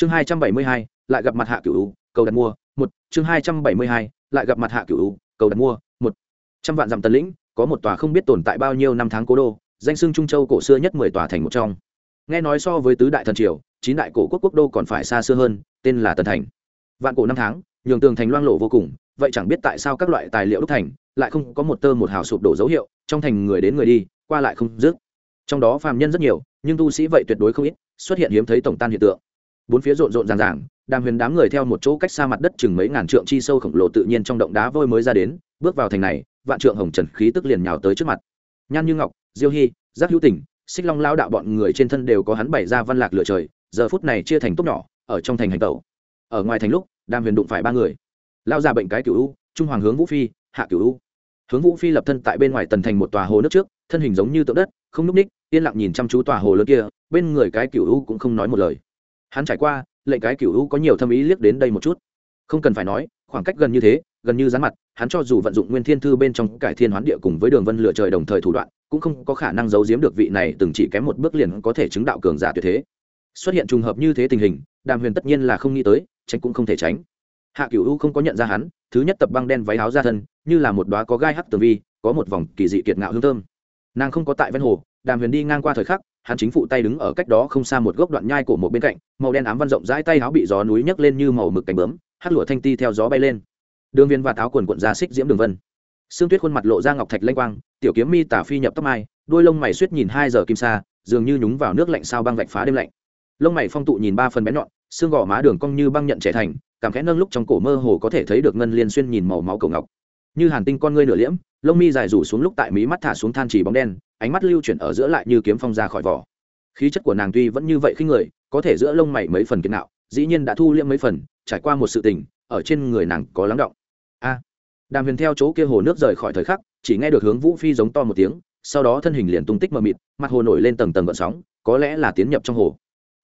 chương hai trăm bảy mươi hai, lại gặp mặt hạ cửu cầu đặt mua, một. Chương hai trăm bảy mươi hai, lại gặp mặt hạ cửu cầu đặt mua, một. Trăm vạn dặm tần lĩnh, có một tòa không biết tồn tại bao nhiêu năm tháng cố đô, danh xưng trung châu cổ xưa nhất mười tòa thành một trong. Nghe nói so với tứ đại thần triều, chín đại cổ quốc quốc đô còn phải xa xưa hơn, tên là tần thành. Vạn cổ năm tháng, nhường tường thành loang lộ vô cùng, vậy chẳng biết tại sao các loại tài liệu đúc thành, lại không có một tơ một hào sụp đổ dấu hiệu, trong thành người đến người đi, qua lại không dứt. Trong đó phàm nhân rất nhiều, nhưng tu sĩ vậy tuyệt đối không ít, xuất hiện hiếm thấy tổng tan hiện tượng bốn phía rộn rộn ràng ràng, đàm huyền đám người theo một chỗ cách xa mặt đất chừng mấy ngàn trượng chi sâu khổng lồ tự nhiên trong động đá vôi mới ra đến, bước vào thành này, vạn trượng hồng trần khí tức liền nhào tới trước mặt. Nhan như ngọc, diêu hy giác hữu tỉnh xích long lao đạo bọn người trên thân đều có hắn bày ra văn lạc lựa trời, giờ phút này chia thành tốt nhỏ, ở trong thành hành tẩu. Ở ngoài thành lúc, đàm huyền đụng phải ba người. Lao ra bệnh cái cửu u, trung hoàng hướng vũ phi, hạ cửu u. Hướng vũ phi lập thân tại bên ngoài tần thành một tòa hồ nước trước, thân hình giống như tượng đất, không núp ních, yên lặng nhìn chăm chú tòa hồ lớn kia, bên người cái cửu u cũng không nói một lời hắn trải qua, lệnh cái cửu u có nhiều thâm ý liếc đến đây một chút. Không cần phải nói, khoảng cách gần như thế, gần như rán mặt, hắn cho dù vận dụng nguyên thiên thư bên trong cải thiên hoán địa cùng với đường vân lựa trời đồng thời thủ đoạn, cũng không có khả năng giấu giếm được vị này từng chỉ kém một bước liền có thể chứng đạo cường giả tuyệt thế. Xuất hiện trùng hợp như thế tình hình, đàm huyền tất nhiên là không nghĩ tới, tránh cũng không thể tránh. Hạ cửu u không có nhận ra hắn, thứ nhất tập băng đen váy áo ra thân, như là một đoá có gai hắc tường vi, có một vòng kỳ dị kiệt ngạo hương thơm. Nàng không có tại ven hồ, đàm huyền đi ngang qua thời khắc hắn chính phụ tay đứng ở cách đó không xa một gốc đoạn nhai cổ một bên cạnh, màu đen ám văn rộng rãi tay áo bị gió núi nhấc lên như màu mực cánh bướm, hát lụa thanh ti theo gió bay lên. Đường viên và áo quần quận ra xích diễm đường vân. Sương tuyết khuôn mặt lộ ra ngọc thạch lanh quang, tiểu kiếm mi tả phi nhập tóc mai, đôi lông mày suýt nhìn hai giờ kim sa, dường như nhúng vào nước lạnh sao băng vạch phá đêm lạnh. Lông mày phong tụ nhìn ba phần bé nhọn, xương gò má đường cong như băng nhận trẻ thành, cảm khẽ nâng lúc trong cổ mơ hồ có thể thấy được ngân liên xuyên nhìn màu máu cầu ngọc. Như hàn tinh con ngươi nửa liễm lông mi dài rủ xuống lúc tại mí mắt thả xuống than chỉ bóng đen, ánh mắt lưu chuyển ở giữa lại như kiếm phong ra khỏi vỏ. Khí chất của nàng tuy vẫn như vậy khi người, có thể giữa lông mày mấy phần kiến nạo, dĩ nhiên đã thu liễm mấy phần, trải qua một sự tình, ở trên người nàng có lắng động. A! Đàm huyền theo chỗ kia hồ nước rời khỏi thời khắc, chỉ nghe được hướng vũ phi giống to một tiếng, sau đó thân hình liền tung tích mờ mịt, mặt hồ nổi lên tầng tầng gợn sóng, có lẽ là tiến nhập trong hồ.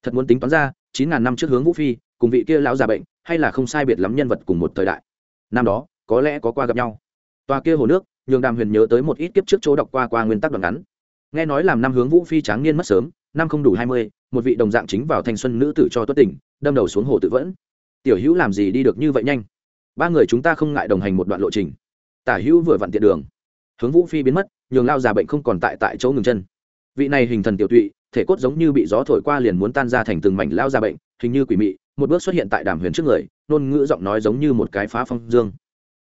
Thật muốn tính toán ra, chín ngàn năm trước hướng vũ phi, cùng vị kia lão già bệnh, hay là không sai biệt lắm nhân vật cùng một thời đại. Năm đó, có lẽ có qua gặp nhau tòa kia hồ nước, nhường đàm huyền nhớ tới một ít kiếp trước chỗ đọc qua qua nguyên tắc đoạn ngắn. Nghe nói làm năm hướng vũ phi tráng niên mất sớm, năm không đủ hai mươi, một vị đồng dạng chính vào thanh xuân nữ tử cho tuất tỉnh, đâm đầu xuống hồ tự vẫn. Tiểu hữu làm gì đi được như vậy nhanh? Ba người chúng ta không ngại đồng hành một đoạn lộ trình. Tả hữu vừa vặn tiện đường. Hướng vũ phi biến mất, nhường lao già bệnh không còn tại tại chỗ ngừng chân. Vị này hình thần tiểu tụy, thể cốt giống như bị gió thổi qua liền muốn tan ra thành từng mảnh lao già bệnh, hình như quỷ mị, một bước xuất hiện tại đàm huyền trước người, ngôn ngữ giọng nói giống như một cái phá phong dương.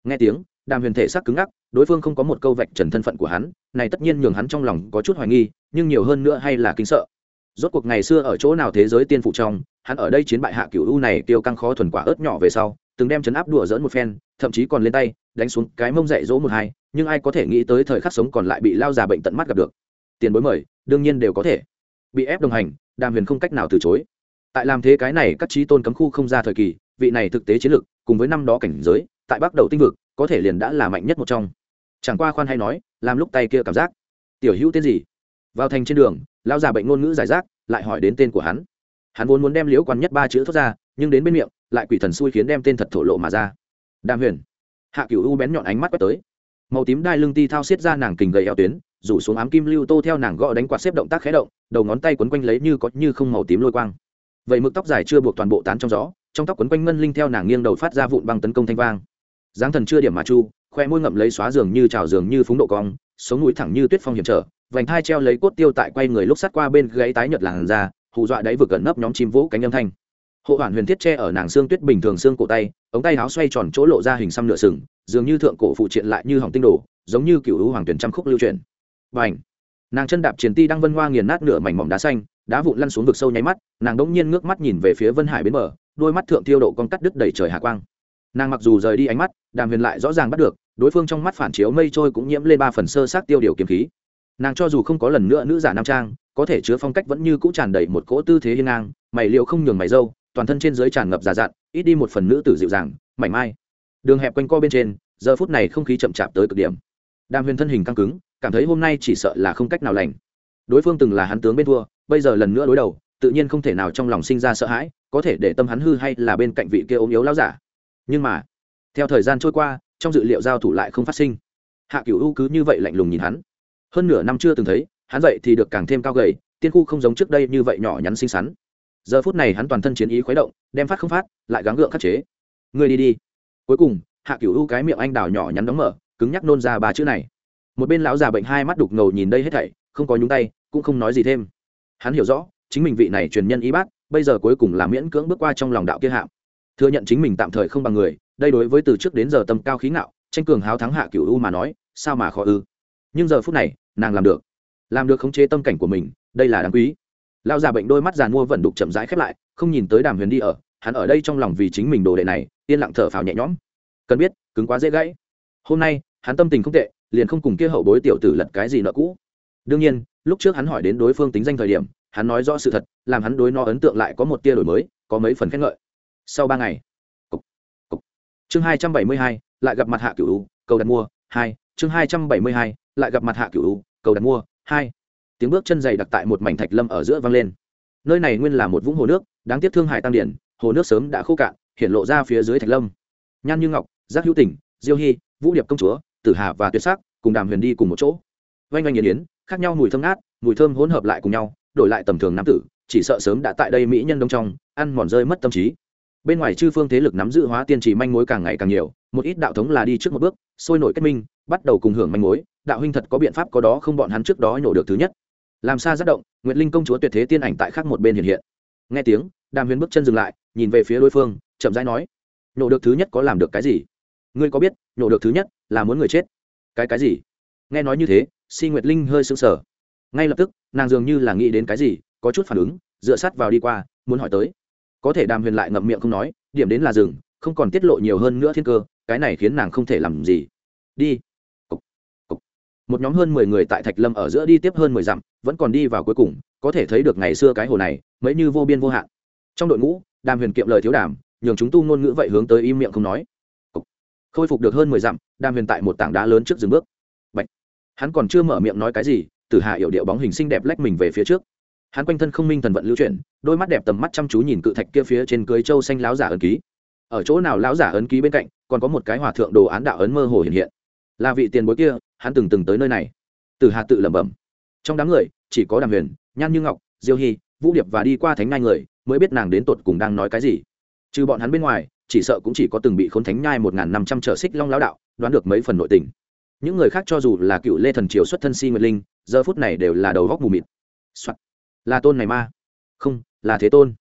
Nghe tiếng đàm huyền thể sắc cứng ngắc, đối phương không có một câu vạch trần thân phận của hắn, này tất nhiên nhường hắn trong lòng có chút hoài nghi, nhưng nhiều hơn nữa hay là kinh sợ. Rốt cuộc ngày xưa ở chỗ nào thế giới tiên phụ trong, hắn ở đây chiến bại hạ cửu u này tiêu căng khó thuần quả ớt nhỏ về sau, từng đem chấn áp đùa dỡn một phen, thậm chí còn lên tay, đánh xuống cái mông dạy dỗ một hai, nhưng ai có thể nghĩ tới thời khắc sống còn lại bị lao già bệnh tận mắt gặp được. Tiền bối mời, đương nhiên đều có thể. Bị ép đồng hành, đàm huyền không cách nào từ chối. Tại làm thế cái này, các trí tôn cấm khu không ra thời kỳ, vị này thực tế chiến lược, cùng với năm đó cảnh giới tại bắt đầu tinh vực, có thể liền đã là mạnh nhất một trong. Chẳng qua khoan hay nói, làm lúc tay kia cảm giác. Tiểu hữu tên gì? Vào thành trên đường lao già bệnh ngôn ngữ giải rác, lại hỏi đến tên của hắn. Hắn vốn muốn đem liễu quan nhất ba chữ thốt ra, nhưng đến bên miệng, lại quỷ thần xui khiến đem tên thật thổ lộ mà ra. Đàm huyền. Hạ cửu u bén nhọn ánh mắt quét tới. Màu tím đai lưng ti thao xiết ra nàng kình gầy eo tuyến, rủ xuống ám kim lưu tô theo nàng gõ đánh quạt xếp động tác khé động, đầu ngón tay quấn quanh lấy như có như không màu tím lôi quang. Vậy mực tóc dài chưa buộc toàn bộ tán trong gió, trong tóc quấn quanh ngân linh theo nàng nghiêng đầu phát ra vụn băng tấn công thanh vang dáng thần chưa điểm mà chu, khoe môi ngậm lấy xóa giường như trào giường như phúng độ cong, sống mũi thẳng như tuyết phong hiểm trở, vành thai treo lấy cốt tiêu tại quay người lúc sát qua bên gáy tái nhợt làn ra hù dọa đáy vực gần nấp nhóm chim vỗ cánh âm thanh. Hộ hoàn huyền thiết tre ở nàng xương tuyết bình thường xương cổ tay, ống tay áo xoay tròn chỗ lộ ra hình xăm nửa sừng, dường như thượng cổ phụ triện lại như hỏng tinh đồ, giống như cựu hữu hoàng tuyển trăm khúc lưu truyền. Và ảnh nàng chân đạp chiến ti đang vân hoa nghiền nát nửa mảnh mỏng đá xanh, đá vụn lăn xuống vực sâu nháy mắt, nàng đống nhiên ngước mắt nhìn về phía vân hải bến bờ, đôi mắt thượng tiêu độ con cắt đứt đầy trời hạ quang. Nàng mặc dù rời đi ánh mắt đàm huyền lại rõ ràng bắt được, đối phương trong mắt phản chiếu mây trôi cũng nhiễm lên ba phần sơ sát tiêu điều kiếm khí. Nàng cho dù không có lần nữa nữ giả nam trang, có thể chứa phong cách vẫn như cũ tràn đầy một cỗ tư thế hiên ngang, mày liệu không nhường mày dâu toàn thân trên dưới tràn ngập già dặn, ít đi một phần nữ tử dịu dàng, mảnh mai. Đường hẹp quanh co bên trên, giờ phút này không khí chậm chạp tới cực điểm. Đàm huyền thân hình căng cứng, cảm thấy hôm nay chỉ sợ là không cách nào lành. Đối phương từng là hắn tướng bên thua, bây giờ lần nữa đối đầu, tự nhiên không thể nào trong lòng sinh ra sợ hãi, có thể để tâm hắn hư hay là bên cạnh vị kia ốm yếu lao giả. Nhưng mà theo thời gian trôi qua, trong dự liệu giao thủ lại không phát sinh. Hạ cửu u cứ như vậy lạnh lùng nhìn hắn. Hơn nửa năm chưa từng thấy, hắn dậy thì được càng thêm cao gầy, tiên khu không giống trước đây như vậy nhỏ nhắn xinh xắn. Giờ phút này hắn toàn thân chiến ý khuấy động, đem phát không phát, lại gắng gượng khắc chế. Người đi đi. Cuối cùng, hạ cửu u cái miệng anh đào nhỏ nhắn đóng mở, cứng nhắc nôn ra ba chữ này. Một bên lão già bệnh hai mắt đục ngầu nhìn đây hết thảy, không có nhúng tay, cũng không nói gì thêm. Hắn hiểu rõ, chính mình vị này truyền nhân y bác bây giờ cuối cùng là miễn cưỡng bước qua trong lòng đạo kia hạm thừa nhận chính mình tạm thời không bằng người, đây đối với từ trước đến giờ tâm cao khí ngạo, tranh cường háo thắng hạ cửu u mà nói, sao mà khó ư? Nhưng giờ phút này, nàng làm được. Làm được khống chế tâm cảnh của mình, đây là đáng quý. Lão già bệnh đôi mắt già mua vận đục chậm rãi khép lại, không nhìn tới đàm huyền đi ở, hắn ở đây trong lòng vì chính mình đồ đệ này, yên lặng thở phào nhẹ nhõm. Cần biết, cứng quá dễ gãy. Hôm nay, hắn tâm tình không tệ, liền không cùng kia hậu bối tiểu tử lật cái gì nợ cũ. Đương nhiên, lúc trước hắn hỏi đến đối phương tính danh thời điểm, hắn nói rõ sự thật, làm hắn đối nó ấn tượng lại có một tia đổi mới, có mấy phần khen ngợi sau ba ngày cục, cục. chương hai trăm bảy mươi hai lại gặp mặt hạ cửu cầu đặt mua hai. Chương hai trăm bảy mươi hai lại gặp mặt hạ cửu cầu đặt mua hai. Tiếng bước chân dày đặc tại một mảnh thạch lâm ở giữa vang lên. Nơi này nguyên là một vũng hồ nước đáng tiếc thương hải tăng điển hồ nước sớm đã khô cạn hiện lộ ra phía dưới thạch lâm. Nhan như ngọc giác hữu tỉnh diêu hy vũ điệp công chúa tử hà và tuyệt sắc cùng đàm huyền đi cùng một chỗ. Oanh oanh nghiền yến khác nhau mùi thơm ngát mùi thơm hỗn hợp lại cùng nhau đổi lại tầm thường nam tử chỉ sợ sớm đã tại đây mỹ nhân đông trong ăn mòn rơi mất tâm trí bên ngoài chư phương thế lực nắm giữ hóa tiên trì manh mối càng ngày càng nhiều, một ít đạo thống là đi trước một bước, sôi nổi kết minh, bắt đầu cùng hưởng manh mối. Đạo huynh thật có biện pháp có đó không bọn hắn trước đó nhổ được thứ nhất. Làm sao rất động, nguyệt linh công chúa tuyệt thế tiên ảnh tại khác một bên hiện hiện. Nghe tiếng, đàm huyền bước chân dừng lại, nhìn về phía đối phương, chậm rãi nói, nhổ được thứ nhất có làm được cái gì? Ngươi có biết, nhổ được thứ nhất là muốn người chết? Cái cái gì? Nghe nói như thế, si nguyệt linh hơi sững sờ. Ngay lập tức, nàng dường như là nghĩ đến cái gì, có chút phản ứng, dựa sát vào đi qua, muốn hỏi tới có thể đàm huyền lại ngậm miệng không nói, điểm đến là rừng không còn tiết lộ nhiều hơn nữa thiên cơ, cái này khiến nàng không thể làm gì đi Cục. Cục. một nhóm hơn mười người tại thạch lâm ở giữa đi tiếp hơn mười dặm, vẫn còn đi vào cuối cùng, có thể thấy được ngày xưa cái hồ này, mấy như vô biên vô hạn trong đội ngũ, đàm huyền kiệm lời thiếu đàm, nhường chúng tu ngôn ngữ vậy hướng tới im miệng không nói Cục. khôi phục được hơn mười dặm, đàm huyền tại một tảng đá lớn trước dừng bước Bạch. hắn còn chưa mở miệng nói cái gì từ hạ hiệu điệu bóng hình xinh đẹp lách mình về phía trước hắn quanh thân không minh thần vận lưu chuyển, đôi mắt đẹp tầm mắt chăm chú nhìn cự thạch kia phía trên cưới châu xanh láo giả ấn ký. Ở chỗ nào láo giả ấn ký bên cạnh, còn có một cái hòa thượng đồ án đạo ấn mơ hồ hiện hiện. Là vị tiền bối kia, hắn từng từng tới nơi này. Từ hà tự lẩm bẩm. Trong đám người, chỉ có đàm huyền, nhan như ngọc, diêu hy vũ điệp và đi qua thánh ngai người, mới biết nàng đến tột cùng đang nói cái gì. Trừ bọn hắn bên ngoài, chỉ sợ cũng chỉ có từng bị khốn thánh nhai một n g h n năm trăm trở xích long lao đạo, đoán được mấy phần nội tình. Những người khác cho dù là cựu lê thần triều xuất thân si nguyệt linh, giờ phút này đều là đầu góc mù mịt、Soạn là tôn này ma. Không, là thế tôn.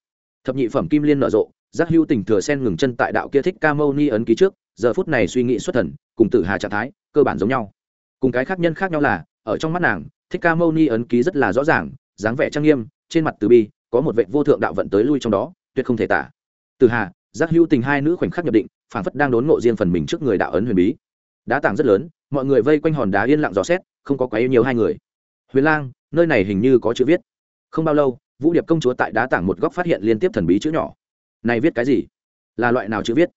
Thập nhị phẩm kim liên nở rộ, giác hưu tình thừa sen ngừng chân tại đạo kia thích ca mâu ni ấn ký trước, giờ phút này suy nghĩ xuất thần, cùng tử hà trạng thái, cơ bản giống nhau. Cùng cái khác nhân khác nhau là, ở trong mắt nàng, thích ca mâu ni ấn ký rất là rõ ràng, dáng vẻ trang nghiêm, trên mặt từ bi, có một vệ vô thượng đạo vận tới lui trong đó, tuyệt không thể tả. Tử hà, giác hưu tình hai nữ khoảnh khắc nhập định phản phất đang đốn ngộ riêng phần mình trước người đạo ấn huyền bí. Đá tảng rất lớn, mọi người vây quanh hòn đá yên lặng dò xét, không có quá yêu nhiều hai người. Huyền lang, nơi này hình như có chữ viết không bao lâu, vũ điệp công chúa tại đá tảng một góc phát hiện liên tiếp thần bí chữ nhỏ. Này viết cái gì? Là loại nào chữ viết?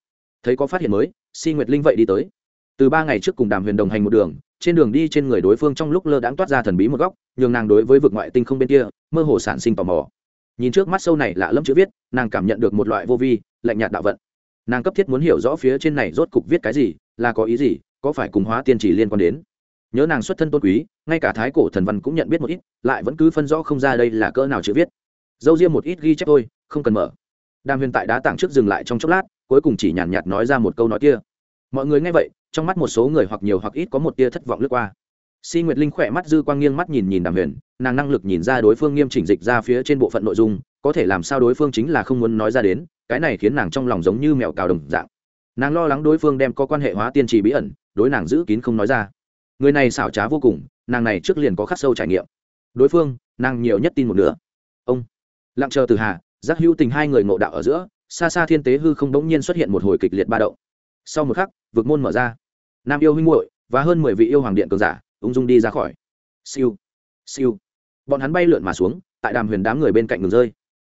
Thấy có phát hiện mới, si nguyệt linh vậy đi tới. Từ ba ngày trước cùng đàm huyền đồng hành một đường, trên đường đi trên người đối phương trong lúc lơ đãng toát ra thần bí một góc, nhường nàng đối với vực ngoại tinh không bên kia, mơ hồ sản sinh tò mò. Nhìn trước mắt sâu này lạ lẫm chữ viết, nàng cảm nhận được một loại vô vi, lạnh nhạt đạo vận. Nàng cấp thiết muốn hiểu rõ phía trên này rốt cục viết cái gì, là có ý gì, có phải cùng hóa tiên chỉ liên quan đến? Nhớ nàng xuất thân tôn quý ngay cả thái cổ thần văn cũng nhận biết một ít lại vẫn cứ phân rõ không ra đây là cỡ nào chữ viết. Dâu riêng một ít ghi chép thôi không cần mở. Đàm huyền tại đá tảng trước dừng lại trong chốc lát cuối cùng chỉ nhàn nhạt, nhạt nói ra một câu nói kia. Mọi người nghe vậy trong mắt một số người hoặc nhiều hoặc ít có một tia thất vọng lướt qua. Si nguyệt linh khỏe mắt dư quang nghiêng mắt nhìn nhìn đàm huyền nàng năng lực nhìn ra đối phương nghiêm chỉnh dịch ra phía trên bộ phận nội dung có thể làm sao đối phương chính là không muốn nói ra đến cái này khiến nàng trong lòng giống như mèo cào đồng dạng. Nàng lo lắng đối phương đem có quan hệ hóa tiên trì bí ẩn đối nàng giữ kín không nói ra người này xảo trá vô cùng, nàng này trước liền có khắc sâu trải nghiệm. Đối phương, nàng nhiều nhất tin một nửa. Ông. Lặng chờ từ hà, giác hữu tình hai người ngộ đạo ở giữa, xa xa thiên tế hư không đống nhiên xuất hiện một hồi kịch liệt ba động. Sau một khắc, vực môn mở ra. Nam yêu huynh muội và hơn mười vị yêu hoàng điện cường giả, ung dung đi ra khỏi. Siêu. Siêu. Bọn hắn bay lượn mà xuống, tại đàm huyền đám người bên cạnh ngừng rơi.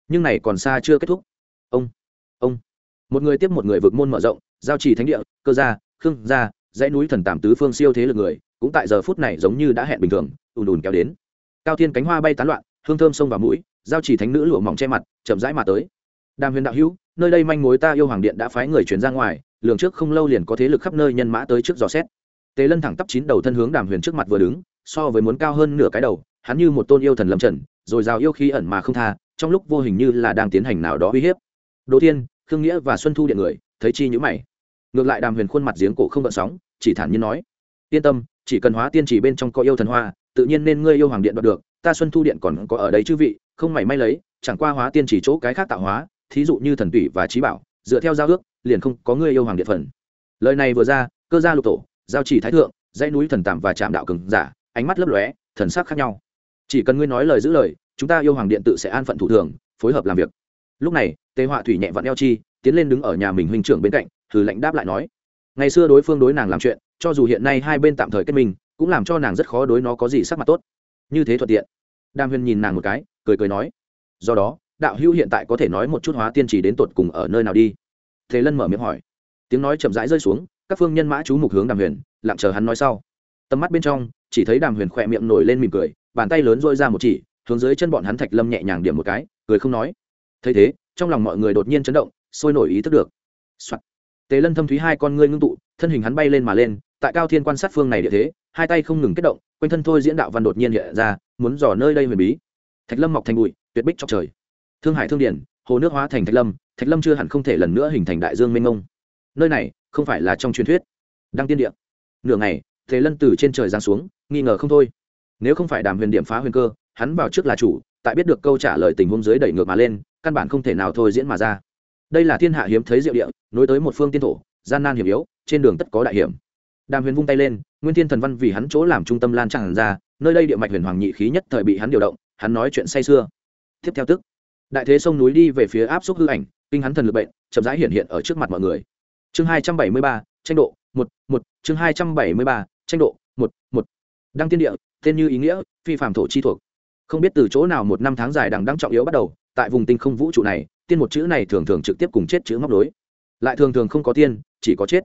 Nhưng này còn xa chưa kết thúc. Ông. Ông. Một người tiếp một người vực môn mở rộng, giao trì thánh địa, cơ gia, khương gia, dãy núi thần tàm tứ phương siêu thế lực người cũng tại giờ phút này giống như đã hẹn bình thường, ùn ùn kéo đến. Cao thiên cánh hoa bay tán loạn, hương thơm sông vào mũi, giao chỉ thánh nữ lụa mỏng che mặt, chậm rãi mà tới. Đàm huyền đạo hữu, nơi đây manh mối ta yêu hoàng điện đã phái người chuyển ra ngoài, lường trước không lâu liền có thế lực khắp nơi nhân mã tới trước dò xét. Tế lân thẳng tắp chín đầu thân hướng đàm huyền trước mặt vừa đứng, so với muốn cao hơn nửa cái đầu, hắn như một tôn yêu thần lâm trần, rồi rào yêu khí ẩn mà không tha, trong lúc vô hình như là đang tiến hành nào đó uy hiếp. Đỗ thiên, khương nghĩa và xuân thu điện người, thấy chi nhữ mày. Ngược lại đàm huyền khuôn mặt giếng cổ không gợn sóng, chỉ thản nhiên nói, yên tâm chỉ cần hóa tiên chỉ bên trong có yêu thần hoa, tự nhiên nên ngươi yêu hoàng điện đoạt được, ta xuân thu điện còn có ở đây chư vị, không mảy may lấy, chẳng qua hóa tiên chỉ chỗ cái khác tạo hóa, thí dụ như thần tủy và trí bảo, dựa theo giao ước, liền không có ngươi yêu hoàng điện phần. Lời này vừa ra, cơ gia lục tổ, giao chỉ thái thượng, dãy núi thần tạm và trạm đạo cường giả, ánh mắt lấp lóe, thần sắc khác nhau. Chỉ cần ngươi nói lời giữ lời, chúng ta yêu hoàng điện tự sẽ an phận thủ thường, phối hợp làm việc. Lúc này, tề họa thủy nhẹ vặn eo chi, tiến lên đứng ở nhà mình huynh trưởng bên cạnh thử lệnh đáp lại nói, ngày xưa đối phương đối nàng làm chuyện cho dù hiện nay hai bên tạm thời kết minh, cũng làm cho nàng rất khó đối nó có gì sắc mặt tốt. Như thế thuận tiện. Đàm huyền nhìn nàng một cái, cười cười nói, do đó, đạo hữu hiện tại có thể nói một chút hóa tiên trì đến tột cùng ở nơi nào đi? Thế lân mở miệng hỏi. Tiếng nói chậm rãi rơi xuống, các phương nhân mã chú mục hướng đàm huyền, lặng chờ hắn nói sau. Tầm mắt bên trong, chỉ thấy đàm huyền khỏe miệng nổi lên mỉm cười, bàn tay lớn dôi ra một chỉ, hướng dưới chân bọn hắn thạch lâm nhẹ nhàng điểm một cái, cười không nói. Thấy thế, trong lòng mọi người đột nhiên chấn động, sôi nổi ý thức được、Soạn. tề lân thâm thúy hai con ngươi ngưng tụ, thân hình hắn bay lên mà lên tại cao thiên quan sát phương này địa thế, hai tay không ngừng kết động, quanh thân thôi diễn đạo văn đột nhiên hiện ra, muốn dò nơi đây huyền bí. Thạch lâm mọc thành bụi, tuyệt bích trong trời. Thương hải thương điển, hồ nước hóa thành thạch lâm thạch lâm chưa hẳn không thể lần nữa hình thành đại dương mênh mông. Nơi này, không phải là trong truyền thuyết. Đăng tiên địa nửa ngày, thế lân từ trên trời giáng xuống, nghi ngờ không thôi. Nếu không phải đàm huyền điểm phá huyền cơ, hắn vào trước là chủ, tại biết được câu trả lời tình huống dưới đẩy ngược mà lên, căn bản không thể nào thôi diễn mà ra. Đây là thiên hạ hiếm thấy diệu địa, nối tới một phương tiên thổ, gian nan hiểm yếu, trên đường tất có đại hiểm đàm huyền vung tay lên, nguyên thiên thần văn vì hắn chỗ làm trung tâm lan tràn ra, nơi đây địa mạch huyền hoàng nhị khí nhất thời bị hắn điều động, hắn nói chuyện say sưa. Tiếp theo tức, đại thế sông núi đi về phía áp xúc hư ảnh, kinh hắn thần lực bệnh, chậm rãi hiện hiện ở trước mặt mọi người. Chương hai trăm bảy mươi ba, tranh độ, một một, chương hai trăm bảy mươi ba, tranh độ, một một. Đăng tiên địa, tên như ý nghĩa, phi phạm thổ chi thuộc. Không biết từ chỗ nào một năm tháng dài đằng đẵng trọng yếu bắt đầu, tại vùng tinh không vũ trụ này, tiên một chữ này thường thường trực tiếp cùng chết chữ móc đối lại thường thường không có tiên, chỉ có chết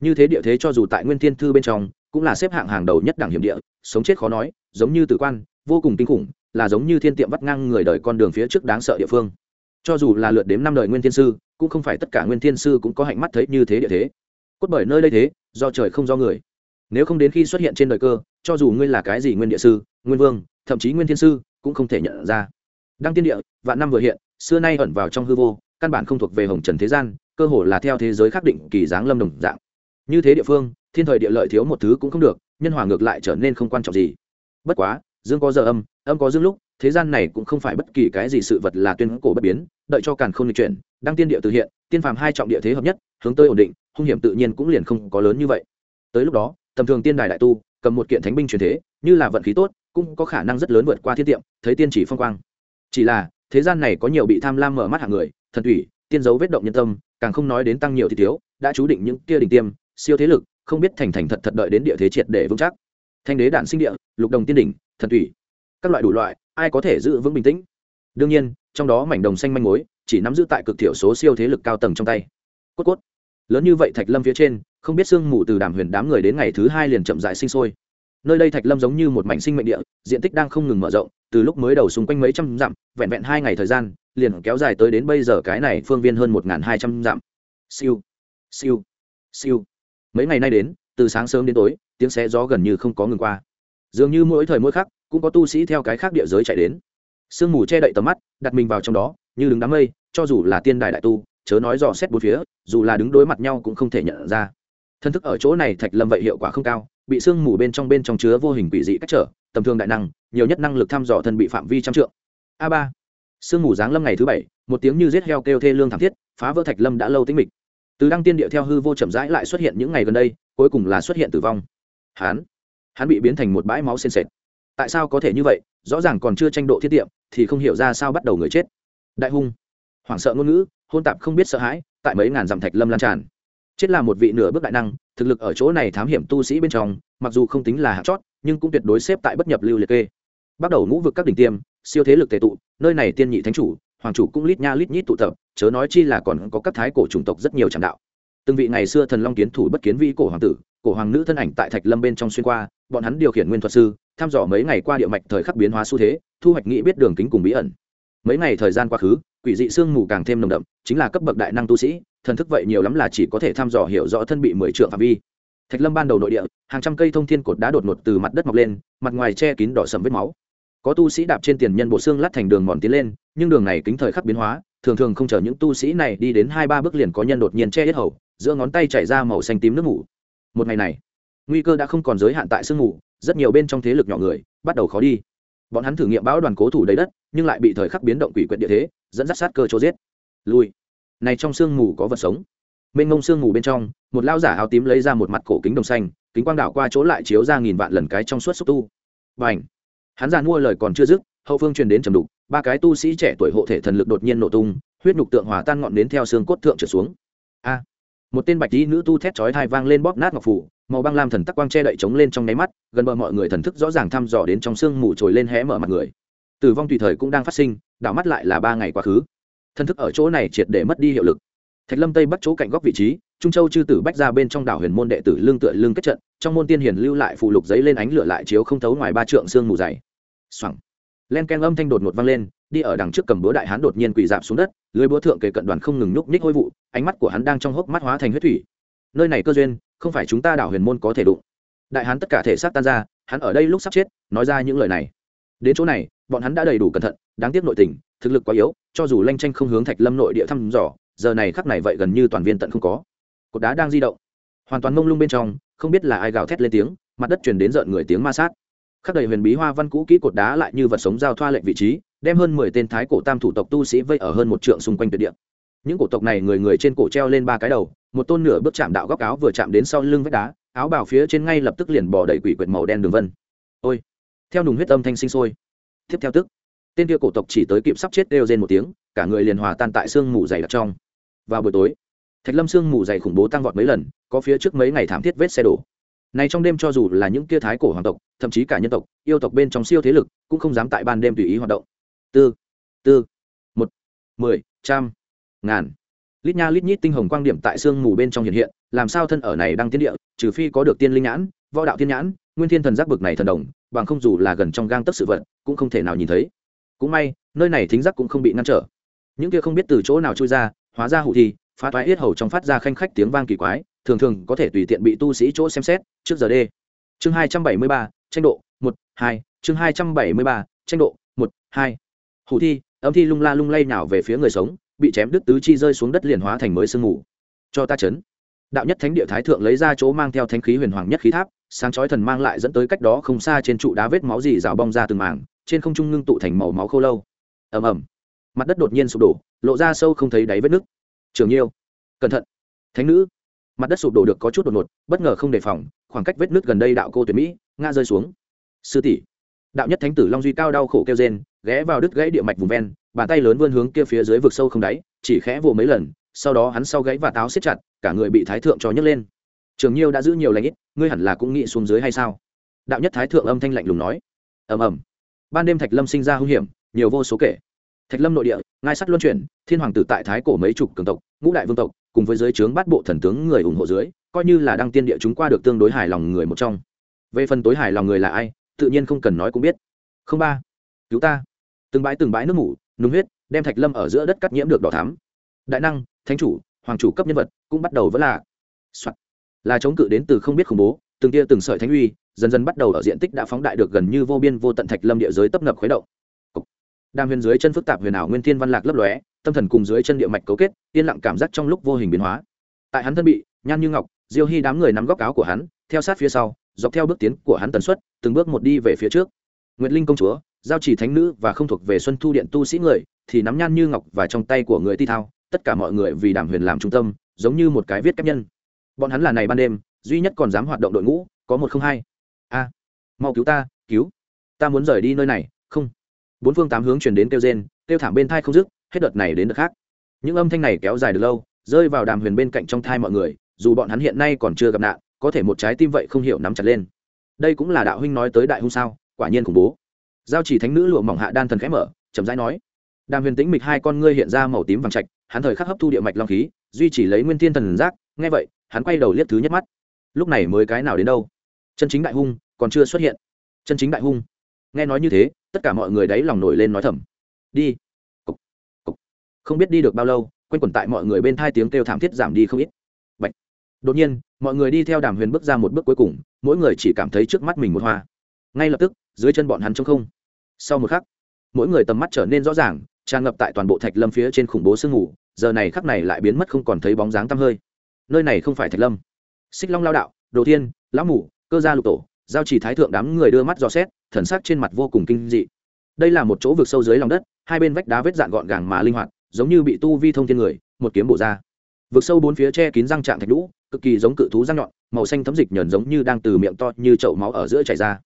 như thế địa thế cho dù tại nguyên thiên thư bên trong, cũng là xếp hạng hàng đầu nhất đẳng hiểm địa, sống chết khó nói, giống như tử quan, vô cùng kinh khủng, là giống như thiên tiệm vắt ngang người đời con đường phía trước đáng sợ địa phương. Cho dù là lượt đếm năm đời nguyên thiên sư, cũng không phải tất cả nguyên thiên sư cũng có hạnh mắt thấy như thế địa thế. Cốt bởi nơi đây thế, do trời không do người. Nếu không đến khi xuất hiện trên đời cơ, cho dù ngươi là cái gì nguyên địa sư, nguyên vương, thậm chí nguyên thiên sư, cũng không thể nhận ra. Đăng tiên địa, vạn năm vừa hiện, xưa nay ẩn vào trong hư vô, căn bản không thuộc về hồng trần thế gian, cơ hồ là theo thế giới khắc định kỳ dáng lâm đồng dạng như thế địa phương, thiên thời địa lợi thiếu một thứ cũng không được, nhân hòa ngược lại trở nên không quan trọng gì. Bất quá, dương có giờ âm âm có dương lúc, thế gian này cũng không phải bất kỳ cái gì sự vật là tuyên cổ bất biến, đợi cho càn không lịch chuyển, đăng tiên địa từ hiện, tiên phàm hai trọng địa thế hợp nhất, hướng tới ổn định, hung hiểm tự nhiên cũng liền không có lớn như vậy. Tới lúc đó, tầm thường tiên đài đại tu, cầm một kiện thánh binh truyền thế, như là vận khí tốt, cũng có khả năng rất lớn vượt qua thiên tiệm, thấy tiên chỉ phong quang. Chỉ là, thế gian này có nhiều bị tham lam mở mắt hạng người, thần thủy, tiên dấu vết động nhân tâm, càng không nói đến tăng nhiều thì thiếu, đã chú định những kia đỉnh tiêm siêu thế lực, không biết thành thành thật thật đợi đến địa thế triệt để vững chắc. Thanh đế đản sinh địa, lục đồng tiên đỉnh, thần thủy. Các loại đủ loại, ai có thể giữ vững bình tĩnh? Đương nhiên, trong đó mảnh đồng xanh manh mối, chỉ nắm giữ tại cực thiểu số siêu thế lực cao tầng trong tay. Cốt cốt. Lớn như vậy thạch lâm phía trên, không biết sương mù từ đàm huyền đám người đến ngày thứ hai liền chậm dại sinh sôi. Nơi đây thạch lâm giống như một mảnh sinh mệnh địa, diện tích đang không ngừng mở rộng, từ lúc mới đầu xung quanh mấy trăm dặm, vẹn vẹn hai ngày thời gian, liền kéo dài tới đến bây giờ cái này phương viên hơn một hai trăm dặm. Siêu. Siêu. Siêu mấy ngày nay đến, từ sáng sớm đến tối, tiếng xé gió gần như không có ngừng qua. Dường như mỗi thời mỗi khắc, cũng có tu sĩ theo cái khác địa giới chạy đến. Sương mù che đậy tầm mắt, đặt mình vào trong đó, như đứng đám mây, cho dù là tiên đài đại tu, chớ nói dò xét bốn phía, dù là đứng đối mặt nhau cũng không thể nhận ra. Thân thức ở chỗ này thạch lâm vậy hiệu quả không cao, bị sương mù bên trong bên trong chứa vô hình quỷ dị cách trở, tầm thường đại năng, nhiều nhất năng lực thăm dò thân bị phạm vi trăm trượng. A ba. Sương mù giáng lâm ngày thứ bảy, một tiếng như giết heo kêu thê lương thảm thiết, phá vỡ thạch lâm đã lâu tính mịch từ đăng tiên địa theo hư vô chậm rãi lại xuất hiện những ngày gần đây, cuối cùng là xuất hiện tử vong. Hắn hắn bị biến thành một bãi máu sên sệt. Tại sao có thể như vậy? Rõ ràng còn chưa tranh độ thiết tiệm, thì không hiểu ra sao bắt đầu người chết. Đại hung. Hoảng sợ ngôn ngữ, hôn tạp không biết sợ hãi, tại mấy ngàn dặm thạch lâm lan tràn. Chết là một vị nửa bước đại năng, thực lực ở chỗ này thám hiểm tu sĩ bên trong, mặc dù không tính là hạt chót, nhưng cũng tuyệt đối xếp tại bất nhập lưu liệt kê. Bắt đầu ngũ vực các đỉnh tiêm, siêu thế lực tệ tụ, nơi này tiên nhị thánh chủ hoàng chủ cũng lít nha lít nhít tụ tập, chớ nói chi là còn có các thái cổ chủng tộc rất nhiều tràng đạo. Từng vị ngày xưa thần long kiến thủ bất kiến vi cổ hoàng tử, cổ hoàng nữ thân ảnh tại thạch lâm bên trong xuyên qua, bọn hắn điều khiển nguyên thuật sư, thăm dò mấy ngày qua địa mạch thời khắc biến hóa xu thế, thu hoạch nghĩ biết đường kính cùng bí ẩn. Mấy ngày thời gian quá khứ, quỷ dị sương mù càng thêm nồng đậm, chính là cấp bậc đại năng tu sĩ, thần thức vậy nhiều lắm là chỉ có thể thăm dò hiểu rõ thân bị mười trượng phạm vi. Thạch lâm ban đầu nội địa, hàng trăm cây thông thiên cột đá đột ngột từ mặt đất mọc lên, mặt ngoài che kín đỏ sầm vết máu có tu sĩ đạp trên tiền nhân bộ xương lát thành đường mòn tiến lên, nhưng đường này kính thời khắc biến hóa, thường thường không chờ những tu sĩ này đi đến hai ba bước liền có nhân đột nhiên che hết hầu, giữa ngón tay chảy ra màu xanh tím nước mủ một ngày này, nguy cơ đã không còn giới hạn tại sương mù, rất nhiều bên trong thế lực nhỏ người bắt đầu khó đi. Bọn hắn thử nghiệm bão đoàn cố thủ đầy đất, nhưng lại bị thời khắc biến động quỷ quyệt địa thế, dẫn dắt sát cơ chỗ giết. Lui. Này trong sương mù có vật sống. Bên ngông sương mù bên trong, một lao giả áo tím lấy ra một mặt cổ kính đồng xanh, kính quang đảo qua chỗ lại chiếu ra nghìn vạn lần cái trong suốt xúc tu. Và ảnh hắn giàn mua lời còn chưa dứt, hậu phương truyền đến trầm đục, ba cái tu sĩ trẻ tuổi hộ thể thần lực đột nhiên nổ tung, huyết nhục tượng hòa tan ngọn đến theo xương cốt thượng trở xuống. A! Một tên bạch tí nữ tu thét chói thai vang lên bóp nát ngọc phủ, màu băng lam thần tắc quang che đậy trống lên trong nháy mắt, gần bờ mọi người thần thức rõ ràng thăm dò đến trong xương mù trồi lên hé mở mặt người. Tử vong tùy thời cũng đang phát sinh, đảo mắt lại là ba ngày quá khứ. Thần thức ở chỗ này triệt để mất đi hiệu lực. Thạch lâm tây bắt chỗ cạnh góc vị trí, trung châu chư tử bách ra bên trong đảo huyền môn đệ tử lương tựa lương kết trận, trong môn tiên hiền lưu lại phụ lục giấy lên ánh lửa lại chiếu không thấu ngoài ba trượng xương mù dày xoẳng len ken âm thanh đột ngột vang lên, đi ở đằng trước cầm búa đại hán đột nhiên quỳ dạp xuống đất, lưới búa thượng kề cận đoàn không ngừng nhúc nhích hôi vụ, ánh mắt của hắn đang trong hốc mắt hóa thành huyết thủy. Nơi này cơ duyên, không phải chúng ta đảo huyền môn có thể đụng. Đại hán tất cả thể xác tan ra, hắn ở đây lúc sắp chết, nói ra những lời này. Đến chỗ này, bọn hắn đã đầy đủ cẩn thận, đáng tiếc nội tình, thực lực quá yếu, cho dù lanh tranh không hướng thạch lâm nội địa thăm dò, giờ này khắc này vậy gần như toàn viên tận không có. Cột đá đang di động. Hoàn toàn mông lung bên trong, không biết là ai gào thét lên tiếng, mặt đất truyền đến rợn người tiếng ma sát khắc đầy huyền bí hoa văn cũ kỹ cột đá lại như vật sống giao thoa lệnh vị trí, đem hơn mười tên thái cổ tam thủ tộc tu sĩ vây ở hơn một trượng xung quanh tuyệt địa. Những cổ tộc này người người trên cổ treo lên ba cái đầu, một tôn nửa bước chạm đạo góc áo vừa chạm đến sau lưng vách đá, áo bào phía trên ngay lập tức liền bỏ đầy quỷ quyệt màu đen đường vân. Ôi! Theo nùng huyết âm thanh sinh sôi. Tiếp theo tức, tên kia cổ tộc chỉ tới kịp sắp chết đều rên một tiếng, cả người liền hòa tan tại sương mù dày đặc trong. Vào buổi tối, thạch lâm sương mù dày khủng bố tăng vọt mấy lần, có phía trước mấy ngày thảm thiết vết xe đổ này trong đêm cho dù là những kia thái cổ hoàng tộc, thậm chí cả nhân tộc, yêu tộc bên trong siêu thế lực, cũng không dám tại ban đêm tùy ý hoạt động. Tư tư, một, mười, trăm, ngàn. Lít nha lít nhít tinh hồng quang điểm tại sương mù bên trong hiện hiện, làm sao thân ở này đang tiến địa, trừ phi có được tiên linh nhãn, võ đạo tiên nhãn, nguyên thiên thần giác bực này thần đồng, bằng không dù là gần trong gang tấc sự vật, cũng không thể nào nhìn thấy. Cũng may, nơi này thính giác cũng không bị ngăn trở. Những kia không biết từ chỗ nào trôi ra, hóa ra hụ thì, phá toái yết hầu trong phát ra khanh khách tiếng vang kỳ quái thường thường có thể tùy tiện bị tu sĩ chỗ xem xét, trước giờ đê chương hai trăm bảy mươi ba, tranh độ, một, hai. Chương hai trăm bảy mươi ba, tranh độ, một, hai. Hủ thi, âm thi lung la lung lay nào về phía người sống, bị chém đứt tứ chi rơi xuống đất liền hóa thành mới sương mù. Cho ta chấn. Đạo nhất thánh địa thái thượng lấy ra chỗ mang theo thánh khí huyền hoàng nhất khí tháp, sáng chói thần mang lại dẫn tới cách đó không xa trên trụ đá vết máu dì rào bong ra từng mảng, trên không trung ngưng tụ thành màu máu khô lâu. Ầm ầm. Mặt đất đột nhiên sụp đổ, lộ ra sâu không thấy đáy vết nước trường nhiêu. Cẩn thận. Thánh nữ mặt đất sụp đổ được có chút đột ngột, bất ngờ không đề phòng, khoảng cách vết nước gần đây đạo cô tuyệt mỹ, ngã rơi xuống. Sư tỷ, đạo nhất thánh tử long duy cao đau khổ kêu rên, ghé vào đứt gãy địa mạch vùng ven, bàn tay lớn vươn hướng kia phía dưới vực sâu không đáy, chỉ khẽ vồ mấy lần, sau đó hắn sau gãy và táo xếp chặt, cả người bị thái thượng cho nhấc lên. Trường nhiêu đã giữ nhiều lãnh ít, ngươi hẳn là cũng nghĩ xuống dưới hay sao? Đạo nhất thái thượng âm thanh lạnh lùng nói. Ầm ầm. Ban đêm thạch lâm sinh ra hung hiểm, nhiều vô số kể thạch lâm nội địa, ngai sắt luân chuyển, thiên hoàng tử tại thái cổ mấy chục cường tộc, ngũ đại vương tộc, cùng với giới trướng bát bộ thần tướng người ủng hộ dưới, coi như là đăng tiên địa chúng qua được tương đối hài lòng người một trong. Về phần tối hài lòng người là ai, tự nhiên không cần nói cũng biết. Không ba, cứu ta. Từng bãi từng bãi nước mủ, nung huyết, đem thạch lâm ở giữa đất cắt nhiễm được đỏ thắm. Đại năng, thánh chủ, hoàng chủ cấp nhân vật, cũng bắt đầu vẫn là Soạn. là chống cự đến từ không biết khủng bố, từng tia từng sợi thánh uy, dần dần bắt đầu ở diện tích đã phóng đại được gần như vô biên vô tận thạch lâm địa giới tấp nập khuấy động đàm huyền dưới chân phức tạp huyền ảo nguyên thiên văn lạc lấp lóe, tâm thần cùng dưới chân địa mạch cấu kết, yên lặng cảm giác trong lúc vô hình biến hóa. Tại hắn thân bị, nhan như ngọc, diêu hy đám người nắm góc áo của hắn, theo sát phía sau, dọc theo bước tiến của hắn tần suất, từng bước một đi về phía trước. Nguyệt linh công chúa, giao chỉ thánh nữ và không thuộc về xuân thu điện tu sĩ người, thì nắm nhan như ngọc và trong tay của người ti thao, tất cả mọi người vì đàm huyền làm trung tâm, giống như một cái viết kép nhân. Bọn hắn là này ban đêm, duy nhất còn dám hoạt động đội ngũ, có một không hai. A, mau cứu ta cứu. Ta muốn rời đi nơi này, không bốn phương tám hướng chuyển đến kêu rên, kêu thảm bên thai không dứt, hết đợt này đến đợt khác. Những âm thanh này kéo dài được lâu, rơi vào đàm huyền bên cạnh trong thai mọi người, dù bọn hắn hiện nay còn chưa gặp nạn, có thể một trái tim vậy không hiểu nắm chặt lên. Đây cũng là đạo huynh nói tới đại hung sao, quả nhiên khủng bố. Giao chỉ thánh nữ lụa mỏng hạ đan thần khẽ mở, chậm rãi nói, đàm huyền tĩnh mịch hai con ngươi hiện ra màu tím vàng trạch, hắn thời khắc hấp thu địa mạch long khí, duy trì lấy nguyên thiên thần giác, nghe vậy, hắn quay đầu liếc thứ nhất mắt. Lúc này mới cái nào đến đâu? Chân chính đại hung còn chưa xuất hiện. Chân chính đại hung. Nghe nói như thế tất cả mọi người đấy lòng nổi lên nói thầm. Đi. Cục. Cục. không biết đi được bao lâu, quanh quẩn tại mọi người bên thai tiếng kêu thảm thiết giảm đi không ít. Bạch. đột nhiên, mọi người đi theo đàm huyền bước ra một bước cuối cùng, mỗi người chỉ cảm thấy trước mắt mình một hoa. Ngay lập tức, dưới chân bọn hắn trống không. Sau một khắc, mỗi người tầm mắt trở nên rõ ràng, tràn ngập tại toàn bộ thạch lâm phía trên khủng bố sương ngủ giờ này khắc này lại biến mất không còn thấy bóng dáng tăm hơi. Nơi này không phải thạch lâm. Xích long lao đạo, đồ thiên, lão mủ cơ gia lục tổ, giao chỉ thái thượng đám người đưa mắt dò xét thần sắc trên mặt vô cùng kinh dị. Đây là một chỗ vực sâu dưới lòng đất, hai bên vách đá vết dạn gọn gàng mà linh hoạt, giống như bị tu vi thông thiên người, một kiếm bổ ra. Vực sâu bốn phía che kín răng trạng thạch lũ cực kỳ giống cự thú răng nhọn, màu xanh thấm dịch nhờn giống như đang từ miệng to như chậu máu ở giữa chảy ra.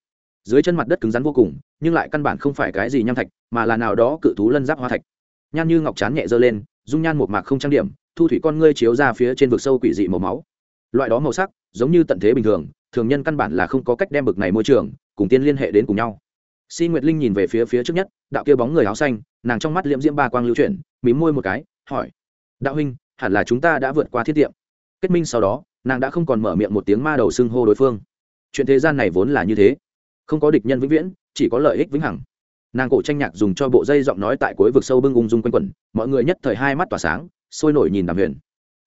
Dưới chân mặt đất cứng rắn vô cùng, nhưng lại căn bản không phải cái gì nham thạch, mà là nào đó cự thú lân giáp hoa thạch. Nhan như ngọc chán nhẹ dơ lên, dung nhan một mạc không trang điểm, thu thủy con ngươi chiếu ra phía trên vực sâu quỷ dị màu máu. Loại đó màu sắc, giống như tận thế bình thường thường nhân căn bản là không có cách đem bực này môi trường cùng tiên liên hệ đến cùng nhau. Si nguyệt linh nhìn về phía phía trước nhất, đạo kia bóng người áo xanh, nàng trong mắt liễm diễm ba quang lưu chuyển, mím môi một cái, hỏi, đạo huynh, hẳn là chúng ta đã vượt qua thiết tiệm. Kết minh sau đó, nàng đã không còn mở miệng một tiếng ma đầu xưng hô đối phương. Chuyện thế gian này vốn là như thế. Không có địch nhân vĩnh viễn, chỉ có lợi ích vĩnh hằng. Nàng cổ tranh nhạc dùng cho bộ dây giọng nói tại cuối vực sâu bưng ung dung quanh quẩn, mọi người nhất thời hai mắt tỏa sáng, sôi nổi nhìn đàm huyền.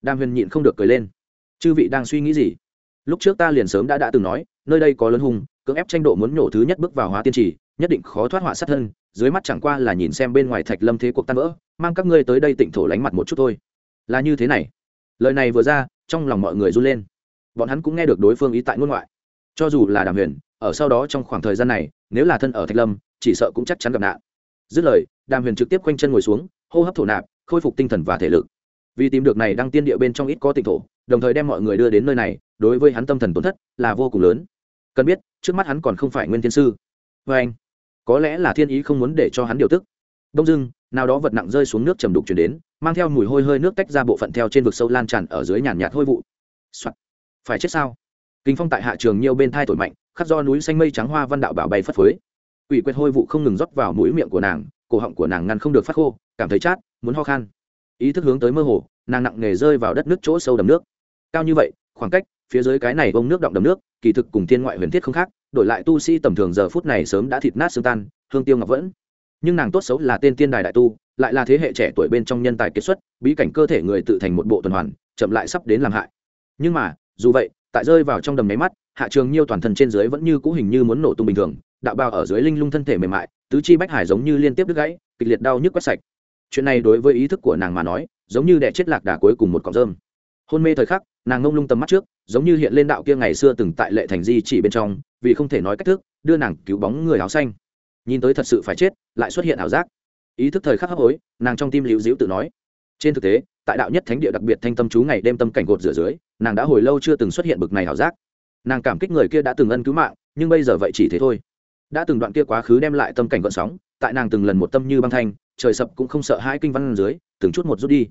Đàm huyền nhịn không được cười lên. Chư vị đang suy nghĩ gì? Lúc trước ta liền sớm đã đã từng nói, nơi đây có lớn hung, cưỡng ép tranh độ muốn nhổ thứ nhất bước vào hóa tiên trì, nhất định khó thoát họa sát thân, dưới mắt chẳng qua là nhìn xem bên ngoài thạch lâm thế cuộc tan vỡ, mang các ngươi tới đây tịnh thổ lánh mặt một chút thôi. Là như thế này. Lời này vừa ra, trong lòng mọi người run lên. Bọn hắn cũng nghe được đối phương ý tại ngôn ngoại. Cho dù là đàm huyền, ở sau đó trong khoảng thời gian này, nếu là thân ở thạch lâm, chỉ sợ cũng chắc chắn gặp nạn. Dứt lời, đàm huyền trực tiếp quanh chân ngồi xuống, hô hấp thổ nạp, khôi phục tinh thần và thể lực. Vì tìm được này đang tiên địa bên trong ít có tịnh thổ đồng thời đem mọi người đưa đến nơi này, đối với hắn tâm thần tổn thất là vô cùng lớn. Cần biết, trước mắt hắn còn không phải nguyên thiên sư. Vê anh, có lẽ là thiên ý không muốn để cho hắn điều tức. Đông dưng nào đó vật nặng rơi xuống nước trầm đục chuyển đến, mang theo mùi hôi hơi nước tách ra bộ phận theo trên vực sâu lan tràn ở dưới nhàn nhạt hôi vụ、Soạn. phải chết sao? Kinh phong tại hạ trường nhiều bên thai thổi mạnh, khắc do núi xanh mây trắng hoa văn đạo bảo bay phất phới. Ủy quyết hôi vụ không ngừng rót vào mũi miệng của nàng, cổ họng của nàng ngăn không được phát khô, cảm thấy chát, muốn ho khan. Ý thức hướng tới mơ hồ, nàng nặng nề rơi vào đất nước chỗ sâu đầm nước cao như vậy, khoảng cách, phía dưới cái này bông nước động đầm nước, kỳ thực cùng thiên ngoại huyền thiết không khác, đổi lại tu sĩ tầm thường giờ phút này sớm đã thịt nát xương tan, hương tiêu ngọc vẫn. Nhưng nàng tốt xấu là tên tiên đài đại tu, lại là thế hệ trẻ tuổi bên trong nhân tài kết xuất, bí cảnh cơ thể người tự thành một bộ tuần hoàn, chậm lại sắp đến làm hại. Nhưng mà, dù vậy, tại rơi vào trong đầm nháy mắt, hạ trường nhiêu toàn thân trên dưới vẫn như cũ hình như muốn nổ tung bình thường, đạo bao ở dưới linh lung thân thể mềm mại, tứ chi bách hải giống như liên tiếp đứt gãy, kịch liệt đau nhức quét sạch. Chuyện này đối với ý thức của nàng mà nói, giống như đẻ chết lạc đà cuối cùng một cọng rơm. Hôn mê thời khắc nàng ngông lung tầm mắt trước, giống như hiện lên đạo kia ngày xưa từng tại lệ thành di chỉ bên trong, vì không thể nói cách thức, đưa nàng cứu bóng người áo xanh. Nhìn tới thật sự phải chết, lại xuất hiện ảo giác. Ý thức thời khắc hấp hối, nàng trong tim liễu diễu tự nói. Trên thực tế, tại đạo nhất thánh địa đặc biệt thanh tâm chú ngày đêm tâm cảnh gột rửa dưới, nàng đã hồi lâu chưa từng xuất hiện bực này ảo giác. Nàng cảm kích người kia đã từng ân cứu mạng, nhưng bây giờ vậy chỉ thế thôi. Đã từng đoạn kia quá khứ đem lại tâm cảnh gợn sóng, tại nàng từng lần một tâm như băng thanh, trời sập cũng không sợ hai kinh văn dưới, từng chút một rút đi.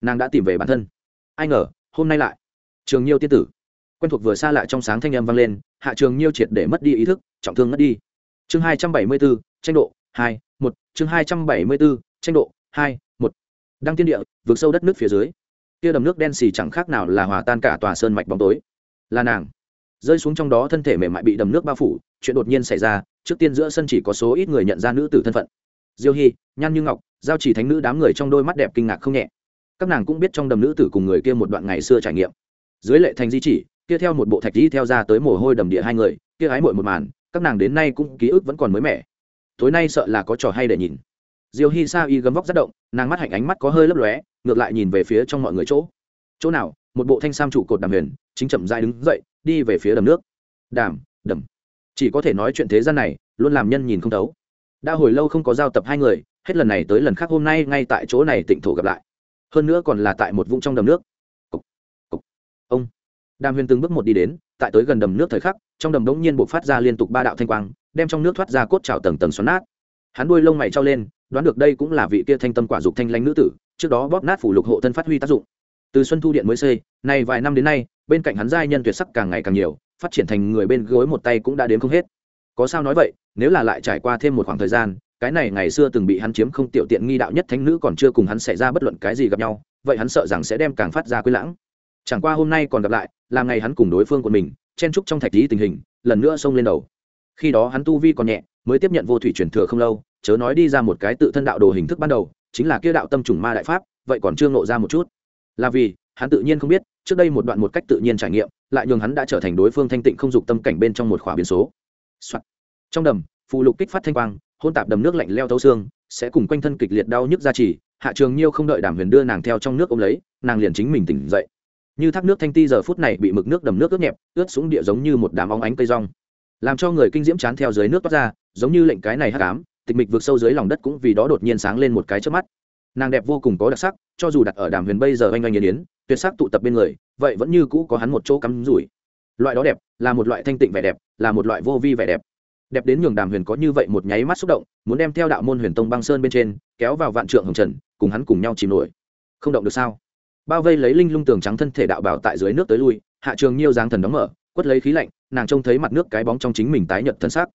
Nàng đã tìm về bản thân. Ai ngờ, hôm nay lại trường nhiêu tiên tử. Quen thuộc vừa xa lại trong sáng thanh âm vang lên, hạ trường nhiêu triệt để mất đi ý thức, trọng thương mất đi. Chương hai trăm bảy mươi bốn tranh độ, hai, một, chương hai trăm bảy mươi bốn tranh độ, hai, một. Đăng tiên địa, vượt sâu đất nước phía dưới. Kia đầm nước đen xì chẳng khác nào là hòa tan cả tòa sơn mạch bóng tối. Là nàng. Rơi xuống trong đó thân thể mềm mại bị đầm nước bao phủ, chuyện đột nhiên xảy ra, trước tiên giữa sân chỉ có số ít người nhận ra nữ tử thân phận. Diêu hy nhan như ngọc, giao chỉ thánh nữ đám người trong đôi mắt đẹp kinh ngạc không nhẹ. Các nàng cũng biết trong đầm nữ tử cùng người kia một đoạn ngày xưa trải nghiệm dưới lệ thành di chỉ, kia theo một bộ thạch di theo ra tới mồ hôi đầm địa hai người, kia ái mội một màn, các nàng đến nay cũng ký ức vẫn còn mới mẻ. Tối nay sợ là có trò hay để nhìn. Diêu hi sa y gấm vóc rất động, nàng mắt hạnh ánh mắt có hơi lấp lóe, ngược lại nhìn về phía trong mọi người chỗ. Chỗ nào? Một bộ thanh sam trụ cột đàm huyền, chính chậm dai đứng dậy, đi về phía đầm nước. Đàm, đầm. Chỉ có thể nói chuyện thế gian này, luôn làm nhân nhìn không thấu. Đã hồi lâu không có giao tập hai người, hết lần này tới lần khác hôm nay ngay tại chỗ này tịnh thổ gặp lại. Hơn nữa còn là tại một vũng trong đầm nước đàm huyền từng bước một đi đến, tại tới gần đầm nước thời khắc, trong đầm đống nhiên buộc phát ra liên tục ba đạo thanh quang, đem trong nước thoát ra cốt trào tầng tầng xoắn nát. Hắn đuôi lông mày trao lên, đoán được đây cũng là vị kia thanh tâm quả dục thanh lãnh nữ tử, trước đó bóp nát phủ lục hộ thân phát huy tác dụng. Từ xuân thu điện mới xây, nay vài năm đến nay, bên cạnh hắn giai nhân tuyệt sắc càng ngày càng nhiều, phát triển thành người bên gối một tay cũng đã đến không hết. Có sao nói vậy, nếu là lại trải qua thêm một khoảng thời gian, cái này ngày xưa từng bị hắn chiếm không tiểu tiện nghi đạo nhất thánh nữ còn chưa cùng hắn xảy ra bất luận cái gì gặp nhau, vậy hắn sợ rằng sẽ đem càng phát ra quy lãng. Chẳng qua hôm nay còn gặp lại làm ngày hắn cùng đối phương của mình, chen trúc trong thạch lý tình hình, lần nữa xông lên đầu. Khi đó hắn tu vi còn nhẹ, mới tiếp nhận vô thủy truyền thừa không lâu, chớ nói đi ra một cái tự thân đạo đồ hình thức ban đầu, chính là kia đạo tâm trùng ma đại pháp, vậy còn chưa ngộ ra một chút. Là vì, hắn tự nhiên không biết, trước đây một đoạn một cách tự nhiên trải nghiệm, lại nhường hắn đã trở thành đối phương thanh tịnh không dục tâm cảnh bên trong một khỏa biến số、Soạn. trong đầm, phù lục kích phát thanh quang, hôn tạp đầm nước lạnh leo thấu xương, sẽ cùng quanh thân kịch liệt đau nhức ra trì, hạ trường nhiêu không đợi đàm huyền đưa nàng theo trong nước ôm lấy, nàng liền chính mình tỉnh dậy như thác nước thanh ti giờ phút này bị mực nước đầm nước ướt nhẹp, ướt xuống địa giống như một đám óng ánh cây rong. Làm cho người kinh diễm chán theo dưới nước toát ra, giống như lệnh cái này hắc ám, tịch mịch vượt sâu dưới lòng đất cũng vì đó đột nhiên sáng lên một cái trước mắt. Nàng đẹp vô cùng có đặc sắc, cho dù đặt ở đàm huyền bây giờ oanh oanh nghiền yến, tuyệt sắc tụ tập bên người, vậy vẫn như cũ có hắn một chỗ cắm rủi. Loại đó đẹp, là một loại thanh tịnh vẻ đẹp, là một loại vô vi vẻ đẹp. Đẹp đến nhường đàm huyền có như vậy một nháy mắt xúc động, muốn đem theo đạo môn huyền tông băng sơn bên trên, kéo vào vạn trượng hồng trần, cùng hắn cùng nhau chìm nổi. Không động được sao? Bao vây lấy linh lung tường trắng thân thể đạo bảo tại dưới nước tới lui, hạ trường nhiêu dáng thần đóng mở, quất lấy khí lạnh, nàng trông thấy mặt nước cái bóng trong chính mình tái nhợt thân xác.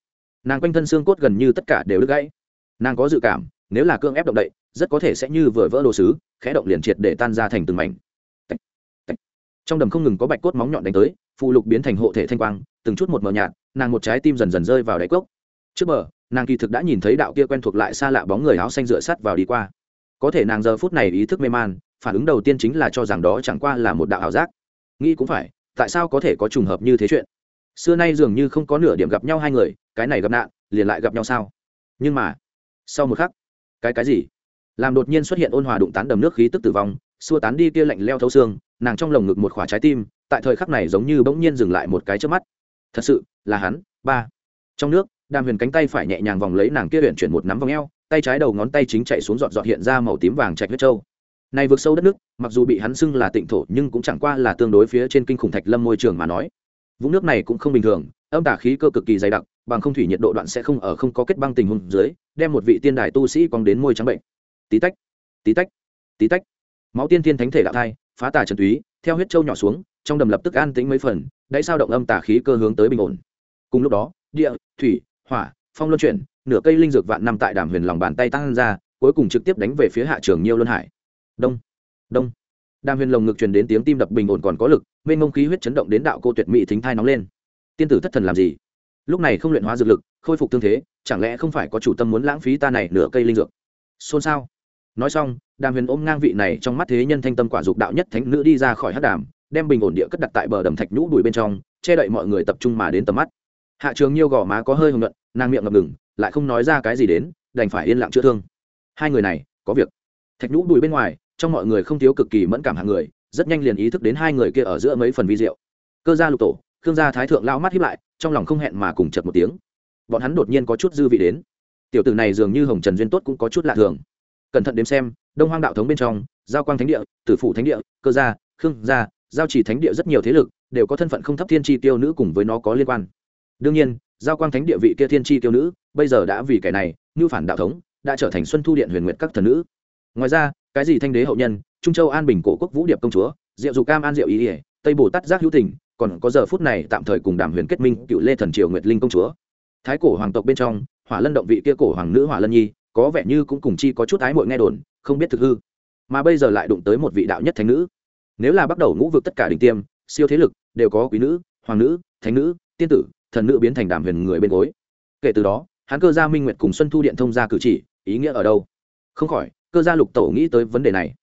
Nàng quanh thân xương cốt gần như tất cả đều đứt gãy. Nàng có dự cảm, nếu là cương ép động đậy, rất có thể sẽ như vừa vỡ đồ sứ, khẽ động liền triệt để tan ra thành từng mảnh. Trong đầm không ngừng có bạch cốt móng nhọn đánh tới phụ lục biến thành hộ thể thanh quang, từng chút một mờ nhạt, nàng một trái tim dần dần rơi vào đáy cốc. Trước bờ, nàng kỳ thực đã nhìn thấy đạo kia quen thuộc lại xa lạ bóng người áo xanh dựa sắt vào đi qua. Có thể nàng giờ phút này ý thức mê man phản ứng đầu tiên chính là cho rằng đó chẳng qua là một đạo ảo giác. Nghĩ cũng phải, tại sao có thể có trùng hợp như thế chuyện? Xưa nay dường như không có nửa điểm gặp nhau hai người, cái này gặp nạn, liền lại gặp nhau sao? Nhưng mà, sau một khắc, cái cái gì? Làm đột nhiên xuất hiện ôn hòa đụng tán đầm nước khí tức tử vong, xua tán đi kia lạnh leo thấu xương, nàng trong lồng ngực một khỏa trái tim, tại thời khắc này giống như bỗng nhiên dừng lại một cái trước mắt. Thật sự, là hắn, ba. Trong nước, đàm huyền cánh tay phải nhẹ nhàng vòng lấy nàng kia huyện chuyển một nắm vòng eo, tay trái đầu ngón tay chính chạy xuống giọt giọt hiện ra màu tím vàng trạch huyết trâu này vượt sâu đất nước, mặc dù bị hắn xưng là tịnh thổ nhưng cũng chẳng qua là tương đối phía trên kinh khủng thạch lâm môi trường mà nói. Vũng nước này cũng không bình thường, âm tà khí cơ cực kỳ dày đặc, bằng không thủy nhiệt độ đoạn sẽ không ở không có kết băng tình huống dưới, đem một vị tiên đài tu sĩ quăng đến môi trắng bệnh. Tí tách tí tách tí tách. Máu tiên thiên thánh thể đạo thai, phá tà trần túy, theo huyết châu nhỏ xuống, trong đầm lập tức an tĩnh mấy phần, đáy sao động âm tà khí cơ hướng tới bình ổn. Cùng lúc đó, địa, thủy, hỏa, phong luân chuyển, nửa cây linh dược vạn năm tại đàm huyền lòng bàn tay tăng ra, cuối cùng trực tiếp đánh về phía hạ trường nhiêu luân hải đông. Đông. Đàm huyền lồng ngực truyền đến tiếng tim đập bình ổn còn có lực, mênh mông khí huyết chấn động đến đạo cô tuyệt mỹ thính thai nóng lên. Tiên tử thất thần làm gì? Lúc này không luyện hóa dược lực, khôi phục tương thế, chẳng lẽ không phải có chủ tâm muốn lãng phí ta này nửa cây linh dược? Xôn xao. Nói xong, đàm huyền ôm ngang vị này trong mắt thế nhân thanh tâm quả dục đạo nhất thánh nữ đi ra khỏi hát đàm, đem bình ổn địa cất đặt tại bờ đầm thạch nhũ đùi bên trong, che đậy mọi người tập trung mà đến tầm mắt. Hạ trường nhiêu gò má có hơi hồng luận nàng miệng ngập ngừng, lại không nói ra cái gì đến, đành phải yên lặng chữa thương. Hai người này, có việc. Thạch nhũ đùi bên ngoài trong mọi người không thiếu cực kỳ mẫn cảm hàng người, rất nhanh liền ý thức đến hai người kia ở giữa mấy phần vi diệu. Cơ gia lục tổ, khương gia thái thượng lao mắt hiếp lại, trong lòng không hẹn mà cùng chật một tiếng. Bọn hắn đột nhiên có chút dư vị đến. Tiểu tử này dường như hồng trần duyên tốt cũng có chút lạ thường. Cẩn thận đếm xem, đông hoang đạo thống bên trong, giao quang thánh địa, tử phủ thánh địa, cơ gia, khương gia, giao chỉ thánh địa rất nhiều thế lực, đều có thân phận không thấp thiên tri tiêu nữ cùng với nó có liên quan. Đương nhiên, giao quang thánh địa vị kia thiên tri tiêu nữ, bây giờ đã vì kẻ này như phản đạo thống, đã trở thành xuân thu điện huyền nguyện các thần nữ. Ngoài ra cái gì thanh đế hậu nhân, trung châu an bình cổ quốc vũ điệp công chúa, diệu dù cam an diệu ý ỉa tây bồ tát giác hữu tình, còn có giờ phút này tạm thời cùng đàm huyền kết minh, cựu lê thần triều nguyệt linh công chúa. Thái cổ hoàng tộc bên trong, hỏa lân động vị kia cổ hoàng nữ hỏa lân nhi, có vẻ như cũng cùng chi có chút ái mội nghe đồn, không biết thực hư. Mà bây giờ lại đụng tới một vị đạo nhất thánh nữ. Nếu là bắt đầu ngũ vực tất cả đỉnh tiêm, siêu thế lực, đều có quý nữ, hoàng nữ, thánh nữ, tiên tử, thần nữ biến thành đàm huyền người bên gối. Kể từ đó, hắn cơ gia minh nguyệt cùng xuân thu điện thông ra cử chỉ, ý nghĩa ở đâu? Không khỏi cơ gia lục tổ nghĩ tới vấn đề này.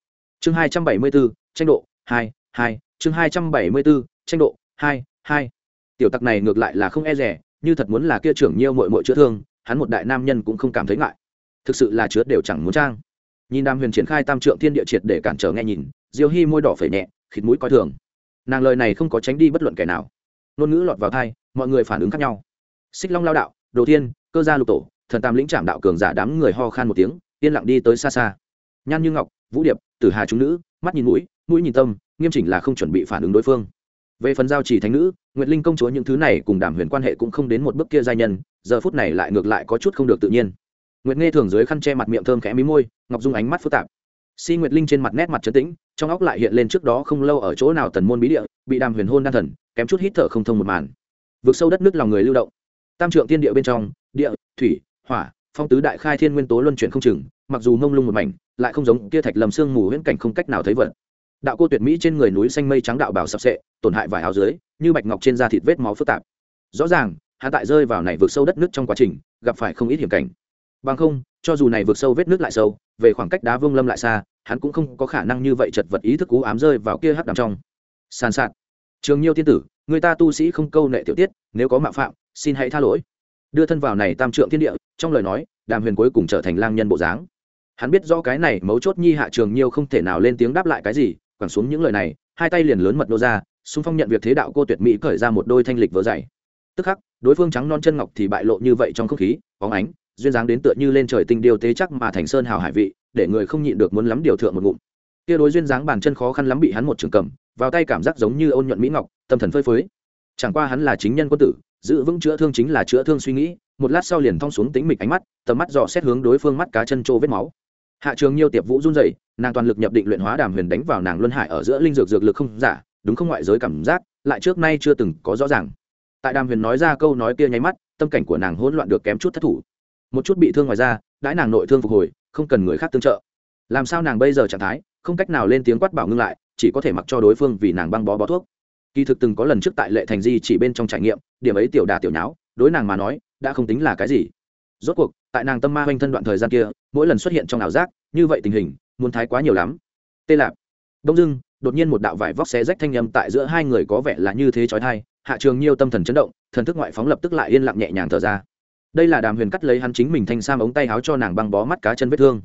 Chương hai trăm bảy mươi bốn, tranh độ, hai hai. Chương hai trăm bảy mươi bốn, tranh độ, hai hai. Tiểu tặc này ngược lại là không e rẻ, như thật muốn là kia trưởng nhiêu mội mội chữa thương, hắn một đại nam nhân cũng không cảm thấy ngại. Thực sự là chứa đều chẳng muốn trang. Nhìn đàm huyền triển khai tam trượng thiên địa triệt để cản trở nghe nhìn, diêu hy môi đỏ phẩy nhẹ, khịt mũi coi thường. Nàng lời này không có tránh đi bất luận kẻ nào. Ngôn ngữ lọt vào thai mọi người phản ứng khác nhau. Xích long lao đạo, đồ tiên cơ gia lục tổ, thần tam lĩnh trạm đạo cường giả đám người ho khan một tiếng yên lặng đi tới xa xa. Nhan như ngọc, vũ điệp, tử hà trung nữ, mắt nhìn mũi mũi nhìn tâm, nghiêm chỉnh là không chuẩn bị phản ứng đối phương. Về phần giao chỉ thánh nữ, nguyệt linh công chúa những thứ này cùng đàm huyền quan hệ cũng không đến một bước kia giai nhân, giờ phút này lại ngược lại có chút không được tự nhiên. Nguyệt nghe thường dưới khăn che mặt miệng thơm khẽ mí môi, ngọc dung ánh mắt phức tạp. Si nguyệt linh trên mặt nét mặt trấn tĩnh, trong óc lại hiện lên trước đó không lâu ở chỗ nào tần môn bí địa, bị đàm huyền hôn đan thần, kém chút hít thở không thông một màn. Vượt sâu đất nước lòng người lưu động. Tam trượng tiên địa bên trong, địa, thủy, hỏa phong tứ đại khai thiên nguyên tố luân chuyển không chừng, mặc dù mông lung một mảnh, lại không giống kia thạch lầm sương mù huyễn cảnh không cách nào thấy vật. Đạo cô tuyệt mỹ trên người núi xanh mây trắng đạo bảo sập sệ, tổn hại vài áo dưới, như bạch ngọc trên da thịt vết máu phức tạp. Rõ ràng hạ tại rơi vào này vượt sâu đất nước trong quá trình, gặp phải không ít hiểm cảnh. Bằng không, cho dù này vượt sâu vết nước lại sâu, về khoảng cách đá vương lâm lại xa, hắn cũng không có khả năng như vậy chật vật ý thức cú ám rơi vào kia hắc đằng trong. Sàn sạt. Trường nhiêu tiên tử, người ta tu sĩ không câu nệ tiểu tiết, nếu có mạo phạm, xin hãy tha lỗi đưa thân vào này tam trượng thiên địa, trong lời nói, đàm huyền cuối cùng trở thành lang nhân bộ dáng. Hắn biết do cái này mấu chốt nhi hạ trường nhiêu không thể nào lên tiếng đáp lại cái gì, quẳng xuống những lời này, hai tay liền lớn mật nô ra, xung phong nhận việc thế đạo cô tuyệt mỹ cởi ra một đôi thanh lịch vỡ dày. Tức khắc, đối phương trắng non chân ngọc thì bại lộ như vậy trong không khí, bóng ánh, duyên dáng đến tựa như lên trời tinh điều tế chắc mà thành sơn hào hải vị, để người không nhịn được muốn lắm điều thượng một ngụm. Kia đối duyên dáng bàn chân khó khăn lắm bị hắn một trường cầm, vào tay cảm giác giống như ôn nhuận mỹ ngọc, tâm thần phơi phới. Chẳng qua hắn là chính nhân quân tử giữ vững chữa thương chính là chữa thương suy nghĩ, một lát sau liền thong xuống tính mịch ánh mắt, tầm mắt dò xét hướng đối phương mắt cá chân trô vết máu. Hạ trường nhiêu tiệp vũ run dày nàng toàn lực nhập định luyện hóa đàm huyền đánh vào nàng luân hải ở giữa linh dược dược lực không giả, đúng không ngoại giới cảm giác, lại trước nay chưa từng có rõ ràng. Tại đàm huyền nói ra câu nói kia nháy mắt, tâm cảnh của nàng hỗn loạn được kém chút thất thủ. Một chút bị thương ngoài ra, đãi nàng nội thương phục hồi, không cần người khác tương trợ. Làm sao nàng bây giờ trạng thái, không cách nào lên tiếng quát bảo ngưng lại, chỉ có thể mặc cho đối phương vì nàng băng bó bó thuốc kỳ thực từng có lần trước tại lệ thành di chỉ bên trong trải nghiệm, điểm ấy tiểu đà tiểu nháo, đối nàng mà nói, đã không tính là cái gì. Rốt cuộc, tại nàng tâm ma hoanh thân đoạn thời gian kia, mỗi lần xuất hiện trong ảo giác, như vậy tình hình, muốn thái quá nhiều lắm. Tê lạp. Đông dưng đột nhiên một đạo vải vóc xé rách thanh â m tại giữa hai người có vẻ là như thế trói thai hạ trường nhiều tâm thần chấn động, thần thức ngoại phóng lập tức lại yên lặng nhẹ nhàng thở ra. Đây là đàm huyền cắt lấy hắn chính mình thanh sam ống tay áo cho nàng băng bó mắt cá chân vết thương.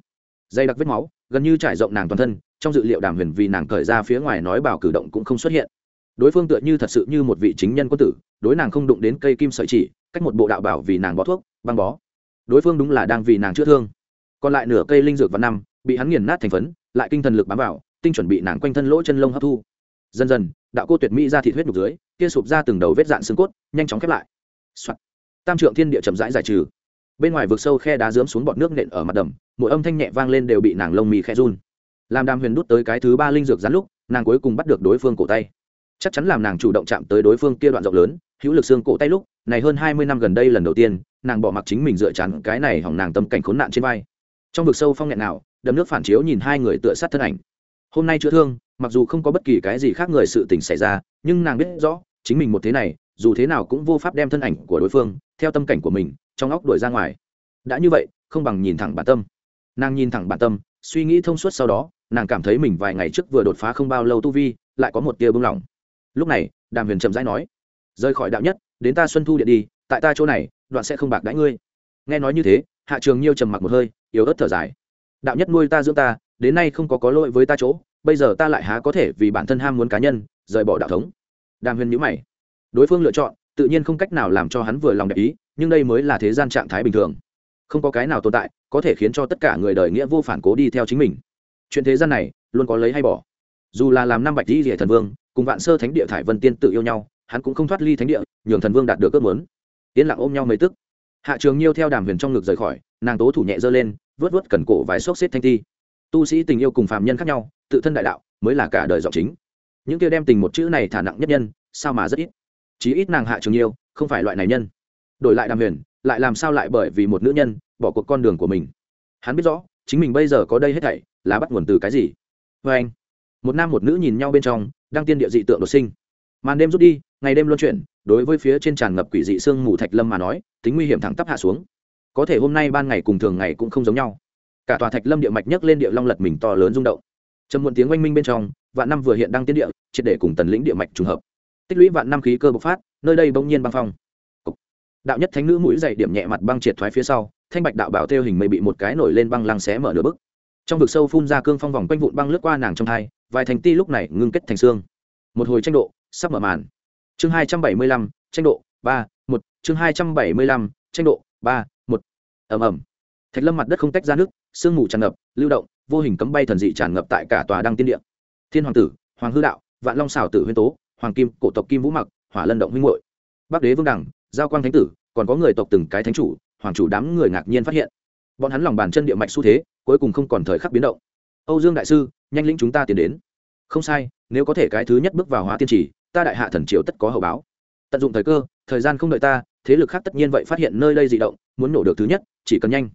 Dây đặc vết máu, gần như trải rộng nàng toàn thân, trong dự liệu đàm huyền vì nàng cởi ra phía ngoài nói bảo cử động cũng không xuất hiện đối phương tựa như thật sự như một vị chính nhân quân tử, đối nàng không đụng đến cây kim sợi chỉ, cách một bộ đạo bảo vì nàng bó thuốc, băng bó. Đối phương đúng là đang vì nàng chữa thương. Còn lại nửa cây linh dược và năm, bị hắn nghiền nát thành phấn, lại kinh thần lực bám vào, tinh chuẩn bị nàng quanh thân lỗ chân lông hấp thu. Dần dần, đạo cô tuyệt mỹ ra thịt huyết nhục dưới, kia sụp ra từng đầu vết dạn xương cốt, nhanh chóng khép lại、Soạn. tam trượng thiên địa chậm rãi giải trừ. Bên ngoài vực sâu khe đá dướm xuống bọt nước nện ở mặt đầm, mỗi âm thanh nhẹ vang lên đều bị nàng lông mì khe run. Làm đàm huyền đút tới cái thứ ba linh dược rắn lúc, nàng cuối cùng bắt được đối phương cổ tay chắc chắn làm nàng chủ động chạm tới đối phương kia đoạn rộng lớn, hữu lực xương cổ tay lúc, này hơn hai mươi năm gần đây lần đầu tiên, nàng bỏ mặc chính mình dựa chắn cái này hỏng nàng tâm cảnh khốn nạn trên vai. Trong vực sâu phong nghẹn nào, đầm nước phản chiếu nhìn hai người tựa sát thân ảnh. Hôm nay chữa thương, mặc dù không có bất kỳ cái gì khác người sự tình xảy ra, nhưng nàng biết rõ, chính mình một thế này, dù thế nào cũng vô pháp đem thân ảnh của đối phương, theo tâm cảnh của mình, trong óc đuổi ra ngoài. Đã như vậy, không bằng nhìn thẳng bản tâm. Nàng nhìn thẳng bản tâm, suy nghĩ thông suốt sau đó, nàng cảm thấy mình vài ngày trước vừa đột phá không bao lâu tu vi, lại có một tia bưng lỏng lúc này, đàm huyền chậm rãi nói, rời khỏi đạo nhất, đến ta xuân thu điện đi, tại ta chỗ này, đoạn sẽ không bạc đãi ngươi. Nghe nói như thế, hạ trường nhiêu trầm mặc một hơi, yếu ớt thở dài. Đạo nhất nuôi ta dưỡng ta, đến nay không có có lỗi với ta chỗ, bây giờ ta lại há có thể vì bản thân ham muốn cá nhân, rời bỏ đạo thống. Đàm huyền nhữ mày. Đối phương lựa chọn, tự nhiên không cách nào làm cho hắn vừa lòng đẹp ý, nhưng đây mới là thế gian trạng thái bình thường. Không có cái nào tồn tại có thể khiến cho tất cả người đời nghĩa vô phản cố đi theo chính mình. Chuyện thế gian này, luôn có lấy hay bỏ. Dù là làm năm bạch dĩ rỉa thần vương cùng vạn sơ thánh địa thải vân tiên tự yêu nhau hắn cũng không thoát ly thánh địa nhường thần vương đạt được ước muốn. Yên lặng ôm nhau mấy tức. Hạ trường nhiêu theo đàm huyền trong ngực rời khỏi nàng tố thủ nhẹ dơ lên vớt vớt cần cổ vái xốc xếp thanh thi, tu sĩ tình yêu cùng phàm nhân khác nhau tự thân đại đạo mới là cả đời giọng chính. Những kia đem tình một chữ này thả nặng nhất nhân sao mà rất ít? Chí ít nàng hạ trường nhiêu không phải loại này nhân. Đổi lại đàm huyền lại làm sao lại bởi vì một nữ nhân bỏ cuộc con đường của mình? Hắn biết rõ chính mình bây giờ có đây hết thảy là bắt nguồn từ cái gì? Vê anh một nam một nữ nhìn nhau bên trong đang tiên địa dị tượng đột sinh. Màn đêm rút đi, ngày đêm luân chuyển, đối với phía trên tràn ngập quỷ dị sương mù thạch lâm mà nói, tính nguy hiểm thẳng tắp hạ xuống. Có thể hôm nay ban ngày cùng thường ngày cũng không giống nhau. Cả tòa thạch lâm địa mạch nhấc lên địa long lật mình to lớn rung động. Trầm muộn tiếng oanh minh bên trong, vạn năm vừa hiện đang tiến địa, triệt để cùng tần lĩnh địa mạch trùng hợp. Tích lũy vạn năm khí cơ bộc phát, nơi đây bỗng nhiên băng phong. Đạo nhất thánh nữ mũi dày điểm nhẹ mặt băng triệt thoái phía sau, thanh bạch đạo bảo theo hình mây bị một cái nổi lên băng lăng xé mở nửa bức trong vực sâu phun ra cương phong vòng quanh vụn băng lướt qua nàng trong thai vài thành ti lúc này ngưng kết thành xương. Một hồi tranh độ, sắp mở màn. Chương hai trăm bảy mươi lăm, tranh độ, ba, một. Chương hai trăm bảy mươi lăm, tranh độ, ba, một. Ẩm ẩm thạch lâm mặt đất không tách ra nước, sương mù tràn ngập, lưu động, vô hình cấm bay thần dị tràn ngập tại cả tòa đăng tiên điện. thiên hoàng tử, hoàng hư đạo, vạn long xảo tử huyên tố, hoàng kim, cổ tộc kim vũ mặc, hỏa lân động huynh hội bắc đế vương đẳng, giao quang thánh tử, còn có người tộc từng cái thánh chủ, hoàng chủ đám người ngạc nhiên phát hiện. Bọn hắn lòng bàn chân địa mạch xu thế, cuối cùng không còn thời khắc biến động âu dương đại sư, nhanh lĩnh chúng ta tiến đến. Không sai, nếu có thể cái thứ nhất bước vào hóa tiên trì ta đại hạ thần triều tất có hậu báo. Tận dụng thời cơ, thời gian không đợi ta, thế lực khác tất nhiên vậy phát hiện nơi đây dị động, muốn nổ được thứ nhất, chỉ cần nhanh.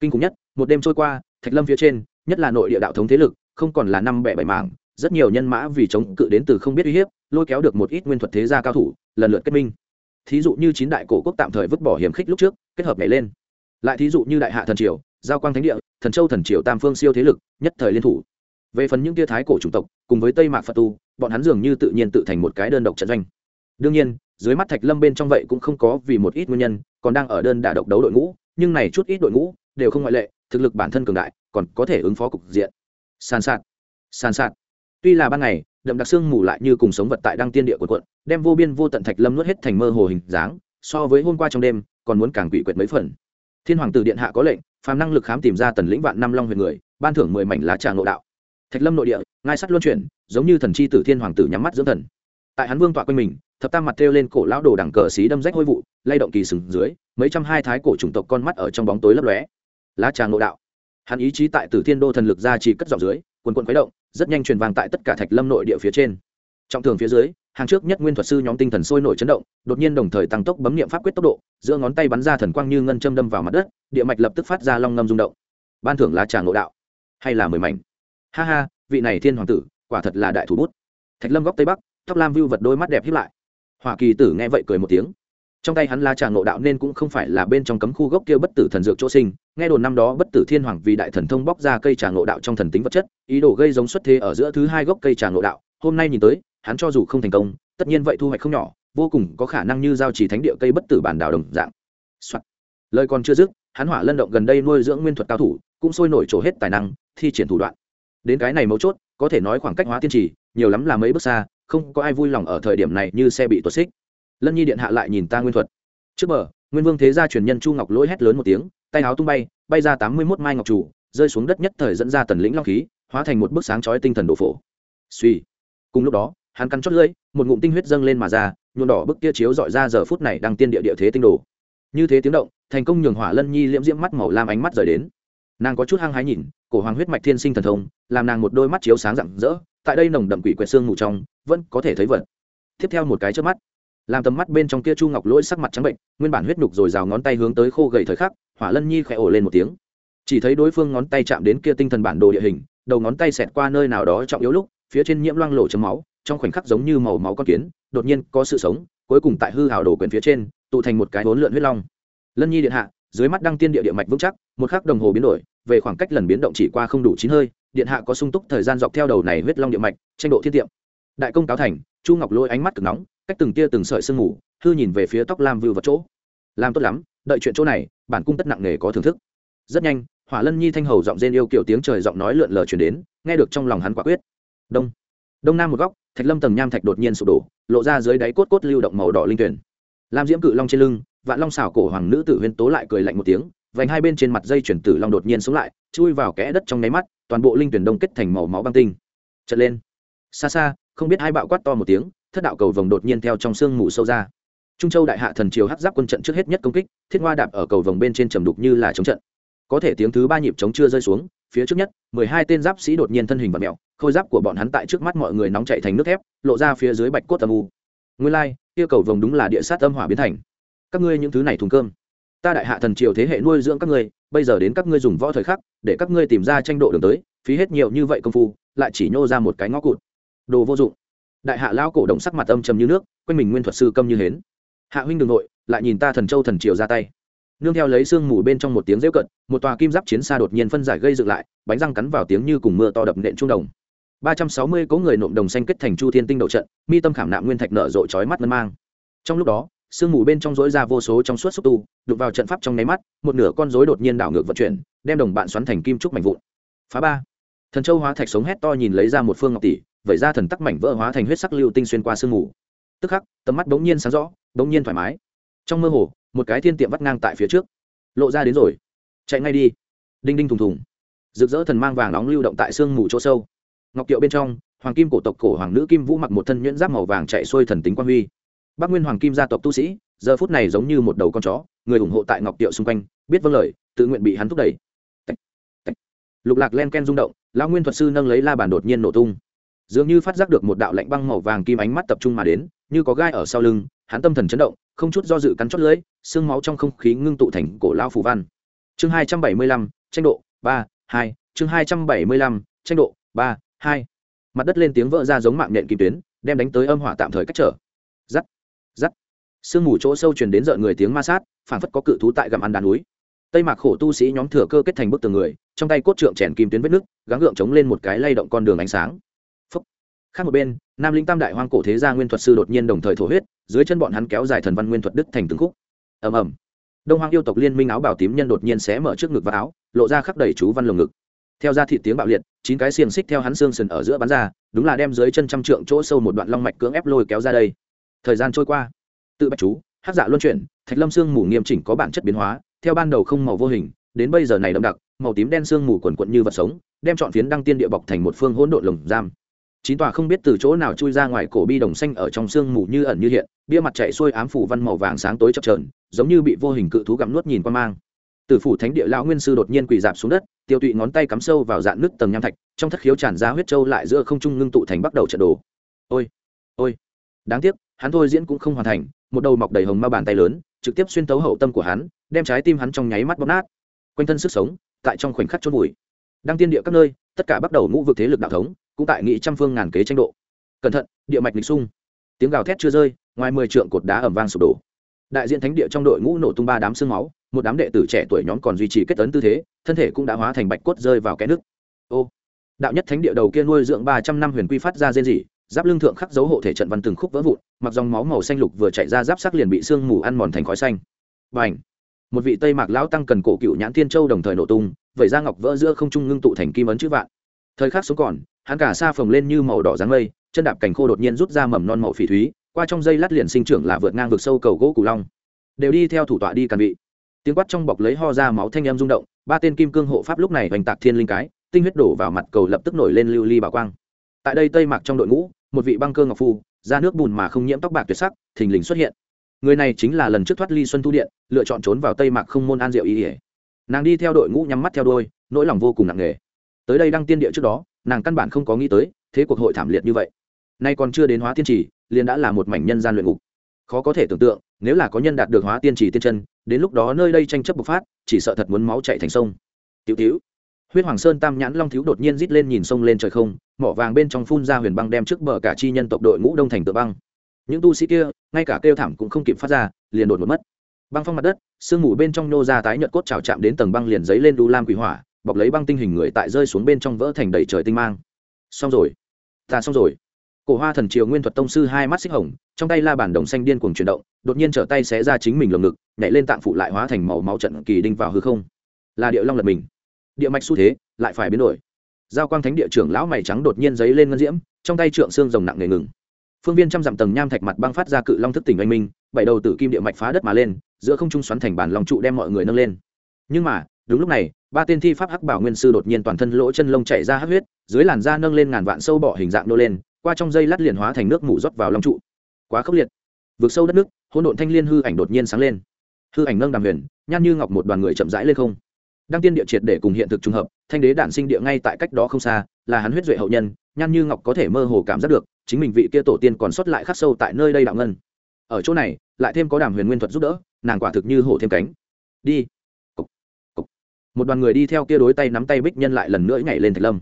Kinh khủng nhất, một đêm trôi qua, thạch lâm phía trên, nhất là nội địa đạo thống thế lực, không còn là năm bẻ bảy mảng, rất nhiều nhân mã vì chống cự đến từ không biết uy hiếp, lôi kéo được một ít nguyên thuật thế gia cao thủ, lần lượt kết minh. Thí dụ như chín đại cổ quốc tạm thời vứt bỏ hiểm khích lúc trước, kết hợp nhảy lên lại thí dụ như đại hạ thần triều, giao quang thánh địa, thần châu thần triều tam phương siêu thế lực, nhất thời liên thủ. Về phần những tia thái cổ chủng tộc, cùng với tây mạc phật tu, bọn hắn dường như tự nhiên tự thành một cái đơn độc trận doanh. Đương nhiên, dưới mắt thạch lâm bên trong vậy cũng không có vì một ít nguyên nhân, còn đang ở đơn đả độc đấu đội ngũ, nhưng này chút ít đội ngũ đều không ngoại lệ, thực lực bản thân cường đại, còn có thể ứng phó cục diện. Sàn sạt sàn sạt. Tuy là ban ngày, đậm đặc xương mù lại như cùng sống vật tại đăng tiên địa của quận đem vô biên vô tận thạch lâm nuốt hết thành mơ hồ hình dáng, so với hôm qua trong đêm, còn muốn càng quỷ quyệt mấy phần thiên hoàng tử điện hạ có lệnh, phàm năng lực khám tìm ra tần lĩnh vạn năm long huyền người, ban thưởng mười mảnh lá trà ngộ đạo. Thạch lâm nội địa, ngai sắt luân chuyển, giống như thần chi tử thiên hoàng tử nhắm mắt dưỡng thần. Tại hắn vương tọa quanh mình, thập tam mặt treo lên cổ lão đồ đẳng cờ xí đâm rách hôi vụ, lay động kỳ sừng dưới, mấy trăm hai thái cổ chủng tộc con mắt ở trong bóng tối lấp lóe. Lá trà ngộ đạo. Hắn ý chí tại tử thiên đô thần lực ra chỉ cất dọc dưới quần quần khuấy động, rất nhanh truyền vàng tại tất cả thạch lâm nội địa phía trên. Trọng thường phía dưới hàng trước nhất nguyên thuật sư nhóm tinh thần sôi nổi chấn động, đột nhiên đồng thời tăng tốc bấm niệm pháp quyết tốc độ, giữa ngón tay bắn ra thần quang như ngân châm đâm vào mặt đất, địa mạch lập tức phát ra long ngâm rung động. Ban thưởng lá trà ngộ đạo. Hay là mười mảnh. Ha ha, vị này thiên hoàng tử, quả thật là đại thủ bút. Thạch lâm góc tây bắc, tóc lam vưu vật đôi mắt đẹp hiếp lại. Hoa kỳ tử nghe vậy cười một tiếng. Trong tay hắn la trà ngộ đạo nên cũng không phải là bên trong cấm khu gốc kia bất tử thần dược chỗ sinh, nghe đồn năm đó bất tử thiên hoàng vì đại thần thông bóc ra cây trà ngộ đạo trong thần tính vật chất, ý đồ gây giống xuất thế ở giữa thứ hai gốc cây trà ngộ đạo. Hôm nay nhìn tới hắn cho dù không thành công, tất nhiên vậy thu hoạch không nhỏ, vô cùng có khả năng như giao chỉ thánh địa cây bất tử bản đảo đồng dạng、Soạn. lời còn chưa dứt, hắn hỏa lân động gần đây nuôi dưỡng nguyên thuật cao thủ, cũng sôi nổi trổ hết tài năng, thi triển thủ đoạn. Đến cái này mấu chốt, có thể nói khoảng cách hóa tiên trì, nhiều lắm là mấy bước xa, không có ai vui lòng ở thời điểm này như xe bị tuột xích. Lân nhi điện hạ lại nhìn ta nguyên thuật. Trước bờ, nguyên vương thế gia truyền nhân chu ngọc lỗi hét lớn một tiếng, tay áo tung bay bay ra tám mươi mốt mai ngọc chủ, rơi xuống đất nhất thời dẫn ra tần lĩnh long khí, hóa thành một bức sáng chói tinh thần đổ phổ. Suy cùng lúc đó hắn cắn chót lưỡi, một ngụm tinh huyết dâng lên mà ra, nhuộm đỏ bức kia chiếu dọi ra giờ phút này đang tiên địa địa thế tinh đồ. Như thế tiếng động, thành công nhường hỏa lân nhi liễm diễm mắt màu lam ánh mắt rời đến. Nàng có chút hăng hái nhìn, cổ hoàng huyết mạch thiên sinh thần thông, làm nàng một đôi mắt chiếu sáng rạng rỡ, tại đây nồng đậm quỷ quẹt xương mù trong, vẫn có thể thấy vật. Tiếp theo một cái trước mắt, làm tầm mắt bên trong kia chu ngọc lỗi sắc mặt trắng bệnh, nguyên bản huyết nhục rồi rào ngón tay hướng tới khô gầy thời khắc, hỏa lân nhi khẽ ổ lên một tiếng. Chỉ thấy đối phương ngón tay chạm đến kia tinh thần bản đồ địa hình, đầu ngón tay xẹt qua nơi nào đó trọng yếu lúc, phía trên nhiễm loang lộ chấm máu trong khoảnh khắc giống như màu máu con kiến, đột nhiên có sự sống, cuối cùng tại hư hảo đồ quyền phía trên, tụ thành một cái hỗn lượn huyết long. Lân nhi điện hạ, dưới mắt đăng tiên địa địa mạch vững chắc, một khắc đồng hồ biến đổi, về khoảng cách lần biến động chỉ qua không đủ chín hơi, điện hạ có sung túc thời gian dọc theo đầu này huyết long địa mạch, tranh độ thiên tiệm đại công cáo thành, chu ngọc lôi ánh mắt cực nóng, cách từng tia từng sợi sương mù, hư nhìn về phía tóc lam vưu vật chỗ. Làm tốt lắm, đợi chuyện chỗ này, bản cung tất nặng nề có thưởng thức. Rất nhanh, hỏa lân nhi thanh hầu giọng rên yêu kiểu tiếng trời giọng nói lượn lờ chuyển đến, nghe được trong lòng hắn quả quyết. Đông. Đông nam một góc thạch lâm tầng nham thạch đột nhiên sụp đổ, lộ ra dưới đáy cốt cốt lưu động màu đỏ linh tuyển. Lam diễm cự long trên lưng, vạn long xảo cổ hoàng nữ tử huyên tố lại cười lạnh một tiếng, vành hai bên trên mặt dây chuyển tử long đột nhiên sống lại, chui vào kẽ đất trong nháy mắt, toàn bộ linh tuyển đông kết thành màu máu băng tinh. Trật lên. Xa xa, không biết hai bạo quát to một tiếng, thất đạo cầu vồng đột nhiên theo trong sương mù sâu ra. Trung châu đại hạ thần triều hát giáp quân trận trước hết nhất công kích, thiết hoa đạp ở cầu vồng bên trên trầm đục như là chống trận. Có thể tiếng thứ ba nhịp chống chưa rơi xuống, phía trước nhất, mười hai tên giáp sĩ đột nhiên thân hình và mẹo khôi giáp của bọn hắn tại trước mắt mọi người nóng chạy thành nước thép lộ ra phía dưới bạch cốt âm u. Nguyên lai、like, kia cầu vồng đúng là địa sát âm hỏa biến thành. Các ngươi những thứ này thùng cơm. Ta đại hạ thần triều thế hệ nuôi dưỡng các ngươi bây giờ đến các ngươi dùng võ thời khắc để các ngươi tìm ra tranh độ đường tới phí hết nhiều như vậy công phu lại chỉ nhô ra một cái ngõ cụt. Đồ vô dụng. Đại hạ lao cổ động sắc mặt âm trầm như nước quanh mình nguyên thuật sư câm như hến. Hạ huynh đường nội lại nhìn ta thần châu thần triều ra tay. Nương theo lấy sương mù bên trong một tiếng rêu cận một tòa kim giáp chiến xa đột nhiên phân giải gây dựng lại bánh răng cắn vào tiếng như cùng mưa to đập nện trung đồng ba trăm sáu mươi cỗ người nộm đồng xanh kết thành chu thiên tinh đậu trận, mi tâm khảm nạm nguyên thạch nở rộ trói mắt ngân mang. Trong lúc đó, sương mù bên trong dối ra vô số trong suốt xúc tu đục vào trận pháp trong nháy mắt, một nửa con dối đột nhiên đảo ngược vận chuyển, đem đồng bạn xoắn thành kim trúc mảnh vụn. Phá ba. Thần châu hóa thạch sống hét to nhìn lấy ra một phương ngọc tỷ, vẩy ra thần tắc mảnh vỡ hóa thành huyết sắc lưu tinh xuyên qua sương mù. Tức khắc, tầm mắt bỗng nhiên sáng rõ, bỗng nhiên thoải mái. Trong mơ hồ, một cái thiên tiệm vắt ngang tại phía trước. Lộ ra đến rồi. Chạy ngay đi. Đinh đinh thùng thùng. Rực rỡ thần mang vàng nóng lưu động tại sương mù chỗ sâu ngọc kiệu bên trong, hoàng kim cổ tộc cổ hoàng nữ kim vũ mặc một thân nhuyễn giáp màu vàng chạy xuôi thần tính quan huy. Bác nguyên hoàng kim gia tộc tu sĩ, giờ phút này giống như một đầu con chó, người ủng hộ tại ngọc tiệu xung quanh, biết vâng lời, tự nguyện bị hắn thúc đẩy. Lục lạc len ken rung động, lão nguyên thuật sư nâng lấy la bàn đột nhiên nổ tung. Dường như phát giác được một đạo lạnh băng màu vàng kim ánh mắt tập trung mà đến, như có gai ở sau lưng, hắn tâm thần chấn động, không chút do dự cắn chót lưỡi xương máu trong không khí ngưng tụ thành cổ lao phù văn. Chương hai trăm bảy mươi lăm, tranh độ ba, hai, chương hai trăm bảy mươi lăm, tranh độ ba hai. Mặt đất lên tiếng vỡ ra giống mạng nhện kim tuyến, đem đánh tới âm hỏa tạm thời cách trở. Giắt giắt. Sương mù chỗ sâu truyền đến rợn người tiếng ma sát phản phất có cự thú tại gặm ăn đá núi. Tây mạc khổ tu sĩ nhóm thừa cơ kết thành bức tường người, trong tay cốt trượng chèn kim tuyến vết nước gắng gượng chống lên một cái lay động con đường ánh sáng. Phúc. khác một bên, nam linh tam đại hoang cổ thế gia nguyên thuật sư đột nhiên đồng thời thổ huyết, dưới chân bọn hắn kéo dài thần văn nguyên thuật đức thành từng khúc. Ầm ầm. Đông hoang yêu tộc liên minh áo bảo tím nhân đột nhiên xé mở trước ngực và áo, lộ ra khắc đầy chú văn lồng ngực theo ra thị tiếng bạo liệt, chín cái xiềng xích theo hắn xương sần ở giữa bắn ra, đúng là đem dưới chân trăm trượng chỗ sâu một đoạn long mạch cưỡng ép lôi kéo ra đây. Thời gian trôi qua. Tự bạch chú, hát dạ luân chuyển, thạch lâm xương mù nghiêm chỉnh có bản chất biến hóa, theo ban đầu không màu vô hình, đến bây giờ này đậm đặc, màu tím đen xương mù quần quận như vật sống, đem chọn phiến đăng tiên địa bọc thành một phương hỗn độn lồng giam. Chín tòa không biết từ chỗ nào chui ra ngoài cổ bi đồng xanh ở trong xương mù như ẩn như hiện, bia mặt chạy xuôi ám phủ văn màu vàng sáng tối chập trờn giống như bị vô hình cự thú gặm nuốt nhìn qua mang tử phủ thánh địa lão nguyên sư đột nhiên quỳ dạp xuống đất, tiêu tụy ngón tay cắm sâu vào dạn nước tầng nham thạch, trong thất khiếu tràn ra huyết châu lại giữa không trung ngưng tụ thành bắt đầu trận đồ. Ôi ôi, đáng tiếc, hắn thôi diễn cũng không hoàn thành, một đầu mọc đầy hồng ma bàn tay lớn, trực tiếp xuyên tấu hậu tâm của hắn, đem trái tim hắn trong nháy mắt bóp nát. Quanh thân sức sống, tại trong khoảnh khắc chôn vùi. Đăng tiên địa các nơi, tất cả bắt đầu ngũ vực thế lực đạo thống, cũng tại nghị trăm phương ngàn kế tranh độ. Cẩn thận, địa mạch lịch sung tiếng gào thét chưa rơi, ngoài mười trượng cột đá ầm vang sụp đổ. Đại diện thánh địa trong đội ngũ nổ tung ba đám xương máu một đám đệ tử trẻ tuổi nhóm còn duy trì kết tấn tư thế, thân thể cũng đã hóa thành bạch cốt rơi vào cái nước. Ô, đạo nhất thánh địa đầu kia nuôi dưỡng ba trăm năm huyền quy phát ra rên rỉ, giáp lưng thượng khắc dấu hộ thể trận văn từng khúc vỡ vụn, mặc dòng máu màu xanh lục vừa chạy ra giáp sắc liền bị sương mù ăn mòn thành khói xanh. Và h một vị tây mạc lão tăng cần cổ cựu nhãn thiên châu đồng thời nổ tung, vẩy ra ngọc vỡ giữa không trung ngưng tụ thành kim ấn chữ vạn. Thời khắc sống còn, hắn cả xa phồng lên như màu đỏ dáng mây, chân đạp cành khô đột nhiên rút ra mầm non màu phỉ thúy, qua trong dây lát liền sinh trưởng là vượt ngang vực sâu cầu gỗ cù long. Đều đi theo thủ tọa đi càn vị tiếng quát trong bọc lấy ho ra máu thanh em rung động, ba tên kim cương hộ pháp lúc này hoành tạc thiên linh cái, tinh huyết đổ vào mặt cầu lập tức nổi lên lưu ly bảo quang. Tại đây tây mạc trong đội ngũ, một vị băng cơ ngọc phu ra nước bùn mà không nhiễm tóc bạc tuyệt sắc, thình lình xuất hiện. Người này chính là lần trước thoát ly xuân thu điện, lựa chọn trốn vào tây mạc không môn an diệu ý ỉa. Nàng đi theo đội ngũ nhắm mắt theo đôi nỗi lòng vô cùng nặng nề. Tới đây đăng tiên địa trước đó, nàng căn bản không có nghĩ tới, thế cuộc hội thảm liệt như vậy. Nay còn chưa đến hóa tiên trì, liền đã là một mảnh nhân gian luyện ngục. Khó có thể tưởng tượng, nếu là có nhân đạt được hóa tiên trì tiên chân đến lúc đó nơi đây tranh chấp bộc phát, chỉ sợ thật muốn máu chạy thành sông. Tiểu tiểu huyết hoàng sơn tam nhãn long thiếu đột nhiên rít lên nhìn sông lên trời không, mỏ vàng bên trong phun ra huyền băng đem trước bờ cả chi nhân tộc đội ngũ đông thành tự băng. Những tu sĩ kia, ngay cả kêu thảm cũng không kịp phát ra, liền đột một mất. Băng phong mặt đất, sương mù bên trong nô ra tái nhợt cốt trào chạm đến tầng băng liền giấy lên đu lam quỷ hỏa, bọc lấy băng tinh hình người tại rơi xuống bên trong vỡ thành đầy trời tinh mang. Xong rồi. Ta xong rồi. Cổ hoa thần triều nguyên thuật tông sư hai mắt xích hồng trong tay la bản đồng xanh điên cuồng chuyển động, đột nhiên trở tay xé ra chính mình lồng ngực, nhảy lên tạng phụ lại hóa thành màu máu trận kỳ đinh vào hư không. Là điệu long lật mình. Địa mạch xu thế, lại phải biến đổi. Giao quang thánh địa trưởng lão mày trắng đột nhiên giấy lên ngân diễm, trong tay trượng xương rồng nặng nề ngừng. Phương viên trăm dặm tầng nham thạch mặt băng phát ra cự long thức tỉnh anh minh, bảy đầu tử kim địa mạch phá đất mà lên, giữa không trung xoắn thành bản lòng trụ đem mọi người nâng lên. Nhưng mà, đúng lúc này, ba tên thi pháp hắc bảo nguyên sư đột nhiên toàn thân lỗ chân lông chảy ra hắc huyết, dưới làn da nâng lên ngàn vạn sâu bọ hình dạng nô lên, qua trong dây lát liền hóa thành nước mủ rót vào long trụ quá khốc liệt. Vượt sâu đất nước, hỗn độn thanh liên hư ảnh đột nhiên sáng lên. Hư ảnh nâng đàm huyền, nhan như ngọc một đoàn người chậm rãi lên không. Đăng tiên địa triệt để cùng hiện thực trùng hợp, thanh đế đản sinh địa ngay tại cách đó không xa, là hắn huyết duệ hậu nhân, nhan như ngọc có thể mơ hồ cảm giác được, chính mình vị kia tổ tiên còn sót lại khắc sâu tại nơi đây đạo ngân. Ở chỗ này, lại thêm có đàm huyền nguyên thuật giúp đỡ, nàng quả thực như hổ thêm cánh. Đi. Cục. Cục. một đoàn người đi theo kia đối tay nắm tay bích nhân lại lần nữa nhảy lên thạch lâm.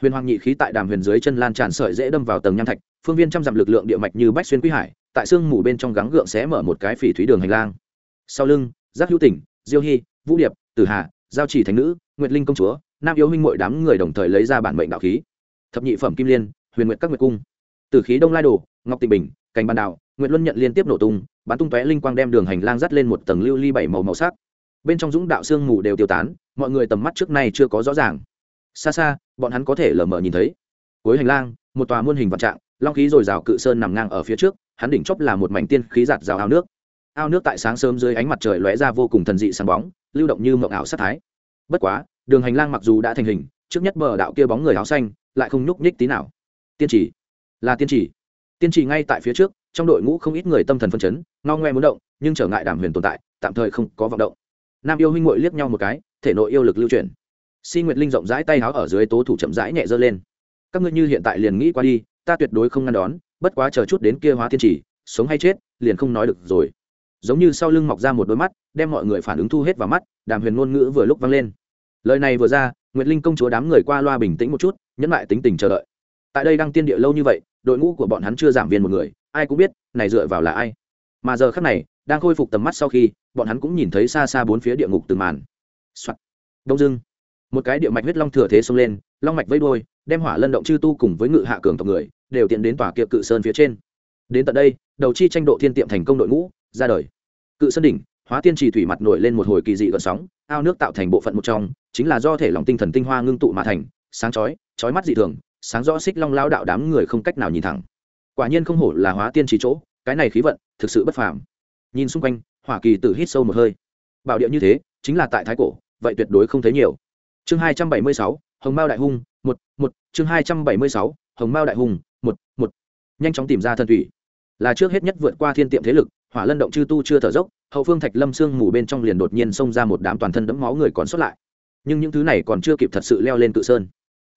Huyền hoàng nhị khí tại đàm huyền dưới chân lan tràn sợi dễ đâm vào tầng nham thạch phương viên trăm dặm lực lượng địa mạch như bách xuyên quý hải, tại sương mù bên trong gắng gượng sẽ mở một cái phỉ thúy đường hành lang. Sau lưng, giác hữu tỉnh, diêu hy vũ điệp, tử hà, giao chỉ thánh nữ, nguyệt linh công chúa, nam yếu huynh mọi đám người đồng thời lấy ra bản mệnh đạo khí. Thập nhị phẩm kim liên, huyền nguyện các nguyệt cung. Từ khí đông lai đồ, ngọc tịnh bình cành ban đạo, nguyệt luân nhận liên tiếp nổ tung, bắn tung tóe linh quang đem đường hành lang dắt lên một tầng lưu ly bảy màu màu sắc. Bên trong dũng đạo sương mù đều tiêu tán, mọi người tầm mắt trước nay chưa có rõ ràng. Xa xa, bọn hắn có thể lờ mờ nhìn thấy. Cuối hành lang, một tòa muôn hình vạn trạng long khí dồi dào cự sơn nằm ngang ở phía trước, hắn đỉnh chóp là một mảnh tiên khí giạt rào ao nước. Ao nước tại sáng sớm dưới ánh mặt trời lóe ra vô cùng thần dị sáng bóng, lưu động như mộng ảo sát thái. Bất quá, đường hành lang mặc dù đã thành hình, trước nhất bờ đạo kia bóng người áo xanh lại không nhúc nhích tí nào. Tiên chỉ, là tiên chỉ. Tiên chỉ ngay tại phía trước, trong đội ngũ không ít người tâm thần phân chấn, ngao ngoe muốn động, nhưng trở ngại đảm huyền tồn tại, tạm thời không có vọng động. Nam yêu huynh ngội liếc nhau một cái, thể nội yêu lực lưu chuyển. Si nguyệt linh rộng rãi tay áo ở dưới tố thủ chậm rãi nhẹ dơ lên. Các ngươi như hiện tại liền nghĩ qua đi ta tuyệt đối không ngăn đón, bất quá chờ chút đến kia hóa thiên chỉ sống hay chết, liền không nói được rồi. Giống như sau lưng mọc ra một đôi mắt, đem mọi người phản ứng thu hết vào mắt, đàm huyền ngôn ngữ vừa lúc vang lên. Lời này vừa ra, nguyệt linh công chúa đám người qua loa bình tĩnh một chút, nhẫn lại tính tình chờ đợi. Tại đây đang tiên địa lâu như vậy, đội ngũ của bọn hắn chưa giảm viên một người, ai cũng biết, này dựa vào là ai. Mà giờ khác này, đang khôi phục tầm mắt sau khi, bọn hắn cũng nhìn thấy xa xa bốn phía địa ngục từng màn、Soạn. đông dưng một cái địa mạch huyết long thừa thế xông lên long mạch vây đôi đem hỏa lân động chư tu cùng với ngự hạ cường tộc người, đều tiện đến tòa kiệu cự sơn phía trên. Đến tận đây, đầu chi tranh độ thiên tiệm thành công đội ngũ, ra đời. Cự sơn đỉnh, hóa tiên trì thủy mặt nổi lên một hồi kỳ dị gợn sóng, ao nước tạo thành bộ phận một trong, chính là do thể lòng tinh thần tinh hoa ngưng tụ mà thành, sáng chói chói mắt dị thường, sáng rõ xích long lao đạo đám người không cách nào nhìn thẳng. Quả nhiên không hổ là hóa tiên trì chỗ, cái này khí vận, thực sự bất phàm. Nhìn xung quanh, hỏa kỳ tử hít sâu một hơi. Bảo địa như thế, chính là tại thái cổ, vậy tuyệt đối không thấy nhiều. Chương hai trăm bảy mươi sáu hồng mao đại hung một một, chương hai trăm bảy mươi sáu, hồng mao đại hung một một. Nhanh chóng tìm ra thần thủy. Là trước hết nhất vượt qua thiên tiệm thế lực, hỏa lân động chư tu chưa thở dốc, hậu phương thạch lâm sương mù bên trong liền đột nhiên xông ra một đám toàn thân đẫm máu người còn sót lại. Nhưng những thứ này còn chưa kịp thật sự leo lên tự sơn.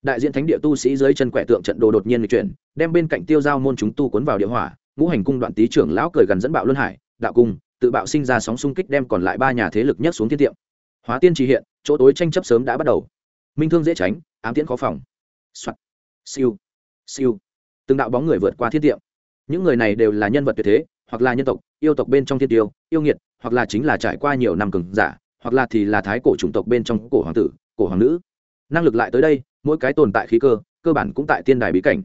Đại diện thánh địa tu sĩ dưới chân quẻ tượng trận đồ đột nhiên lịch chuyển, đem bên cạnh tiêu giao môn chúng tu cuốn vào địa hỏa, ngũ hành cung đoạn tý trưởng lão cười gần dẫn bạo luân hải, đạo cung, tự bạo sinh ra sóng xung kích đem còn lại ba nhà thế lực nhất xuống thiên tiệm. Hóa tiên trì hiện, chỗ tối tranh chấp sớm đã bắt đầu minh thương dễ tránh, ám tiễn khó phòng. Soạn. siêu. Siêu. Từng đạo bóng người vượt qua thiên tiệm. Những người này đều là nhân vật tuyệt thế, hoặc là nhân tộc, yêu tộc bên trong thiên tiêu, yêu nghiệt, hoặc là chính là trải qua nhiều năm cường giả, hoặc là thì là thái cổ chủng tộc bên trong cổ hoàng tử, cổ hoàng nữ. Năng lực lại tới đây, mỗi cái tồn tại khí cơ cơ bản cũng tại tiên đài bí cảnh.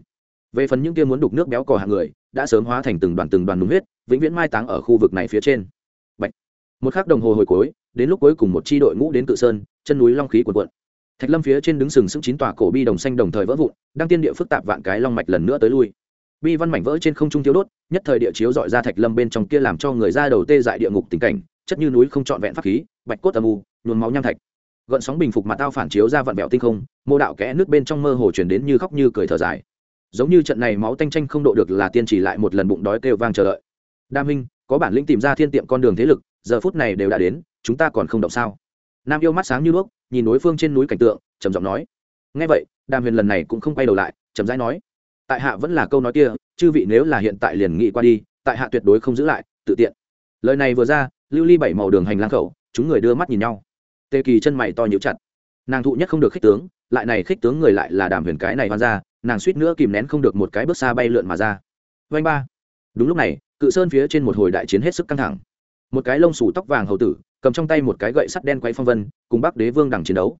Về phần những kia muốn đục nước béo cò hàng người, đã sớm hóa thành từng đoàn từng đoàn đúng huyết, vĩnh viễn mai táng ở khu vực này phía trên. Bạch. một khắc đồng hồ hồi cuối, đến lúc cuối cùng một chi đội ngũ đến cự sơn, chân núi long khí cuồn cuộn thạch lâm phía trên đứng sừng sững chín tòa cổ bi đồng xanh đồng thời vỡ vụn, đang tiên địa phức tạp vạn cái long mạch lần nữa tới lui. Bi văn mảnh vỡ trên không trung thiếu đốt, nhất thời địa chiếu dọi ra thạch lâm bên trong kia làm cho người ra đầu tê dại địa ngục tình cảnh, chất như núi không trọn vẹn pháp khí, bạch cốt âm u nhuồn máu nham thạch. Gợn sóng bình phục mặt tao phản chiếu ra vạn vẹo tinh không, mô đạo kẽ nước bên trong mơ hồ chuyển đến như khóc như cười thở dài. Giống như trận này máu tanh tranh không độ được là tiên chỉ lại một lần bụng đói kêu vang chờ đợi. Đam hinh có bản lĩnh tìm ra thiên tiệm con đường thế lực, giờ phút này đều đã đến, chúng ta còn không động sao? Nam yêu mắt sáng như đuốc nhìn đối phương trên núi cảnh tượng, trầm giọng nói ngay vậy, đàm huyền lần này cũng không quay đầu lại trầm rãi nói, tại hạ vẫn là câu nói kia, chư vị nếu là hiện tại liền nghị qua đi, tại hạ tuyệt đối không giữ lại, tự tiện. Lời này vừa ra, lưu ly bảy màu đường hành lang khẩu, chúng người đưa mắt nhìn nhau. Tê kỳ chân mày to nhíu chặt. Nàng thụ nhất không được khích tướng, lại này khích tướng người lại là đàm huyền cái này hoan ra nàng suýt nữa kìm nén không được một cái bước xa bay lượn mà ra. Vanh ba. Đúng lúc này, cự sơn phía trên một hồi đại chiến hết sức căng thẳng. Một cái lông xù tóc vàng hầu tử cầm trong tay một cái gậy sắt đen quay phong vân, cùng bắc đế vương đằng chiến đấu.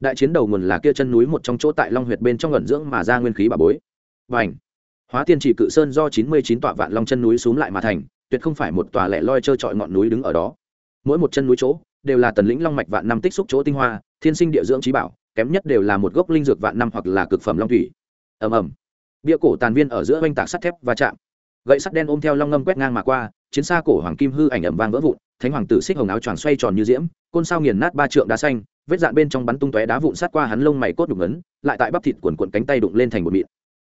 Đại chiến đầu nguồn là kia chân núi một trong chỗ tại long huyệt bên trong ẩn dưỡng mà ra nguyên khí bà bối. Và ảnh hóa tiên chỉ cự sơn do chín mươi chín tọa vạn long chân núi xuống lại mà thành, tuyệt không phải một tòa lẻ loi trơ trọi ngọn núi đứng ở đó. Mỗi một chân núi chỗ, đều là tần lĩnh long mạch vạn năm tích xúc chỗ tinh hoa, thiên sinh địa dưỡng trí bảo, kém nhất đều là một gốc linh dược vạn năm hoặc là cực phẩm long thủy. Ầm ầm. Bia cổ tàn viên ở giữa oanh tạc sắt thép và chạm. Gậy sắt đen ôm theo long ngâm quét ngang mà qua, chiến xa cổ hoàng kim hư ảnh ẩm vang vỡ vụn thánh hoàng tử xích hồng áo choàng xoay tròn như diễm, côn sao nghiền nát ba trượng đá xanh, vết dạn bên trong bắn tung tóe đá vụn sát qua hắn lông mày cốt đục ấn lại tại bắp thịt quần quận cánh tay đụng lên thành một mịn.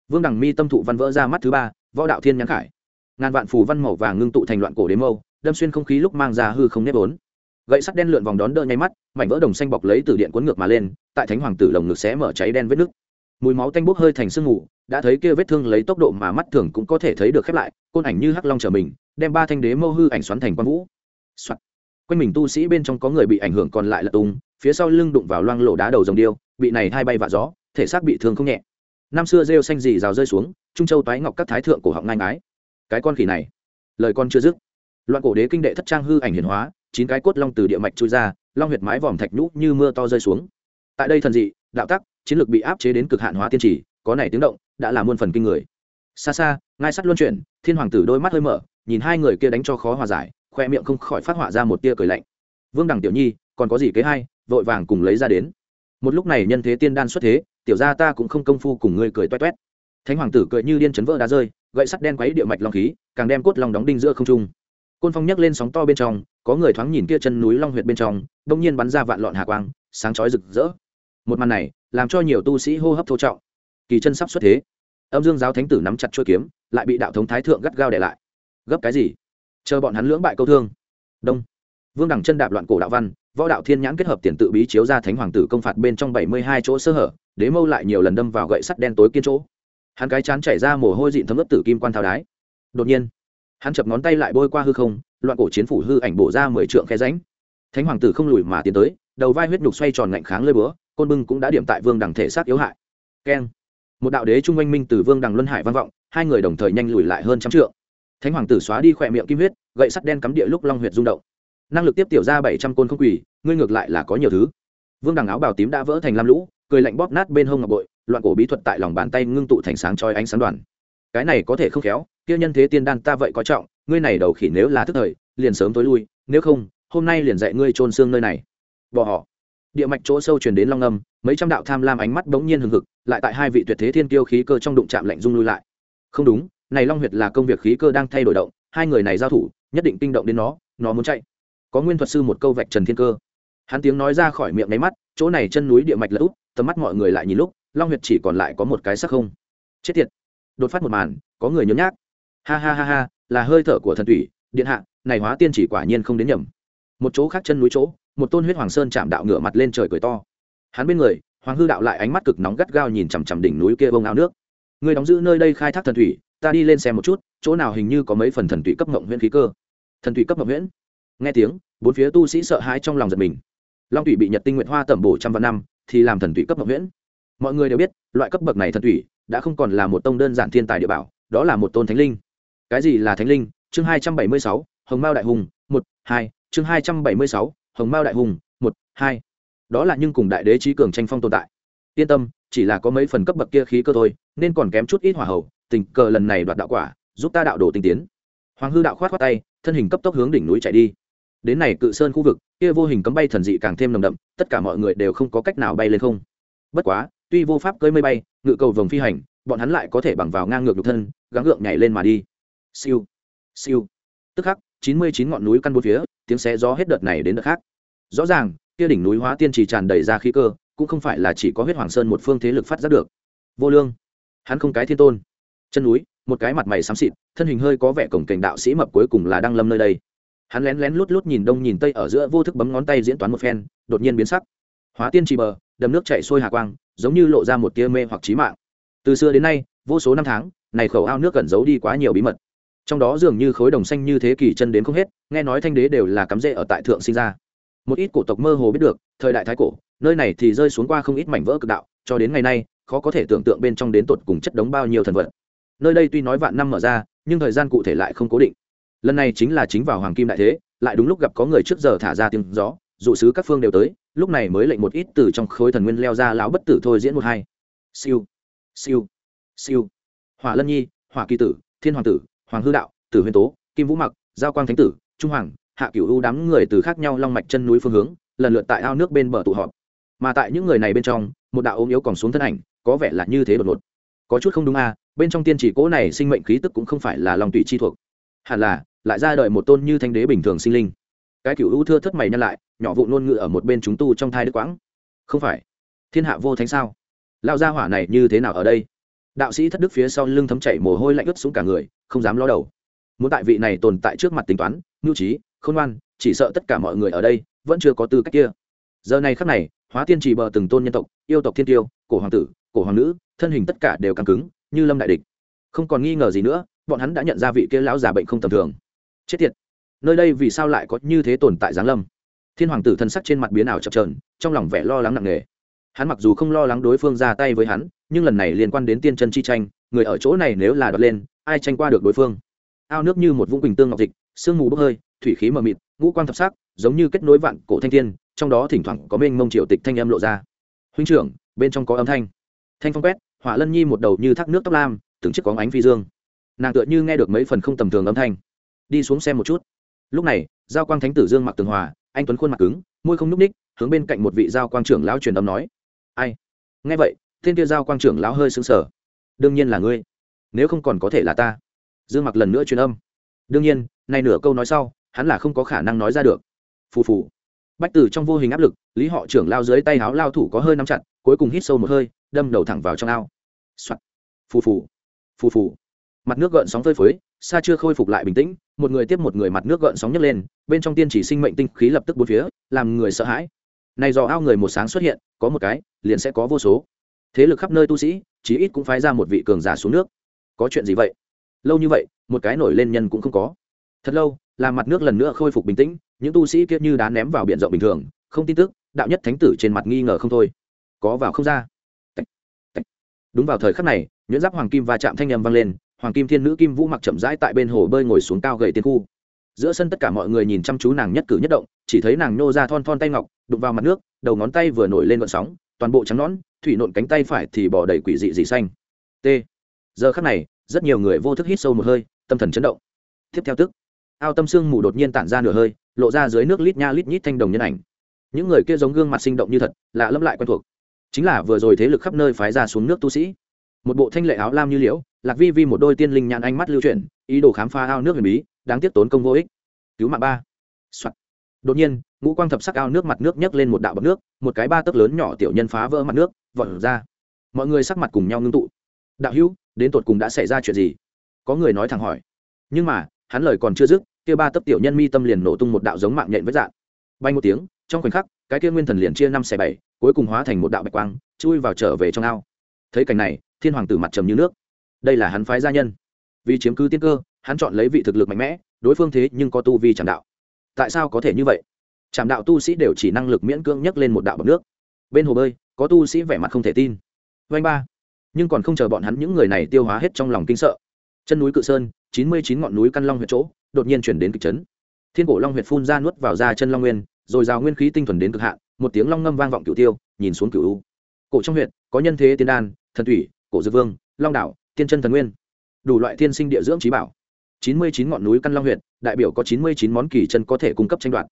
Vương đằng mi tâm thụ văn vỡ ra mắt thứ ba, võ đạo thiên nhãn khải. Ngàn vạn phù văn màu vàng ngưng tụ thành loạn cổ đế mâu, đâm xuyên không khí lúc mang ra hư không nếp vốn. Gậy sắt đen lượn vòng đón đỡ nháy mắt, mảnh vỡ đồng xanh bọc lấy từ điện cuốn ngược mà lên, tại thánh hoàng tử lồng ngực xé mở cháy đen vết nước mùi máu tanh bốc hơi thành sương mù, đã thấy kia vết thương lấy tốc độ mà mắt thường cũng có thể thấy được khép lại, côn ảnh như hắc long trở mình, đem ba thanh đế mâu hư ảnh xoắn thành quan vũ、Soạt. quanh mình tu sĩ bên trong có người bị ảnh hưởng còn lại là tung, phía sau lưng đụng vào loang lổ đá đầu rồng điêu, bị này hai bay vạ gió, thể xác bị thương không nhẹ. Năm xưa rêu xanh gì rào rơi xuống, trung châu toái ngọc các thái thượng cổ họng ngang ái cái con khỉ này, lời con chưa dứt. Loạn cổ đế kinh đệ thất trang hư ảnh hiển hóa, chín cái cốt long từ địa mạch chui ra, long huyệt mái vòm thạch nhũ như mưa to rơi xuống. Tại đây thần dị, đạo tắc, chiến lược bị áp chế đến cực hạn hóa tiên chỉ có này tiếng động, đã là muôn phần kinh người. Xa xa, ngai sắt luân chuyển, thiên hoàng tử đôi mắt hơi mở, nhìn hai người kia đánh cho khó hòa giải khoe miệng không khỏi phát họa ra một tia cười lạnh. Vương đằng tiểu nhi, còn có gì kế hay vội vàng cùng lấy ra đến. Một lúc này nhân thế tiên đan xuất thế, tiểu ra ta cũng không công phu cùng ngươi cười toét toét. Thánh hoàng tử cười như điên chấn vỡ đá rơi, gậy sắt đen quấy địa mạch long khí, càng đem cốt lòng đóng đinh giữa không trung. Côn phong nhấc lên sóng to bên trong, có người thoáng nhìn kia chân núi long huyệt bên trong, đông nhiên bắn ra vạn lọn hạ quang, sáng chói rực rỡ. Một màn này, làm cho nhiều tu sĩ hô hấp thô trọng. Kỳ chân sắp xuất thế. Âm dương giáo thánh tử nắm chặt chuôi kiếm, lại bị đạo thống thái thượng gắt gao để lại. Gấp cái gì? Chờ bọn hắn lưỡng bại câu thương. Đông. Vương đẳng chân đạp loạn cổ đạo văn, võ đạo thiên nhãn kết hợp tiền tự bí chiếu ra thánh hoàng tử công phạt bên trong bảy mươi hai chỗ sơ hở, đế mâu lại nhiều lần đâm vào gậy sắt đen tối kiên chỗ. Hắn cái chán chảy ra mồ hôi dịn thấm ướt tử kim quan thao đái. Đột nhiên, hắn chập ngón tay lại bôi qua hư không, loạn cổ chiến phủ hư ảnh bổ ra mười trượng khe ránh thánh hoàng tử không lùi mà tiến tới, đầu vai huyết nhục xoay tròn ngạnh kháng lơi búa, côn bưng cũng đã điểm tại vương đằng thể xác yếu hại. Keng. Một đạo đế trung oanh minh từ vương đằng luân hải văn vọng, hai người đồng thời nhanh lùi lại hơn trăm trượng. Thánh hoàng tử xóa đi khỏe miệng kim huyết gậy sắt đen cắm địa lúc long huyệt rung động. Năng lực tiếp tiểu ra bảy trăm côn không quỳ, ngươi ngược lại là có nhiều thứ. Vương đằng áo bào tím đã vỡ thành lam lũ, cười lạnh bóp nát bên hông ngọc bội, loạn cổ bí thuật tại lòng bàn tay ngưng tụ thành sáng chói ánh sáng đoàn. Cái này có thể không khéo, kia nhân thế tiên đan ta vậy có trọng, ngươi này đầu khỉ nếu là thức thời, liền sớm tối lui, nếu không, hôm nay liền dạy ngươi trôn xương nơi này. Bỏ họ. Địa mạch chỗ sâu truyền đến long âm, mấy trăm đạo tham lam ánh mắt bỗng nhiên hừng hực, lại tại hai vị tuyệt thế thiên tiêu khí cơ trong đụng chạm lạnh rung lui lại. Không đúng, này long huyệt là công việc khí cơ đang thay đổi động hai người này giao thủ, nhất định kinh động đến nó nó muốn chạy. Có nguyên thuật sư một câu vạch trần thiên cơ. Hắn tiếng nói ra khỏi miệng máy mắt, chỗ này chân núi địa mạch lỡ úp, tầm mắt mọi người lại nhìn lúc, long huyệt chỉ còn lại có một cái sắc không. Chết tiệt. Đột phát một màn, có người nhớ nhác. Ha ha ha ha, là hơi thở của thần thủy điện hạ, này hóa tiên chỉ quả nhiên không đến nhầm. Một chỗ khác chân núi chỗ, một tôn huyết hoàng sơn chạm đạo ngửa mặt lên trời cười to. Hắn bên người, hoàng hư đạo lại ánh mắt cực nóng gắt gao nhìn chằm chằm đỉnh núi kia bông áo nước. Người đóng giữ nơi đây khai thác thần thủy ta đi lên xem một chút chỗ nào hình như có mấy phần thần tụy cấp mộng huyễn khí cơ. Thần tụy cấp mộng huyễn. Nghe tiếng, bốn phía tu sĩ sợ hãi trong lòng giật mình. Long tụy bị nhật tinh nguyện hoa tẩm bổ trăm vạn năm, thì làm thần tụy cấp mộng huyễn. Mọi người đều biết, loại cấp bậc này thần tụy đã không còn là một tông đơn giản thiên tài địa bảo, đó là một tôn thánh linh. Cái gì là thánh linh? Chương hai trăm bảy mươi sáu, hồng mao đại hùng, một, hai. Chương hai trăm bảy mươi sáu, hồng mao đại hùng, một, hai. Đó là nhưng cùng đại đế trí cường tranh phong tồn tại. Yên tâm, chỉ là có mấy phần cấp bậc kia khí cơ thôi, nên còn kém chút ít hỏa hậu tình cờ lần này đoạt đạo quả giúp ta đạo đồ tinh tiến. Hoàng hư đạo khoát khoát tay, thân hình cấp tốc hướng đỉnh núi chạy đi. Đến này cự sơn khu vực, kia vô hình cấm bay thần dị càng thêm nồng đậm, tất cả mọi người đều không có cách nào bay lên không. Bất quá, tuy vô pháp cơi mây bay, ngự cầu vồng phi hành, bọn hắn lại có thể bằng vào ngang ngược nhục thân, gắng gượng nhảy lên mà đi. Siêu siêu. Tức khắc, chín mươi chín ngọn núi căn bốn phía, tiếng xé gió hết đợt này đến đợt khác. Rõ ràng, kia đỉnh núi hóa tiên trì tràn đầy ra khí cơ, cũng không phải là chỉ có huyết hoàng sơn một phương thế lực phát giác được. Vô lương. Hắn không cái thiên tôn. Chân núi một cái mặt mày xám xịt, thân hình hơi có vẻ cổng kềnh đạo sĩ mập cuối cùng là đang lâm nơi đây. Hắn lén lén lút lút nhìn đông nhìn tây ở giữa vô thức bấm ngón tay diễn toán một phen, đột nhiên biến sắc. Hóa tiên trì bờ, đầm nước chảy xuôi hà quang, giống như lộ ra một tia mê hoặc trí mạng. Từ xưa đến nay, vô số năm tháng, này khẩu ao nước cẩn giấu đi quá nhiều bí mật. Trong đó dường như khối đồng xanh như thế kỷ chân đến không hết, nghe nói thanh đế đều là cắm rễ ở tại thượng sinh ra. Một ít cổ tộc mơ hồ biết được, thời đại thái cổ, nơi này thì rơi xuống qua không ít mảnh vỡ cực đạo, cho đến ngày nay, khó có thể tưởng tượng bên trong đến tột cùng chất đống bao nhiêu thần vật nơi đây tuy nói vạn năm mở ra, nhưng thời gian cụ thể lại không cố định. Lần này chính là chính vào hoàng kim đại thế, lại đúng lúc gặp có người trước giờ thả ra tiếng gió, dụ sứ các phương đều tới, lúc này mới lệnh một ít từ trong khối thần nguyên leo ra lão bất tử thôi diễn một hai. Siêu siêu siêu. Hỏa lân nhi, hỏa kỳ tử, thiên hoàng tử, hoàng hư đạo, tử huyền tố, kim vũ mặc, giao quang thánh tử, trung hoàng, hạ cửu u đám người từ khác nhau long mạch chân núi phương hướng, lần lượt tại ao nước bên bờ tụ họp. Mà tại những người này bên trong, một đạo ốm yếu còn xuống thân ảnh, có vẻ là như thế đột ngột. Có chút không đúng à bên trong tiên chỉ cố này sinh mệnh khí tức cũng không phải là lòng tùy chi thuộc. Hẳn là, lại ra đời một tôn như thanh đế bình thường sinh linh. Cái cựu ưu thưa thất mày nhăn lại, nhỏ vụ nôn ngự ở một bên chúng tu trong thai đức quãng. Không phải. Thiên hạ vô thánh sao? Lao gia hỏa này như thế nào ở đây? Đạo sĩ thất đức phía sau lưng thấm chảy mồ hôi lạnh ướt xuống cả người, không dám lo đầu. Muốn tại vị này tồn tại trước mặt tính toán mưu trí, khôn ngoan, chỉ sợ tất cả mọi người ở đây vẫn chưa có tư cách kia. Giờ này khắc này, hóa tiên chỉ bờ từng tôn nhân tộc, yêu tộc thiên tiêu, cổ hoàng tử, cổ hoàng nữ, thân hình tất cả đều căng cứng như lâm đại địch. Không còn nghi ngờ gì nữa, bọn hắn đã nhận ra vị kia lão già bệnh không tầm thường. Chết tiệt! Nơi đây vì sao lại có như thế tồn tại giáng lâm? Thiên hoàng tử thân sắc trên mặt biến ảo chập trờn trong lòng vẻ lo lắng nặng nề. Hắn mặc dù không lo lắng đối phương ra tay với hắn, nhưng lần này liên quan đến tiên chân chi tranh, người ở chỗ này nếu là đoạt lên, ai tranh qua được đối phương? Ao nước như một vũng quỳnh tương ngọc dịch, sương mù bốc hơi, thủy khí mờ mịt, ngũ quang thập sắc, giống như kết nối vạn cổ thanh thiên, trong đó thỉnh thoảng có mênh mông triệu tịch thanh âm lộ ra. Huynh trưởng, bên trong có âm thanh. Thanh phong quét hỏa lân nhi một đầu như thác nước tóc lam, từng chiếc có ánh phi dương. Nàng tựa như nghe được mấy phần không tầm thường âm thanh. Đi xuống xem một chút. Lúc này, giao quang thánh tử dương mặc tường hòa, anh tuấn khuôn mặt cứng, môi không nhúc ních hướng bên cạnh một vị giao quang trưởng lão truyền âm nói. Ai? Nghe vậy thiên kia giao quang trưởng lão hơi sững sờ. Đương nhiên là ngươi, nếu không còn có thể là ta. Dương mặc lần nữa truyền âm. Đương nhiên, nay nửa câu nói sau, hắn là không có khả năng nói ra được. Phù phù bách tử trong vô hình áp lực, lý họ trưởng lao dưới tay háo lao thủ có hơi nắm chặt, cuối cùng hít sâu một hơi, đâm đầu thẳng vào trong ao、Soạn. phù phù. Phù phù. Mặt nước gợn sóng phơi phới, xa chưa khôi phục lại bình tĩnh, một người tiếp một người mặt nước gợn sóng nhấc lên, bên trong tiên chỉ sinh mệnh tinh khí lập tức bốn phía, làm người sợ hãi. Này do ao người một sáng xuất hiện, có một cái, liền sẽ có vô số. Thế lực khắp nơi tu sĩ, chí ít cũng phái ra một vị cường giả xuống nước. Có chuyện gì vậy? Lâu như vậy, một cái nổi lên nhân cũng không có thật lâu làm mặt nước lần nữa khôi phục bình tĩnh, những tu sĩ kia như đá ném vào biển rộng bình thường, không tin tức, đạo nhất thánh tử trên mặt nghi ngờ không thôi. Có vào không ra? Đúng vào thời khắc này, nhuyễn giáp hoàng kim va chạm thanh â m vang lên, hoàng kim thiên nữ kim vũ mặc chậm rãi tại bên hồ bơi ngồi xuống cao gậy tiên khu. Giữa sân tất cả mọi người nhìn chăm chú nàng nhất cử nhất động, chỉ thấy nàng nhô ra thon thon tay ngọc, đụng vào mặt nước, đầu ngón tay vừa nổi lên vận sóng, toàn bộ trắng nón thủy nộn cánh tay phải thì bỏ đầy quỷ dị dị xanh. T. Giờ khắc này, rất nhiều người vô thức hít sâu một hơi, tâm thần chấn động. Tiếp theo tức ao tâm sương mù đột nhiên tản ra nửa hơi, lộ ra dưới nước lít nha lít nhít thanh đồng nhân ảnh. Những người kia giống gương mặt sinh động như thật, lạ lẫm lại quen thuộc. Chính là vừa rồi thế lực khắp nơi phái ra xuống nước tu sĩ. Một bộ thanh lệ áo lam như liễu, lạc vi vi một đôi tiên linh nhãn ánh mắt lưu chuyển, ý đồ khám phá ao nước huyền bí, đáng tiếc tốn công vô ích. Cứu mạng ba、Soạn. đột nhiên, ngũ quang thập sắc ao nước mặt nước nhấc lên một đạo bọc nước, một cái ba tấc lớn nhỏ tiểu nhân phá vỡ mặt nước, vọt ra. Mọi người sắc mặt cùng nhau ngưng tụ. Đạo hữu, đến tột cùng đã xảy ra chuyện gì? Có người nói thẳng hỏi. Nhưng mà, hắn lời còn chưa dứt kia ba tấc tiểu nhân mi tâm liền nổ tung một đạo giống mạng nhện với dạng. Bay một tiếng, trong khoảnh khắc, cái kia nguyên thần liền chia năm xẻ bảy, cuối cùng hóa thành một đạo bạch quang, chui vào trở về trong ao. Thấy cảnh này, thiên hoàng tử mặt trầm như nước. Đây là hắn phái gia nhân. Vì chiếm cứ tiên cơ, hắn chọn lấy vị thực lực mạnh mẽ, đối phương thế nhưng có tu vi trảm đạo. Tại sao có thể như vậy? Trảm đạo tu sĩ đều chỉ năng lực miễn cưỡng nhấc lên một đạo bọc nước. Bên hồ bơi, có tu sĩ vẻ mặt không thể tin. Vanh ba. Nhưng còn không chờ bọn hắn những người này tiêu hóa hết trong lòng kinh sợ chân núi cự sơn chín mươi chín ngọn núi căn long huyệt chỗ đột nhiên chuyển đến kịch chấn. Thiên cổ long huyệt phun ra nuốt vào ra chân long nguyên rồi rào nguyên khí tinh thuần đến cực hạn một tiếng long ngâm vang vọng cửu tiêu nhìn xuống cửu u. Cổ trong huyệt có nhân thế tiên đan thần thủy cổ dược vương long đạo tiên chân thần nguyên. Đủ loại thiên sinh địa dưỡng trí bảo. chín mươi chín ngọn núi căn long huyệt đại biểu có chín mươi chín món kỳ chân có thể cung cấp tranh đoạt.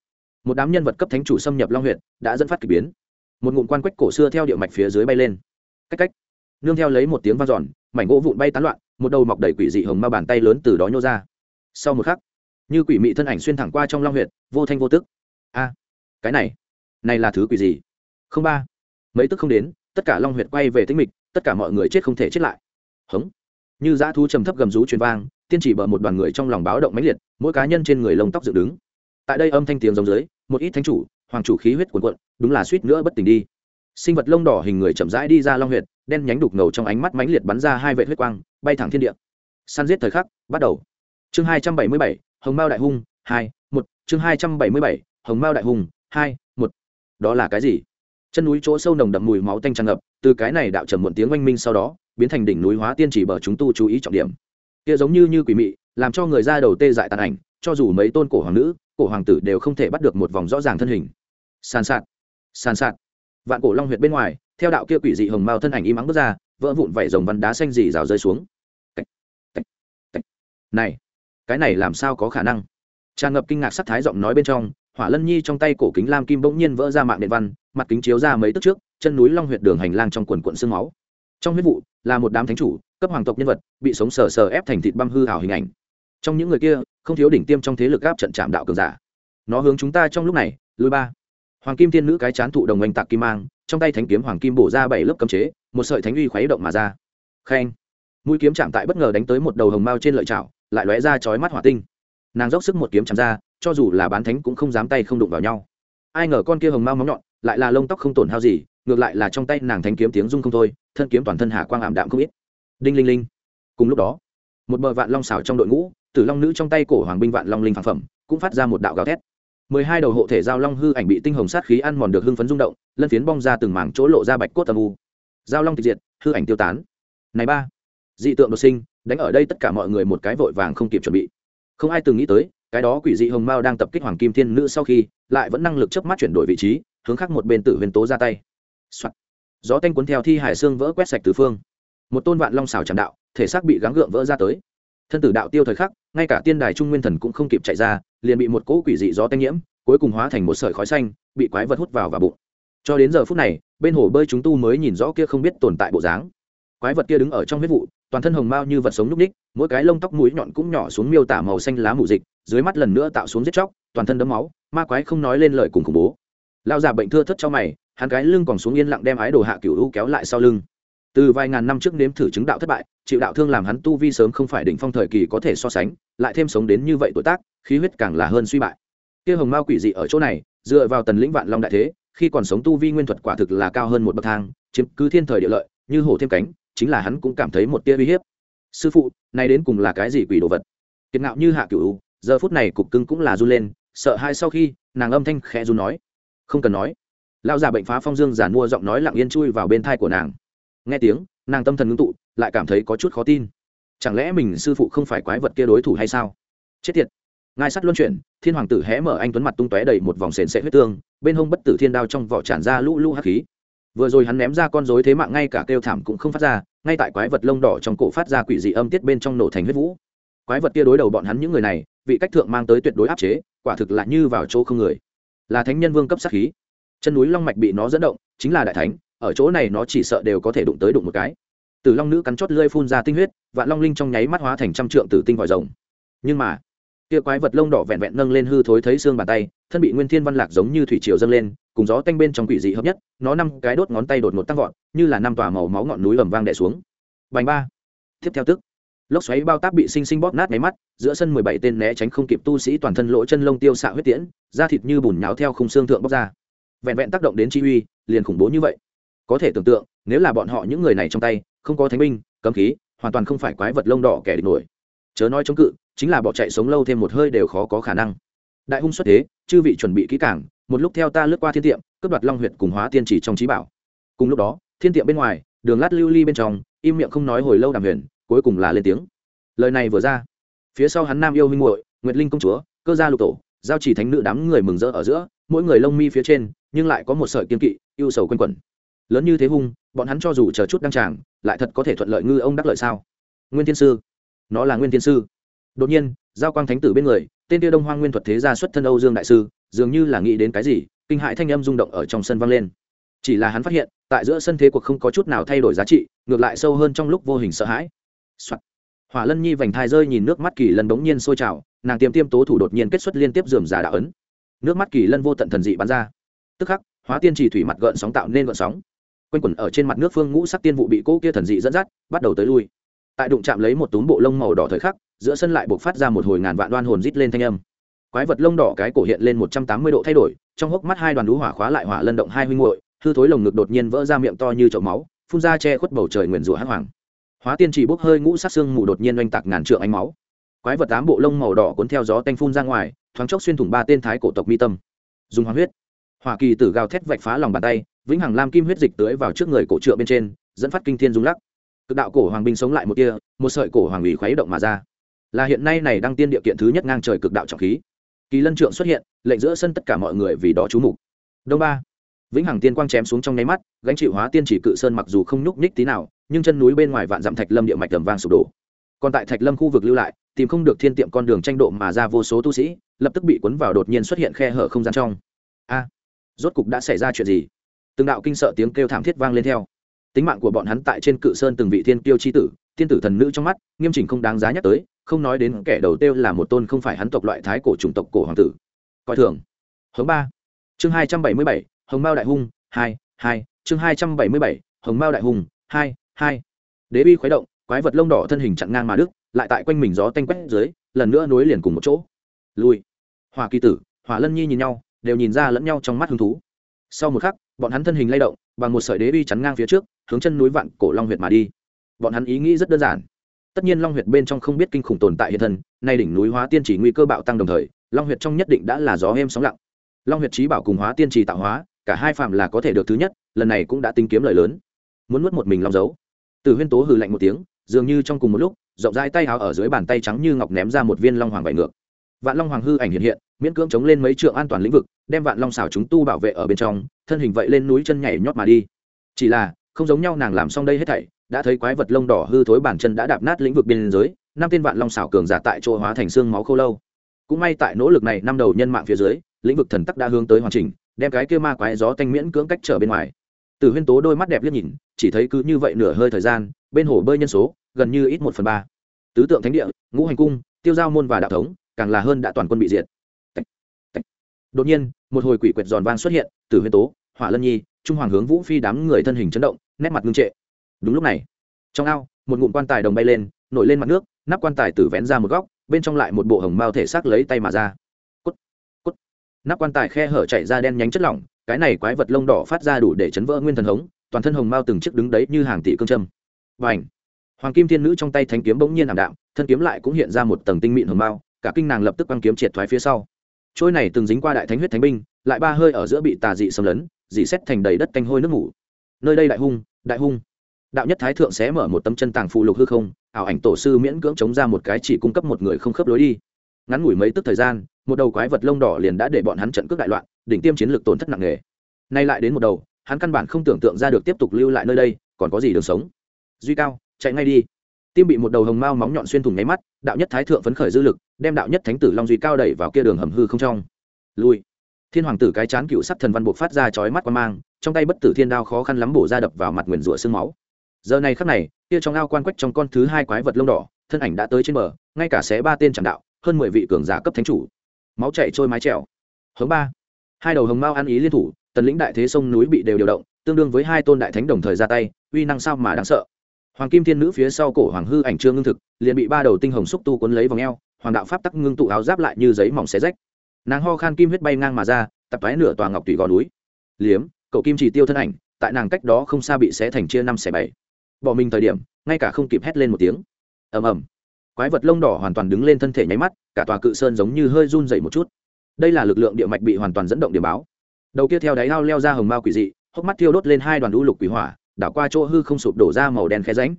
Một đám nhân vật cấp thánh chủ xâm nhập long huyệt đã dẫn phát k ỳ biến. Một ngụm quan quách cổ xưa theo địa mạch phía dưới bay lên. Cách cách. Nương theo lấy một tiếng vang giòn, mảnh gỗ vụn bay tán loạn một đầu mọc đầy quỷ dị hồng ma bàn tay lớn từ đó nhô ra. Sau một khắc, như quỷ mị thân ảnh xuyên thẳng qua trong long huyệt, vô thanh vô tức. A, cái này này là thứ quỷ gì? Không ba, mấy tức không đến, tất cả long huyệt quay về tính mịch, tất cả mọi người chết không thể chết lại. Hống. Như dã thú trầm thấp gầm rú truyền vang, tiên chỉ bờ một đoàn người trong lòng báo động mãnh liệt, mỗi cá nhân trên người lông tóc dựng đứng. Tại đây âm thanh tiếng giống dưới, một ít thánh chủ, hoàng chủ khí huyết cuồn cuộn, đúng là suýt nữa bất tỉnh đi sinh vật lông đỏ hình người chậm rãi đi ra long huyệt, đen nhánh đục ngầu trong ánh mắt mãnh liệt bắn ra hai vệ huyết quang, bay thẳng thiên địa. Săn giết thời khắc, bắt đầu. Chương hai trăm bảy mươi bảy, hồng mao đại hung, hai, một. Chương hai trăm bảy mươi bảy, hồng mao đại hung, hai, một. Đó là cái gì? Chân núi chỗ sâu nồng đậm mùi máu tanh tràn ngập, từ cái này đạo trầm muộn tiếng oanh minh sau đó, biến thành đỉnh núi hóa tiên chỉ bờ chúng tu chú ý trọng điểm. Kia giống như như quỷ mị, làm cho người ra đầu tê dại tàn ảnh, cho dù mấy tôn cổ hoàng nữ, cổ hoàng tử đều không thể bắt được một vòng rõ ràng thân hình. Sàn sạt sàn sạt vạn cổ long huyệt bên ngoài, theo đạo kia quỷ dị hồng mao thân ảnh im ắng bước ra, vỡ vụn vảy rồng văn đá xanh dì rào rơi xuống. Này, cái này làm sao có khả năng? Tràn ngập kinh ngạc sắc thái giọng nói bên trong, hỏa lân nhi trong tay cổ kính lam kim bỗng nhiên vỡ ra mạng điện văn, mặt kính chiếu ra mấy tức trước, chân núi long huyệt đường hành lang trong quần quận sương máu. Trong huyết vụ, là một đám thánh chủ, cấp hoàng tộc nhân vật, bị sống sờ sờ ép thành thịt băm hư hào hình ảnh. Trong những người kia, không thiếu đỉnh tiêm trong thế lực gáp trận chạm đạo cường giả. Nó hướng chúng ta trong lúc này lùi ba hoàng kim thiên nữ cái chán thụ đồng oanh tạc kim mang, trong tay thánh kiếm hoàng kim bổ ra bảy lớp cấm chế, một sợi thánh uy khuấy động mà ra. Khen. Mũi kiếm chạm tại bất ngờ đánh tới một đầu hồng mao trên lợi chảo, lại lóe ra chói mắt hỏa tinh. Nàng dốc sức một kiếm chạm ra, cho dù là bán thánh cũng không dám tay không đụng vào nhau. Ai ngờ con kia hồng mao móng nhọn, lại là lông tóc không tổn hao gì, ngược lại là trong tay nàng thánh kiếm tiếng rung không thôi, thân kiếm toàn thân hạ quang ảm đạm không ít. Đinh linh linh. Cùng lúc đó, một bờ vạn long xảo trong đội ngũ, tử long nữ trong tay cổ hoàng binh vạn long linh phản phẩm, cũng phát ra một đạo gào thét mười hai đầu hộ thể giao long hư ảnh bị tinh hồng sát khí ăn mòn được hưng phấn rung động, lân phiến bong ra từng mảng chỗ lộ ra bạch cốt âm u. Giao long tịch diệt, hư ảnh tiêu tán. Này ba, dị tượng đột sinh, đánh ở đây tất cả mọi người một cái vội vàng không kịp chuẩn bị. Không ai từng nghĩ tới, cái đó quỷ dị hồng mao đang tập kích hoàng kim thiên nữ sau khi, lại vẫn năng lực chớp mắt chuyển đổi vị trí, hướng khác một bên tử huyền tố ra tay、Soạn. gió tanh cuốn theo thi hải xương vỡ quét sạch tứ phương. Một tôn vạn long xào tràn đạo, thể xác bị gắng gượng vỡ ra tới. Thân tử đạo tiêu thời khắc ngay cả tiên đài trung nguyên thần cũng không kịp chạy ra, liền bị một cỗ quỷ dị gió tanh nhiễm, cuối cùng hóa thành một sợi khói xanh, bị quái vật hút vào và bụng. Cho đến giờ phút này, bên hồ bơi chúng tu mới nhìn rõ kia không biết tồn tại bộ dáng. Quái vật kia đứng ở trong huyết vụ, toàn thân hồng mao như vật sống núc ních, mỗi cái lông tóc mũi nhọn cũng nhỏ xuống miêu tả màu xanh lá mù dịch, dưới mắt lần nữa tạo xuống giết chóc, toàn thân đấm máu, ma quái không nói lên lời cùng khủng bố. Lao già bệnh thưa thất cho mày, hắn cái lưng còn xuống yên lặng đem ái đồ hạ cửu u kéo lại sau lưng từ vài ngàn năm trước nếm thử chứng đạo thất bại, chịu đạo thương làm hắn tu vi sớm không phải đỉnh phong thời kỳ có thể so sánh, lại thêm sống đến như vậy tuổi tác, khí huyết càng là hơn suy bại. Kia hồng mao quỷ dị ở chỗ này, dựa vào tần lĩnh vạn long đại thế, khi còn sống tu vi nguyên thuật quả thực là cao hơn một bậc thang, chiếm cứ thiên thời địa lợi, như hổ thêm cánh, chính là hắn cũng cảm thấy một tia uy hiếp. Sư phụ nay đến cùng là cái gì quỷ đồ vật? Kiệt ngạo như hạ cửu giờ phút này cục cưng cũng là run lên, sợ hai sau khi, nàng âm thanh khẽ run nói. Không cần nói. Lao già bệnh phá phong dương giản mua giọng nói lặng yên chui vào bên thai của nàng nghe tiếng, nàng tâm thần ngưng tụ, lại cảm thấy có chút khó tin. Chẳng lẽ mình sư phụ không phải quái vật kia đối thủ hay sao? Chết tiệt. Ngai sắt luân chuyển, thiên hoàng tử hé mở anh tuấn mặt tung tóe đầy một vòng sền sệ huyết tương, bên hông bất tử thiên đao trong vỏ tràn ra lũ lũ hắc khí. Vừa rồi hắn ném ra con rối thế mạng ngay cả kêu thảm cũng không phát ra, ngay tại quái vật lông đỏ trong cổ phát ra quỷ dị âm tiết bên trong nổ thành huyết vũ. Quái vật kia đối đầu bọn hắn những người này, vị cách thượng mang tới tuyệt đối áp chế, quả thực là như vào chỗ không người. Là thánh nhân vương cấp sát khí. Chân núi long mạch bị nó dẫn động, chính là đại thánh ở chỗ này nó chỉ sợ đều có thể đụng tới đụng một cái. Từ long nữ cắn chót lưỡi phun ra tinh huyết, vạn long linh trong nháy mắt hóa thành trăm trượng tử tinh vòi rồng. Nhưng mà, kia quái vật lông đỏ vẹn vẹn nâng lên hư thối thấy xương bàn tay, thân bị nguyên thiên văn lạc giống như thủy triều dâng lên, cùng gió tanh bên trong quỷ dị hợp nhất, nó năm cái đốt ngón tay đột ngột tăng vọt, như là năm tòa màu máu ngọn núi ầm vang đè xuống. Bành ba. Tiếp theo tức, lốc xoáy bao tác bị sinh sinh bóp nát máy mắt, giữa sân mười bảy tên né tránh không kịp tu sĩ toàn thân lỗ chân lông tiêu xạ huyết tiễn, da thịt như bùn nháo theo khung xương thượng bóc ra. Vẹn vẹn tác động đến chi uy, liền khủng bố như vậy có thể tưởng tượng, nếu là bọn họ những người này trong tay, không có thánh binh, cấm khí, hoàn toàn không phải quái vật lông đỏ kẻ địch nổi. Chớ nói chống cự, chính là bỏ chạy sống lâu thêm một hơi đều khó có khả năng. Đại hung xuất thế, chư vị chuẩn bị kỹ cảng một lúc theo ta lướt qua thiên tiệm, cướp đoạt long huyệt cùng hóa tiên chỉ trong trí bảo. Cùng lúc đó, thiên tiệm bên ngoài, đường lát lưu ly bên trong, im miệng không nói hồi lâu đàm huyền, cuối cùng là lên tiếng. Lời này vừa ra, phía sau hắn nam yêu minh muội, nguyệt linh công chúa, cơ gia lục tổ, giao chỉ thánh nữ đám người mừng rỡ ở giữa, mỗi người lông mi phía trên, nhưng lại có một sợi kiên kỵ, ưu sầu quanh quẩn lớn như thế hung, bọn hắn cho dù chờ chút đăng tràng, lại thật có thể thuận lợi ngư ông đắc lợi sao? Nguyên thiên sư, nó là nguyên thiên sư. Đột nhiên, giao quang thánh tử bên người, tên tiêu đông hoang nguyên thuật thế gia xuất thân âu dương đại sư, dường như là nghĩ đến cái gì, kinh hại thanh âm rung động ở trong sân vang lên. Chỉ là hắn phát hiện, tại giữa sân thế cuộc không có chút nào thay đổi giá trị, ngược lại sâu hơn trong lúc vô hình sợ hãi、Soạn. hỏa lân nhi vành thai rơi nhìn nước mắt kỳ lân bỗng nhiên sôi trào, nàng tiêm tiêm tố thủ đột nhiên kết xuất liên tiếp dườm giả đạo ấn. Nước mắt kỳ lân vô tận thần dị bắn ra. Tức khắc, hóa tiên trì thủy mặt gợn sóng tạo nên gợn sóng quanh quẩn ở trên mặt nước phương ngũ sắc tiên vụ bị cỗ kia thần dị dẫn dắt, bắt đầu tới lui. Tại đụng chạm lấy một túm bộ lông màu đỏ thời khắc, giữa sân lại buộc phát ra một hồi ngàn vạn đoan hồn rít lên thanh âm. Quái vật lông đỏ cái cổ hiện lên một trăm tám mươi độ thay đổi, trong hốc mắt hai đoàn lũ hỏa khóa lại hỏa lân động hai huynh muội, hư thối lồng ngực đột nhiên vỡ ra miệng to như chậu máu, phun ra che khuất bầu trời nguyền rủa hắc hoàng. Hóa tiên chỉ bốc hơi ngũ sát xương mù đột nhiên oanh tạc ngàn trượng ánh máu. Quái vật tám bộ lông màu đỏ cuốn theo gió tanh phun ra ngoài, thoáng chốc xuyên thủng ba tên thái cổ tộc mi tâm. Dùng hoàng huyết. Hỏa kỳ tử gào thét vạch phá lòng bàn tay vĩnh hằng lam kim huyết dịch tưới vào trước người cổ trượng bên trên, dẫn phát kinh thiên rung lắc. Cực đạo cổ hoàng binh sống lại một kia, một sợi cổ hoàng ủy khuấy động mà ra. Là hiện nay này đăng tiên địa kiện thứ nhất ngang trời cực đạo trọng khí. Kỳ lân trượng xuất hiện, lệnh giữa sân tất cả mọi người vì đó chú mục. Đông ba, vĩnh hằng tiên quang chém xuống trong nháy mắt, gánh chịu hóa tiên chỉ cự sơn mặc dù không nhúc nhích tí nào, nhưng chân núi bên ngoài vạn dặm thạch lâm địa mạch tầm vang sụp đổ. Còn tại thạch lâm khu vực lưu lại, tìm không được thiên tiệm con đường tranh độ mà ra vô số tu sĩ, lập tức bị cuốn vào đột nhiên xuất hiện khe hở không gian trong. A, rốt cục đã xảy ra chuyện gì? Từng đạo kinh sợ tiếng kêu thảm thiết vang lên theo. Tính mạng của bọn hắn tại trên cự sơn từng vị thiên kiêu chi tử, thiên tử thần nữ trong mắt, nghiêm chỉnh không đáng giá nhắc tới, không nói đến kẻ đầu tiêu là một tôn không phải hắn tộc loại thái cổ chủng tộc cổ hoàng tử. Coi thường. Hướng ba. Chương hai trăm bảy mươi bảy, hồng mao đại hung, hai hai. Chương hai trăm bảy mươi bảy, hồng mao đại hung, hai hai. Đế bi khuấy động, quái vật lông đỏ thân hình chặn ngang mà đức lại tại quanh mình gió tanh quét dưới, lần nữa nối liền cùng một chỗ. Lui. Hòa kỳ tử, hỏa lân nhi nhìn nhau, đều nhìn ra lẫn nhau trong mắt hứng thú. Sau một khắc bọn hắn thân hình lay động, bằng một sợi đế uy chắn ngang phía trước, hướng chân núi vạn cổ long huyệt mà đi. Bọn hắn ý nghĩ rất đơn giản. Tất nhiên long huyệt bên trong không biết kinh khủng tồn tại hiện thân, nay đỉnh núi hóa tiên chỉ nguy cơ bạo tăng đồng thời, long huyệt trong nhất định đã là gió êm sóng lặng. Long huyệt trí bảo cùng hóa tiên trì tạo hóa, cả hai phạm là có thể được thứ nhất, lần này cũng đã tính kiếm lời lớn. Muốn nuốt một mình long dấu. Từ huyên tố hừ lạnh một tiếng, dường như trong cùng một lúc, rộng rãi tay áo ở dưới bàn tay trắng như ngọc ném ra một viên long hoàng vải ngược vạn long hoàng hư ảnh hiện hiện, miễn cưỡng chống lên mấy trượng an toàn lĩnh vực, đem vạn long xảo chúng tu bảo vệ ở bên trong, thân hình vậy lên núi chân nhảy nhót mà đi. Chỉ là, không giống nhau nàng làm xong đây hết thảy, đã thấy quái vật lông đỏ hư thối bản chân đã đạp nát lĩnh vực biên giới, năm tên vạn long xảo cường giả tại chỗ hóa thành xương máu khô lâu. Cũng may tại nỗ lực này năm đầu nhân mạng phía dưới, lĩnh vực thần tắc đã hướng tới hoàn chỉnh, đem cái kia ma quái gió tanh miễn cưỡng cách trở bên ngoài. Từ huyên tố đôi mắt đẹp liếc nhìn, chỉ thấy cứ như vậy nửa hơi thời gian, bên hồ bơi nhân số, gần như ít một phần ba. Tứ tượng thánh địa, ngũ hành cung, tiêu giao môn và đạo thống càng là hơn đã toàn quân bị diệt. Đột nhiên một hồi quỷ quyệt giòn vang xuất hiện từ huyên tố hỏa lân nhi trung hoàng hướng vũ phi đám người thân hình chấn động nét mặt ngưng trệ. Đúng lúc này trong ao một ngụm quan tài đồng bay lên nổi lên mặt nước nắp quan tài tử vén ra một góc bên trong lại một bộ hồng mao thể xác lấy tay mà ra. Cút, cút. nắp quan tài khe hở chạy ra đen nhánh chất lỏng cái này quái vật lông đỏ phát ra đủ để chấn vỡ nguyên thần hống toàn thân hồng mao từng chiếc đứng đấy như hàng tỷ cương châm. Và ảnh hoàng kim thiên nữ trong tay thanh kiếm bỗng nhiên ảm đạm thân kiếm lại cũng hiện ra một tầng tinh mịn hồng mao cả kinh nàng lập tức băng kiếm triệt thoái phía sau. Trôi này từng dính qua đại thánh huyết thánh binh, lại ba hơi ở giữa bị tà dị xâm lấn, dị xét thành đầy đất canh hôi nước ngủ nơi đây đại hung đại hung. Đạo nhất thái thượng sẽ mở một tấm chân tàng phụ lục hư không, ảo ảnh tổ sư miễn cưỡng chống ra một cái chỉ cung cấp một người không khớp lối đi. Ngắn ngủi mấy tức thời gian, một đầu quái vật lông đỏ liền đã để bọn hắn trận cước đại loạn, đỉnh tiêm chiến lược tổn thất nặng nề. Nay lại đến một đầu, hắn căn bản không tưởng tượng ra được tiếp tục lưu lại nơi đây, còn có gì đường sống. Duy cao, chạy ngay đi tim bị một đầu hồng mao móng nhọn xuyên thủng nháy mắt, đạo nhất thái thượng phấn khởi dư lực, đem đạo nhất thánh tử long duy cao đẩy vào kia đường hầm hư không trong. Lui. Thiên hoàng tử cái chán cựu sắc thần văn buộc phát ra chói mắt quan mang, trong tay bất tử thiên đao khó khăn lắm bổ ra đập vào mặt nguyền rủa sương máu. Giờ này khắc này, kia trong ao quan quách trong con thứ hai quái vật lông đỏ, thân ảnh đã tới trên bờ, ngay cả xé ba tên chẳng đạo, hơn mười vị cường giả cấp thánh chủ. Máu chảy trôi mái trèo. Hướng ba. Hai đầu hồng mao ăn ý liên thủ, tần lĩnh đại thế sông núi bị đều điều động, tương đương với hai tôn đại thánh đồng thời ra tay, uy năng sao mà đáng sợ hoàng kim thiên nữ phía sau cổ hoàng hư ảnh trương ngưng thực, liền bị ba đầu tinh hồng xúc tu quấn lấy vòng eo, hoàng đạo pháp tắc ngưng tụ áo giáp lại như giấy mỏng xé rách. Nàng ho khan kim huyết bay ngang mà ra, tập toái nửa tòa ngọc tùy gò núi. Liếm, cậu kim chỉ tiêu thân ảnh, tại nàng cách đó không xa bị xé thành chia năm xẻ bảy. Bỏ mình thời điểm, ngay cả không kịp hét lên một tiếng. Ầm ầm. Quái vật lông đỏ hoàn toàn đứng lên thân thể nháy mắt, cả tòa cự sơn giống như hơi run dậy một chút. Đây là lực lượng địa mạch bị hoàn toàn dẫn động điểm báo. Đầu kia theo đáy ao leo ra hồng mao quỷ dị, hốc mắt thiêu đốt lên hai đoàn đũ lục quỷ hỏa đảo qua chỗ hư không sụp đổ ra màu đen khe ránh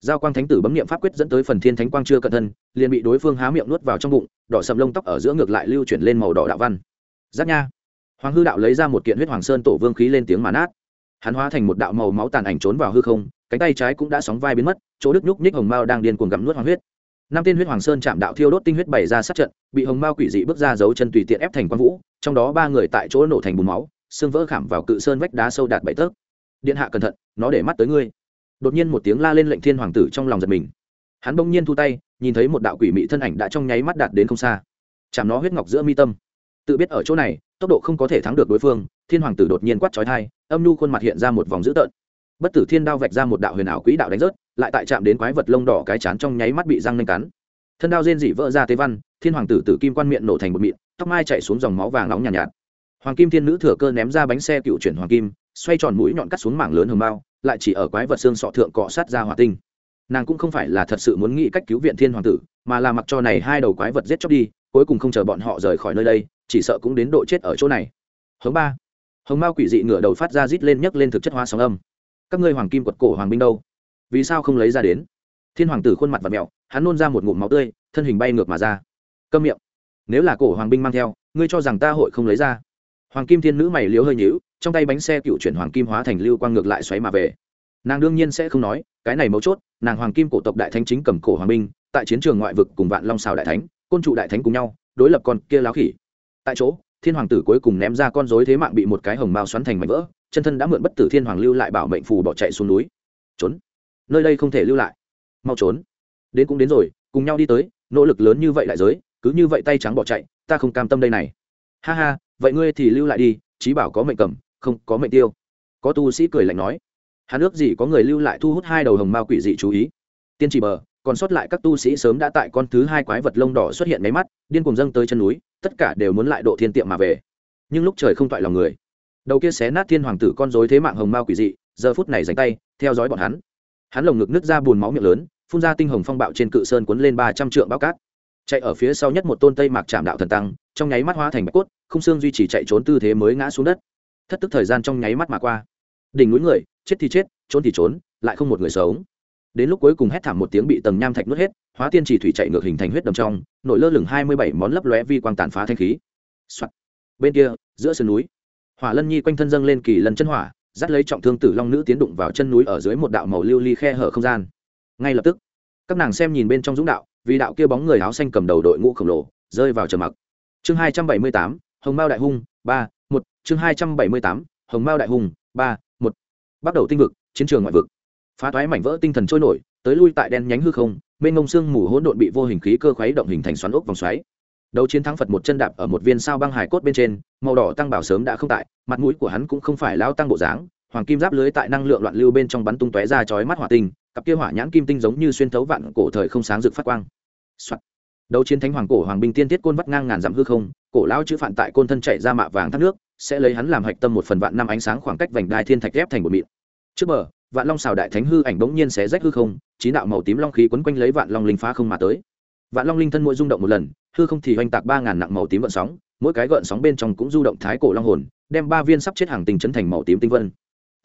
giao quang thánh tử bấm nghiệm pháp quyết dẫn tới phần thiên thánh quang chưa cận thân liền bị đối phương há miệng nuốt vào trong bụng, đỏ sầm lông tóc ở giữa ngược lại lưu chuyển lên màu đỏ đạo văn. Giáp nha. Hoàng hư đạo lấy ra một kiện huyết hoàng sơn tổ vương khí lên tiếng mà nát. Hắn hóa thành một đạo màu máu tàn ảnh trốn vào hư không, cánh tay trái cũng đã sóng vai biến mất, chỗ đức nhúc nhích hồng mao đang điên cuồng gặm nuốt hoàng huyết. Năm tên huyết hoàng sơn chạm đạo thiêu đốt tinh huyết bày ra sát trận, bị hồng mao quỷ dị bước ra giấu chân tùy tiện ép thành quang vũ, trong đó ba người tại chỗ nổ thành bùn máu, xương vỡ khảm vào cự sơn vách đá sâu đạt bảy tấc điện hạ cẩn thận nó để mắt tới ngươi. Đột nhiên một tiếng la lên lệnh thiên hoàng tử trong lòng giật mình. Hắn bỗng nhiên thu tay nhìn thấy một đạo quỷ mị thân ảnh đã trong nháy mắt đạt đến không xa. Chạm nó huyết ngọc giữa mi tâm. Tự biết ở chỗ này tốc độ không có thể thắng được đối phương thiên hoàng tử đột nhiên quát trói thai âm nhu khuôn mặt hiện ra một vòng dữ tợn. Bất tử thiên đao vạch ra một đạo huyền ảo quỹ đạo đánh rớt lại tại chạm đến quái vật lông đỏ cái chán trong nháy mắt bị răng nanh cắn. Thân đao rên dị vỡ ra tế văn thiên hoàng tử tử kim quan miệng nổ thành một mịn tóc mai chạy xuống dòng máu vàng nóng nhàn nhạt, nhạt. Hoàng kim thiên nữ thừa cơ ném ra bánh xe cựu chuyển hoàng kim xoay tròn mũi nhọn cắt xuống mảng lớn hồng bao, lại chỉ ở quái vật xương sọ thượng cọ sát ra hỏa tinh. Nàng cũng không phải là thật sự muốn nghĩ cách cứu viện thiên hoàng tử, mà là mặc cho này hai đầu quái vật giết chóc đi, cuối cùng không chờ bọn họ rời khỏi nơi đây, chỉ sợ cũng đến độ chết ở chỗ này. Hướng ba. Hồng mao quỷ dị ngửa đầu phát ra rít lên nhấc lên thực chất hoa sóng âm. Các ngươi hoàng kim quật cổ hoàng binh đâu? Vì sao không lấy ra đến? Thiên hoàng tử khuôn mặt và mẹo, hắn nôn ra một ngụm máu tươi, thân hình bay ngược mà ra. Câm miệng. Nếu là cổ hoàng binh mang theo, ngươi cho rằng ta hội không lấy ra? Hoàng kim thiên nữ mày liếu hơi nhữu trong tay bánh xe cựu chuyển hoàng kim hóa thành lưu quang ngược lại xoáy mà về. Nàng đương nhiên sẽ không nói cái này mấu chốt nàng hoàng kim cổ tộc đại thánh chính cầm cổ hoàng Minh, tại chiến trường ngoại vực cùng vạn long xào đại thánh côn trụ đại thánh cùng nhau đối lập con kia láo khỉ. Tại chỗ thiên hoàng tử cuối cùng ném ra con dối thế mạng bị một cái hồng mao xoắn thành mảnh vỡ chân thân đã mượn bất tử thiên hoàng lưu lại bảo mệnh phù bỏ chạy xuống núi. Trốn. Nơi đây không thể lưu lại. Mau trốn. Đến cũng đến rồi cùng nhau đi tới nỗ lực lớn như vậy lại giới cứ như vậy tay trắng bỏ chạy ta không cam tâm đây này. Ha ha vậy ngươi thì lưu lại đi, trí bảo có mệnh cầm, không có mệnh tiêu. Có tu sĩ cười lạnh nói. Hắn ước gì có người lưu lại thu hút hai đầu hồng mao quỷ dị chú ý. Tiên trì bờ, còn sót lại các tu sĩ sớm đã tại con thứ hai quái vật lông đỏ xuất hiện máy mắt, điên cùng dâng tới chân núi, tất cả đều muốn lại độ thiên tiệm mà về. Nhưng lúc trời không toại lòng người, đầu kia xé nát thiên hoàng tử con dối thế mạng hồng mao quỷ dị, giờ phút này dành tay, theo dõi bọn hắn. Hắn lồng ngực nứt ra bùn máu miệng lớn, phun ra tinh hồng phong bạo trên cự sơn cuốn lên ba trăm trượng bao cát. Chạy ở phía sau nhất một tôn tây mạc chạm đạo thần tăng, trong nháy mắt hóa thành bạch cốt không xương duy trì chạy trốn tư thế mới ngã xuống đất. Thất tức thời gian trong nháy mắt mà qua. Đỉnh núi người, chết thì chết, trốn thì trốn, lại không một người sống. Đến lúc cuối cùng hét thảm một tiếng bị tầng nham thạch nuốt hết, hóa tiên chỉ thủy chạy ngược hình thành huyết đầm trong, nổi lơ lửng hai mươi bảy món lấp lóe vi quang tàn phá thanh khí、Soạn. bên kia, giữa sườn núi, hỏa lân nhi quanh thân dâng lên kỳ lần chân hỏa, dắt lấy trọng thương tử long nữ tiến đụng vào chân núi ở dưới một đạo màu lưu ly khe hở không gian. Ngay lập tức, các nàng xem nhìn bên trong dũng đạo, vì đạo kia bóng người áo xanh cầm đầu đội ngũ khổng lồ, rơi vào trầm mặc. Chương hai trăm bảy mươi tám hồng mao đại hung ba, một, chương hai trăm bảy mươi tám, hồng mao đại hung ba, một. Bắt đầu tinh vực, chiến trường ngoại vực. Phá toái mảnh vỡ tinh thần trôi nổi, tới lui tại đen nhánh hư không bên ngông xương mù hỗn độn bị vô hình khí cơ khuấy động hình thành xoắn ốc vòng xoáy. Đấu chiến thắng phật một chân đạp ở một viên sao băng hải cốt bên trên, màu đỏ tăng bảo sớm đã không tại, mặt mũi của hắn cũng không phải lao tăng bộ dáng, hoàng kim giáp lưới tại năng lượng loạn lưu bên trong bắn tung tóe ra chói mắt hỏa tinh, cặp kia hỏa nhãn kim tinh giống như xuyên thấu vạn cổ thời không sáng rực phát quang. Soạn. đấu chiến thánh hoàng cổ hoàng binh tiên tiết côn vắt ngang ngàn dặm hư không cổ lão chữ phản tại côn thân chạy ra mạ vàng thác nước, sẽ lấy hắn làm hạch tâm một phần vạn năm ánh sáng khoảng cách vành đai thiên thạch ghép thành một mịn. Trước bờ, vạn long xào đại thánh hư ảnh bỗng nhiên xé rách hư không, chín đạo màu tím long khí quấn quanh lấy vạn long linh phá không mà tới. Vạn long linh thân mỗi rung động một lần, hư không thì oanh tạc ba ngàn nặng màu tím gợn sóng, mỗi cái gợn sóng bên trong cũng du động thái cổ long hồn, đem ba viên sắp chết hàng tình chấn thành màu tím tinh vân.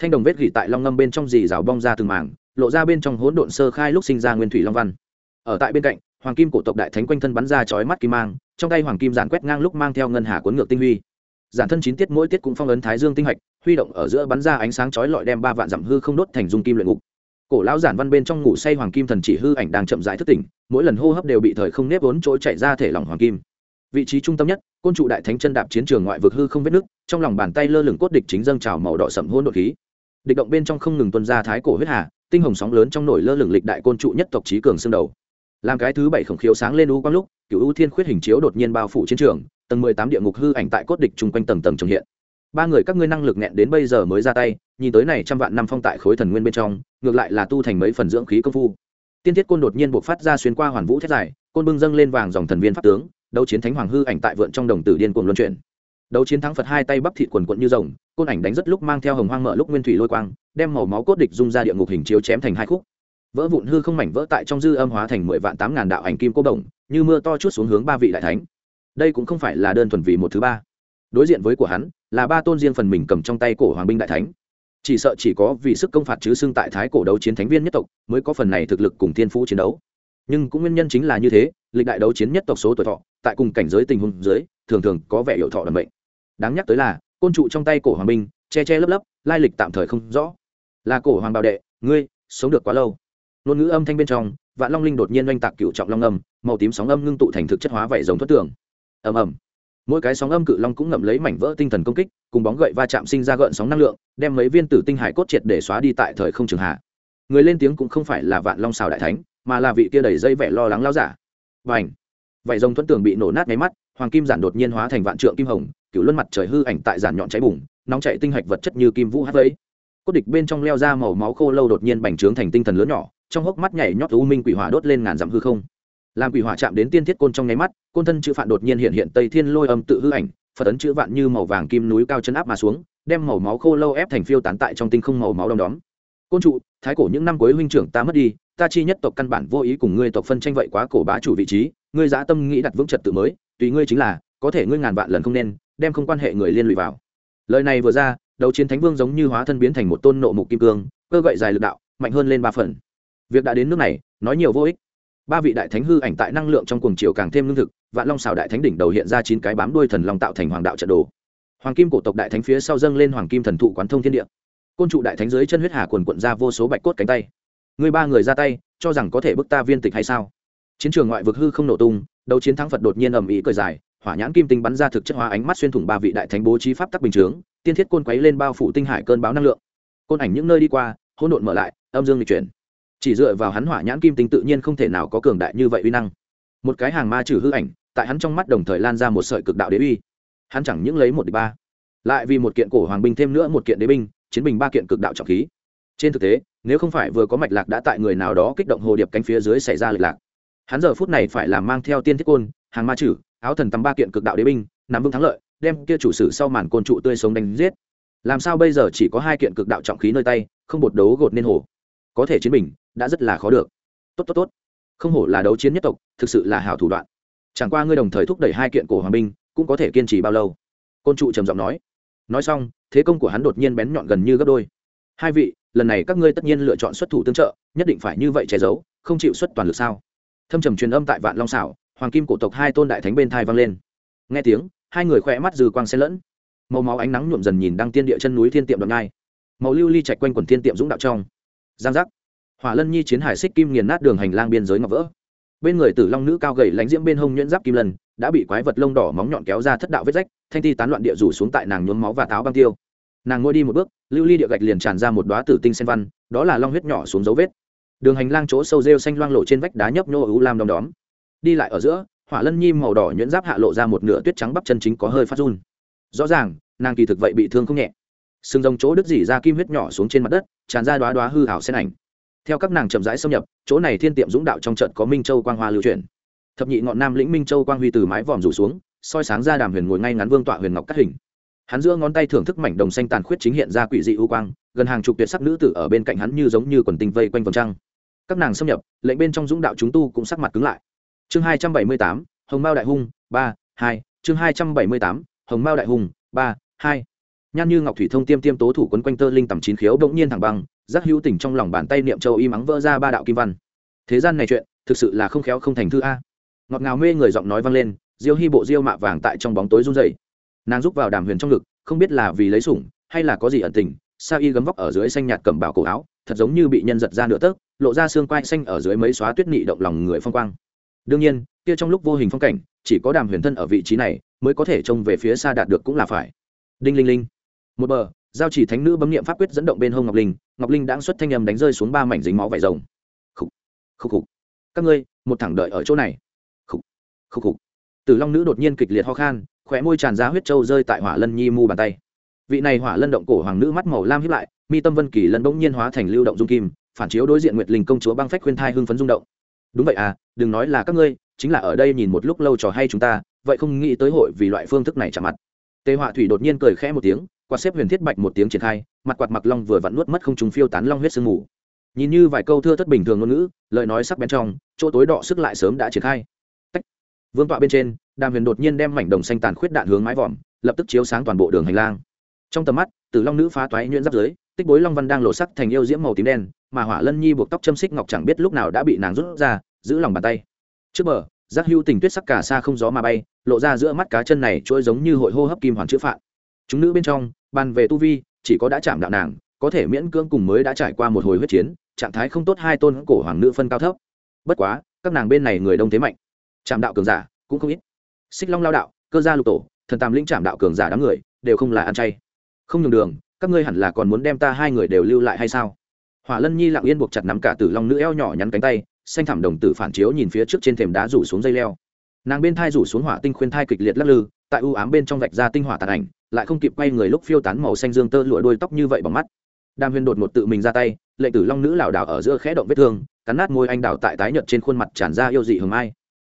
Thanh đồng vết gỉ tại long ngâm bên trong dì rào bong ra từng mảng, lộ ra bên trong hỗn độn sơ khai lúc sinh ra nguyên thủy long văn. Ở tại bên cạnh hoàng kim cổ tộc đại thánh quanh thân bắn ra chói mắt kim mang, trong tay hoàng kim giản quét ngang lúc mang theo ngân hà cuốn ngược tinh huy. Giản thân chín tiết mỗi tiết cũng phong ấn thái dương tinh hạch, huy động ở giữa bắn ra ánh sáng chói lọi đem ba vạn dặm hư không đốt thành dung kim luyện ngục. Cổ lão giản văn bên trong ngủ say hoàng kim thần chỉ hư ảnh đang chậm rãi thức tỉnh, mỗi lần hô hấp đều bị thời không nếp vốn trỗi chạy ra thể lỏng hoàng kim. Vị trí trung tâm nhất, côn trụ đại thánh chân đạp chiến trường ngoại vực hư không vết nước, trong lòng bàn tay lơ lửng cốt địch chính dâng trào màu đỏ sẩm hôn đột khí. Địch động bên trong không ngừng tuân ra thái cổ huyết hà, tinh hồng sóng lớn trong nổi lơ lửng lịch đại côn trụ nhất tộc trí cường xương đầu làm cái thứ bảy khổng khiếu sáng lên u quang lúc cựu ưu thiên khuyết hình chiếu đột nhiên bao phủ chiến trường, tầng mười tám địa ngục hư ảnh tại cốt địch chung quanh tầng tầng trồng hiện. Ba người các ngươi năng lực nghẹn đến bây giờ mới ra tay, nhìn tới này trăm vạn năm phong tại khối thần nguyên bên trong, ngược lại là tu thành mấy phần dưỡng khí công phu. Tiên thiết côn đột nhiên buộc phát ra xuyên qua hoàn vũ thét dài, côn bưng dâng lên vàng dòng thần viên pháp tướng, đấu chiến thánh hoàng hư ảnh tại vượn trong đồng tử điên cuồng luân chuyển. Đấu chiến thắng phật hai tay bắp thịt quần quận như rồng, côn ảnh đánh rất lúc mang theo hồng hoang mở lúc nguyên thủy lôi quang, đem màu máu cốt địch dung ra địa ngục hình chiếu chém thành hai khúc vỡ vụn hư không mảnh vỡ tại trong dư âm hóa thành mười vạn tám ngàn đạo ảnh kim cô đồng, như mưa to chút xuống hướng ba vị đại thánh. Đây cũng không phải là đơn thuần vì một thứ ba. Đối diện với của hắn, là ba tôn riêng phần mình cầm trong tay cổ hoàng binh đại thánh. Chỉ sợ chỉ có vì sức công phạt chứ xưng tại thái cổ đấu chiến thánh viên nhất tộc mới có phần này thực lực cùng thiên phú chiến đấu. Nhưng cũng nguyên nhân chính là như thế, lịch đại đấu chiến nhất tộc số tuổi thọ, tại cùng cảnh giới tình huống dưới, thường thường có vẻ hiệu thọ đầm bệnh. Đáng nhắc tới là, côn trụ trong tay cổ hoàng binh, che che lấp lấp, lai lịch tạm thời không rõ. Là cổ hoàng bảo đệ, ngươi, sống được quá lâu ngôn ngữ âm thanh bên trong, vạn long linh đột nhiên oanh tạc cựu trọng long âm, màu tím sóng âm ngưng tụ thành thực chất hóa vảy giống thoát tường. Ầm ầm. Mỗi cái sóng âm cự long cũng ngậm lấy mảnh vỡ tinh thần công kích, cùng bóng gậy va chạm sinh ra gợn sóng năng lượng, đem mấy viên tử tinh hải cốt triệt để xóa đi tại thời không trường hạ. Người lên tiếng cũng không phải là vạn long xào đại thánh, mà là vị kia đầy dây vẻ lo lắng lao giả. Và ảnh vảy rồng thuẫn tường bị nổ nát máy mắt, hoàng kim giản đột nhiên hóa thành vạn trượng kim hồng, cựu luân mặt trời hư ảnh tại giản nhọn cháy bùng, nóng chạy tinh hạch vật chất như kim vũ hát vẫy. Cốt địch bên trong leo ra màu máu khô lâu đột nhiên bành trướng thành tinh thần lớn nhỏ trong hốc mắt nhảy nhót u minh quỷ hỏa đốt lên ngàn dặm hư không. Làm quỷ hỏa chạm đến tiên thiết côn trong nháy mắt, côn thân chữ phạn đột nhiên hiện hiện tây thiên lôi âm tự hư ảnh, phật ấn chữ vạn như màu vàng kim núi cao chân áp mà xuống, đem màu máu khô lâu ép thành phiêu tán tại trong tinh không màu máu đom đóm. Côn trụ, thái cổ những năm cuối huynh trưởng ta mất đi, ta chi nhất tộc căn bản vô ý cùng ngươi tộc phân tranh vậy quá cổ bá chủ vị trí, ngươi dã tâm nghĩ đặt vững trật tự mới, tùy ngươi chính là, có thể ngươi ngàn vạn lần không nên, đem không quan hệ người liên lụy vào. Lời này vừa ra đầu chiến thánh vương giống như hóa thân biến thành một tôn nộ mục kim cương, cơ gậy dài lực đạo, mạnh hơn lên ba phần việc đã đến nước này, nói nhiều vô ích. Ba vị đại thánh hư ảnh tại năng lượng trong cuồng chiều càng thêm lương thực, vạn long xào đại thánh đỉnh đầu hiện ra chín cái bám đuôi thần long tạo thành hoàng đạo trận đồ. Hoàng kim cổ tộc đại thánh phía sau dâng lên hoàng kim thần thụ quán thông thiên địa. Côn trụ đại thánh dưới chân huyết hà quần quận ra vô số bạch cốt cánh tay. Người ba người ra tay, cho rằng có thể bức ta viên tịch hay sao? Chiến trường ngoại vực hư không nổ tung, đấu chiến thắng phật đột nhiên ầm ĩ cởi dài, hỏa nhãn kim tinh bắn ra thực chất hóa ánh mắt xuyên thủng ba vị đại thánh bố trí pháp tắc bình chướng, tiên thiết côn quấy lên bao phủ tinh hải cơn báo năng lượng. Côn ảnh những nơi đi qua, hỗn độn mở lại, âm dương lịch chuyển chỉ dựa vào hắn hỏa nhãn kim tinh tự nhiên không thể nào có cường đại như vậy uy năng. Một cái hàng ma trừ hư ảnh, tại hắn trong mắt đồng thời lan ra một sợi cực đạo đế uy. Hắn chẳng những lấy một địch ba, lại vì một kiện cổ hoàng binh thêm nữa một kiện đế binh, chiến bình ba kiện cực đạo trọng khí. Trên thực tế, nếu không phải vừa có mạch lạc đã tại người nào đó kích động hồ điệp cánh phía dưới xảy ra lệch lạc. Hắn giờ phút này phải làm mang theo tiên thiết côn, hàng ma trừ, áo thần tắm ba kiện cực đạo đế binh, nắm vững thắng lợi, đem kia chủ sử sau màn côn trụ tươi sống đánh giết. Làm sao bây giờ chỉ có hai kiện cực đạo trọng khí nơi tay, không bột đấu gột nên hồ? Có thể chiến bình, đã rất là khó được. Tốt tốt tốt. Không hổ là đấu chiến nhất tộc, thực sự là hảo thủ đoạn. Chẳng qua ngươi đồng thời thúc đẩy hai kiện cổ hoàng binh, cũng có thể kiên trì bao lâu? Côn trụ trầm giọng nói. Nói xong, thế công của hắn đột nhiên bén nhọn gần như gấp đôi. Hai vị, lần này các ngươi tất nhiên lựa chọn xuất thủ tương trợ, nhất định phải như vậy che giấu, không chịu xuất toàn lực sao? Thâm trầm truyền âm tại vạn long xảo hoàng kim cổ tộc hai tôn đại thánh bên thai vang lên. Nghe tiếng, hai người khỏe mắt dư quang xen lẫn. Màu máu ánh nắng nhuộm dần nhìn đăng tiên địa chân núi thiên tiệm đoạn ngai màu lưu ly chạy quanh quần thiên tiệm dũng đạo trong giang giác. Hỏa lân nhi chiến hải xích kim nghiền nát đường hành lang biên giới ngọc vỡ. Bên người tử long nữ cao gầy lánh diễm bên hông nhuyễn giáp kim lần đã bị quái vật lông đỏ móng nhọn kéo ra thất đạo vết rách, thanh ti tán loạn địa rủ xuống tại nàng nhuốm máu và táo băng tiêu. Nàng ngôi đi một bước, lưu ly địa gạch liền tràn ra một đoá tử tinh sen văn, đó là long huyết nhỏ xuống dấu vết. Đường hành lang chỗ sâu rêu xanh loang lộ trên vách đá nhấp nhô ưu lam đom đóm. Đi lại ở giữa, hỏa lân nhi màu đỏ nhuyễn giáp hạ lộ ra một nửa tuyết trắng bắp chân chính có hơi phát run. Rõ ràng, nàng kỳ thực vậy bị thương không nhẹ sừng rồng chỗ đứt dỉ ra kim huyết nhỏ xuống trên mặt đất, tràn ra đoá đoá hư hảo sen ảnh. Theo các nàng chậm rãi xâm nhập, chỗ này thiên tiệm dũng đạo trong trận có minh châu quang hoa lưu truyền thập nhị ngọn nam lĩnh minh châu quang huy từ mái vòm rủ xuống, soi sáng ra đàm huyền ngồi ngay ngắn vương tọa huyền ngọc cắt hình. Hắn giữa ngón tay thưởng thức mảnh đồng xanh tàn khuyết chính hiện ra quỷ dị u quang, gần hàng chục tuyệt sắc nữ tử ở bên cạnh hắn như giống như quần tinh vây quanh vòng trăng. Các nàng xâm nhập, lệnh bên trong dũng đạo chúng tu cũng sắc mặt cứng lại. Chương hai trăm bảy mươi tám, hồng mao đại hung, ba, hai, chương hai trăm bảy mươi tám, hồng mao đại hung, ba, hai nhan như ngọc thủy thông tiêm tiêm tố thủ quấn quanh tơ linh tầm chín khiếu bỗng nhiên thẳng băng giác hữu tình trong lòng bàn tay niệm châu y mắng vỡ ra ba đạo kim văn. Thế gian này chuyện, thực sự là không khéo không thành thư a. Ngọt ngào mê người giọng nói vang lên, diêu hy bộ diêu mạ vàng tại trong bóng tối run dày nàng rúc vào đàm huyền trong ngực, không biết là vì lấy sủng, hay là có gì ẩn tình sa y gấm vóc ở dưới xanh nhạt cầm bảo cổ áo, thật giống như bị nhân giật ra nửa tấc, lộ ra xương quai xanh ở dưới mấy xóa tuyết nị động lòng người phong quang. Đương nhiên, kia trong lúc vô hình phong cảnh, chỉ có đàm huyền thân ở vị trí này, mới có thể trông về phía xa đạt được cũng là phải. Đinh linh linh một bờ, giao chỉ thánh nữ bấm nghiệm pháp quyết dẫn động bên hông ngọc linh ngọc linh đã xuất thanh âm đánh rơi xuống ba mảnh dính máu vải rồng. Khúc khúc khúc các ngươi, một thẳng đợi ở chỗ này. Khúc khúc khúc tử long nữ đột nhiên kịch liệt ho khan, khóe môi tràn ra huyết trâu rơi tại hỏa lân nhi mu bàn tay. Vị này hỏa lân động cổ hoàng nữ mắt màu lam hiếp lại, mi tâm vân kỳ lân bỗng nhiên hóa thành lưu động dung kim, phản chiếu đối diện nguyệt linh công chúa băng phách khuyên thai hưng phấn rung động. Đúng vậy à đừng nói là các ngươi, chính là ở đây nhìn một lúc lâu trò hay chúng ta, vậy không nghĩ tới hội vì loại phương thức này chạm mặt. Tề họa thủy đột nhiên cười khẽ một tiếng quạt xếp huyền thiết bạch một tiếng triển khai, mặt quạt mặc long vừa vặn nuốt mất không trùng phiêu tán long huyết sương mù. Nhìn như vài câu thưa thất bình thường ngôn ngữ, lời nói sắc bén trong, chỗ tối đọ sức lại sớm đã triển khai. Tách. vương tọa bên trên, đàm huyền đột nhiên đem mảnh đồng xanh tàn khuyết đạn hướng mái vòm, lập tức chiếu sáng toàn bộ đường hành lang. Trong tầm mắt tử long nữ phá toái nhuyễn giáp dưới tích bối long văn đang lộ sắc thành yêu diễm màu tím đen, mà hỏa lân nhi buộc tóc châm xích ngọc chẳng biết lúc nào đã bị nàng rút ra, giữ lòng bàn tay. Trước bờ, giác hưu tình tuyết sắc cả xa không gió mà bay, lộ ra giữa mắt cá chân này trôi giống như hội hô hấp kim hoàn chữ phạn chúng nữ bên trong bàn về tu vi, chỉ có đã chạm đạo nàng, có thể miễn cưỡng cùng mới đã trải qua một hồi huyết chiến, trạng thái không tốt hai tôn cổ hoàng nữ phân cao thấp. Bất quá, các nàng bên này người đông thế mạnh. Chạm đạo cường giả cũng không ít. Xích long lao đạo, cơ gia lục tổ, thần tam linh chạm đạo cường giả đám người, đều không là ăn chay. Không nhường đường, các ngươi hẳn là còn muốn đem ta hai người đều lưu lại hay sao? Hỏa lân nhi lặng yên buộc chặt nắm cả tử long nữ eo nhỏ nhắn cánh tay, xanh thảm đồng tử phản chiếu nhìn phía trước trên thềm đá rủ xuống dây leo. Nàng bên thai rủ xuống hỏa tinh khuyên thai kịch liệt lắc lư tại u ám bên trong vạch ra tinh hỏa tàn ảnh, lại không kịp quay người lúc phiêu tán màu xanh dương tơ lụa đôi tóc như vậy bằng mắt. Đàm huyền đột một tự mình ra tay, lệ tử long nữ lảo đảo ở giữa khẽ động vết thương, cắn nát môi anh đào tại tái nhợt trên khuôn mặt tràn ra yêu dị hừng ai.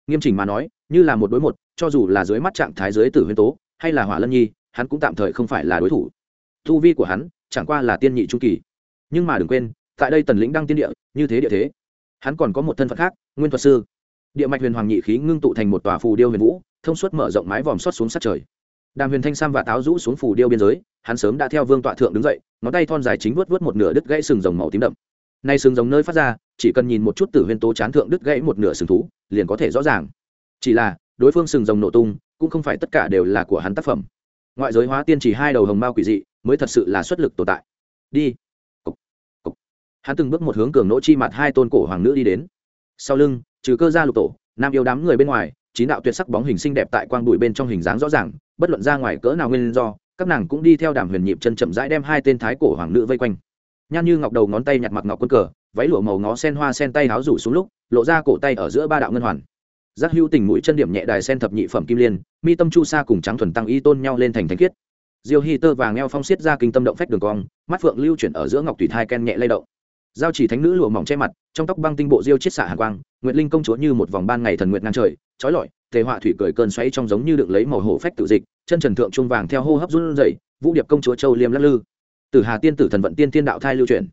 Nghiêm chỉnh mà nói, như là một đối một, cho dù là dưới mắt trạng thái dưới tử huyền tố, hay là hỏa lân nhi, hắn cũng tạm thời không phải là đối thủ. Thu vi của hắn, chẳng qua là tiên nhị trung kỳ. Nhưng mà đừng quên, tại đây tần lĩnh đăng tiên địa, như thế địa thế. Hắn còn có một thân phận khác, nguyên thuật sư. Địa mạch huyền hoàng nhị khí ngưng tụ thành một tòa phù điêu huyền vũ thông suốt mở rộng mái vòm xót xuống sát trời. Đàm huyền thanh, sam và táo rũ xuống phủ điêu biên giới, hắn sớm đã theo vương tọa thượng đứng dậy, ngón tay thon dài chính vớt vớt một nửa đứt gãy sừng rồng màu tím đậm. Nay sừng rồng nơi phát ra, chỉ cần nhìn một chút tử huyền tố chán thượng đứt gãy một nửa sừng thú, liền có thể rõ ràng. Chỉ là, đối phương sừng rồng nổ tung, cũng không phải tất cả đều là của hắn tác phẩm. Ngoại giới hóa tiên chỉ hai đầu hồng mao quỷ dị, mới thật sự là xuất lực tồn tại. Đi. Cục. Cục. hắn từng bước một hướng cường nỗ chi mặt hai tôn cổ hoàng nữ đi đến. Sau lưng, trừ cơ gia lục tổ, nam yêu đám người bên ngoài chín đạo tuyệt sắc bóng hình xinh đẹp tại quang bụi bên trong hình dáng rõ ràng, bất luận ra ngoài cỡ nào nguyên do, các nàng cũng đi theo đàm huyền nhịp chân chậm rãi đem hai tên thái cổ hoàng nữ vây quanh. Nhan như ngọc đầu ngón tay nhặt mặc ngọc quân cờ, váy lụa màu ngó sen hoa sen tay áo rủ xuống lúc, lộ ra cổ tay ở giữa ba đạo ngân hoàn. Giác hữu tình mũi chân điểm nhẹ đài sen thập nhị phẩm kim liên, mi tâm chu sa cùng trắng thuần tăng y tôn nhau lên thành thánh khiết. Diêu hy tơ vàng eo phong xiết ra kinh tâm động phách đường cong, mắt phượng lưu chuyển ở giữa ngọc thủy thai ken nhẹ lay động. Giao chỉ thánh nữ lụa mỏng che mặt, trong tóc băng tinh bộ diêu chiết xạ hàn quang, nguyệt linh công chúa như một vòng ban ngày thần nguyệt ngang trời trói lọi, tề họa thủy cười cơn xoáy trong giống như đựng lấy màu hổ phách tự dịch, chân trần thượng trung vàng theo hô hấp run rẩy, vũ điệp công chúa châu liêm lắc lư. Từ hà tiên tử thần vận tiên tiên đạo thai lưu truyền.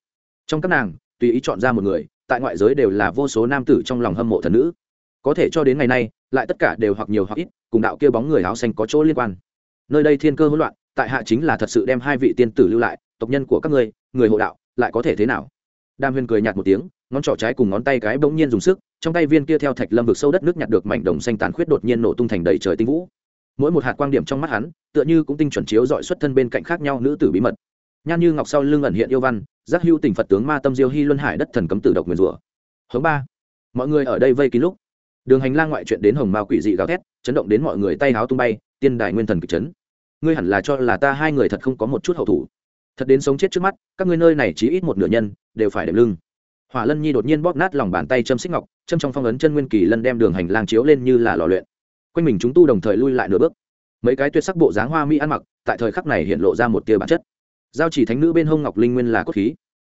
Trong các nàng, tùy ý chọn ra một người, tại ngoại giới đều là vô số nam tử trong lòng hâm mộ thần nữ. Có thể cho đến ngày nay, lại tất cả đều hoặc nhiều hoặc ít, cùng đạo kia bóng người áo xanh có chỗ liên quan. Nơi đây thiên cơ hỗn loạn, tại hạ chính là thật sự đem hai vị tiên tử lưu lại, tộc nhân của các ngươi, người hộ đạo, lại có thể thế nào? Đam huyền cười nhạt một tiếng, ngón trỏ trái cùng ngón tay cái bỗng nhiên dùng sức, trong tay viên kia theo thạch lâm vực sâu đất nước nhặt được mảnh đồng xanh tàn khuyết đột nhiên nổ tung thành đầy trời tinh vũ. Mỗi một hạt quang điểm trong mắt hắn, tựa như cũng tinh chuẩn chiếu dọi xuất thân bên cạnh khác nhau nữ tử bí mật. Nhan như ngọc sau lưng ẩn hiện yêu văn, giác hưu tình phật tướng ma tâm diêu hy luân hải đất thần cấm tử độc nguyền rủa. Hướng ba. Mọi người ở đây vây kín lúc. Đường hành lang ngoại chuyện đến hồng mao quỷ dị gào thét, chấn động đến mọi người tay háo tung bay, tiên đại nguyên thần kịch chấn. Ngươi hẳn là cho là ta hai người thật không có một chút hậu thủ thật đến sống chết trước mắt, các ngươi nơi này chỉ ít một nửa nhân, đều phải đệm lưng. Hỏa lân nhi đột nhiên bóp nát lòng bàn tay châm xích ngọc, châm trong phong ấn chân nguyên kỳ lân đem đường hành lang chiếu lên như là lò luyện. Quanh mình chúng tu đồng thời lui lại nửa bước. Mấy cái tuyệt sắc bộ dáng hoa mỹ ăn mặc, tại thời khắc này hiện lộ ra một tia bản chất. Giao chỉ thánh nữ bên hông ngọc linh nguyên là cốt khí.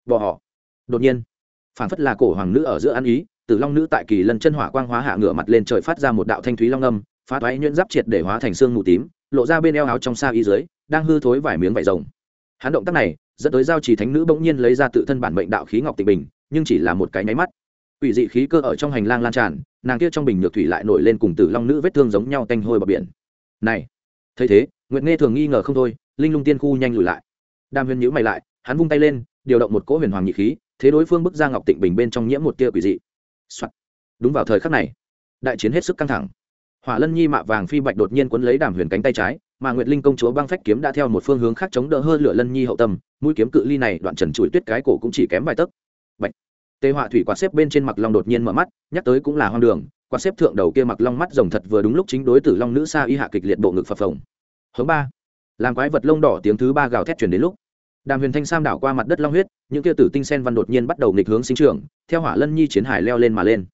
Bỏ họ. Đột nhiên phản phất là cổ hoàng nữ ở giữa ăn ý từ long nữ tại kỳ lân chân hỏa quang hóa hạ ngửa mặt lên trời phát ra một đạo thanh thúy long âm, phá toái nhuyễn giáp triệt để hóa thành xương mù tím, lộ ra bên eo áo trong xa y dưới, đang hư thối vài miếng vải rồng hắn động tác này dẫn tới giao trì thánh nữ bỗng nhiên lấy ra tự thân bản mệnh đạo khí ngọc tịnh bình, nhưng chỉ là một cái nháy mắt. Ủy dị khí cơ ở trong hành lang lan tràn, nàng kia trong bình nhược thủy lại nổi lên cùng tử long nữ vết thương giống nhau tanh hôi bờ biển. Này, thấy thế, nguyệt nghe thường nghi ngờ không thôi, linh lung tiên khu nhanh lùi lại. Đam huyền nhữ mày lại, hắn vung tay lên, điều động một cỗ huyền hoàng nhị khí, thế đối phương bước ra ngọc tịnh bình bên trong nhiễm một tia quỷ dị、Soạn. đúng vào thời khắc này, đại chiến hết sức căng thẳng. Hỏa lân nhi mạ vàng phi bạch đột nhiên quấn lấy đàm huyền cánh tay trái mà nguyệt linh công chúa băng phách kiếm đã theo một phương hướng khác chống đỡ hơn lửa lân nhi hậu tâm, mũi kiếm cự ly này đoạn trần chuỗi tuyết cái cổ cũng chỉ kém vài tấc. Bạch. tê họa thủy quạt xếp bên trên mặc long đột nhiên mở mắt, nhắc tới cũng là hoang đường, quạt xếp thượng đầu kia mặc long mắt rồng thật vừa đúng lúc chính đối tử long nữ sa y hạ kịch liệt bộ ngực phập phồng. Hướng ba. Làm quái vật lông đỏ tiếng thứ ba gào thét chuyển đến lúc. Đàm huyền thanh sam đảo qua mặt đất long huyết, những kia tử tinh sen văn đột nhiên bắt đầu nghịch hướng sinh trưởng, theo hỏa lân nhi chiến hải leo lên mà lên.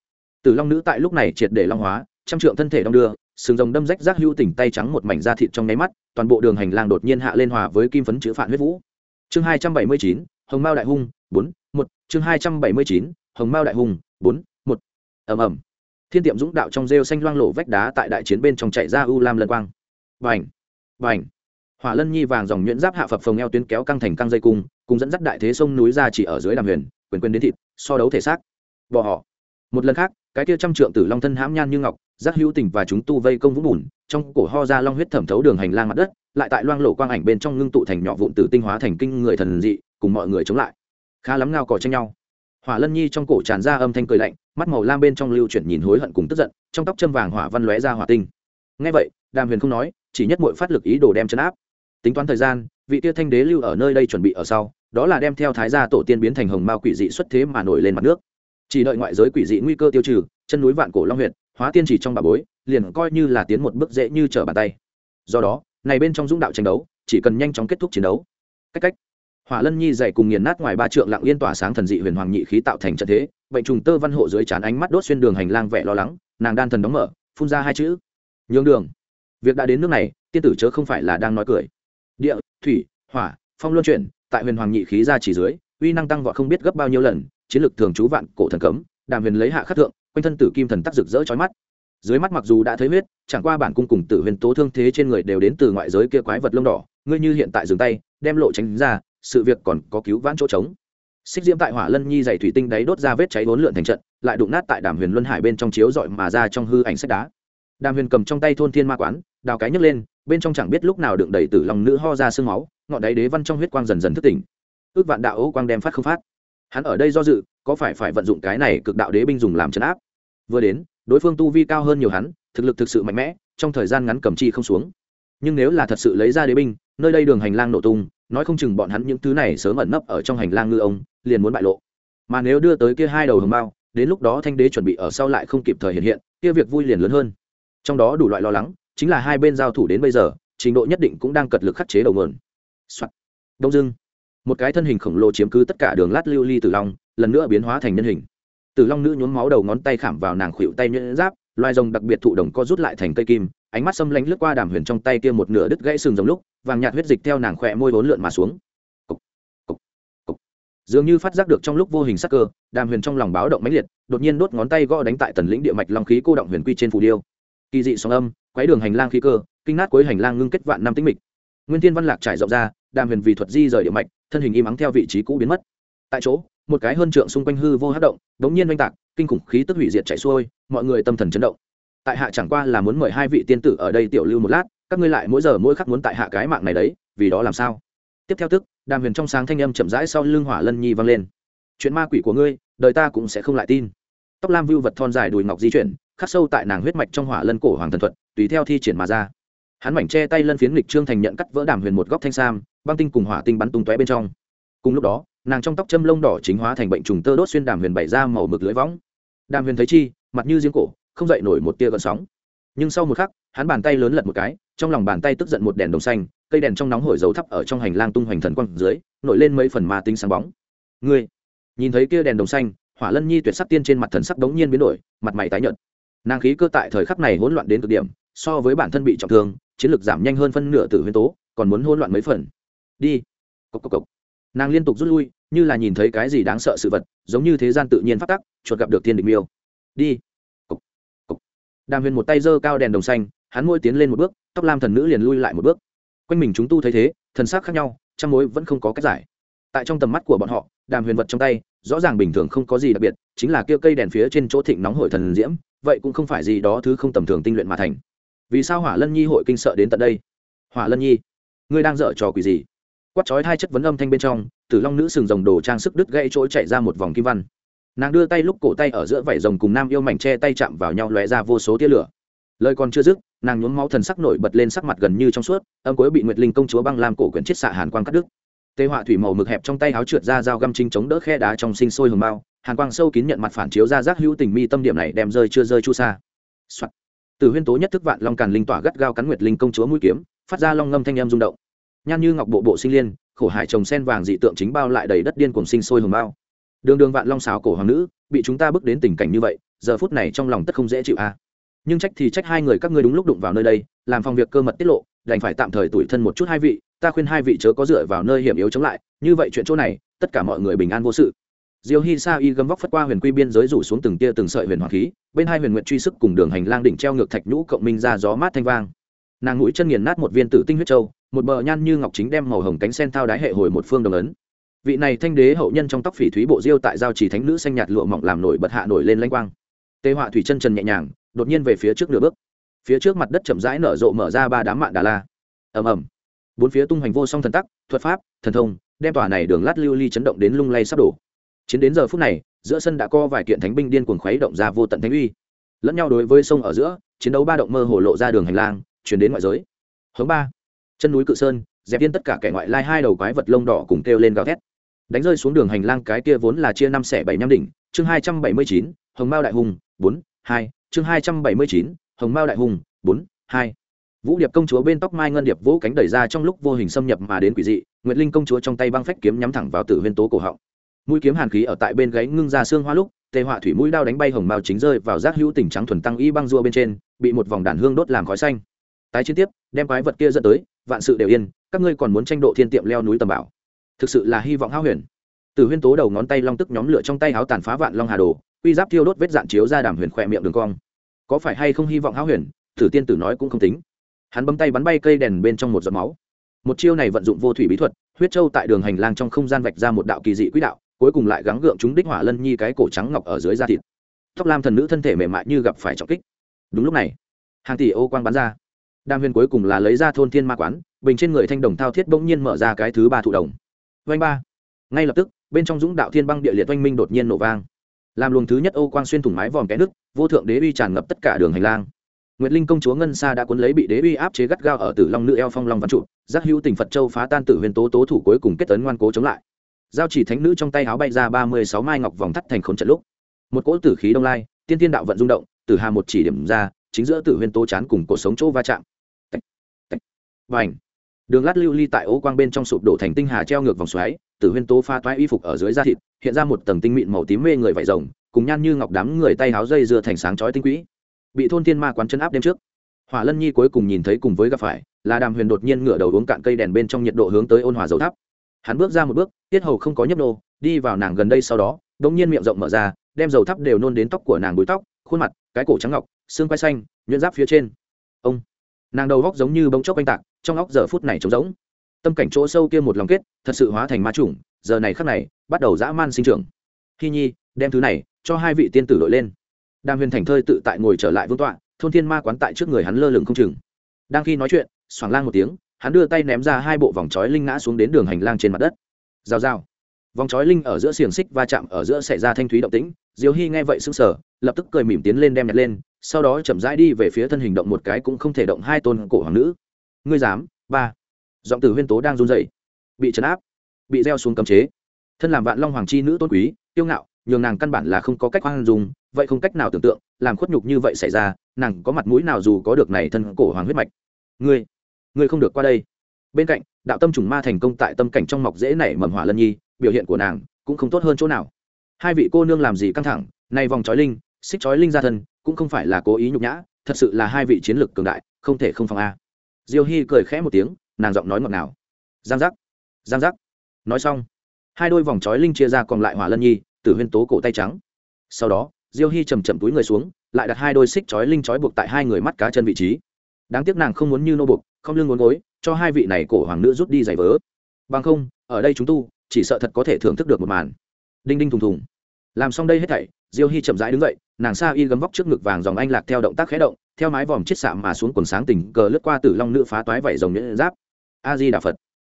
Tử long nữ tại lúc này triệt để long hóa, trăm trượng thân thể đong đưa sừng rồng đâm rách rác hưu tỉnh tay trắng một mảnh da thịt trong nháy mắt, toàn bộ đường hành lang đột nhiên hạ lên hòa với kim phấn chữ phản huyết vũ. Chương hai trăm bảy mươi chín, hồng mao đại hung, bốn, một. Chương hai trăm bảy mươi chín, hồng mao đại hung, bốn, một. Ẩm ẩm thiên tiệm dũng đạo trong rêu xanh loang lộ vách đá tại đại chiến bên trong chạy ra u lam lân quang. Vành vành hỏa lân nhi vàng dòng nhuyễn giáp hạ phập phồng eo tuyến kéo căng thành căng dây cung, cùng dẫn dắt đại thế sông núi ra chỉ ở dưới đàm huyền, quyền quyền đến thịt, so đấu thể xác. Bỏ họ. Một lần khác, cái kia trăm trượng tử long thân hãm nhan như ngọc giác hữu tình và chúng tu vây công vũng bùn, trong cổ ho ra long huyết thẩm thấu đường hành lang mặt đất, lại tại loang lộ quang ảnh bên trong ngưng tụ thành nhỏ vụn tử tinh hóa thành kinh người thần dị, cùng mọi người chống lại. Khá lắm ngao cò tranh nhau. Hỏa lân nhi trong cổ tràn ra âm thanh cười lạnh, mắt màu lam bên trong lưu chuyển nhìn hối hận cùng tức giận, trong tóc châm vàng hỏa văn lóe ra hỏa tinh. Ngay vậy, đàm huyền không nói, chỉ nhất mội phát lực ý đồ đem chấn áp. Tính toán thời gian, vị tia thanh đế lưu ở nơi đây chuẩn bị ở sau, đó là đem theo thái gia tổ tiên biến thành hồng mao quỷ dị xuất thế mà nổi lên mặt nước. Chỉ đợi ngoại giới quỷ dị nguy cơ tiêu trừ, chân núi vạn cổ long huyện hóa tiên chỉ trong bà bối, liền coi như là tiến một bước dễ như trở bàn tay. Do đó, này bên trong dũng đạo tranh đấu, chỉ cần nhanh chóng kết thúc chiến đấu. Cách cách. Hỏa lân nhi dày cùng nghiền nát ngoài ba trượng lặng yên tỏa sáng thần dị huyền hoàng nhị khí tạo thành trận thế, bệnh trùng tơ văn hộ dưới trán ánh mắt đốt xuyên đường hành lang vẻ lo lắng, nàng đan thần đóng mở, phun ra hai chữ. Nhường đường. Việc đã đến nước này, tiên tử chớ không phải là đang nói cười. Địa, thủy, hỏa, phong luân chuyển, tại huyền hoàng nhị khí ra chỉ dưới, uy năng tăng vọt không biết gấp bao nhiêu lần, chiến lược thường trú vạn cổ thần cấm, đàm huyền lấy hạ khắc thượng quanh thân tử kim thần tắc rực rỡ chói mắt. Dưới mắt mặc dù đã thấy huyết, chẳng qua bản cung cùng tử huyền tố thương thế trên người đều đến từ ngoại giới kia quái vật lông đỏ, ngươi như hiện tại dừng tay, đem lộ tránh ra, sự việc còn có cứu vãn chỗ trống. Xích diễm tại hỏa lân nhi dày thủy tinh đáy đốt ra vết cháy bốn lượn thành trận, lại đụng nát tại đàm huyền luân hải bên trong chiếu dọi mà ra trong hư ảnh sách đá. Đàm huyền cầm trong tay thôn thiên ma quán, đào cái nhấc lên, bên trong chẳng biết lúc nào đựng đầy tử lòng nữ ho ra sương máu, ngọn đáy đế văn trong huyết quang dần dần thức tỉnh. Ước vạn đạo ấu quang đem phát không phát. Hắn ở đây do dự có phải phải vận dụng cái này cực đạo đế binh dùng làm chấn áp? Vừa đến, đối phương tu vi cao hơn nhiều hắn, thực lực thực sự mạnh mẽ, trong thời gian ngắn cầm chi không xuống. Nhưng nếu là thật sự lấy ra đế binh, nơi đây đường hành lang nổ tung, nói không chừng bọn hắn những thứ này sớm ẩn nấp ở trong hành lang ngư ông, liền muốn bại lộ. Mà nếu đưa tới kia hai đầu hồng bao, đến lúc đó thanh đế chuẩn bị ở sau lại không kịp thời hiện hiện, kia việc vui liền lớn hơn. Trong đó đủ loại lo lắng, chính là hai bên giao thủ đến bây giờ, trình độ nhất định cũng đang cật lực khắc chế đầu mượn、Soạn. đông dưng một cái thân hình khổng lồ chiếm cứ tất cả đường lát lưu ly tử long lần nữa biến hóa thành nhân hình. Tử long nữ nhuốm máu đầu ngón tay khảm vào nàng khuỵu tay nhuyễn giáp loài rồng đặc biệt thụ đồng co rút lại thành cây kim ánh mắt xâm lánh lướt qua đàm huyền trong tay kia một nửa đứt gãy sừng giống lúc vàng nhạt huyết dịch theo nàng khỏe môi vốn lượn mà xuống. Cục, cục, cục. dường như phát giác được trong lúc vô hình sắc cơ đàm huyền trong lòng báo động mãnh liệt đột nhiên đốt ngón tay gõ đánh tại tần lĩnh địa mạch long khí cô động huyền quy trên phù điêu. Kỳ dị sóng âm quấy đường hành lang khí cơ kinh nát cuối hành lang ngưng kết vạn năm tĩnh mịch. Nguyên tiên văn lạc trải rộng ra đàm huyền vì thuật di rời địa mạch thân hình im ắng theo vị trí cũ biến mất. Tại chỗ một cái hơn trượng xung quanh hư vô hát động, đống nhiên oanh tạc, kinh khủng khí tức hủy diệt chạy xuôi, mọi người tâm thần chấn động. Tại hạ chẳng qua là muốn mời hai vị tiên tử ở đây tiểu lưu một lát, các ngươi lại mỗi giờ mỗi khắc muốn tại hạ cái mạng này đấy, vì đó làm sao? Tiếp theo tức, đàm huyền trong sáng thanh âm chậm rãi sau lưng hỏa lân nhi vang lên. Chuyện ma quỷ của ngươi, đời ta cũng sẽ không lại tin. Tóc lam vưu vật thon dài đùi ngọc di chuyển, khắc sâu tại nàng huyết mạch trong hỏa lân cổ hoàng thần thuật, tùy theo thi triển mà ra. Hắn mảnh che tay lân phiến lịch trương thành nhận cắt vỡ đàm huyền một góc thanh sam, băng tinh cùng hỏa tinh bắn tung tóe bên trong. Cùng lúc đó nàng trong tóc châm lông đỏ chính hóa thành bệnh trùng tơ đốt xuyên đàm huyền bày ra màu mực lưỡi võng. Đàm huyền thấy chi, mặt như giếng cổ, không dậy nổi một tia gợn sóng. Nhưng sau một khắc, hắn bàn tay lớn lật một cái, trong lòng bàn tay tức giận một đèn đồng xanh, cây đèn trong nóng hổi dấu thắp ở trong hành lang tung hoành thần quang dưới, nổi lên mấy phần ma tinh sáng bóng. Ngươi, nhìn thấy kia đèn đồng xanh, hỏa lân nhi tuyệt sắc tiên trên mặt thần sắc đống nhiên biến đổi, mặt mày tái nhợt. Nàng khí cơ tại thời khắc này hỗn loạn đến cực điểm, so với bản thân bị trọng thương, chiến lược giảm nhanh hơn phân nửa từ huyên tố, còn muốn hỗn loạn mấy phần. Đi. Cốc cốc cốc nàng liên tục rút lui, như là nhìn thấy cái gì đáng sợ sự vật, giống như thế gian tự nhiên phát tắc, chuột gặp được thiên địch miêu. Đi. Cục. Cục. đàm huyền một tay giơ cao đèn đồng xanh, hắn môi tiến lên một bước, tóc lam thần nữ liền lui lại một bước. Quanh mình chúng tu thấy thế, thần sắc khác nhau trong mối vẫn không có cách giải. Tại trong tầm mắt của bọn họ, đàm huyền vật trong tay, rõ ràng bình thường không có gì đặc biệt, chính là kia cây đèn phía trên chỗ thịnh nóng hổi thần diễm, vậy cũng không phải gì đó thứ không tầm thường tinh luyện mà thành. Vì sao hỏa lân nhi hội kinh sợ đến tận đây? Hỏa lân nhi, ngươi đang dở trò quỷ gì? Quát chói hai chất vấn âm thanh bên trong, tử long nữ sừng rồng đồ trang sức đứt gãy trỗi chạy ra một vòng kim văn. Nàng đưa tay lúc cổ tay ở giữa vảy rồng cùng nam yêu mảnh che tay chạm vào nhau lóe ra vô số tia lửa. Lời còn chưa dứt, nàng nhuốm máu thần sắc nổi bật lên sắc mặt gần như trong suốt, âm cuối bị nguyệt linh công chúa băng lam cổ quyển chiết xạ hàn quang cắt đứt. Tê họa thủy màu mực hẹp trong tay áo trượt ra dao găm trinh chống đỡ khe đá trong sinh sôi hồng bao, hàn quang sâu kín nhận mặt phản chiếu ra rác hữu tình mi tâm điểm này đem rơi chưa rơi chu xa、Soạn. từ huyên tố nhất thức vạn long càn linh tỏa gắt gao cắn nguyệt linh công chúa mũi kiếm, phát ra long ngâm thanh em rung động nhan như ngọc bộ bộ sinh liên, khổ hải trồng sen vàng dị tượng chính bao lại đầy đất điên cùng sinh sôi hồng bao. Đường đường vạn long xào cổ hoàng nữ, bị chúng ta bước đến tình cảnh như vậy, giờ phút này trong lòng tất không dễ chịu a. Nhưng trách thì trách hai người các ngươi đúng lúc đụng vào nơi đây, làm phòng việc cơ mật tiết lộ, đành phải tạm thời tủi thân một chút hai vị, ta khuyên hai vị chớ có dựa vào nơi hiểm yếu chống lại, như vậy chuyện chỗ này, tất cả mọi người bình an vô sự. Diêu hi sa y gấm vóc phất qua huyền quy biên giới rủ xuống từng tia từng sợi huyền hoàng khí, bên hai huyền nguyện truy sức cùng đường hành lang đỉnh treo ngược thạch nhũ cộng minh ra gió mát thanh vang nàng mũi chân nghiền nát một viên tử tinh huyết châu, một bờ nhan như ngọc chính đem màu hồng cánh sen thao đái hệ hồi một phương đồng ấn. Vị này thanh đế hậu nhân trong tóc phỉ thúy bộ diêu tại giao chỉ thánh nữ xanh nhạt lụa mỏng làm nổi bật hạ nổi lên lanh quang. Tê họa thủy chân trần nhẹ nhàng, đột nhiên về phía trước nửa bước. Phía trước mặt đất chậm rãi nở rộ mở ra ba đám mạng đà la. Ầm ầm. Bốn phía tung hoành vô song thần tắc, thuật pháp, thần thông, đem tòa này đường lát lưu ly chấn động đến lung lay sắp đổ. Chiến đến giờ phút này, giữa sân đã co vài kiện thánh binh điên cuồng khuấy động ra vô tận thánh uy. Lẫn nhau đối với sông ở giữa, chiến đấu ba động mơ hồ lộ ra đường hành lang chuyển đến ngoại giới. Hướng ba. Chân núi cự sơn, dẹp yên tất cả kẻ ngoại lai hai đầu quái vật lông đỏ cùng kêu lên gào thét. Đánh rơi xuống đường hành lang cái kia vốn là chia năm xẻ bảy năm đỉnh, chương hai trăm bảy mươi chín, hồng mao đại hùng, bốn, hai, chương hai trăm bảy mươi chín, hồng mao đại hùng, bốn, hai. Vũ điệp công chúa bên tóc mai ngân điệp vỗ cánh đẩy ra trong lúc vô hình xâm nhập mà đến quỷ dị, nguyệt linh công chúa trong tay băng phách kiếm nhắm thẳng vào tử huyên tố cổ họng. Mũi kiếm hàn khí ở tại bên gáy ngưng ra xương hoa lúc tề họa thủy mũi đao đánh bay hồng mao chính rơi vào rác hữu tình trắng thuần tăng y băng rua bên trên, bị một vòng đàn hương đốt làm khói xanh tái chiến tiếp, đem quái vật kia dẫn tới, vạn sự đều yên, các ngươi còn muốn tranh độ thiên tiệm leo núi tầm bảo. Thực sự là hy vọng hao huyền. Từ huyên tố đầu ngón tay long tức nhóm lửa trong tay áo tàn phá vạn long hà đồ uy giáp thiêu đốt vết dạn chiếu ra đàm huyền khỏe miệng đường cong. Có phải hay không hy vọng hao huyền? Thử tiên tử nói cũng không tính. Hắn bấm tay bắn bay cây đèn bên trong một giọt máu. Một chiêu này vận dụng vô thủy bí thuật, huyết châu tại đường hành lang trong không gian vạch ra một đạo kỳ dị quỹ đạo, cuối cùng lại gắng gượng chúng đích hỏa lân nhi cái cổ trắng ngọc ở dưới da thịt. Tóc lam thần nữ thân thể mềm mại như gặp phải trọng kích. Đúng lúc này, hàng tỷ ô quang bắn ra đam huyền cuối cùng là lấy ra thôn thiên ma quán bình trên người thanh đồng thao thiết bỗng nhiên mở ra cái thứ ba thụ đồng vanh ba ngay lập tức bên trong dũng đạo thiên băng địa liệt oanh minh đột nhiên nổ vang làm luồng thứ nhất ô quang xuyên thủng mái vòm kẽ nước vô thượng đế uy tràn ngập tất cả đường hành lang Nguyệt Linh công chúa Ngân Sa đã cuốn lấy bị đế uy áp chế gắt gao ở Tử Long nữ eo phong long văn trụ, giác hữu tình Phật châu phá tan tử huyền tố tố thủ cuối cùng kết tấn ngoan cố chống lại. Giao chỉ thánh nữ trong tay áo bay ra ba mươi sáu mai ngọc vòng thắt thành khốn trận lúc. Một cỗ tử khí đông lai, tiên tiên đạo vận rung động, tử hà một chỉ điểm ra, chính giữa tử huyền tố chán cùng cổ sống chỗ va chạm và ảnh. Đường lát lưu ly tại ố quang bên trong sụp đổ thành tinh hà treo ngược vòng xoáy, tử huyên tố pha toái y phục ở dưới da thịt, hiện ra một tầng tinh mịn màu tím mê người vảy rồng, cùng nhan như ngọc đám người tay háo dây dưa thành sáng chói tinh quỹ. Bị thôn thiên ma quán chân áp đêm trước hỏa lân nhi cuối cùng nhìn thấy cùng với gặp phải là đàm huyền đột nhiên ngửa đầu uống cạn cây đèn bên trong nhiệt độ hướng tới ôn hòa dầu thấp hắn bước ra một bước tiết hầu không có nhấp nô đi vào nàng gần đây sau đó đ ỗ n g nhiên miệng rộng mở ra đem dầu thắp đều nôn đến tóc của nàng búi tóc khuôn mặt cái cổ trắng ngọc xương quai xanh nhuyễn giáp phía trên. Ông nàng đầu góc giống như bông chốc oanh tạc trong óc giờ phút này trống rỗng. Tâm cảnh chỗ sâu kia một lòng kết, thật sự hóa thành ma chủng, giờ này khắc này, bắt đầu dã man sinh trưởng. Khi nhi, đem thứ này, cho hai vị tiên tử đội lên. Đàm huyền thành thơi tự tại ngồi trở lại vương tọa, thôn thiên ma quán tại trước người hắn lơ lửng không chừng. Đang khi nói chuyện, xoảng lang một tiếng, hắn đưa tay ném ra hai bộ vòng trói linh ngã xuống đến đường hành lang trên mặt đất. Rào rào. Vòng trói linh ở giữa xiềng xích va chạm, ở giữa xảy ra thanh thúy động tĩnh. Diều hy nghe vậy sững sờ, lập tức cười mỉm tiến lên đem nhặt lên, sau đó chậm rãi đi về phía thân hình động một cái cũng không thể động hai tôn cổ hoàng nữ ngươi dám, ba. Giọng tử huyên tố đang run dậy bị trấn áp, bị gieo xuống cấm chế. Thân làm vạn long hoàng chi nữ tôn quý tiêu ngạo, nhường nàng căn bản là không có cách hoang dùng vậy không cách nào tưởng tượng, làm khuất nhục như vậy xảy ra, nàng có mặt mũi nào dù có được này thân cổ hoàng huyết mạch. Ngươi ngươi không được qua đây. Bên cạnh, đạo tâm trùng ma thành công tại tâm cảnh trong mọc dễ nảy mầm hỏa lân nhi, biểu hiện của nàng cũng không tốt hơn chỗ nào. Hai vị cô nương làm gì căng thẳng, nay vòng trói linh, xích trói linh ra thân, cũng không phải là cố ý nhục nhã, thật sự là hai vị chiến lược cường đại, không thể không phòng a diêu hy cười khẽ một tiếng, nàng giọng nói ngọt ngào. Giang giác giang giác. Nói xong, hai đôi vòng trói linh chia ra còn lại hỏa lân nhi từ huyên tố cổ tay trắng. Sau đó, diêu hy chầm chậm túi người xuống, lại đặt hai đôi xích chói linh chói buộc tại hai người mắt cá chân vị trí. Đáng tiếc nàng không muốn như nô buộc, không lương ngốn gối, cho hai vị này cổ hoàng nữ rút đi giày vớ. Bằng không, ở đây chúng tu, chỉ sợ thật có thể thưởng thức được một màn. Đinh đinh thùng thùng làm xong đây hết thảy, diêu hy chậm rãi đứng dậy, nàng sa y gấm vóc trước ngực vàng dòng anh lạc theo động tác khé động, theo mái vòm chiết xạ mà xuống quần sáng tỉnh cờ lướt qua tử long nữ phá toái vảy rồng nhuyễn giáp. A di đà phật.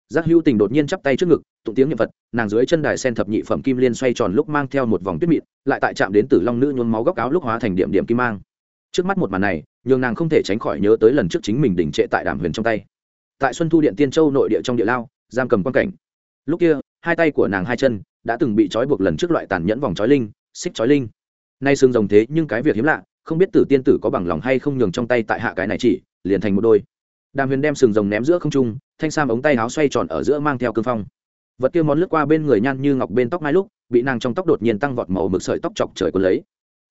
Giác hữu tình đột nhiên chắp tay trước ngực, tụng tiếng niệm phật, nàng dưới chân đài sen thập nhị phẩm kim liên xoay tròn lúc mang theo một vòng tuyết mịn, lại tại chạm đến tử long nữ nhuốm máu góc áo lúc hóa thành điểm điểm kim mang. Trước mắt một màn này, nhường nàng không thể tránh khỏi nhớ tới lần trước chính mình đỉnh trệ tại đàm huyền trong tay. Tại xuân thu điện tiên châu nội địa trong địa lao, giam cầm quan cảnh. Lúc kia, hai tay của nàng hai chân đã từng bị trói buộc lần trước loại tàn nhẫn vòng trói linh, xích trói linh. Nay xương rồng thế, nhưng cái việc hiếm lạ, không biết tử tiên tử có bằng lòng hay không nhường trong tay tại hạ cái này chỉ, liền thành một đôi. Đàm huyền đem sừng rồng ném giữa không trung, thanh sam ống tay áo xoay tròn ở giữa mang theo cương phong. Vật kia món lướt qua bên người nhan như ngọc bên tóc mai lúc, bị nàng trong tóc đột nhiên tăng vọt màu mực sợi tóc chọc trời cuốn lấy.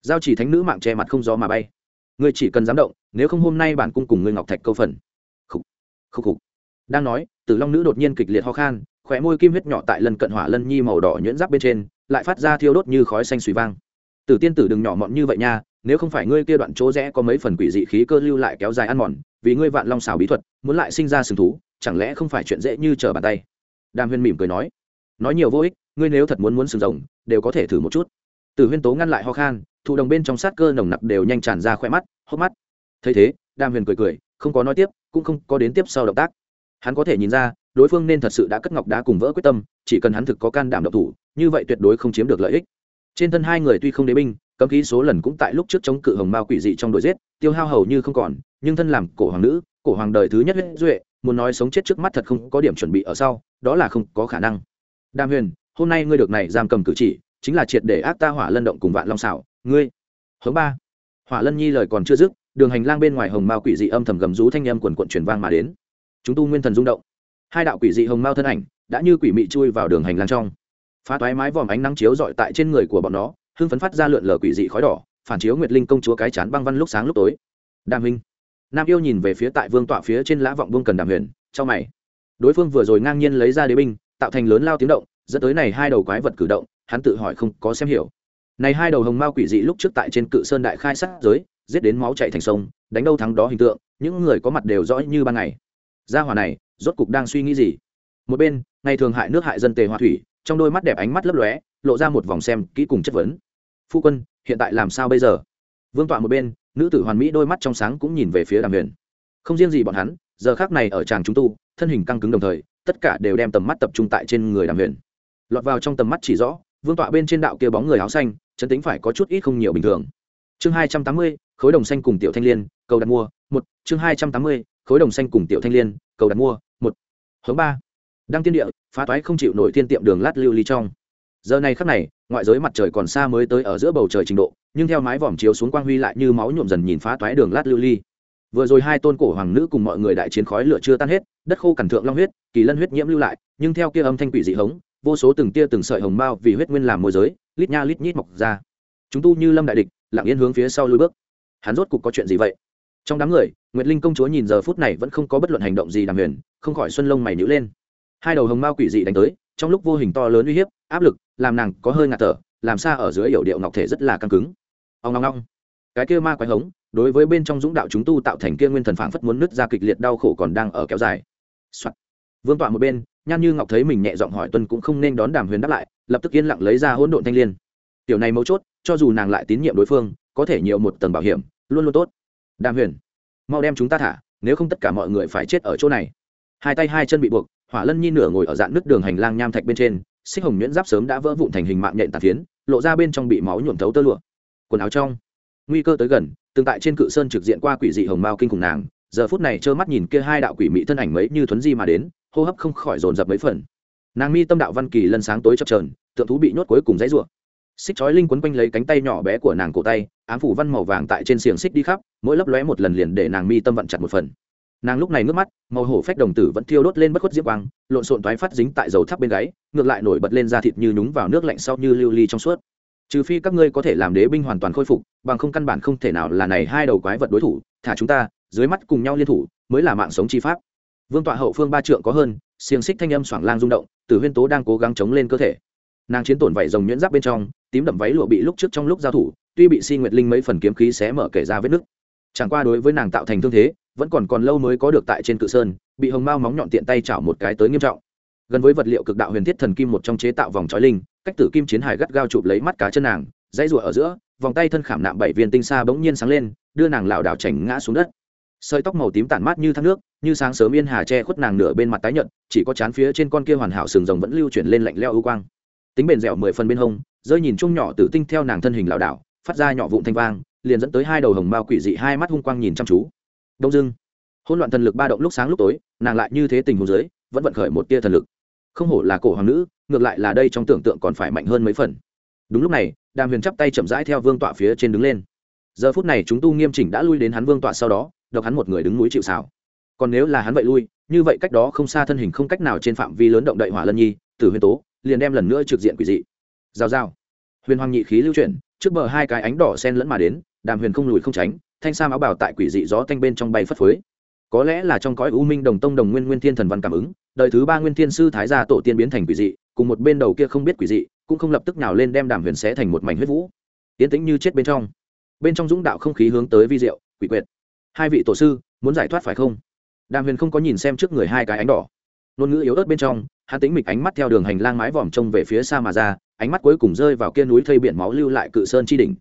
Giao chỉ thánh nữ mạng che mặt không gió mà bay. Ngươi chỉ cần dám động, nếu không hôm nay bản cung cùng ngươi ngọc thạch câu phần. Khúc khúc khúc đang nói, tử long nữ đột nhiên kịch liệt ho khan khóe môi kim huyết nhỏ tại lần cận hỏa lân nhi màu đỏ nhuyễn giáp bên trên, lại phát ra thiêu đốt như khói xanh suy vang. Tử tiên tử đừng nhỏ mọn như vậy nha, nếu không phải ngươi kia đoạn chỗ rẽ có mấy phần quỷ dị khí cơ lưu lại kéo dài ăn mòn, vì ngươi vạn long xào bí thuật, muốn lại sinh ra sừng thú, chẳng lẽ không phải chuyện dễ như trở bàn tay? Đàm huyên mỉm cười nói. Nói nhiều vô ích, ngươi nếu thật muốn muốn sừng rồng, đều có thể thử một chút. Tử huyên tố ngăn lại ho khan, thụ đồng bên trong sát cơ nồng nặc đều nhanh tràn ra khoe mắt, hốc mắt. Thấy thế, đàm huyền cười cười, không có nói tiếp, cũng không có đến tiếp sau động tác hắn có thể nhìn ra, đối phương nên thật sự đã cất ngọc đá cùng vỡ quyết tâm, chỉ cần hắn thực có can đảm độc thủ, như vậy tuyệt đối không chiếm được lợi ích. Trên thân hai người tuy không đế binh, cấm khí số lần cũng tại lúc trước chống cự hồng mao quỷ dị trong đội giết, tiêu hao hầu như không còn, nhưng thân làm cổ hoàng nữ, cổ hoàng đời thứ nhất huyết duệ, muốn nói sống chết trước mắt thật không có điểm chuẩn bị ở sau, đó là không có khả năng. Đàm huyền, hôm nay ngươi được này giam cầm cử chỉ, chính là triệt để ác ta hỏa lân động cùng vạn long xảo, ngươi. Hướng ba. Hỏa lân nhi lời còn chưa dứt, đường hành lang bên ngoài hồng mao quỷ dị âm thầm gầm rú thanh âm quần quận truyền vang mà đến chúng tu nguyên thần rung động. Hai đạo quỷ dị hồng mao thân ảnh đã như quỷ mị chui vào đường hành lang trong. Phá toái mái vòm ánh nắng chiếu dọi tại trên người của bọn nó, hưng phấn phát ra lượn lờ quỷ dị khói đỏ, phản chiếu nguyệt linh công chúa cái chán băng văn lúc sáng lúc tối. Đàm huynh. Nam yêu nhìn về phía tại vương tọa phía trên lã vọng vương cần đàm huyền cho mày. Đối phương vừa rồi ngang nhiên lấy ra đế binh, tạo thành lớn lao tiếng động, dẫn tới này hai đầu quái vật cử động, hắn tự hỏi không có xem hiểu. Này hai đầu hồng mao quỷ dị lúc trước tại trên cự sơn đại khai sát giới, giết đến máu chạy thành sông, đánh đâu thắng đó hình tượng, những người có mặt đều rõ như ban ngày gia hỏa này, rốt cục đang suy nghĩ gì? Một bên, ngày thường hại nước hại dân tề hòa thủy, trong đôi mắt đẹp ánh mắt lấp lóe, lộ ra một vòng xem kỹ cùng chất vấn. Phu quân, hiện tại làm sao bây giờ? Vương tọa một bên, nữ tử hoàn mỹ đôi mắt trong sáng cũng nhìn về phía đàm huyền. Không riêng gì bọn hắn, giờ khác này ở tràng chúng tu, thân hình căng cứng đồng thời, tất cả đều đem tầm mắt tập trung tại trên người đàm huyền. Lọt vào trong tầm mắt chỉ rõ, vương tọa bên trên đạo kia bóng người áo xanh, chân tính phải có chút ít không nhiều bình thường. Chương hai trăm tám mươi, khối đồng xanh cùng tiểu thanh liên, cầu đặt mua, một, chương hai trăm tám mươi khối đồng xanh cùng tiểu thanh liên, cầu đặt mua, một, hướng ba. Đăng tiên địa, phá toái không chịu nổi thiên tiệm đường lát lưu ly trong. Giờ này khắc này, ngoại giới mặt trời còn xa mới tới ở giữa bầu trời trình độ, nhưng theo mái vòm chiếu xuống quang huy lại như máu nhuộm dần nhìn phá toái đường lát lưu ly. Vừa rồi hai tôn cổ hoàng nữ cùng mọi người đại chiến khói lửa chưa tan hết, đất khô cằn thượng long huyết, kỳ lân huyết nhiễm lưu lại, nhưng theo kia âm thanh quỷ dị hống, vô số từng tia từng sợi hồng bao vì huyết nguyên làm môi giới, lít nha lít nhít mọc ra. Chúng tu như lâm đại địch, lặng yên hướng phía sau lui bước. Hắn rốt cục có chuyện gì vậy? Trong đám người nguyệt linh công chúa nhìn giờ phút này vẫn không có bất luận hành động gì đàm huyền, không khỏi xuân lông mày nhữ lên. Hai đầu hồng mao quỷ dị đánh tới, trong lúc vô hình to lớn uy hiếp, áp lực, làm nàng có hơi ngạt thở, làm xa ở dưới yểu điệu ngọc thể rất là căng cứng. Ông ngong ngong cái kia ma quái hống, đối với bên trong dũng đạo chúng tu tạo thành kia nguyên thần phảng phất muốn nứt ra kịch liệt đau khổ còn đang ở kéo dài、Soạn. vương tọa một bên, nhan như ngọc thấy mình nhẹ giọng hỏi tuân cũng không nên đón đàm huyền đáp lại, lập tức yên lặng lấy ra hỗn độn thanh liên. Tiểu này mấu chốt, cho dù nàng lại tín nhiệm đối phương, có thể nhiều một tầng bảo hiểm, luôn luôn tốt. Đàm huyền mau đem chúng ta thả, nếu không tất cả mọi người phải chết ở chỗ này. Hai tay hai chân bị buộc, hỏa lân nhi nửa ngồi ở dạng nước đường hành lang nham thạch bên trên, xích hồng nhuyễn giáp sớm đã vỡ vụn thành hình mạng nhện tàn phiến, lộ ra bên trong bị máu nhuộm thấu tơ lụa. Quần áo trong, nguy cơ tới gần, tương tại trên cự sơn trực diện qua quỷ dị hồng mao kinh khủng nàng, giờ phút này trơ mắt nhìn kia hai đạo quỷ mị thân ảnh mấy như thuấn di mà đến, hô hấp không khỏi dồn dập mấy phần. Nàng mi tâm đạo văn kỳ lân sáng tối chập trờn tượng thú bị nhốt cuối cùng dãy ruộng xích chói linh quấn quanh lấy cánh tay nhỏ bé của nàng cổ tay, ám phủ văn màu vàng tại trên xiềng xích đi khắp mỗi lấp lóe một lần liền để nàng mi tâm vận chặt một phần. Nàng lúc này ngước mắt, màu hổ phách đồng tử vẫn thiêu đốt lên bất khuất diễm quang, lộn xộn toái phát dính tại dầu thắp bên gáy, ngược lại nổi bật lên da thịt như nhúng vào nước lạnh sau như lưu ly trong suốt. Trừ phi các ngươi có thể làm đế binh hoàn toàn khôi phục, bằng không căn bản không thể nào là này hai đầu quái vật đối thủ, thả chúng ta, dưới mắt cùng nhau liên thủ, mới là mạng sống chi pháp. Vương tọa hậu phương ba trượng có hơn, xiềng xích thanh âm xoảng lang rung động, tử huyên tố đang cố gắng chống lên cơ thể. Nàng chiến tổn vảy rồng nhuyễn giáp bên trong, tím đậm váy lụa bị lúc trước trong lúc giao thủ, tuy bị si nguyệt linh mấy phần kiếm khí xé mở kể ra vết nứt chẳng qua đối với nàng tạo thành thương thế, vẫn còn còn lâu mới có được tại trên cự sơn, bị hồng mao móng nhọn tiện tay chảo một cái tới nghiêm trọng. Gần với vật liệu cực đạo huyền thiết thần kim một trong chế tạo vòng trói linh, cách tử kim chiến hải gắt gao chụp lấy mắt cá chân nàng, dãy rụa ở giữa, vòng tay thân khảm nạm bảy viên tinh xa bỗng nhiên sáng lên, đưa nàng lảo đảo chảnh ngã xuống đất. Sợi tóc màu tím tản mát như thác nước, như sáng sớm yên hà che khuất nàng nửa bên mặt tái nhợt, chỉ có chán phía trên con kia hoàn hảo sừng rồng vẫn lưu chuyển lên lạnh leo ưu quang. Tính bền dẻo mười phần bên hông, rơi nhìn chung nhỏ tử tinh theo nàng thân hình lảo đảo, phát ra nhỏ vụn thanh vang liền dẫn tới hai đầu hồng mao quỷ dị hai mắt hung quang nhìn chăm chú. Đông dưng hỗn loạn thần lực ba động lúc sáng lúc tối, nàng lại như thế tình huống dưới, vẫn vận khởi một tia thần lực. Không hổ là cổ hoàng nữ, ngược lại là đây trong tưởng tượng còn phải mạnh hơn mấy phần. Đúng lúc này, đàm huyền chắp tay chậm rãi theo vương tọa phía trên đứng lên. Giờ phút này chúng tu nghiêm chỉnh đã lui đến hắn vương tọa sau đó, độc hắn một người đứng núi chịu sào. Còn nếu là hắn vậy lui, như vậy cách đó không xa thân hình không cách nào trên phạm vi lớn động đậy hỏa lân nhi từ huyền tố, liền đem lần nữa trực diện quỷ dị. Giao giao. Huyền hoàng nhị khí lưu chuyển, trước bờ hai cái ánh đỏ sen lẫn mà đến đàm huyền không lùi không tránh, thanh sam áo bảo tại quỷ dị gió thanh bên trong bay phất phới. Có lẽ là trong cõi u minh đồng tông đồng nguyên nguyên thiên thần văn cảm ứng, đời thứ ba nguyên thiên sư thái gia tổ tiên biến thành quỷ dị, cùng một bên đầu kia không biết quỷ dị, cũng không lập tức nào lên đem đàm huyền xé thành một mảnh huyết vũ. Tiến tĩnh như chết bên trong. Bên trong dũng đạo không khí hướng tới vi diệu, quỷ quyệt. Hai vị tổ sư, muốn giải thoát phải không? Đàm huyền không có nhìn xem trước người hai cái ánh đỏ. Ngôn ngữ yếu ớt bên trong, hắn tính mịch ánh mắt theo đường hành lang mái vòm trông về phía xa mà ra, ánh mắt cuối cùng rơi vào kia núi thây biển máu lưu lại cự sơn chi đỉnh.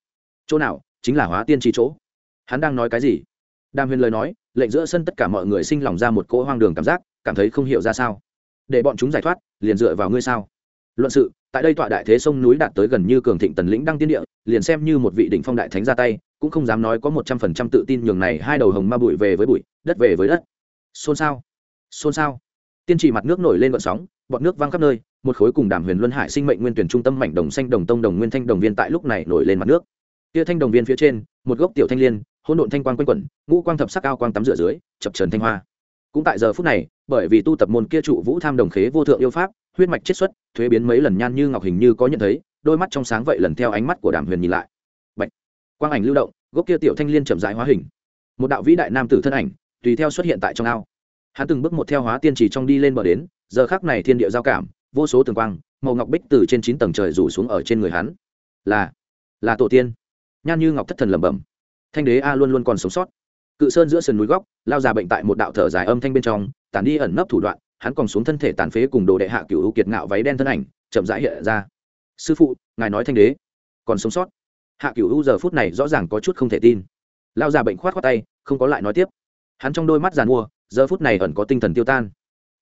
Chỗ nào? Chính là hóa tiên chi chỗ. Hắn đang nói cái gì? Đàm huyền lời nói, lệnh giữa sân tất cả mọi người sinh lòng ra một cỗ hoang đường cảm giác, cảm thấy không hiểu ra sao. Để bọn chúng giải thoát, liền dựa vào ngươi sao? Luận sự, tại đây tọa đại thế sông núi đạt tới gần như cường thịnh tần lĩnh đăng tiên địa, liền xem như một vị đỉnh phong đại thánh ra tay, cũng không dám nói có một trăm phần trăm tự tin nhường này hai đầu hồng ma bụi về với bụi, đất về với đất. Xôn xao xôn xao. Tiên trì mặt nước nổi lên vận sóng, bọn nước văng khắp nơi, một khối cùng đàm huyền luân hải sinh mệnh nguyên tuyển trung tâm mảnh đồng xanh, đồng tông, đồng nguyên thanh, đồng viên tại lúc này nổi lên mặt nước kia thanh đồng viên phía trên, một gốc tiểu thanh liên, hỗn độn thanh quang quanh quẩn, ngũ quang thập sắc cao quang tắm rửa dưới, chập trần thanh hoa. Cũng tại giờ phút này, bởi vì tu tập môn kia trụ vũ tham đồng khế vô thượng yêu pháp, huyết mạch chết xuất, thuế biến mấy lần nhan như ngọc hình như có nhận thấy, đôi mắt trong sáng vậy lần theo ánh mắt của đàm huyền nhìn lại. Bạch. quang ảnh lưu động, gốc kia tiểu thanh liên chậm rãi hóa hình. Một đạo vĩ đại nam tử thân ảnh, tùy theo xuất hiện tại trong ao. Hắn từng bước một theo hóa tiên chỉ trong đi lên bờ đến, giờ khác này thiên địa giao cảm, vô số tường quang, màu ngọc bích từ trên chín tầng trời rủ xuống ở trên người hắn. Là là tổ tiên nhan như ngọc thất thần lẩm bẩm. Thanh đế a luôn luôn còn sống sót. Cự sơn giữa sườn núi góc, lao già bệnh tại một đạo thở dài âm thanh bên trong, tản đi ẩn nấp thủ đoạn, hắn còn xuống thân thể tàn phế cùng đồ đệ hạ cựu ưu kiệt ngạo váy đen thân ảnh, chậm rãi hiện ra. Sư phụ, ngài nói thanh đế, còn sống sót? Hạ cựu ưu giờ phút này rõ ràng có chút không thể tin. Lao già bệnh khoát khoát tay, không có lại nói tiếp. Hắn trong đôi mắt giàn mua, giờ phút này ẩn có tinh thần tiêu tan.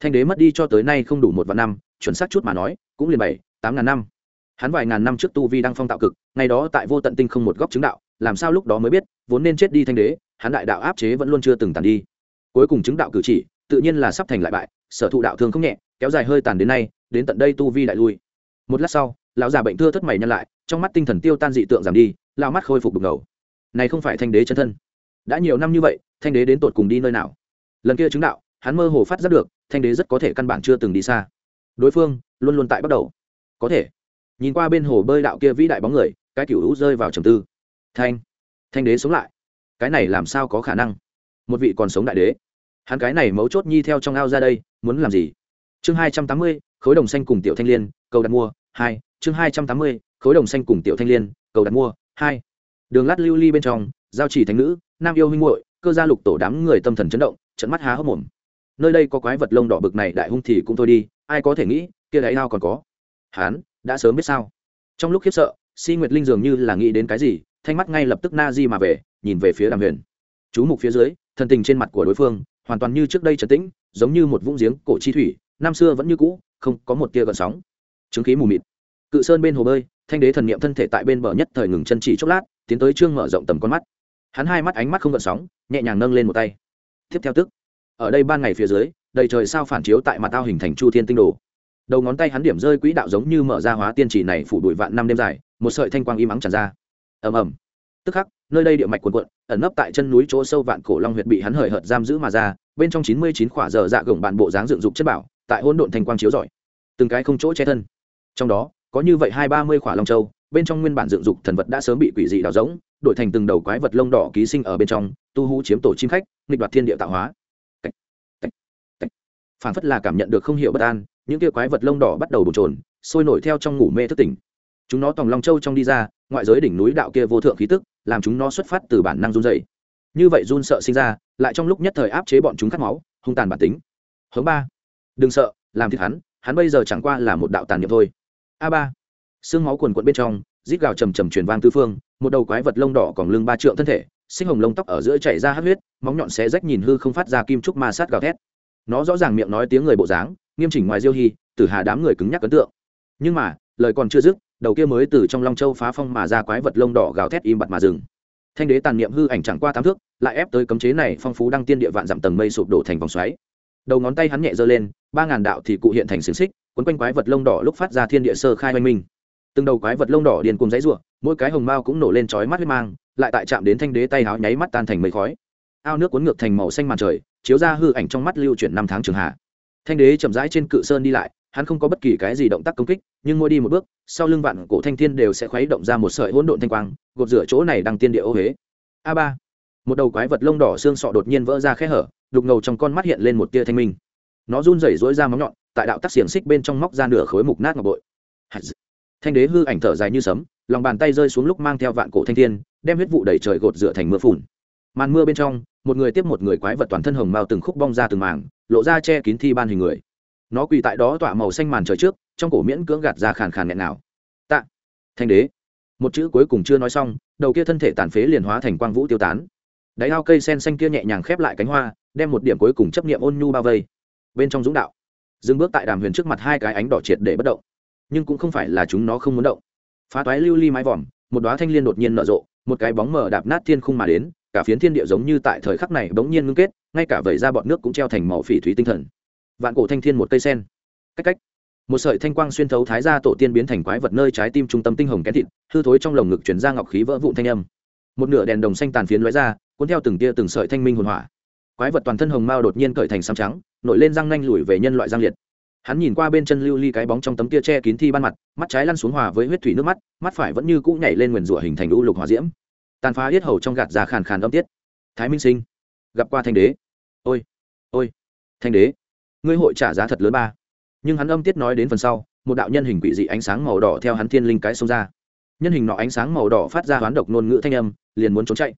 Thanh đế mất đi cho tới nay không đủ một vạn năm, chuẩn xác chút mà nói, cũng liền bảy, tám ngàn năm hắn vài ngàn năm trước tu vi đang phong tạo cực, ngày đó tại vô tận tinh không một góc chứng đạo, làm sao lúc đó mới biết, vốn nên chết đi thanh đế, hắn đại đạo áp chế vẫn luôn chưa từng tàn đi. Cuối cùng chứng đạo cử chỉ, tự nhiên là sắp thành lại bại, sở thụ đạo thương không nhẹ, kéo dài hơi tàn đến nay, đến tận đây tu vi đại lui. Một lát sau, lão già bệnh thưa thất mày nhăn lại, trong mắt tinh thần tiêu tan dị tượng giảm đi lao mắt khôi phục đục ngầu. Này không phải thanh đế chân thân. Đã nhiều năm như vậy, thanh đế đến tột cùng đi nơi nào? Lần kia chứng đạo, hắn mơ hồ phát giác được, thanh đế rất có thể căn bản chưa từng đi xa. Đối phương luôn luôn tại bắt đầu. Có thể nhìn qua bên hồ bơi đạo kia vĩ đại bóng người, cái cựu hữu rơi vào trầm tư. Thanh thanh đế sống lại. Cái này làm sao có khả năng? Một vị còn sống đại đế. Hắn cái này mấu chốt nhi theo trong ao ra đây, muốn làm gì? Chương hai trăm tám mươi, khối đồng xanh cùng tiểu thanh liên, cầu đặt mua, hai. Chương hai trăm tám mươi, khối đồng xanh cùng tiểu thanh liên, cầu đặt mua, hai. Đường lát lưu ly bên trong, giao chỉ thánh nữ, nam yêu huynh muội, cơ gia lục tổ đám người tâm thần chấn động, trận mắt há hốc mồm. Nơi đây có quái vật lông đỏ bực này đại hung thì cũng thôi đi, ai có thể nghĩ, kia đáy ao còn có. Hán đã sớm biết sao? Trong lúc khiếp sợ, si nguyệt linh dường như là nghĩ đến cái gì, thanh mắt ngay lập tức na di mà về, nhìn về phía đàm huyền. Chú mục phía dưới, thần tình trên mặt của đối phương, hoàn toàn như trước đây trấn tĩnh, giống như một vũng giếng cổ chi thủy, năm xưa vẫn như cũ, không có một tia gợn sóng. Chứng khí mù mịt. Cự sơn bên hồ bơi, thanh đế thần niệm thân thể tại bên bờ nhất thời ngừng chân chỉ chốc lát, tiến tới trương mở rộng tầm con mắt. Hắn hai mắt ánh mắt không gợn sóng, nhẹ nhàng nâng lên một tay. Tiếp theo tức. Ở đây ban ngày phía dưới, đầy trời sao phản chiếu tại mặt tao hình thành chu thiên tinh đồ đầu ngón tay hắn điểm rơi quỹ đạo giống như mở ra hóa tiên chỉ này phủ đuổi vạn năm đêm dài, một sợi thanh quang im ắng tràn ra. Ầm ầm. Tức khắc, nơi đây địa mạch cuộn cuộn, ẩn nấp tại chân núi chỗ sâu vạn cổ long huyệt bị hắn hời hợt giam giữ mà ra, bên trong chín mươi chín khỏa dở dạ gồng bản bộ dáng dựng dục chất bảo, tại hỗn độn thanh quang chiếu rọi. Từng cái không chỗ che thân. Trong đó, có như vậy hai ba mươi khỏa long châu, bên trong nguyên bản dựng dục thần vật đã sớm bị quỷ dị đào rỗng, đổi thành từng đầu quái vật lông đỏ ký sinh ở bên trong, tu hú chiếm tổ chim khách, nghịch đoạt thiên địa tạo hóa. Phản phất là cảm nhận được không hiểu bất an những kia quái vật lông đỏ bắt đầu bồn trồn sôi nổi theo trong ngủ mê thức tỉnh. Chúng nó tòng long châu trong đi ra, ngoại giới đỉnh núi đạo kia vô thượng khí tức, làm chúng nó xuất phát từ bản năng run dày như vậy run sợ sinh ra, lại trong lúc nhất thời áp chế bọn chúng cắt máu, hung tàn bản tính. Hướng ba. Đừng sợ, làm thịt hắn hắn bây giờ chẳng qua là một đạo tàn niệm thôi. A ba. Xương máu quần quận bên trong, rít gào trầm trầm truyền vang tư phương, một đầu quái vật lông đỏ còn lưng ba trượng thân thể sinh hồng lông tóc ở giữa chảy ra hát huyết, móng nhọn xé rách nhìn hư không phát ra kim trúc ma sát gào thét. Nó rõ ràng miệng nói tiếng người bộ dáng nghiêm chỉnh ngoài diêu hy, tử hà đám người cứng nhắc ấn tượng. Nhưng mà, lời còn chưa dứt, đầu kia mới từ trong long châu phá phong mà ra quái vật lông đỏ gào thét im bặt mà dừng. Thanh đế tàn niệm hư ảnh chẳng qua tám thước, lại ép tới cấm chế này phong phú đăng tiên địa vạn dặm tầng mây sụp đổ thành vòng xoáy. Đầu ngón tay hắn nhẹ giơ lên, ba ngàn đạo thì cụ hiện thành xiềng xích, quấn quanh quái vật lông đỏ lúc phát ra thiên địa sơ khai oanh minh. Từng đầu quái vật lông đỏ điền cùng giấy ruộng mỗi cái hồng mao cũng nổ lên chói mắt huyết mang, lại tại chạm đến thanh đế tay háo nháy mắt tan thành mây khói. Ao nước cuốn ngược thành màu xanh màn trời, chiếu ra hư ảnh trong mắt lưu chuyển năm tháng trường hạ thanh đế chậm rãi trên cự sơn đi lại, hắn không có bất kỳ cái gì động tác công kích, nhưng mỗi đi một bước, sau lưng vạn cổ thanh thiên đều sẽ khuấy động ra một sợi hỗn độn thanh quang, gột rửa chỗ này đăng tiên địa ô huế. A ba. Một đầu quái vật lông đỏ xương sọ đột nhiên vỡ ra khe hở, đục ngầu trong con mắt hiện lên một tia thanh minh. Nó run rẩy rối ra móng nhọn, tại đạo tắc xiềng xích bên trong móc ra nửa khối mục nát ngọc bội. Thanh đế hư ảnh thở dài như sấm, lòng bàn tay rơi xuống lúc mang theo vạn cổ thanh thiên, đem huyết vụ đẩy trời gột rửa thành mưa phùn. Màn mưa bên trong, một người tiếp một người quái vật toàn thân hồng mao từng khúc bong ra từng mảng lộ ra che kín thi ban hình người. Nó quỳ tại đó tỏa màu xanh màn trời trước, trong cổ miễn cưỡng gạt ra khàn khàn nghẹn nào tạ, thanh đế. Một chữ cuối cùng chưa nói xong, đầu kia thân thể tàn phế liền hóa thành quang vũ tiêu tán. Đáy ao cây sen xanh kia nhẹ nhàng khép lại cánh hoa, đem một điểm cuối cùng chấp niệm ôn nhu bao vây. Bên trong dũng đạo. Dừng bước tại đàm huyền trước mặt hai cái ánh đỏ triệt để bất động. Nhưng cũng không phải là chúng nó không muốn động. Phá toái lưu ly mái vòm, một đoá thanh liên đột nhiên nở rộ, một cái bóng mờ đạp nát thiên khung mà đến, cả phiến thiên địa giống như tại thời khắc này bỗng nhiên ngưng kết ngay cả vẩy ra bọn nước cũng treo thành màu phỉ thúy tinh thần. Vạn cổ thanh thiên một cây sen. Cách cách. Một sợi thanh quang xuyên thấu thái ra tổ tiên biến thành quái vật nơi trái tim trung tâm tinh hồng kén thịt, hư thối trong lồng ngực chuyển ra ngọc khí vỡ vụn thanh âm. Một nửa đèn đồng xanh tàn phiến lóe ra, cuốn theo từng tia từng sợi thanh minh hồn hỏa. Quái vật toàn thân hồng mao đột nhiên cởi thành xăm trắng, nổi lên răng nanh lùi về nhân loại giang liệt. Hắn nhìn qua bên chân lưu ly cái bóng trong tấm tia che kín thi ban mặt, mắt trái lăn xuống hòa với huyết thủy nước mắt mắt phải vẫn như cũ nhảy lên nguyền rủa hình thành u lục hòa diễm. Tàn phá yết hầu trong gạt ra khàn khàn âm tiết. Thái minh sinh gặp qua thanh đế. Ôi ôi, thanh đế, ngươi hội trả giá thật lớn ba. Nhưng hắn âm tiết nói đến phần sau, một đạo nhân hình quỷ dị ánh sáng màu đỏ theo hắn thiên linh cái xông ra. Nhân hình nọ ánh sáng màu đỏ phát ra hoán độc ngôn ngữ thanh âm, liền muốn trốn chạy.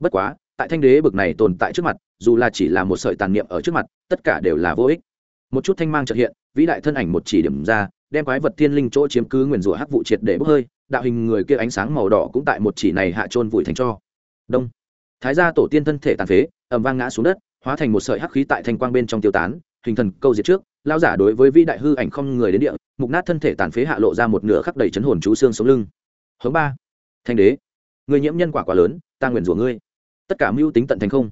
Bất quá, tại thanh đế bực này tồn tại trước mặt, dù là chỉ là một sợi tàn niệm ở trước mặt, tất cả đều là vô ích. Một chút thanh mang trợ hiện, vĩ đại thân ảnh một chỉ điểm ra, đem quái vật thiên linh chỗ chiếm cứ nguyền rủa hắc vụ triệt để bốc hơi, đạo hình người kia ánh sáng màu đỏ cũng tại một chỉ này hạ trôn vùi thành cho. Đông. Thái gia tổ tiên thân thể tàn phế ầm vang ngã xuống đất, hóa thành một sợi hắc khí tại thanh quang bên trong tiêu tán, hình thần câu diệt trước lao giả đối với vĩ đại hư ảnh không người đến địa, mục nát thân thể tàn phế hạ lộ ra một nửa khắc đầy chấn hồn chú xương sống lưng. Hướng ba, thanh đế, người nhiễm nhân quả quá lớn, ta nguyền rủa ngươi. Tất cả mưu tính tận thành không.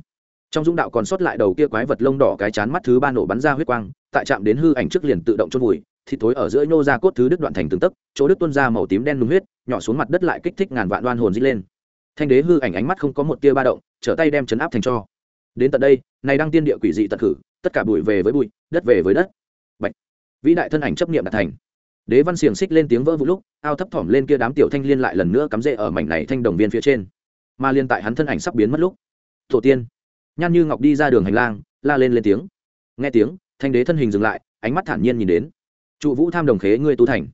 Trong dũng đạo còn sót lại đầu kia quái vật lông đỏ cái chán mắt thứ ba nổ bắn ra huyết quang, tại chạm đến hư ảnh trước liền tự động chôn vùi, thịt thối ở giữa nhô ra cốt thứ đứt đoạn thành từng tấc, chỗ đứt tuôn ra màu tím đen đúng huyết, nhỏ xuống mặt đất lại kích thích ngàn vạn đoan hồn dít lên. Thanh đế hư ảnh ánh mắt không có một tia ba động, trở tay đem chấn áp thành cho đến tận đây, này đang tiên địa quỷ dị tận khử, tất cả bụi về với bụi, đất về với đất. Bạch. vĩ đại thân ảnh chấp niệm đạt thành. Đế văn xiềng xích lên tiếng vỡ vụ lúc, ao thấp thỏm lên kia đám tiểu thanh liên lại lần nữa cắm rễ ở mảnh này thanh đồng viên phía trên. Mà liên tại hắn thân ảnh sắp biến mất lúc, tổ tiên. Nhan như ngọc đi ra đường hành lang, la lên lên tiếng. Nghe tiếng, thanh đế thân hình dừng lại, ánh mắt thản nhiên nhìn đến. Trụ vũ tham đồng khế, ngươi tu thành.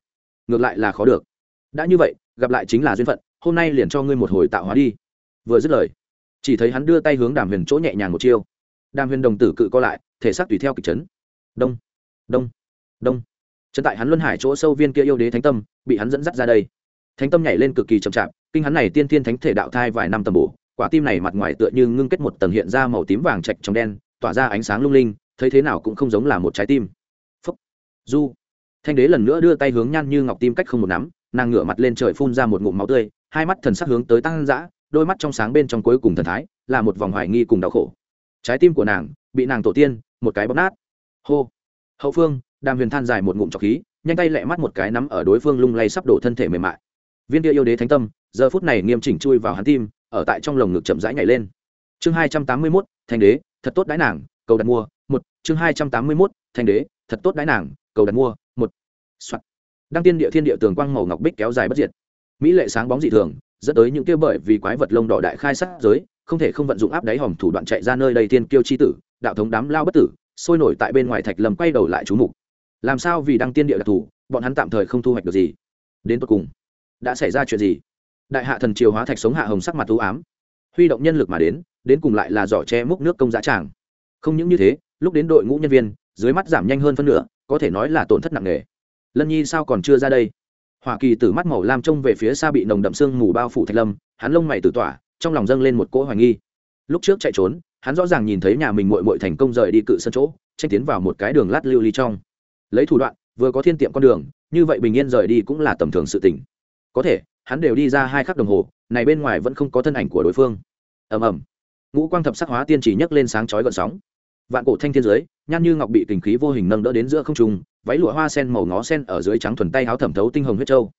Ngược lại là khó được. Đã như vậy, gặp lại chính là duyên phận, hôm nay liền cho ngươi một hồi tạo hóa đi. Vừa dứt lời chỉ thấy hắn đưa tay hướng đàm huyền chỗ nhẹ nhàng một chiêu. Đàm huyền đồng tử cự co lại, thể xác tùy theo kịch chấn. Đông đông đông. Chân tại hắn luân hải chỗ sâu viên kia yêu đế thánh tâm, bị hắn dẫn dắt ra đây. Thánh tâm nhảy lên cực kỳ chậm chạp, kinh hắn này tiên tiên thánh thể đạo thai vài năm tầm bổ, quả tim này mặt ngoài tựa như ngưng kết một tầng hiện ra màu tím vàng trạch trong đen, tỏa ra ánh sáng lung linh, thấy thế nào cũng không giống là một trái tim. Phúc. Du. Thanh đế lần nữa đưa tay hướng nhan như ngọc tim cách không một nắm, nàng ngửa mặt lên trời phun ra một ngụm máu tươi, hai mắt thần sắc hướng tới tăng dã đôi mắt trong sáng bên trong cuối cùng thần thái là một vòng hoài nghi cùng đau khổ. Trái tim của nàng bị nàng tổ tiên một cái bóp nát. Hô. Hậu phương, đàm huyền than dài một ngụm trọc khí, nhanh tay lẹ mắt một cái nắm ở đối phương lung lay sắp đổ thân thể mềm mại. Viên địa yêu đế thánh tâm, giờ phút này nghiêm chỉnh chui vào hắn tim, ở tại trong lồng ngực chậm rãi nhảy lên. Chương hai trăm tám mươi mốt thanh đế, thật tốt đái nàng, cầu đặt mua, một. Chương hai trăm tám mươi mốt thanh đế, thật tốt đái nàng, cầu đặt mua, một. Soạn. đăng tiên địa thiên địa tường quang màu ngọc bích kéo dài bất diệt. Mỹ lệ sáng bóng dị thường dẫn tới những kia bởi vì quái vật lông đỏ đại khai sát giới, không thể không vận dụng áp đáy hòm thủ đoạn chạy ra nơi đây tiên kiêu chi tử, đạo thống đám lao bất tử, sôi nổi tại bên ngoài thạch lâm quay đầu lại chú mục. Làm sao vì đăng tiên địa đặc thù, bọn hắn tạm thời không thu hoạch được gì. Đến tột cùng, đã xảy ra chuyện gì? Đại hạ thần triều hóa thạch sống hạ hồng sắc mặt thú ám, huy động nhân lực mà đến đến cùng lại là giỏ che múc nước công giá tràng. Không những như thế, lúc đến đội ngũ nhân viên, dưới mắt giảm nhanh hơn phân nửa, có thể nói là tổn thất nặng nề. Lân nhi sao còn chưa ra đây? Hoa kỳ từ mắt màu lam trông về phía xa bị nồng đậm sương mù bao phủ thạch lâm, hắn lông mày từ tỏa, trong lòng dâng lên một cỗ hoài nghi. Lúc trước chạy trốn, hắn rõ ràng nhìn thấy nhà mình mội mội thành công rời đi cự sân chỗ, tranh tiến vào một cái đường lát lưu ly trong. Lấy thủ đoạn, vừa có thiên tiệm con đường, như vậy bình yên rời đi cũng là tầm thường sự tình. Có thể, hắn đều đi ra hai khắc đồng hồ, này bên ngoài vẫn không có thân ảnh của đối phương. Ầm ầm. Ngũ quang thập sắc hóa tiên chỉ nhấc lên sáng chói gợn sóng. Vạn cổ thanh thiên giới, nhan như ngọc bị kình khí vô hình nâng đỡ đến giữa không trung váy lụa hoa sen màu ngó sen ở dưới trắng thuần tay áo thẩm thấu tinh hồng huyết châu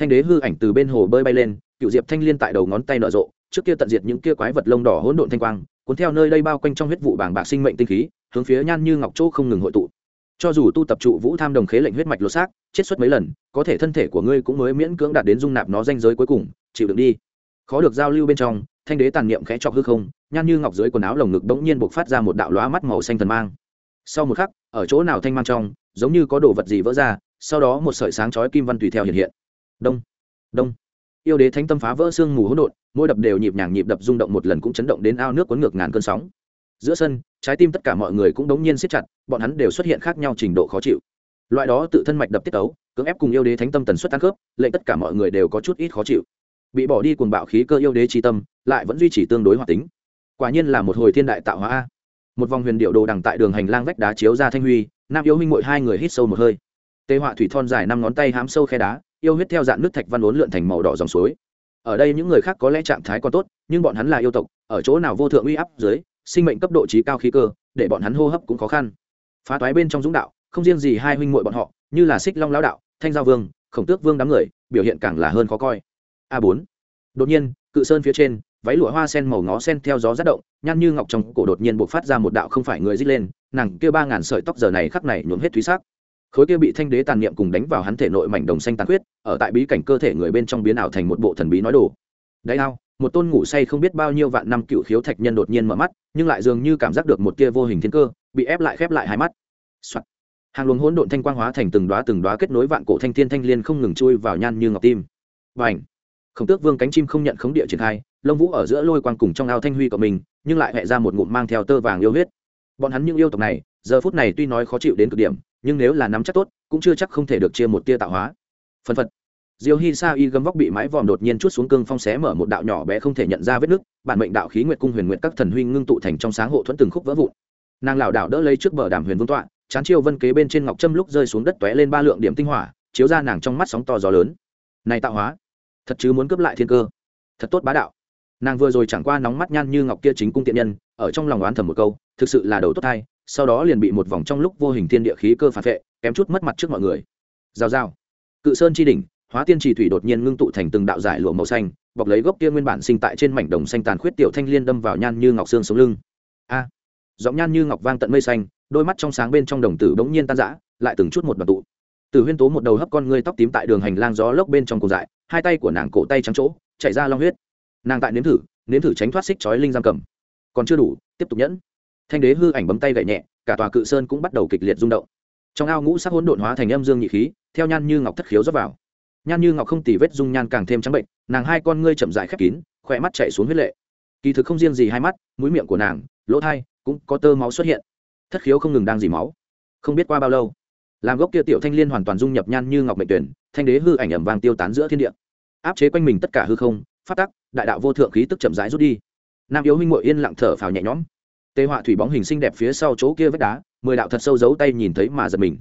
thanh đế hư ảnh từ bên hồ bơi bay lên, cựu diệp thanh liên tại đầu ngón tay nở rộ, trước kia tận diệt những kia quái vật lông đỏ hỗn độn thanh quang, cuốn theo nơi đây bao quanh trong huyết vụ bảng bạc sinh mệnh tinh khí, hướng phía nhan như ngọc châu không ngừng hội tụ. Cho dù tu tập trụ vũ tham đồng khế lệnh huyết mạch lột xác, chết xuất mấy lần, có thể thân thể của ngươi cũng mới miễn cưỡng đạt đến dung nạp nó danh giới cuối cùng, chịu đựng đi. Khó được giao lưu bên trong, thanh đế tàn niệm khẽ chọc hư không, nhan như ngọc dưới quần áo lồng ngực bỗng nhiên buộc phát ra một đạo lóa mắt màu xanh thần mang. Sau một khắc, ở chỗ nào thanh mang trong giống như có đồ vật gì vỡ ra, sau đó một sợi sáng chói kim văn tùy theo hiện hiện. Đông đông. Yêu đế thánh tâm phá vỡ xương mù hỗn độn, mỗi đập đều nhịp nhàng nhịp đập rung động một lần cũng chấn động đến ao nước cuốn ngược ngàn cơn sóng. Giữa sân, trái tim tất cả mọi người cũng đống nhiên siết chặt, bọn hắn đều xuất hiện khác nhau trình độ khó chịu. Loại đó tự thân mạch đập tiết ấu cưỡng ép cùng yêu đế thánh tâm tần suất tăng khớp, lệnh tất cả mọi người đều có chút ít khó chịu. Bị bỏ đi cuồng bạo khí cơ yêu đế tri tâm, lại vẫn duy trì tương đối hoạt tính. Quả nhiên là một hồi thiên đại tạo hóa a một vòng huyền điệu đồ đằng tại đường hành lang vách đá chiếu ra thanh huy, nam yêu minh mội hai người hít sâu một hơi. Tê họa thủy thon dài năm ngón tay hám sâu khe đá, yêu huyết theo dạng nước thạch văn uốn lượn thành màu đỏ dòng suối. Ở đây những người khác có lẽ trạng thái còn tốt, nhưng bọn hắn là yêu tộc, ở chỗ nào vô thượng uy áp dưới, sinh mệnh cấp độ trí cao khí cơ, để bọn hắn hô hấp cũng khó khăn. Phá toái bên trong dũng đạo, không riêng gì hai huynh muội bọn họ, như là xích long lão đạo, thanh giao vương, khổng tước vương đám người, biểu hiện càng là hơn khó coi. A bốn. Đột nhiên, cự sơn phía trên váy lụa hoa sen màu ngó sen theo gió rát động, nhăn như ngọc trong cổ đột nhiên buộc phát ra một đạo không phải người dít lên, nàng kia ba ngàn sợi tóc giờ này khắc này nhuộm hết thúy sắc. Khối kia bị thanh đế tàn niệm cùng đánh vào hắn thể nội mảnh đồng xanh tàn huyết ở tại bí cảnh cơ thể người bên trong biến ảo thành một bộ thần bí nói đồ. Đấy ao, một tôn ngủ say không biết bao nhiêu vạn năm cựu khiếu thạch nhân đột nhiên mở mắt, nhưng lại dường như cảm giác được một tia vô hình thiên cơ, bị ép lại khép lại hai mắt、Soạn. hàng luồng hỗn độn thanh quang hóa thành từng đoá từng đoá kết nối vạn cổ thanh thiên thanh liên không ngừng chui vào nhan như ngọc tim. Và ảnh khổng tước vương cánh chim không nhận khống địa triển khai lông vũ ở giữa lôi quang cùng trong ao thanh huy của mình, nhưng lại hẹ ra một ngụm mang theo tơ vàng yêu huyết. Bọn hắn những yêu tộc này, giờ phút này tuy nói khó chịu đến cực điểm, nhưng nếu là nắm chắc tốt, cũng chưa chắc không thể được chia một tia tạo hóa. Phân phật. Diêu hi sa y gấm vóc bị mái vòm đột nhiên chút xuống cương phong xé mở một đạo nhỏ bé không thể nhận ra vết nứt, bản mệnh đạo khí nguyệt cung huyền nguyệt các thần huy ngưng tụ thành trong sáng hộ thuẫn từng khúc vỡ vụn. Nàng lảo đảo đỡ lấy trước bờ đàm huyền vương tọa, chán chiêu vân kế bên trên ngọc trâm lúc rơi xuống đất tóe lên ba lượng điểm tinh hỏa, chiếu ra nàng trong mắt sóng to gió lớn. Này tạo hóa, thật chứ muốn cướp lại thiên cơ. Thật tốt bá đạo nàng vừa rồi chẳng qua nóng mắt nhan như ngọc kia chính cung tiện nhân, ở trong lòng oán thầm một câu, thực sự là đầu tốt thai, sau đó liền bị một vòng trong lúc vô hình thiên địa khí cơ phản vệ, kém chút mất mặt trước mọi người. Giao giao. Cự sơn chi đỉnh, hóa tiên trì thủy đột nhiên ngưng tụ thành từng đạo giải lụa màu xanh, bọc lấy gốc kia nguyên bản sinh tại trên mảnh đồng xanh tàn khuyết tiểu thanh liên đâm vào nhan như ngọc xương sống lưng. A. Giọng nhan như ngọc vang tận mây xanh, đôi mắt trong sáng bên trong đồng tử bỗng nhiên tan rã, lại từng chút một đoàn tụ. Từ huyên tố một đầu hấp con ngươi tóc tím tại đường hành lang gió lốc bên trong cổ dại, hai tay của nàng cổ tay trắng chỗ, chảy ra long huyết nàng tại nếm thử nếm thử tránh thoát xích chói linh giam cầm. Còn chưa đủ, tiếp tục nhẫn. Thanh đế hư ảnh bấm tay gậy nhẹ, cả tòa cự sơn cũng bắt đầu kịch liệt rung động. Trong ao ngũ sắc hỗn độn hóa thành âm dương nhị khí, theo nhan như ngọc thất khiếu dốc vào. Nhan như ngọc không tỉ vết dung nhan càng thêm trắng bệnh, nàng hai con ngươi chậm dại khép kín, khỏe mắt chạy xuống huyết lệ. Kỳ thực không riêng gì hai mắt, mũi miệng của nàng, lỗ thai cũng có tơ máu xuất hiện. Thất khiếu không ngừng đang dì máu. Không biết qua bao lâu, làm gốc kia tiểu thanh liên hoàn toàn dung nhập nhan như ngọc mệnh tuyển, thanh đế hư ảnh ẩm vàng tiêu tán giữa thiên địa. Áp chế quanh mình tất cả hư không phát tắc, đại đạo vô thượng khí tức chậm rãi rút đi. Nam yếu huynh ngội yên lặng thở phào nhẹ nhõm. Tê họa thủy bóng hình xinh đẹp phía sau chỗ kia vách đá, mười đạo thật sâu giấu tay nhìn thấy mà giật mình.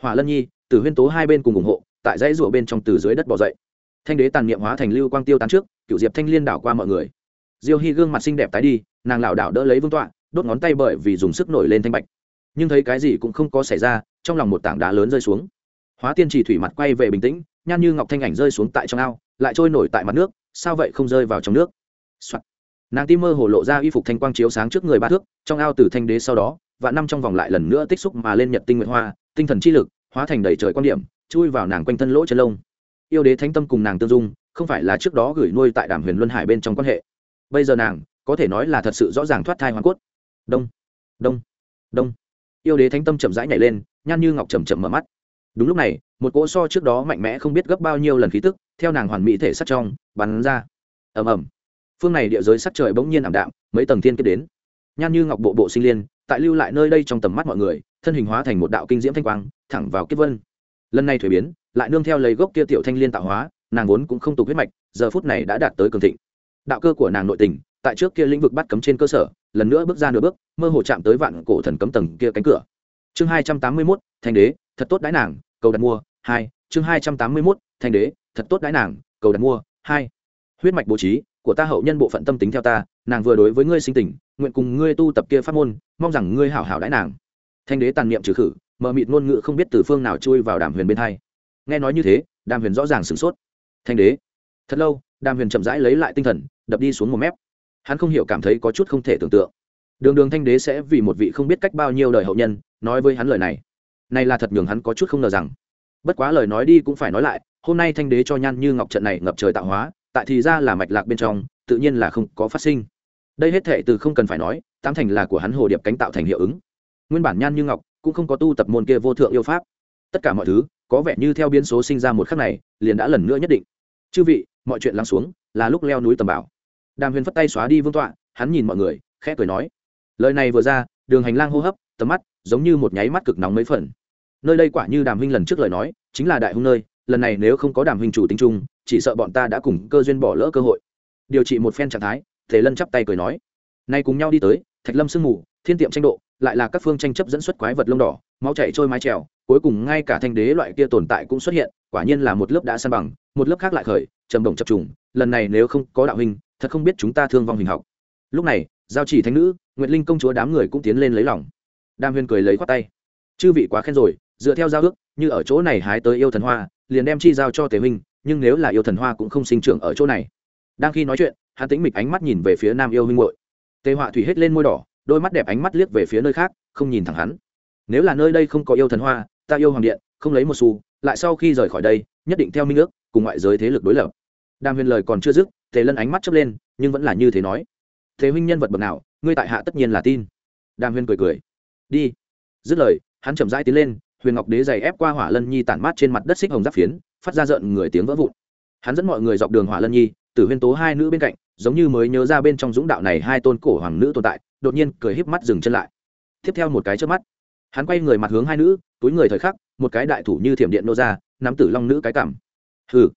Hỏa lân nhi từ huyên tố hai bên cùng ủng hộ, tại dãy rủa bên trong từ dưới đất bỏ dậy. Thanh đế tàn niệm hóa thành lưu quang tiêu tán trước, cựu diệp thanh liên đảo qua mọi người. Diêu hy gương mặt xinh đẹp tái đi, nàng lảo đảo đỡ lấy vương tọa, đốt ngón tay bởi vì dùng sức nổi lên thanh bạch. Nhưng thấy cái gì cũng không có xảy ra, trong lòng một tảng đá lớn rơi xuống. Hóa tiên chỉ thủy mặt quay về bình tĩnh, nhan như ngọc thanh ảnh rơi xuống tại trong ao, lại trôi nổi tại mặt nước sao vậy không rơi vào trong nước、Soạn. nàng tim mơ hồ lộ ra y phục thanh quang chiếu sáng trước người ba thước, trong ao từ thanh đế sau đó và năm trong vòng lại lần nữa tích xúc mà lên nhật tinh nguyện hoa, tinh thần chi lực, hóa thành đầy trời quan điểm, chui vào nàng quanh thân lỗ chân lông. Yêu đế thánh tâm cùng nàng tương dung, không phải là trước đó gửi nuôi tại đàm huyền luân hải bên trong quan hệ. Bây giờ nàng, có thể nói là thật sự rõ ràng thoát thai hoàn cốt. Đông. Đông. Đông. Yêu đế thánh tâm chậm rãi nhảy lên, nhan như ngọc chầm chậm mở mắt đúng lúc này, một cỗ so trước đó mạnh mẽ không biết gấp bao nhiêu lần khí tức, theo nàng hoàn mỹ thể sắt trong, bắn ra. Ầm ầm. Phương này địa giới sắc trời bỗng nhiên ảm đạm, mấy tầng thiên kết đến. Nhan như ngọc bộ bộ sinh liên, tại lưu lại nơi đây trong tầm mắt mọi người, thân hình hóa thành một đạo kinh diễm thanh quang, thẳng vào kiếp vân. Lần này thuế biến, lại nương theo lấy gốc kia tiểu thanh liên tạo hóa, nàng vốn cũng không tục huyết mạch, giờ phút này đã đạt tới cường thịnh. Đạo cơ của nàng nội tình, tại trước kia lĩnh vực bắt cấm trên cơ sở, lần nữa bước ra nửa bước, mơ hồ chạm tới vạn cổ thần cấm tầng kia cánh cửa. Chương hai trăm tám mươi mốt, thanh đế thật tốt đái nàng, cầu đặt mua, hai, chương hai trăm tám mươi mốt, thanh đế, thật tốt đái nàng, cầu đặt mua, hai. Huyết mạch bố trí của ta hậu nhân bộ phận tâm tính theo ta, nàng vừa đối với ngươi sinh tình, nguyện cùng ngươi tu tập kia pháp môn, mong rằng ngươi hảo hảo đái nàng. Thanh đế tàn niệm trừ khử mờ mịt ngôn ngữ không biết từ phương nào chui vào đàm huyền bên hai. Nghe nói như thế, đàm huyền rõ ràng sửng sốt. Thanh đế, thật lâu, đàm huyền chậm rãi lấy lại tinh thần, đập đi xuống một mép. Hắn không hiểu cảm thấy có chút không thể tưởng tượng. Đường đường thanh đế sẽ vì một vị không biết cách bao nhiêu đời hậu nhân, nói với hắn lời này này là thật nhường hắn có chút không ngờ rằng. Bất quá lời nói đi cũng phải nói lại, hôm nay thanh đế cho nhan như ngọc trận này ngập trời tạo hóa, tại thì ra là mạch lạc bên trong, tự nhiên là không có phát sinh. Đây hết thệ từ không cần phải nói tam thành là của hắn hồ điệp cánh tạo thành hiệu ứng. Nguyên bản nhan như ngọc cũng không có tu tập môn kia vô thượng yêu pháp. Tất cả mọi thứ, có vẻ như theo biến số sinh ra một khắc này, liền đã lần nữa nhất định. Chư vị, mọi chuyện lắng xuống, là lúc leo núi tầm bảo. Đàm huyền phất tay xóa đi vương tọa, hắn nhìn mọi người, khẽ cười nói. Lời này vừa ra, đường hành lang hô hấp tầm mắt, giống như một nháy mắt cực nóng mấy phần. Nơi đây quả như đàm huynh lần trước lời nói, chính là đại hung nơi, lần này nếu không có đàm huynh chủ tính chung, chỉ sợ bọn ta đã cùng cơ duyên bỏ lỡ cơ hội. Điều trị một phen trạng thái thể lân chắp tay cười nói. Nay cùng nhau đi tới, thạch lâm sương mù, thiên tiệm tranh độ, lại là các phương tranh chấp dẫn xuất quái vật lông đỏ, máu chảy trôi mái trèo, cuối cùng ngay cả thanh đế loại kia tồn tại cũng xuất hiện, quả nhiên là một lớp đã san bằng, một lớp khác lại khởi, trầm động chập trùng, lần này nếu không có đạo hình thật không biết chúng ta thương vong hình học. Lúc này, giao chỉ thánh nữ, nguyệt linh công chúa đám người cũng tiến lên lấy lòng đam huyên cười lấy khoát tay. Chư vị quá khen rồi, dựa theo giao ước, như ở chỗ này hái tới yêu thần hoa, liền đem chi giao cho tề huynh nhưng nếu là yêu thần hoa cũng không sinh trưởng ở chỗ này. Đang khi nói chuyện, hắn tĩnh mịch ánh mắt nhìn về phía nam yêu huynh hội tề họa thủy hết lên môi đỏ, đôi mắt đẹp ánh mắt liếc về phía nơi khác, không nhìn thẳng hắn. Nếu là nơi đây không có yêu thần hoa, ta yêu hoàng điện, không lấy một xu, lại sau khi rời khỏi đây, nhất định theo minh ước, cùng ngoại giới thế lực đối lập. Đàm huyền lời còn chưa dứt, tề lân ánh mắt chớp lên, nhưng vẫn là như thế nói. Thế huynh nhân vật bậc nào, ngươi tại hạ tất nhiên là tin. Đàm huyền cười cười đi. Dứt lời, hắn chậm rãi tiến lên, huyền ngọc đế giày ép qua hỏa lân nhi tản mát trên mặt đất xích hồng giáp phiến, phát ra rợn người tiếng vỡ vụn. Hắn dẫn mọi người dọc đường hỏa lân nhi tử huyên tố hai nữ bên cạnh, giống như mới nhớ ra bên trong dũng đạo này hai tôn cổ hoàng nữ tồn tại, đột nhiên cười híp mắt dừng chân lại. Tiếp theo một cái trước mắt, hắn quay người mặt hướng hai nữ, túi người thời khắc, một cái đại thủ như thiểm điện nô ra, nắm tử long nữ cái cảm hừ.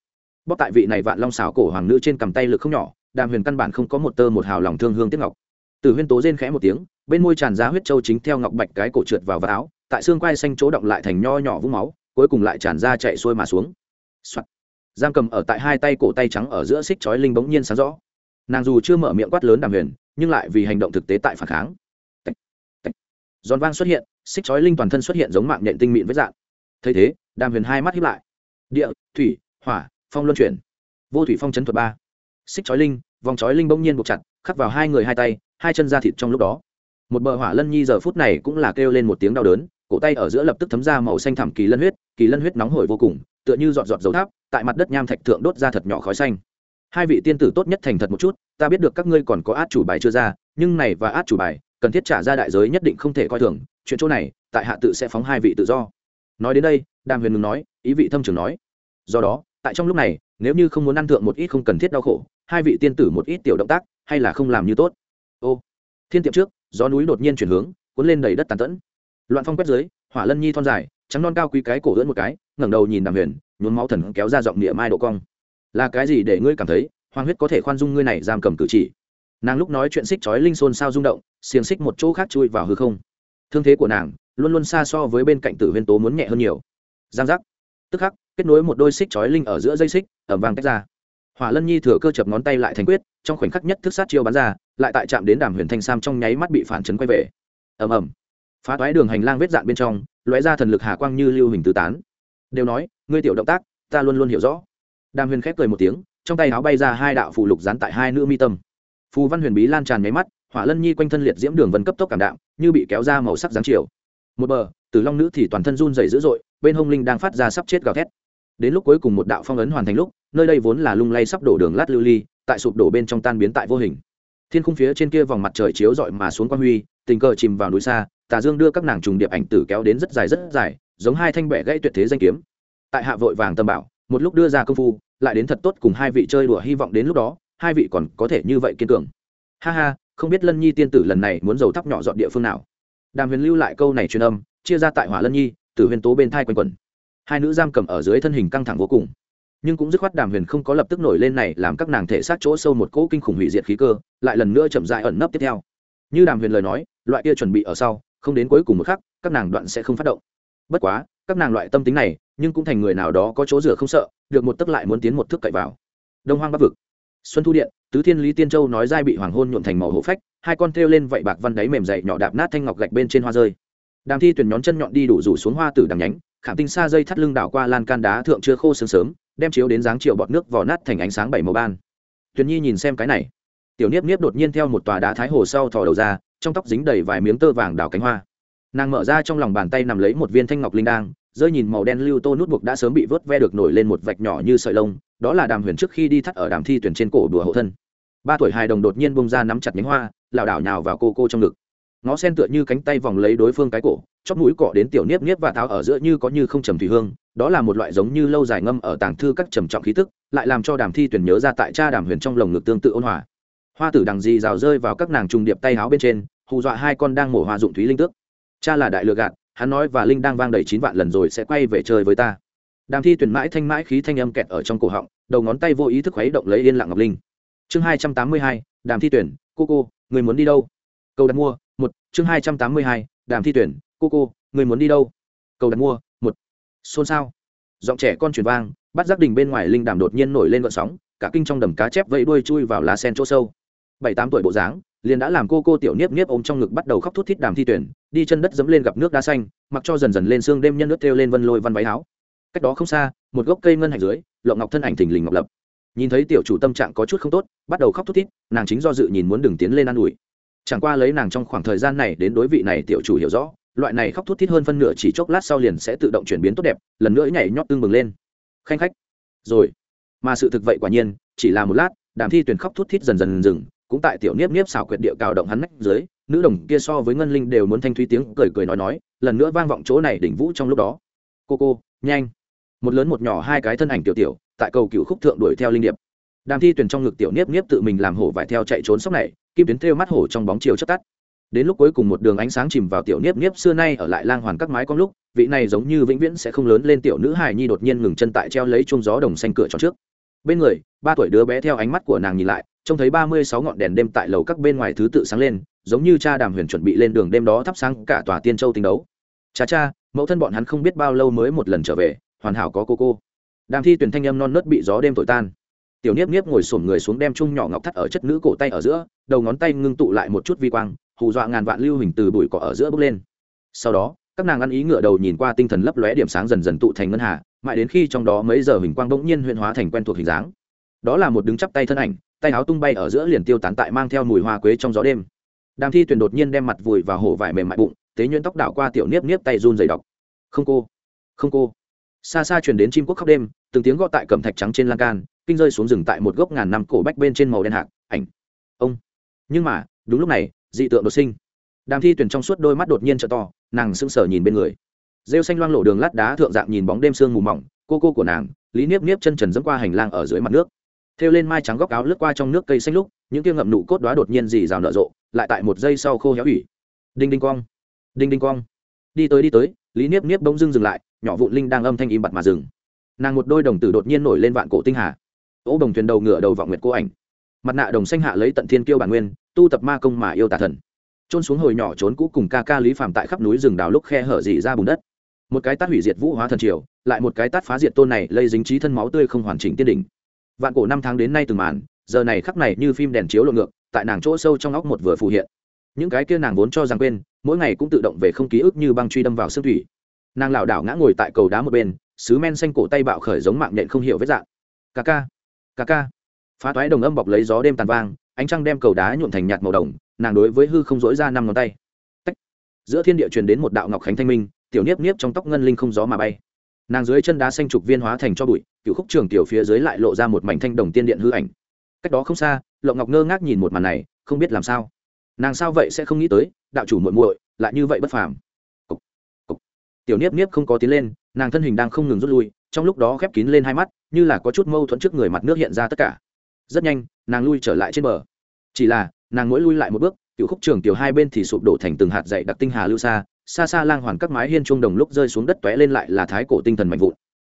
Bóc tại vị này vạn long xảo cổ hoàng nữ trên cầm tay lực không nhỏ, đàm huyền căn bản không có một tơ một hào lòng thương hương tiếc ngọc. Tử huyên tố rên khẽ một tiếng bên môi tràn ra huyết châu chính theo ngọc bạch cái cổ trượt vào vạt áo, tại xương quai xanh chỗ động lại thành nho nhỏ vũng máu, cuối cùng lại tràn ra chạy xuôi mà xuống、Soạn. giam cầm ở tại hai tay cổ tay trắng ở giữa xích chói linh bỗng nhiên sáng rõ. Nàng dù chưa mở miệng quát lớn đàm huyền, nhưng lại vì hành động thực tế tại phản kháng. Giòn vang xuất hiện, xích chói linh toàn thân xuất hiện giống mạng nhện tinh mịn với dạng thấy thế, đàm huyền hai mắt hiếp lại. Địa, thủy, hỏa, phong luân chuyển. Vô thủy phong chấn thuật ba. Xích chói linh, vòng chói linh bỗng nhiên buộc chặt, khắc vào hai người hai tay, hai chân ra thịt trong lúc đó một bờ hỏa lân nhi giờ phút này cũng là kêu lên một tiếng đau đớn, cổ tay ở giữa lập tức thấm ra màu xanh thẳm kỳ lân huyết, kỳ lân huyết nóng hổi vô cùng, tựa như dọn dọn dầu tháp, tại mặt đất nham thạch thượng đốt ra thật nhỏ khói xanh. Hai vị tiên tử tốt nhất thành thật một chút, ta biết được các ngươi còn có át chủ bài chưa ra, nhưng này và át chủ bài, cần thiết trả ra đại giới nhất định không thể coi thường, chuyện chỗ này, tại hạ tự sẽ phóng hai vị tự do. Nói đến đây, đàm huyền ngừng nói, ý vị thâm trường nói. Do đó, tại trong lúc này, nếu như không muốn ăn thượng một ít không cần thiết đau khổ, hai vị tiên tử một ít tiểu động tác, hay là không làm như tốt. Ô, thiên tiệm trước gió núi đột nhiên chuyển hướng, cuốn lên đầy đất tàn tẫn. Loạn phong quét dưới, hỏa lân nhi thon dài, trắng non cao quý cái cổ lưỡn một cái, ngẩng đầu nhìn đàm huyền, nhuốm máu thần kéo ra giọng địa mai độ cong. Là cái gì để ngươi cảm thấy hoàng huyết có thể khoan dung ngươi này giam cầm cử chỉ? Nàng lúc nói chuyện xích chói linh xôn sao rung động, xiềng xích một chỗ khác chui vào hư không. Thương thế của nàng, luôn luôn xa so với bên cạnh tử huyên tố muốn nhẹ hơn nhiều. Giang giác. Tức khắc, kết nối một đôi xích chói linh ở giữa dây xích, ẩm vàng tách ra hỏa lân nhi thừa cơ chập ngón tay lại thành quyết, trong khoảnh khắc nhất thức sát chiêu bắn ra, lại tại chạm đến đàm huyền thanh sam trong nháy mắt bị phản chấn quay về. Ầm ầm. Phá toái đường hành lang vết dạn bên trong, lóe ra thần lực hà quang như lưu hình tứ tán. Đều nói, ngươi tiểu động tác, ta luôn luôn hiểu rõ. Đàm huyền khép cười một tiếng, trong tay áo bay ra hai đạo phù lục dán tại hai nữ mi tâm. Phù văn huyền bí lan tràn nháy mắt, hỏa lân nhi quanh thân liệt diễm đường vân cấp tốc cảm đạm, như bị kéo ra màu sắc dáng chiều. Một bờ, tử long nữ thì toàn thân run dày dữ dội, bên hông linh đang phát ra sắp chết gào thét đến lúc cuối cùng một đạo phong ấn hoàn thành lúc, nơi đây vốn là lung lay sắp đổ đường lát lưu ly, tại sụp đổ bên trong tan biến tại vô hình. Thiên khung phía trên kia vòng mặt trời chiếu rọi mà xuống quan huy, tình cờ chìm vào núi xa, tà dương đưa các nàng trùng điệp ảnh tử kéo đến rất dài rất dài, giống hai thanh bẻ gãy tuyệt thế danh kiếm. Tại hạ vội vàng tâm bảo, một lúc đưa ra công phu, lại đến thật tốt cùng hai vị chơi đùa hy vọng đến lúc đó, hai vị còn có thể như vậy kiên cường. Ha ha, không biết lân nhi tiên tử lần này muốn dầu thắp nhỏ dọn địa phương nào? Đàm huyền lưu lại câu này truyền âm, chia ra tại hỏa lân nhi, tử huyền tố bên thai quanh quẩn hai nữ giam cầm ở dưới thân hình căng thẳng vô cùng. Nhưng cũng dứt khoát đàm huyền không có lập tức nổi lên này làm các nàng thể sát chỗ sâu một cỗ kinh khủng hủy diệt khí cơ, lại lần nữa chậm dại ẩn nấp tiếp theo. Như đàm huyền lời nói, loại kia chuẩn bị ở sau, không đến cuối cùng một khắc, các nàng đoạn sẽ không phát động. Bất quá, các nàng loại tâm tính này, nhưng cũng thành người nào đó có chỗ rửa không sợ, được một tấc lại muốn tiến một thước cậy vào. Đông hoang bắc vực. Xuân thu điện, tứ thiên lý tiên châu nói dai bị hoàng hôn nhuộm thành màu hổ phách, hai con thêu lên vậy bạc văn đáy mềm dậy nhỏ đạp nát thanh ngọc gạch bên trên hoa rơi. Đàm thi tuyển nhón chân nhọn đi đủ rủ xuống hoa tử đằng nhánh khảm tinh xa dây thắt lưng đảo qua lan can đá thượng chưa khô sương sớm, đem chiếu đến dáng chiều bọt nước vò nát thành ánh sáng bảy màu ban. Tuyền nhi nhìn xem cái này. Tiểu niếp niếp đột nhiên theo một tòa đá thái hồ sau thò đầu ra, trong tóc dính đầy vài miếng tơ vàng đào cánh hoa. Nàng mở ra trong lòng bàn tay nằm lấy một viên thanh ngọc linh đang rơi nhìn màu đen lưu tô nút buộc đã sớm bị vớt ve được nổi lên một vạch nhỏ như sợi lông, đó là đàm huyền trước khi đi thắt ở đàm thi tuyển trên cổ đùa hộ thân. Ba tuổi hài đồng đột nhiên bông ra nắm chặt nhánh hoa, lảo đảo nhào vào cô cô trong ngực. Ngó sen tựa như cánh tay vòng lấy đối phương cái cổ chóp mũi cọ đến tiểu niếp niếp và tháo ở giữa như có như không trầm thủy hương, đó là một loại giống như lâu dài ngâm ở tàng thư các trầm trọng khí tức, lại làm cho đàm thi tuyển nhớ ra tại cha đàm huyền trong lồng ngực tương tự ôn hòa. Hoa tử đằng gì rào rơi vào các nàng trùng điệp tay áo bên trên, hù dọa hai con đang mổ hoa dụng thúy linh tước. Cha là đại lừa gạt, hắn nói và linh đang vang đầy chín vạn lần rồi sẽ quay về chơi với ta. Đàm thi tuyển mãi thanh mãi khí thanh âm kẹt ở trong cổ họng, đầu ngón tay vô ý thức khuấy động lấy yên lặng ngọc linh. Chương hai trăm tám mươi hai, đàm thi tuyển cô cô, người muốn đi đâu? Câu đặt mua, một, chương hai trăm tám mươi hai, đàm thi tuyển cô cô, người muốn đi đâu? Cầu đặt mua, một. Xôn xao. Giọng trẻ con truyền vang bắt giác đình bên ngoài linh đàm đột nhiên nổi lên vận sóng, cả kinh trong đầm cá chép vẫy đuôi chui vào lá sen chỗ sâu. Bảy tám tuổi bộ dáng, liền đã làm cô cô tiểu niếp niếp ôm trong ngực bắt đầu khóc thút thít đàm thi tuyển, đi chân đất dẫm lên gặp nước đá xanh, mặc cho dần dần lên xương đêm nhân nước theo lên vân lôi văn váy áo. Cách đó không xa, một gốc cây ngân hạnh dưới, lộng ngọc thân ảnh thình lình ngọc lập. Nhìn thấy tiểu chủ tâm trạng có chút không tốt, bắt đầu khóc thút thít, nàng chính do dự nhìn muốn đừng tiến lên ă n ủi. Chẳng qua lấy nàng trong khoảng thời gian này đến đối vị này tiểu chủ hiểu rõ loại này khóc thút thít hơn phân nửa chỉ chốc lát sau liền sẽ tự động chuyển biến tốt đẹp, lần nữa nhảy nhót tương bừng lên. Khanh khách. Rồi. Mà sự thực vậy quả nhiên, chỉ là một lát, đàm thi tuyển khóc thút thít dần dần dừng, cũng tại tiểu niếp niếp xảo quyệt địa cào động hắn nách dưới, nữ đồng kia so với ngân linh đều muốn thanh thúy tiếng cười cười nói nói, lần nữa vang vọng chỗ này đỉnh vũ trong lúc đó. Cô cô, nhanh. Một lớn một nhỏ hai cái thân ảnh tiểu tiểu, tại cầu cựu khúc thượng đuổi theo linh điệp. Đàm thi tuyển trong ngực tiểu niếp niếp tự mình làm hổ vải theo chạy trốn sóc này, kim tuyến thêu mắt hổ trong bóng chiều chất tắt đến lúc cuối cùng một đường ánh sáng chìm vào tiểu niếp niếp xưa nay ở lại lang hoàn các mái con lúc, vị này giống như vĩnh viễn sẽ không lớn lên tiểu nữ hài nhi đột nhiên ngừng chân tại treo lấy chung gió đồng xanh cửa tròn trước. Bên người, ba tuổi đứa bé theo ánh mắt của nàng nhìn lại, trông thấy ba mươi sáu ngọn đèn đêm tại lầu các bên ngoài thứ tự sáng lên, giống như cha đàm huyền chuẩn bị lên đường đêm đó thắp sáng cả tòa tiên châu tình đấu. Cha cha, mẫu thân bọn hắn không biết bao lâu mới một lần trở về, hoàn hảo có cô cô. Đàm thi tuyển thanh âm non nớt bị gió đêm thổi tan. Tiểu niếp niếp ngồi sổm người xuống đem chung nhỏ ngọc thắt ở chất nữ cổ tay ở giữa, đầu ngón tay ngưng tụ lại một chút vi quang hù dọa ngàn vạn lưu hình từ bụi cỏ ở giữa bước lên. Sau đó, các nàng ăn ý ngựa đầu nhìn qua tinh thần lấp lóe điểm sáng dần dần tụ thành ngân hà, mãi đến khi trong đó mấy giờ hình quang bỗng nhiên huyện hóa thành quen thuộc hình dáng. Đó là một đứng chắp tay thân ảnh, tay áo tung bay ở giữa liền tiêu tán tại mang theo mùi hoa quế trong gió đêm. Đàm thi tuyển đột nhiên đem mặt vùi và hổ vải mềm mại bụng, tế nhuyễn tóc đảo qua tiểu niếp niếp tay run dày đọc. Không cô không cô. Xa xa truyền đến chim quốc khóc đêm, từng tiếng gọi tại cẩm thạch trắng trên lan can, kinh rơi xuống rừng tại một gốc ngàn năm cổ bách bên trên màu đen hạc, ảnh. Ông. Nhưng mà, đúng lúc này dị tượng đột sinh. Đàm thi tuyển trong suốt đôi mắt đột nhiên t to, nàng sững sờ nhìn bên người. Rêu xanh loang lộ đường lát đá thượng dạng nhìn bóng đêm sương mù mỏng, cô cô của nàng, lý niếp niếp chân trần dẫm qua hành lang ở dưới mặt nước. Thêu lên mai trắng góc áo lướt qua trong nước cây xanh lúc, những kia ngậm nụ cốt đoá đột nhiên dì rào nở rộ, lại tại một giây sau khô héo ủy. Đinh đinh quang, đinh đinh quang. Đi tới đi tới, lý niếp niếp bỗng dưng dừng lại, nhỏ vụn linh đang âm thanh im bặt mà dừng. Nàng một đôi đồng tử đột nhiên nổi lên vạn cổ tinh hà. Ố đồng thuyền đầu ngựa đầu vọng nguyệt cô ảnh. Mặt nạ đồng xanh hạ lấy tận thiên kiêu bản nguyên tu tập ma công mà yêu tà thần. Trôn xuống hồi nhỏ trốn cũ cùng ca ca lý phàm tại khắp núi rừng đào lúc khe hở dỉ ra bùn đất. Một cái tát hủy diệt vũ hóa thần triều, lại một cái tát phá diệt tôn này lây dính trí thân máu tươi không hoàn chỉnh tiên đỉnh. Vạn cổ năm tháng đến nay từng màn, giờ này khắc này như phim đèn chiếu lộn ngược, tại nàng chỗ sâu trong óc một vừa phù hiện. Những cái kia nàng vốn cho rằng quên, mỗi ngày cũng tự động về không ký ức như băng truy đâm vào xương thủy. Nàng lảo đảo ngã ngồi tại cầu đá một bên, sứ men xanh cổ tay bạo khởi giống mạng nhện không hiểu vết dạng. Ca ca ca ca. Phá toái đồng âm bọc lấy gió đêm tàn vang ánh trăng đem cầu đá nhuộm thành nhạt màu đồng, nàng đối với hư không dỗi ra năm ngón tay Tách. giữa thiên địa truyền đến một đạo ngọc khánh thanh minh, tiểu niếp niếp trong tóc ngân linh không gió mà bay nàng dưới chân đá xanh trục viên hóa thành cho bụi, cựu khúc trường tiểu phía dưới lại lộ ra một mảnh thanh đồng tiên điện hư ảnh cách đó không xa, lộng ngọc ngơ ngác nhìn một màn này, không biết làm sao nàng sao vậy sẽ không nghĩ tới, đạo chủ muội muội, lại như vậy bất phàm Cục. Cục. tiểu niếp niếp không có tiến lên, nàng thân hình đang không ngừng rút lui, trong lúc đó khép kín lên hai mắt, như là có chút mâu thuẫn trước người mặt nước hiện ra tất cả rất nhanh, nàng lui trở lại trên bờ. Chỉ là, nàng mỗi lui lại một bước, cựu khúc trường tiểu hai bên thì sụp đổ thành từng hạt dậy đặc tinh hà lưu xa xa xa lang hoàn các mái hiên trung đồng lúc rơi xuống đất tóe lên lại là thái cổ tinh thần mạnh vụn.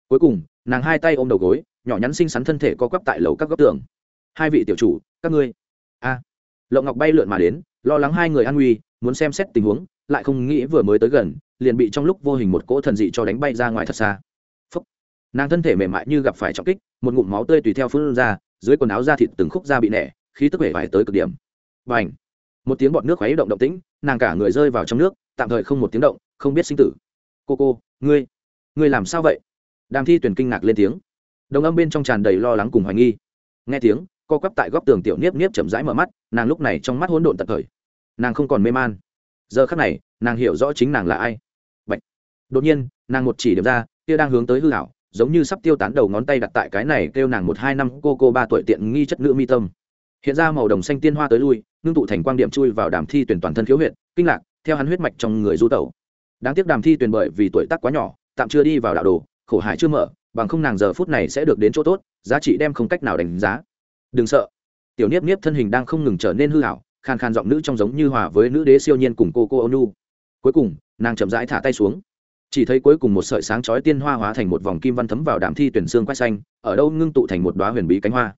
Cuối cùng, nàng hai tay ôm đầu gối, nhỏ nhắn xinh xắn thân thể co quắp tại lầu các góc tường. Hai vị tiểu chủ, các ngươi. A. À. lộng ngọc bay lượn mà đến, lo lắng hai người an nguy, muốn xem xét tình huống, lại không nghĩ vừa mới tới gần, liền bị trong lúc vô hình một cỗ thần dị cho đánh bay ra ngoài thật xa. Phúc. nàng thân thể mềm mại như gặp phải trọng kích, một ngụm máu tươi tùy theo phun ra dưới quần áo da thịt từng khúc da bị nẻ, khí tức vẻ vải tới cực điểm. Và h một tiếng bọt nước khuấy động động tĩnh, nàng cả người rơi vào trong nước, tạm thời không một tiếng động, không biết sinh tử. Cô cô, ngươi ngươi làm sao vậy? Đàm thi tuyển kinh ngạc lên tiếng. Đồng âm bên trong tràn đầy lo lắng cùng hoài nghi. Nghe tiếng, co quắp tại góc tường tiểu niếp niếp chậm rãi mở mắt, nàng lúc này trong mắt hỗn độn tật thời. Nàng không còn mê man. Giờ khắc này, nàng hiểu rõ chính nàng là ai. Bạch. đột nhiên, nàng một chỉ điểm ra, kia đang hướng tới hư hảo giống như sắp tiêu tán đầu ngón tay đặt tại cái này kêu nàng một hai năm, cô cô ba tuổi tiện nghi chất nữ mi tâm. Hiện ra màu đồng xanh tiên hoa tới lui, ngưng tụ thành quang điểm chui vào đàm thi tuyển toàn thân khiếu huyện kinh lạc, theo hắn huyết mạch trong người du tẩu. Đáng tiếc đàm thi tuyển bởi vì tuổi tác quá nhỏ, tạm chưa đi vào đạo đồ, khổ hải chưa mở, bằng không nàng giờ phút này sẽ được đến chỗ tốt, giá trị đem không cách nào đánh giá. Đừng sợ. Tiểu niếp niếp thân hình đang không ngừng trở nên hư hảo khàn khàn giọng nữ trong giống như hòa với nữ đế siêu nhiên cùng cô cô ônu cuối cùng, nàng chậm rãi thả tay xuống chỉ thấy cuối cùng một sợi sáng chói tiên hoa hóa thành một vòng kim văn thấm vào đàm thi tuyển xương quét xanh, ở đâu ngưng tụ thành một đoá huyền bí cánh hoa.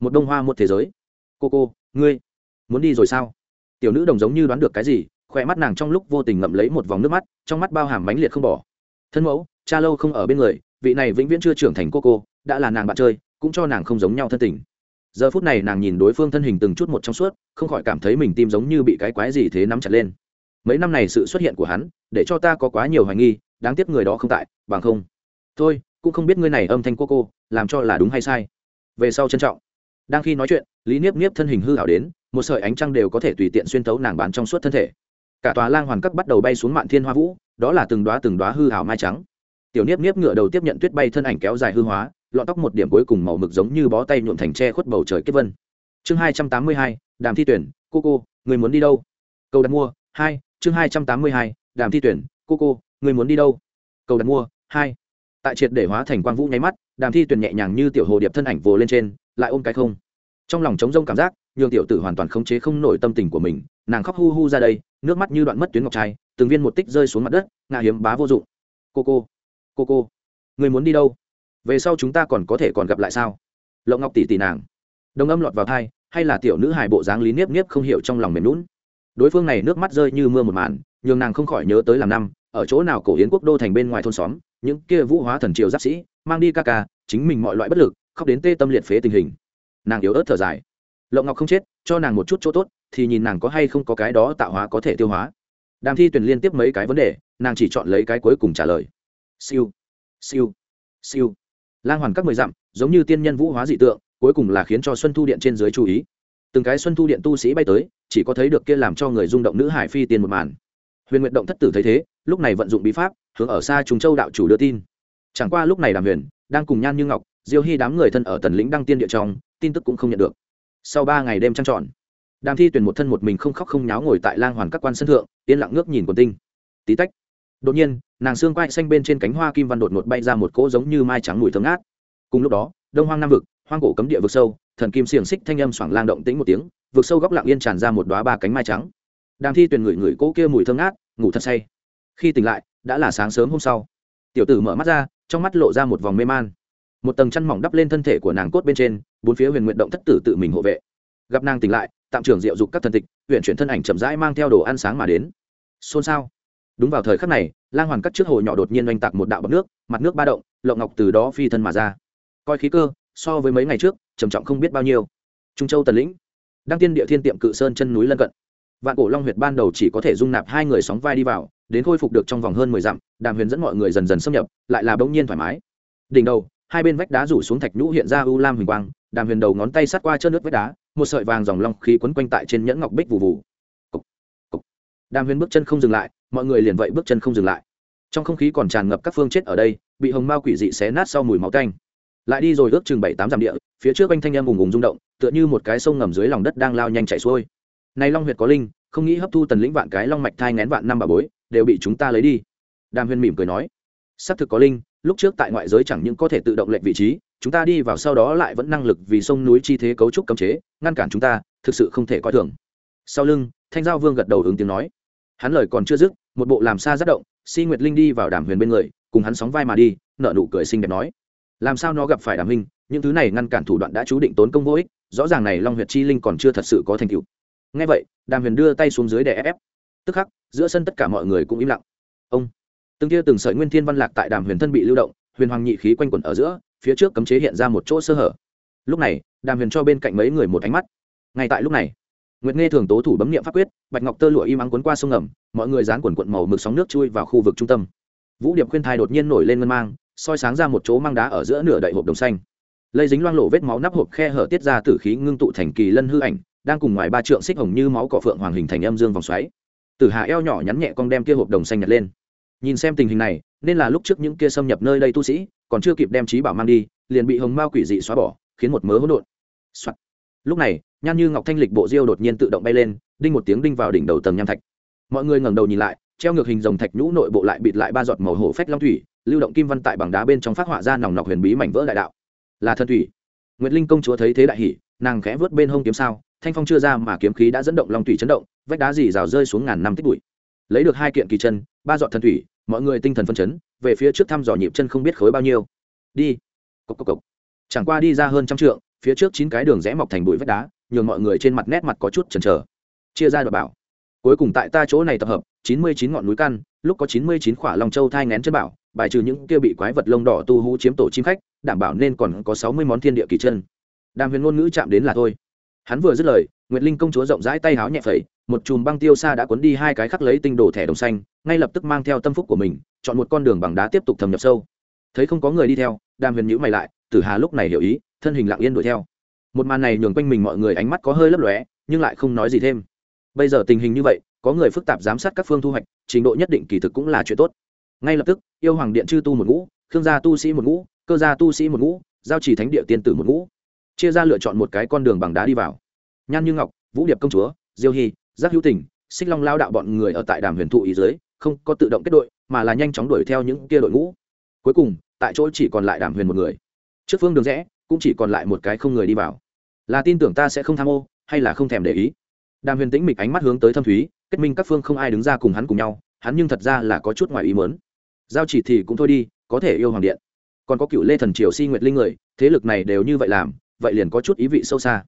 Một đông hoa một thế giới. Cô cô, ngươi muốn đi rồi sao? Tiểu nữ đồng giống như đoán được cái gì khỏe mắt nàng trong lúc vô tình ngậm lấy một vòng nước mắt, trong mắt bao hàm mãnh liệt không bỏ. Thân mẫu, cha lâu không ở bên người, vị này vĩnh viễn chưa trưởng thành cô cô, đã là nàng bạn chơi, cũng cho nàng không giống nhau thân tình. Giờ phút này nàng nhìn đối phương thân hình từng chút một trong suốt, không khỏi cảm thấy mình tim giống như bị cái quái gì thế nắm chặt lên. Mấy năm này sự xuất hiện của hắn, để cho ta có quá nhiều hoài nghi đáng tiếc người đó không tại, bằng không. Thôi, cũng không biết ngươi này âm thanh cô cô, làm cho là đúng hay sai. Về sau trân trọng. Đang khi nói chuyện, lý niếp niếp thân hình hư hảo đến, một sợi ánh trăng đều có thể tùy tiện xuyên tấu nàng bán trong suốt thân thể. Cả tòa lang hoàn cấp bắt đầu bay xuống mạn thiên hoa vũ, đó là từng đoá từng đoá hư hảo mai trắng. Tiểu niếp niếp ngựa đầu tiếp nhận tuyết bay thân ảnh kéo dài hư hóa, lọn tóc một điểm cuối cùng màu mực giống như bó tay nhuộm thành tre khuất bầu trời kết vân. Chương hai trăm tám mươi hai, đàm thi tuyển, cô cô, người muốn đi đâu? Câu đặt mua, hai, chương hai trăm tám mươi hai, đàm thi tuyển, cô cô. Ngươi muốn đi đâu? Cầu đặt mua, hai. Tại triệt để hóa thành quang vũ nháy mắt, đàm thi tuyển nhẹ nhàng như tiểu hồ điệp thân ảnh vồ lên trên, lại ôm cái không. Trong lòng trống rông cảm giác, nhường tiểu tử hoàn toàn khống chế không nổi tâm tình của mình, nàng khóc hu hu ra đây, nước mắt như đoạn mất tuyến ngọc trai, từng viên một tích rơi xuống mặt đất ngạ hiếm bá vô dụng. Cô cô cô cô người muốn đi đâu? Về sau chúng ta còn có thể còn gặp lại sao? Lộ ngọc tỷ tỷ nàng. Đồng âm lọt vào thai hay là tiểu nữ hài bộ dáng lý niếp niếp không hiểu trong lòng mềm lún đối phương này nước mắt rơi như mưa một màn, nhường nàng không khỏi nhớ tới làm năm ở chỗ nào cổ yến quốc đô thành bên ngoài thôn xóm, những kia vũ hóa thần triều giáp sĩ, mang đi ca ca, chính mình mọi loại bất lực, khóc đến tê tâm liệt phế tình hình. Nàng yếu ớt thở dài. Lộng ngọc không chết, cho nàng một chút chỗ tốt, thì nhìn nàng có hay không có cái đó tạo hóa có thể tiêu hóa. Đàm thi tuyển liên tiếp mấy cái vấn đề, nàng chỉ chọn lấy cái cuối cùng trả lời. Siêu. Siêu. Siêu. Lang hoàn các mười dặm, giống như tiên nhân vũ hóa dị tượng, cuối cùng là khiến cho xuân thu điện trên dưới chú ý. Từng cái xuân thu điện tu sĩ bay tới, chỉ có thấy được kia làm cho người rung động nữ hải phi tiền một màn. Huyền nguyện động thất tử thấy thế lúc này vận dụng bí pháp, hướng ở xa trùng châu đạo chủ đưa tin. Chẳng qua lúc này đàm huyền đang cùng nhan như ngọc, diêu hy đám người thân ở tần lĩnh đăng tiên địa trong, tin tức cũng không nhận được. Sau ba ngày đêm trăng trọn đàm thi tuyển một thân một mình không khóc không nháo ngồi tại lang hoàn các quan sân thượng, yên lặng ngước nhìn quần tinh. Tí tách, đột nhiên, nàng xương quai xanh bên trên cánh hoa kim văn đột ngột bay ra một cỗ giống như mai trắng mùi thơm ngát. Cùng lúc đó, đông hoang nam vực, hoang cổ cấm địa vực sâu, thần kim xiềng xích thanh âm xoảng lang động tĩnh một tiếng, vực sâu góc lặng yên tràn ra một đoá ba cánh mai trắng. Đàm thi tuyển ngửi ngửi cỗ kia mùi thơm ngát, ngủ thật say khi tỉnh lại, đã là sáng sớm hôm sau. Tiểu tử mở mắt ra, trong mắt lộ ra một vòng mê man. Một tầng chăn mỏng đắp lên thân thể của nàng cốt bên trên, bốn phía huyền nguyện động thất tử tự mình hộ vệ. Gặp nàng tỉnh lại, tạm trưởng diệu dục các thần tịch huyện chuyển thân ảnh chậm rãi mang theo đồ ăn sáng mà đến. Xôn xao. Đúng vào thời khắc này, lang hoàn cắt trước hồ nhỏ đột nhiên oanh tạc một đạo bọc nước, mặt nước ba động, lộng ngọc từ đó phi thân mà ra. Coi khí cơ, so với mấy ngày trước, trầm trọng không biết bao nhiêu. Trung châu tần lĩnh, đăng tiên địa thiên tiệm cự sơn chân núi lân cận vạn cổ long huyệt ban đầu chỉ có thể dung nạp hai người sóng vai đi vào, đến khôi phục được trong vòng hơn mười dặm, đàm huyền dẫn mọi người dần dần xâm nhập, lại là bỗng nhiên thoải mái. Đỉnh đầu, hai bên vách đá rủ xuống thạch nhũ hiện ra u lam huỳnh quang, đàm huyền đầu ngón tay sát qua chân nước vách đá, một sợi vàng dòng long khí quấn quanh tại trên nhẫn ngọc bích vụ vụ đàm huyền bước chân không dừng lại, mọi người liền vậy bước chân không dừng lại. Trong không khí còn tràn ngập các phương chết ở đây, bị hồng mao quỷ dị xé nát sau mùi máu tanh. Lại đi rồi ước chừng bảy tám dặm địa, phía trước anh thanh em ùng ùng rung động, tựa như một cái sông ngầm dưới lòng đất đang lao nhanh chảy xuôi này long huyệt có linh, không nghĩ hấp thu tần lĩnh vạn cái long mạch thai ngén vạn năm bà bối, đều bị chúng ta lấy đi. Đàm huyền mỉm cười nói, xác thực có linh, lúc trước tại ngoại giới chẳng những có thể tự động lệnh vị trí, chúng ta đi vào sau đó lại vẫn năng lực vì sông núi chi thế cấu trúc cấm chế, ngăn cản chúng ta, thực sự không thể coi thường. Sau lưng, thanh giao vương gật đầu ứng tiếng nói, hắn lời còn chưa dứt, một bộ làm xa rất động, si nguyệt linh đi vào đàm huyền bên người, cùng hắn sóng vai mà đi nợ nụ cười xinh đẹp nói, làm sao nó gặp phải đàm huynh những thứ này ngăn cản thủ đoạn đã chú định tốn công vô ích, rõ ràng này long huyệt chi linh còn chưa thật sự có thành tựu ngay vậy, đàm huyền đưa tay xuống dưới để ép ép. Tức khắc, giữa sân tất cả mọi người cũng im lặng. Ông, từng tia từng sợi nguyên thiên văn lạc tại đàm huyền thân bị lưu động, huyền hoàng nhị khí quanh quẩn ở giữa, phía trước cấm chế hiện ra một chỗ sơ hở. Lúc này, đàm huyền cho bên cạnh mấy người một ánh mắt. Ngay tại lúc này, nguyệt nghe thường tố thủ bấm nghiệm pháp quyết, bạch ngọc tơ lụa im ắng quấn qua sông ngầm, mọi người dán quần quận màu mực sóng nước chui vào khu vực trung tâm. Vũ điệp khuyên thai đột nhiên nổi lên ngân mang, soi sáng ra một chỗ mang đá ở giữa nửa đậy hộp đồng xanh. Lây dính loang lộ vết máu nắp hộp khe hở tiết ra tử khí ngưng tụ thành kỳ lân hư ảnh đang cùng ngoài ba trượng xích hồng như máu cỏ phượng hoàng hình thành âm dương vòng xoáy. Tử hà eo nhỏ nhắn nhẹ con đem kia hộp đồng xanh nhặt lên. Nhìn xem tình hình này, nên là lúc trước những kia xâm nhập nơi đây tu sĩ, còn chưa kịp đem trí bảo mang đi, liền bị hồng mao quỷ dị xóa bỏ, khiến một mớ hỗn độn. Lúc này, nhan như ngọc thanh lịch bộ diêu đột nhiên tự động bay lên, đinh một tiếng đinh vào đỉnh đầu tầng nham thạch. Mọi người ngẩng đầu nhìn lại, treo ngược hình dòng thạch nhũ nội bộ lại bịt lại ba giọt màu hổ phách long thủy, lưu động kim văn tại bằng đá bên trong phát họa ra nòng nọc huyền bí mảnh vỡ đại đạo. Là thần thủy. Nguyệt linh công chúa thấy thế đại hỉ, nàng khẽ vớt bên hông kiếm sao thanh phong chưa ra mà kiếm khí đã dẫn động long thủy chấn động, vách đá dì rào rơi xuống ngàn năm tích bụi. Lấy được hai kiện kỳ chân, ba dọn thần thủy, mọi người tinh thần phân chấn, về phía trước thăm dò nhịp chân không biết khối bao nhiêu. Đi. Cộc cộc cộc. Chẳng qua đi ra hơn trăm trượng, phía trước chín cái đường rẽ mọc thành bụi vách đá, nhường mọi người trên mặt nét mặt có chút chần chờ. Chia ra đoạn bảo. Cuối cùng tại ta chỗ này tập hợp, chín mươi chín ngọn núi căn, lúc có chín mươi chín khỏa long châu thai ngén chân bảo, bài trừ những kia bị quái vật lông đỏ tu hú chiếm tổ chim khách, đảm bảo nên còn có sáu mươi món thiên địa kỳ chân. Đàm huyền ngôn ngữ chạm đến là thôi hắn vừa dứt lời, nguyệt linh công chúa rộng rãi tay háo nhẹ phẩy, một chùm băng tiêu xa đã cuốn đi hai cái khắc lấy tinh đồ thẻ đồng xanh, ngay lập tức mang theo tâm phúc của mình, chọn một con đường bằng đá tiếp tục thâm nhập sâu. Thấy không có người đi theo, đàm huyền nhữ mày lại, tử hà lúc này hiểu ý, thân hình lặng yên đuổi theo. Một màn này nhường quanh mình mọi người ánh mắt có hơi lấp lóe, nhưng lại không nói gì thêm. Bây giờ tình hình như vậy, có người phức tạp giám sát các phương thu hoạch, trình độ nhất định kỳ thực cũng là chuyện tốt. Ngay lập tức, yêu hoàng điện chư tu một ngũ, khương gia tu sĩ một ngũ, cơ gia tu sĩ một ngũ, giao chỉ thánh địa tiên tử một ngũ chia ra lựa chọn một cái con đường bằng đá đi vào. Nhan như ngọc, vũ điệp công chúa, diêu hy, giác hữu tình, xích long lao đạo bọn người ở tại đàm huyền thụ ý dưới, không có tự động kết đội, mà là nhanh chóng đuổi theo những kia đội ngũ. Cuối cùng, tại chỗ chỉ còn lại đàm huyền một người. Trước phương đường rẽ, cũng chỉ còn lại một cái không người đi vào. Là tin tưởng ta sẽ không tham ô, hay là không thèm để ý? Đàm huyền tĩnh mịch ánh mắt hướng tới thâm thúy, kết minh các phương không ai đứng ra cùng hắn cùng nhau, hắn nhưng thật ra là có chút ngoài ý mớn giao chỉ thì cũng thôi đi, có thể yêu hoàng điện. Còn có cựu lê thần triều si nguyệt linh người, thế lực này đều như vậy làm vậy liền có chút ý vị sâu xa.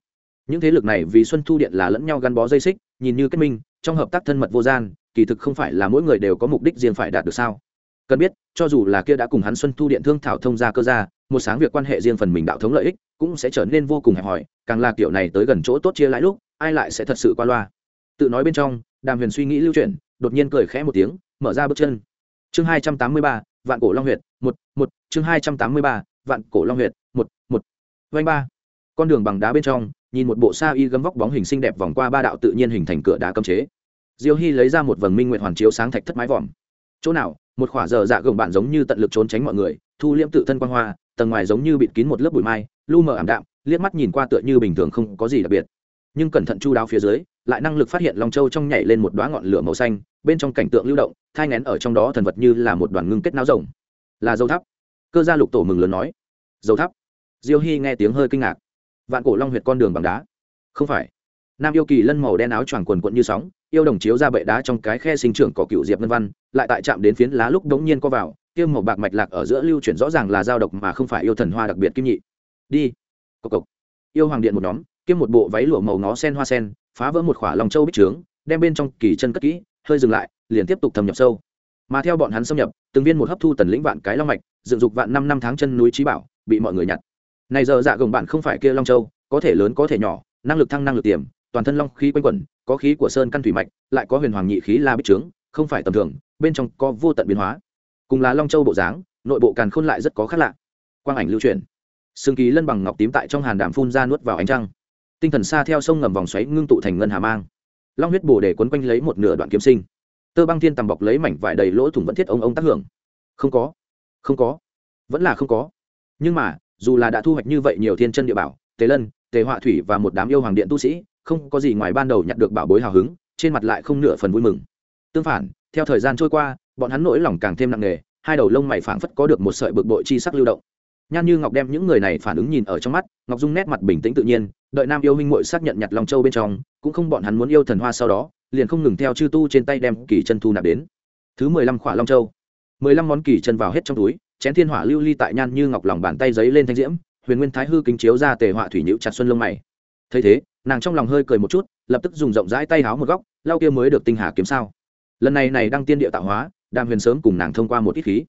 Những thế lực này vì xuân thu điện là lẫn nhau gắn bó dây xích, nhìn như kết minh, trong hợp tác thân mật vô gian, kỳ thực không phải là mỗi người đều có mục đích riêng phải đạt được sao? Cần biết, cho dù là kia đã cùng hắn xuân thu điện thương thảo thông ra cơ ra một sáng việc quan hệ riêng phần mình đạo thống lợi ích, cũng sẽ trở nên vô cùng hẹp hòi, càng là kiểu này tới gần chỗ tốt chia lãi lúc, ai lại sẽ thật sự qua loa? Tự nói bên trong, đàm huyền suy nghĩ lưu chuyển, đột nhiên cười khẽ một tiếng, mở ra bước chân. Chương hai trăm tám mươi ba, vạn cổ long huyệt, một một, chương hai trăm tám mươi ba, vạn cổ long huyệt, một một. Vanh ba con đường bằng đá bên trong, nhìn một bộ sa y gấm vóc bóng hình xinh đẹp vòng qua ba đạo tự nhiên hình thành cửa đá cấm chế. Diêu hy lấy ra một vầng minh nguyện hoàn chiếu sáng thạch thất mái vòm. Chỗ nào, một khỏa giờ dạ gồng bạn giống như tận lực trốn tránh mọi người, thu liễm tự thân quan hoa, tầng ngoài giống như bịt kín một lớp bụi mai, lu mờ ảm đạm, liếc mắt nhìn qua tựa như bình thường không có gì đặc biệt. Nhưng cẩn thận chu đáo phía dưới, lại năng lực phát hiện long châu trong nhảy lên một đoá ngọn lửa màu xanh, bên trong cảnh tượng lưu động, thai ngén ở trong đó thần vật như là một đoàn ngưng kết náo rồng. Là dầu thắp cơ gia lục tổ mừng lớn nói. Dầu thắp diêu hy nghe tiếng hơi kinh ngạc vạn cổ long huyệt con đường bằng đá. Không phải. Nam yêu kỳ lân màu đen áo choàng quần quận như sóng, yêu đồng chiếu ra bệ đá trong cái khe sinh trưởng cỏ cựu diệp vân văn lại tại chạm đến phiến lá lúc đống nhiên co vào, tiêu màu bạc mạch lạc ở giữa lưu chuyển rõ ràng là giao độc mà không phải yêu thần hoa đặc biệt kim nhị. Đi. Cộc cộc. Yêu hoàng điện một nhóm kiêm một bộ váy lụa màu ngó sen hoa sen, phá vỡ một khỏa lòng châu bích trướng, đem bên trong kỳ chân cất kỹ, hơi dừng lại, liền tiếp tục thâm nhập sâu. Mà theo bọn hắn xâm nhập, từng viên một hấp thu tần lĩnh vạn cái long mạch, dựng dục vạn năm năm tháng chân núi trí bảo, bị mọi người nhặt này giờ dạ gồng bạn không phải kia long châu, có thể lớn có thể nhỏ, năng lực thăng năng lực tiềm, toàn thân long khí quanh quẩn, có khí của sơn căn thủy mạch, lại có huyền hoàng nhị khí la bích trướng, không phải tầm thường, bên trong có vô tận biến hóa. Cùng là long châu bộ dáng, nội bộ càn khôn lại rất có khác lạ. Quang ảnh lưu truyền. Xương ký lân bằng ngọc tím tại trong hàn đàm phun ra nuốt vào ánh trăng. Tinh thần xa theo sông ngầm vòng xoáy ngưng tụ thành ngân hà mang. Long huyết bồ để quấn quanh lấy một nửa đoạn kiếm sinh. Tơ băng thiên tầm bọc lấy mảnh vải đầy lỗ thủng vẫn thiết ông ông tác hưởng. Không có. Không có. Vẫn là không có. Nhưng mà dù là đã thu hoạch như vậy nhiều thiên chân địa bảo tế lân, tề họa thủy và một đám yêu hoàng điện tu sĩ, không có gì ngoài ban đầu nhặt được bảo bối hào hứng, trên mặt lại không nửa phần vui mừng. Tương phản, theo thời gian trôi qua, bọn hắn nỗi lòng càng thêm nặng nề, hai đầu lông mày phảng phất có được một sợi bực bội chi sắc lưu động. Nhan như ngọc đem những người này phản ứng nhìn ở trong mắt, ngọc dung nét mặt bình tĩnh tự nhiên, đợi nam yêu huynh muội xác nhận nhặt long châu bên trong, cũng không bọn hắn muốn yêu thần hoa sau đó, liền không ngừng theo chư tu trên tay đem kỳ chân thu nạp đến. Thứ mười lăm khỏa long châu. Mười lăm món kỳ chân vào hết trong túi chén thiên hỏa lưu ly tại nhan như ngọc lòng bàn tay giấy lên thanh diễm, huyền nguyên thái hư kính chiếu ra tề họa thủy nhữ chặt xuân lông mày. Thấy thế, nàng trong lòng hơi cười một chút, lập tức dùng rộng rãi tay háo một góc, lau kia mới được tinh hà kiếm sao. Lần này này đang tiên địa tạo hóa, đàm huyền sớm cùng nàng thông qua một ít khí.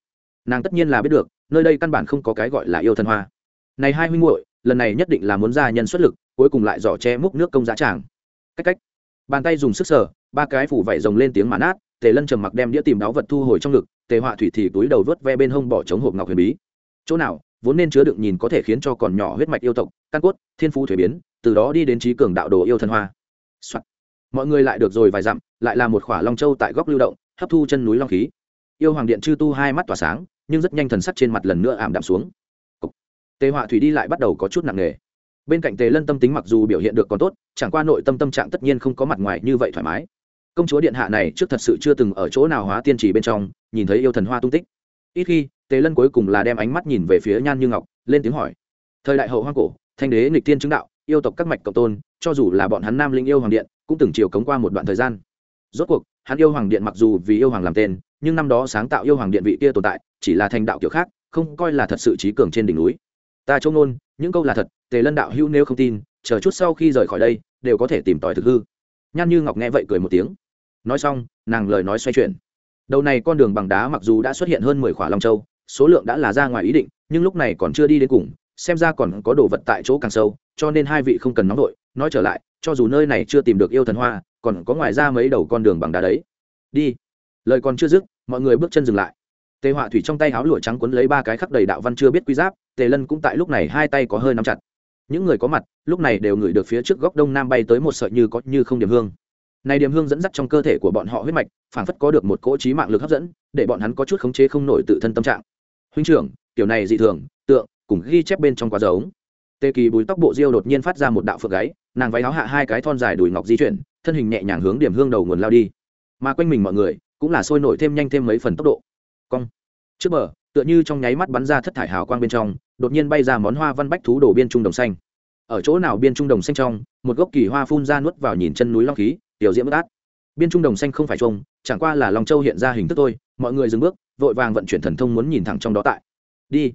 Nàng tất nhiên là biết được, nơi đây căn bản không có cái gọi là yêu thần hoa. Này hai huynh muội, lần này nhất định là muốn ra nhân xuất lực, cuối cùng lại giỏ che múc nước công giá tràng. Cách cách. Bàn tay dùng sức sở ba cái phủ vẩy rồng lên tiếng mãn nát tề lân trầm mặc đem đĩa tìm đáo vật thu hồi trong ngực, tề họa thủy thì túi đầu vớt ve bên hông bỏ chống hộp ngọc huyền bí. Chỗ nào, vốn nên chứa đựng nhìn có thể khiến cho còn nhỏ huyết mạch yêu tộc, căn cốt, thiên phú thuế biến, từ đó đi đến trí cường đạo đồ yêu thần hoa、Soạn. mọi người lại được rồi vài dặm, lại là một khỏa long châu tại góc lưu động, hấp thu chân núi long khí. Yêu hoàng điện chư tu hai mắt tỏa sáng, nhưng rất nhanh thần sắc trên mặt lần nữa ảm đạm xuống. Tề họa thủy đi lại bắt đầu có chút nặng nề. Bên cạnh tề lân tâm tính mặc dù biểu hiện được còn tốt, chẳng qua nội tâm tâm trạng tất nhiên không có mặt ngoài như vậy thoải mái công chúa điện hạ này trước thật sự chưa từng ở chỗ nào hóa tiên trì bên trong, nhìn thấy yêu thần hoa tung tích. Ít khi, tề lân cuối cùng là đem ánh mắt nhìn về phía nhan như ngọc, lên tiếng hỏi, thời đại hậu hoang cổ, thanh đế nghịch tiên chứng đạo, yêu tộc các mạch cộng tôn, cho dù là bọn hắn nam linh yêu hoàng điện, cũng từng chiều cống qua một đoạn thời gian. Rốt cuộc, hắn yêu hoàng điện mặc dù vì yêu hoàng làm tên, nhưng năm đó sáng tạo yêu hoàng điện vị kia tồn tại, chỉ là thành đạo kiểu khác, không coi là thật sự trí cường trên đỉnh núi. Ta trông nôn những câu là thật, tề lân đạo hữu nếu không tin, chờ chút sau khi rời khỏi đây, đều có thể tìm tòi thực hư. Nhan như ngọc nghe vậy cười một tiếng nói xong, nàng lời nói xoay chuyển. Đầu này con đường bằng đá mặc dù đã xuất hiện hơn mười khỏa long châu, số lượng đã là ra ngoài ý định, nhưng lúc này còn chưa đi đến cùng, xem ra còn có đồ vật tại chỗ càng sâu, cho nên hai vị không cần nóng vội. Nói trở lại, cho dù nơi này chưa tìm được yêu thần hoa, còn có ngoài ra mấy đầu con đường bằng đá đấy. Đi. Lời còn chưa dứt, mọi người bước chân dừng lại. Tề họa thủy trong tay háo lụa trắng quấn lấy ba cái khắc đầy đạo văn chưa biết quy giáp, tề lân cũng tại lúc này hai tay có hơi nắm chặt. Những người có mặt, lúc này đều ngửi được phía trước góc đông nam bay tới một sợi như có như không điểm hương này điểm hương dẫn dắt trong cơ thể của bọn họ huyết mạch, phảng phất có được một cỗ trí mạng lực hấp dẫn, để bọn hắn có chút khống chế không nổi tự thân tâm trạng. Huynh trưởng, kiểu này dị thường, tượng, cùng ghi chép bên trong quá giống. Tê kỳ bùi tóc bộ diêu đột nhiên phát ra một đạo phượng gáy, nàng váy áo hạ hai cái thon dài đùi ngọc di chuyển, thân hình nhẹ nhàng hướng điểm hương đầu nguồn lao đi. Mà quanh mình mọi người, cũng là sôi nổi thêm nhanh thêm mấy phần tốc độ. Cong. Trước bờ, tựa như trong nháy mắt bắn ra thất thải hào quang bên trong, đột nhiên bay ra món hoa văn bách thú đổ biên trung đồng xanh. Ở chỗ nào biên trung đồng xanh trong, một gốc kỳ hoa phun ra nuốt vào nhìn chân núi long khí tiểu diễm bất át. Biên trung đồng xanh không phải trông chẳng qua là long châu hiện ra hình thức thôi, mọi người dừng bước, vội vàng vận chuyển thần thông muốn nhìn thẳng trong đó tại. Đi.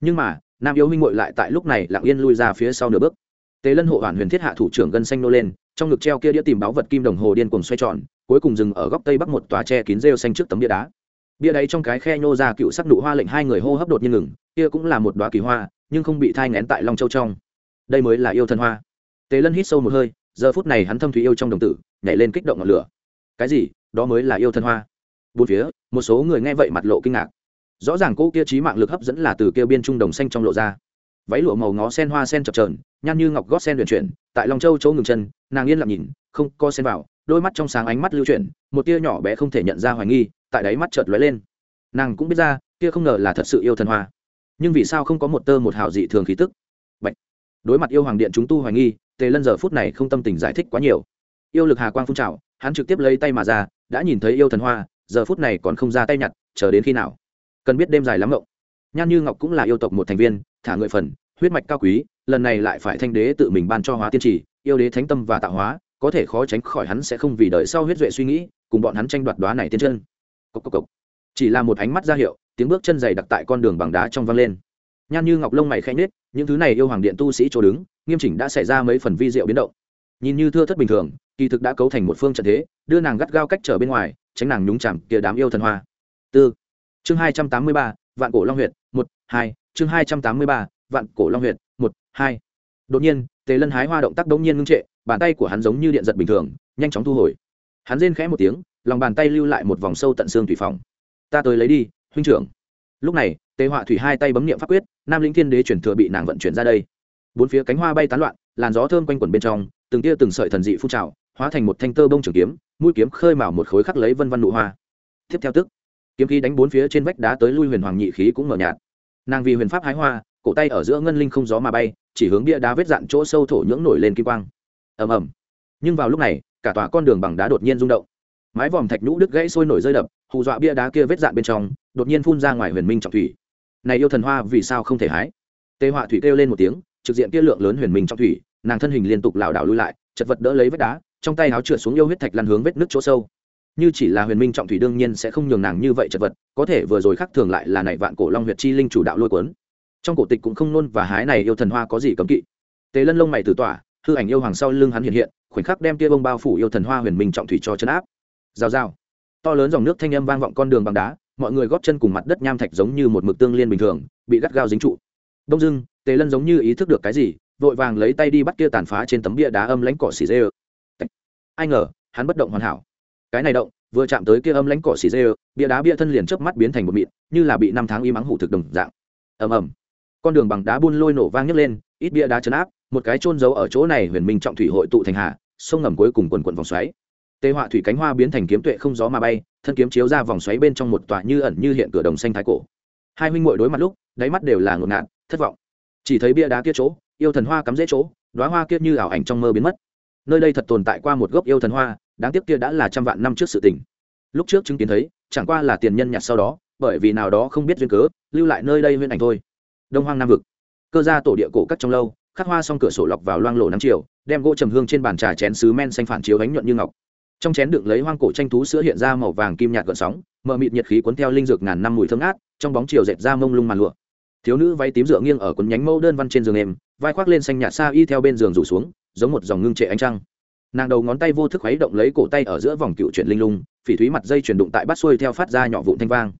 Nhưng mà, nam yêu huynh ngội lại tại lúc này lặng yên lui ra phía sau nửa bước. Tế lân hộ hoàn huyền thiết hạ thủ trưởng gân xanh nô lên, trong ngực treo kia đĩa tìm báo vật kim đồng hồ điên cuồng xoay tròn, cuối cùng dừng ở góc tây bắc một tòa tre kín rêu xanh trước tấm bia đá. Bia đáy trong cái khe nhô ra cựu sắc nụ hoa lệnh hai người hô hấp đột nhiên ngừng, kia cũng là một đoá kỳ hoa, nhưng không bị thai ngén tại long châu trong. Đây mới là yêu thần hoa. Tế lân hít sâu một hơi giờ phút này hắn thâm thủy yêu trong đồng tử, nhảy lên kích động ngọn lửa. Cái gì? Đó mới là yêu thân hoa. Bốn phía, một số người nghe vậy mặt lộ kinh ngạc. Rõ ràng cô kia trí mạng lực hấp dẫn là từ kêu biên trung đồng xanh trong lộ ra. Váy lụa màu ngó sen hoa sen chập trờn nhan như ngọc gót sen luyện chuyển, tại lòng châu chỗ ngừng chân, nàng yên lặng nhìn, không co sen vào, đôi mắt trong sáng ánh mắt lưu chuyển, một tia nhỏ bé không thể nhận ra hoài nghi, tại đáy mắt chợt lóe lên. Nàng cũng biết ra tia không ngờ là thật sự yêu thần hoa. Nhưng vì sao không có một tơ một hào dị thường khí tức? Bạch đối mặt yêu hoàng điện chúng tu hoài nghi, tề lân giờ phút này không tâm tình giải thích quá nhiều. Yêu lực hà quang phun trào, hắn trực tiếp lấy tay mà ra, đã nhìn thấy yêu thần hoa, giờ phút này còn không ra tay nhặt, chờ đến khi nào? Cần biết đêm dài lắm ngộng. Nhan như ngọc cũng là yêu tộc một thành viên, thả người phần, huyết mạch cao quý, lần này lại phải thanh đế tự mình ban cho hóa tiên trì, yêu đế thánh tâm và tạo hóa, có thể khó tránh khỏi hắn sẽ không vì đợi sau huyết duệ suy nghĩ, cùng bọn hắn tranh đoạt đoá này tiên chân. Cốc cốc cốc. chỉ là một ánh mắt ra hiệu, tiếng bước chân dày đặc tại con đường bằng đá trong vang lên. Nhan như ngọc lông mày khẽ nhếch những thứ này yêu hoàng điện tu sĩ chỗ đứng, nghiêm chỉnh đã xảy ra mấy phần vi diệu biến động. Nhìn như thưa thất bình thường, kỳ thực đã cấu thành một phương trận thế, đưa nàng gắt gao cách trở bên ngoài, tránh nàng nhúng chạm kia đám yêu thần hoa. Tư. Chương hai trăm tám mươi ba, vạn cổ long huyệt, một, hai. Chương hai trăm tám mươi ba, vạn cổ long huyệt, một, hai. Đột nhiên, tề lân hái hoa động tác đống nhiên ngưng trệ, bàn tay của hắn giống như điện giật bình thường, nhanh chóng thu hồi. Hắn rên khẽ một tiếng, lòng bàn tay lưu lại một vòng sâu tận xương thủy phòng. Ta tới lấy đi, huynh trưởng. Lúc này, tề họa thủy hai tay bấm niệm pháp quyết nam lĩnh thiên đế chuyển thừa bị nàng vận chuyển ra đây. Bốn phía cánh hoa bay tán loạn, làn gió thơm quanh quẩn bên trong, từng tia từng sợi thần dị phun trào, hóa thành một thanh tơ bông trường kiếm, mũi kiếm khơi mào một khối khắc lấy vân văn nụ hoa. Tiếp theo tức, kiếm khí đánh bốn phía trên vách đá tới lui huyền hoàng nhị khí cũng mở nhạt. Nàng vì huyền pháp hái hoa, cổ tay ở giữa ngân linh không gió mà bay, chỉ hướng bia đá vết dạn chỗ sâu thổ nhưỡng nổi lên kim quang. Ầm ầm. Nhưng vào lúc này, cả tòa con đường bằng đá đột nhiên rung động. Mái vòm thạch nhũ đứt gãy sôi nổi rơi đập, hù dọa bia đá kia vết dạn bên trong, đột nhiên phun ra ngoài huyền minh trọng thủy này yêu thần hoa vì sao không thể hái? Tê họa thủy kêu lên một tiếng, trực diện kia lượng lớn huyền minh trong thủy, nàng thân hình liên tục lảo đảo lui lại, chật vật đỡ lấy vết đá, trong tay áo trượt xuống yêu huyết thạch lăn hướng vết nước chỗ sâu. Như chỉ là huyền minh trọng thủy đương nhiên sẽ không nhường nàng như vậy chật vật, có thể vừa rồi khác thường lại là này vạn cổ long huyệt chi linh chủ đạo lôi cuốn. Trong cổ tịch cũng không nôn và hái này yêu thần hoa có gì cấm kỵ. Tề lân lông mày từ tỏa, hư ảnh yêu hoàng sau lưng hắn hiện hiện, khoảnh khắc đem tia bông bao phủ yêu thần hoa huyền minh trọng thủy cho chấn áp. Rào rào. To lớn dòng nước thanh âm vang vọng con đường bằng đá mọi người góp chân cùng mặt đất nham thạch giống như một mực tương liên bình thường, bị gắt gao dính trụ. Đông dưng tề lân giống như ý thức được cái gì, vội vàng lấy tay đi bắt kia tàn phá trên tấm bia đá âm lãnh cỏ xì dê ơ. Ai ngờ, hắn bất động hoàn hảo. Cái này động, vừa chạm tới kia âm lãnh cỏ xì dê ơ, bia đá bia thân liền chớp mắt biến thành một mịn, như là bị năm tháng y mắng hủ thực đồng dạng. Ầm ầm. Con đường bằng đá buôn lôi nổ vang nhấc lên, ít bia đá chấn áp, một cái trôn giấu ở chỗ này huyền minh trọng thủy hội tụ thành hà sông ngầm cuối cùng quần quần vòng xoáy tê họa thủy cánh hoa biến thành kiếm tuệ không gió mà bay, thân kiếm chiếu ra vòng xoáy bên trong một tòa như ẩn như hiện cửa đồng xanh thái cổ. Hai huynh muội đối mặt lúc, đáy mắt đều là ngột ngạt, thất vọng. Chỉ thấy bia đá kia chỗ, yêu thần hoa cắm dễ chỗ đoá hoa kia như ảo ảnh trong mơ biến mất. Nơi đây thật tồn tại qua một gốc yêu thần hoa, đáng tiếc kia đã là trăm vạn năm trước sự tình. Lúc trước chứng kiến thấy, chẳng qua là tiền nhân nhặt sau đó, bởi vì nào đó không biết duyên cớ, lưu lại nơi đây nguyên ảnh thôi. Đông hoang nam vực. Cơ gia tổ địa cổ cắt trong lâu, khắc hoa xong cửa sổ lọc vào loang lổ năm chiều, đem gỗ trầm hương trên bàn trà chén sứ men xanh phản chiếu ánh nhuận như ngọc trong chén đựng lấy hoang cổ tranh thú sữa hiện ra màu vàng kim nhạt gợn sóng, mờ mịt nhiệt khí cuốn theo linh dược ngàn năm mùi thơm ngát, trong bóng chiều dệt ra mông lung màn lụa. Thiếu nữ váy tím dựa nghiêng ở cuốn nhánh mẫu đơn văn trên giường êm, vai khoác lên xanh nhạt xa y theo bên giường rủ xuống, giống một dòng ngưng trệ ánh trăng. Nàng đầu ngón tay vô thức khuấy động lấy cổ tay ở giữa vòng cựu chuyển linh lung, phỉ thúy mặt dây chuyển đụng tại bát xuôi theo phát ra nhỏ vụn thanh vang.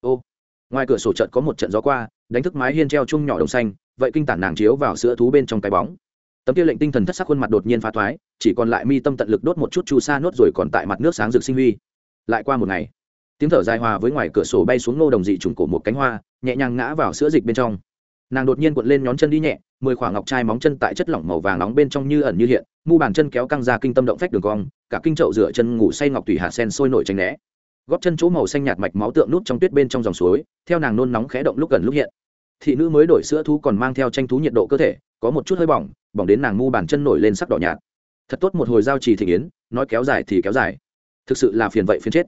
Ô, ngoài cửa sổ trận có một trận gió qua, đánh thức mái hiên treo chung nhỏ đồng xanh, vậy kinh tản nàng chiếu vào sữa thú bên trong cái bóng tấm kia lệnh tinh thần thất sắc khuôn mặt đột nhiên phá thoái, chỉ còn lại mi tâm tận lực đốt một chút chu sa nốt rồi còn tại mặt nước sáng rực sinh huy. Lại qua một ngày, tiếng thở dài hòa với ngoài cửa sổ bay xuống ngô đồng dị trùng cổ một cánh hoa, nhẹ nhàng ngã vào sữa dịch bên trong. Nàng đột nhiên cuộn lên nhón chân đi nhẹ, mười khoảng ngọc trai móng chân tại chất lỏng màu vàng nóng bên trong như ẩn như hiện, mu bàn chân kéo căng ra kinh tâm động phách đường cong, cả kinh trậu rửa chân ngủ say ngọc tùy hạ sen sôi nổi tránh né. Góp chân chỗ màu xanh nhạt mạch máu tượng nút trong tuyết bên trong dòng suối, theo nàng nôn nóng khẽ động lúc gần lúc hiện thị nữ mới đổi sữa thú còn mang theo tranh thú nhiệt độ cơ thể, có một chút hơi bỏng bỏng đến nàng mu bàn chân nổi lên sắc đỏ nhạt. Thật tốt một hồi giao trì thị yến, nói kéo dài thì kéo dài. Thực sự là phiền vậy phiền chết.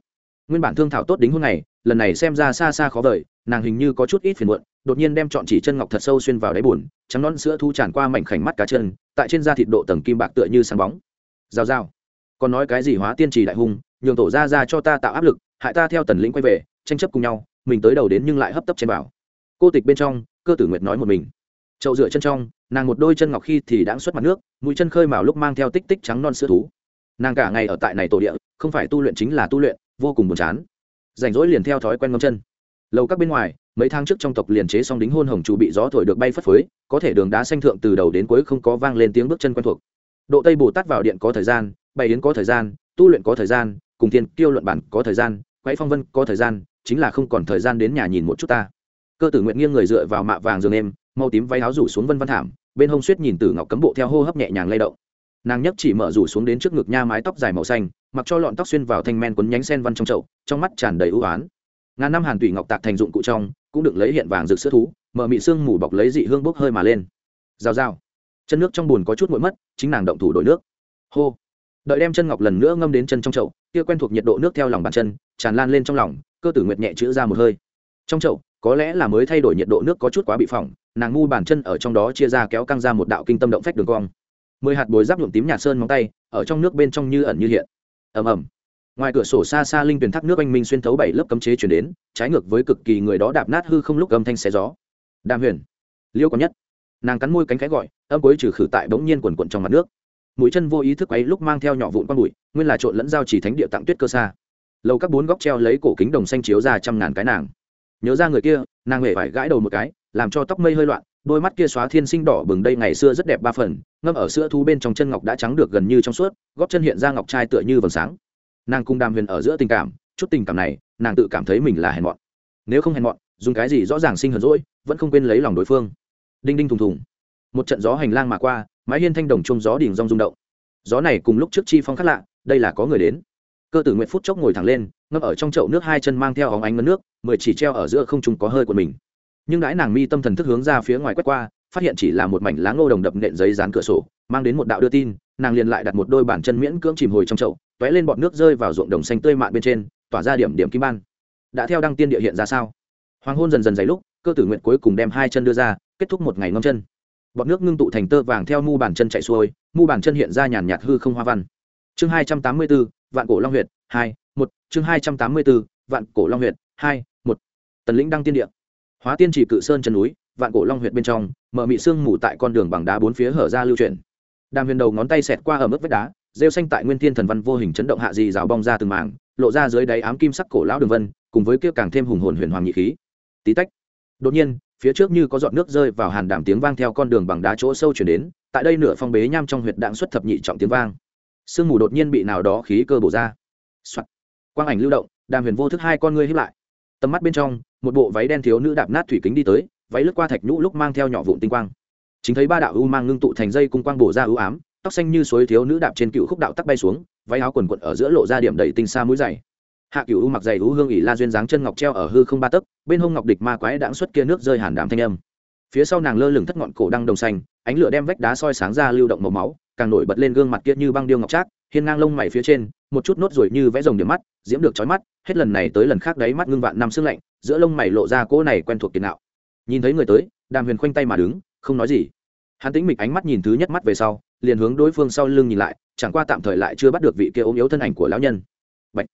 Nguyên bản thương thảo tốt đính hôn này lần này xem ra xa xa khó vời, nàng hình như có chút ít phiền muộn, đột nhiên đem chọn chỉ chân ngọc thật sâu xuyên vào đáy bùn, trắng non sữa thu tràn qua mảnh khảnh mắt cá chân, tại trên da thịt độ tầng kim bạc tựa như sáng bóng. Rào rào. Còn nói cái gì hóa tiên trì đại hung, nhường tổ ra ra cho ta tạo áp lực, hại ta theo tần lĩnh quay về, tranh chấp cùng nhau, mình tới đầu đến nhưng lại hấp tấp trên bảo cô tịch bên trong, cơ tử nguyệt nói một mình. Chậu rửa chân trong, nàng một đôi chân ngọc khi thì đã xuất mặt nước, mũi chân khơi mào lúc mang theo tích tích trắng non sữa thú. Nàng cả ngày ở tại này tổ địa, không phải tu luyện chính là tu luyện, vô cùng buồn chán. Rảnh rỗi liền theo thói quen ngâm chân. Lầu các bên ngoài, mấy tháng trước trong tộc liền chế xong đính hôn hồng chủ bị gió thổi được bay phất phới, có thể đường đá xanh thượng từ đầu đến cuối không có vang lên tiếng bước chân quen thuộc. Độ tây bồ tát vào điện có thời gian bày yến có thời gian, tu luyện có thời gian, cùng thiên kiêu luận bản có thời gian quay phong vân có thời gian, chính là không còn thời gian đến nhà nhìn một chút ta cơ tử nguyện nghiêng người dựa vào mạ vàng giường em, màu tím váy áo rủ xuống vân văn thảm, bên hông suýt nhìn từ ngọc cấm bộ theo hô hấp nhẹ nhàng lay động. Nàng nhấc chỉ mở rủ xuống đến trước ngực nha mái tóc dài màu xanh, mặc cho lọn tóc xuyên vào thanh men quấn nhánh sen văn trong chậu, trong mắt tràn đầy ưu oán ngàn năm hàn tủy ngọc tạc thành dụng cụ trong, cũng được lấy hiện vàng rực sữa thú, mở mị xương mù bọc lấy dị hương bốc hơi mà lên. Rào rào. Chân nước trong bùn có chút nguội mất, chính nàng động thủ đổi nước. Hô. Đợi đem chân ngọc lần nữa ngâm đến chân trong chậu, kia quen thuộc nhiệt độ nước theo lòng bàn chân, tràn lan lên trong lòng, cơ tử nguyệt nhẹ chữ ra một hơi. Trong chậu có lẽ là mới thay đổi nhiệt độ nước có chút quá bị phỏng, nàng ngu bàn chân ở trong đó chia ra kéo căng ra một đạo kinh tâm động phách đường cong. Mười hạt bồi giáp nhuộm tím nhạt sơn móng tay, ở trong nước bên trong như ẩn như hiện. Ầm ầm. Ngoài cửa sổ xa xa linh tuyển thác nước anh minh xuyên thấu bảy lớp cấm chế chuyển đến, trái ngược với cực kỳ người đó đạp nát hư không lúc âm thanh xé gió. Đàm huyền, liêu có nhất. Nàng cắn môi cánh cái gọi, âm cuối trừ khử tại bỗng nhiên quần quận trong mặt nước. Mũi chân vô ý thức ấy lúc mang theo nhỏ vụn con bụi, nguyên là trộn lẫn giao chỉ thánh địa tặng tuyết cơ xa. Lâu các bốn góc treo lấy cổ kính đồng xanh chiếu ra trăm ngàn cái nàng nhớ ra người kia, nàng hề phải gãi đầu một cái, làm cho tóc mây hơi loạn, đôi mắt kia xóa thiên sinh đỏ bừng đây ngày xưa rất đẹp ba phần, ngâm ở sữa thu bên trong chân ngọc đã trắng được gần như trong suốt, góp chân hiện ra ngọc trai tựa như vầng sáng. Nàng cung đàm huyền ở giữa tình cảm, chút tình cảm này, nàng tự cảm thấy mình là hèn mọn. Nếu không hèn mọn, dùng cái gì rõ ràng sinh hờn rỗi vẫn không quên lấy lòng đối phương. Đinh đinh thùng thùng, một trận gió hành lang mà qua, mái hiên thanh đồng chung gió đỉnh rong rung động. Gió này cùng lúc trước chi phong khác lạ, đây là có người đến cơ tử nguyện phút chốc ngồi thẳng lên, ngâm ở trong chậu nước hai chân mang theo óng ánh ngấn nước, mười chỉ treo ở giữa không trung có hơi của mình. Nhưng đãi nàng mi tâm thần thức hướng ra phía ngoài quét qua, phát hiện chỉ là một mảnh lá ngô đồng đập nện giấy dán cửa sổ, mang đến một đạo đưa tin, nàng liền lại đặt một đôi bàn chân miễn cưỡng chìm hồi trong chậu t ó é lên bọt nước rơi vào ruộng đồng xanh tươi mạn bên trên, tỏa ra điểm điểm kim ban. Đã theo đăng tiên địa hiện ra sao? Hoàng hôn dần dần dày lúc, cơ tử nguyện cuối cùng đem hai chân đưa ra, kết thúc một ngày ngâm chân. Bọt nước ngưng tụ thành tơ vàng theo mu bàn chân chạy xuôi, mu bàn chân hiện ra nhàn nhạt hư không hoa văn. Chương hai trăm tám mươi bốn vạn cổ long huyệt hai một chương hai trăm tám mươi bốn, vạn cổ long huyệt hai một. Tần lĩnh đăng tiên địa. Hóa tiên chỉ cự sơn chân núi vạn cổ long huyệt bên trong mở mị sương mù tại con đường bằng đá bốn phía hở ra lưu chuyển. Đàm huyền đầu ngón tay xẹt qua ở mức vách đá rêu xanh tại nguyên thiên thần văn vô hình chấn động hạ dì rào bong ra từng mảng lộ ra dưới đáy ám kim sắc cổ lão đường vân cùng với kia càng thêm hùng hồn huyền hoàng nhị khí. Tí tách. Đột nhiên phía trước như có giọt nước rơi vào hàn đảm tiếng vang theo con đường bằng đá chỗ sâu chuyển đến tại đây nửa phong bế nham trong huyệt đạn xuất thập nhị trọng tiếng vang sương mù đột nhiên bị nào đó khí cơ bổ ra、Soạn. quang ảnh lưu động, đàm huyền vô thức hai con ngươi hiếp lại. Tầm mắt bên trong, một bộ váy đen thiếu nữ đạp nát thủy kính đi tới, váy lướt qua thạch nhũ lúc mang theo nhỏ vụn tinh quang. Chính thấy ba đạo ưu mang ngưng tụ thành dây cung quang bổ ra ưu ám, tóc xanh như suối thiếu nữ đạp trên cựu khúc đạo tắc bay xuống, váy áo quần quận ở giữa lộ ra điểm đầy tinh xa mũi dày. Hạ cựu ưu mặc dày ưu hương ỉ la duyên dáng chân ngọc treo ở hư không ba tấc, bên hông ngọc địch ma quái đãng xuất kia nước rơi hàn đàm thanh âm. Phía sau nàng lơ lửng thất ngọn cổ đăng đồng xanh, ánh lửa đem vách đá soi sáng ra lưu động màu máu càng nổi bật lên gương mặt kia như băng điêu ngọc trác, hiên ngang lông mày phía trên, một chút nốt ruồi như vẽ rồng điểm mắt, diễm được trói mắt, hết lần này tới lần khác đấy mắt ngưng vạn năm sương lạnh, giữa lông mày lộ ra cỗ này quen thuộc tiền nạo. Nhìn thấy người tới, đàm huyền khoanh tay mà đứng, không nói gì. Hắn tĩnh mịch ánh mắt nhìn thứ nhất mắt về sau, liền hướng đối phương sau lưng nhìn lại, chẳng qua tạm thời lại chưa bắt được vị kia ốm yếu thân ảnh của lão nhân. Bạch.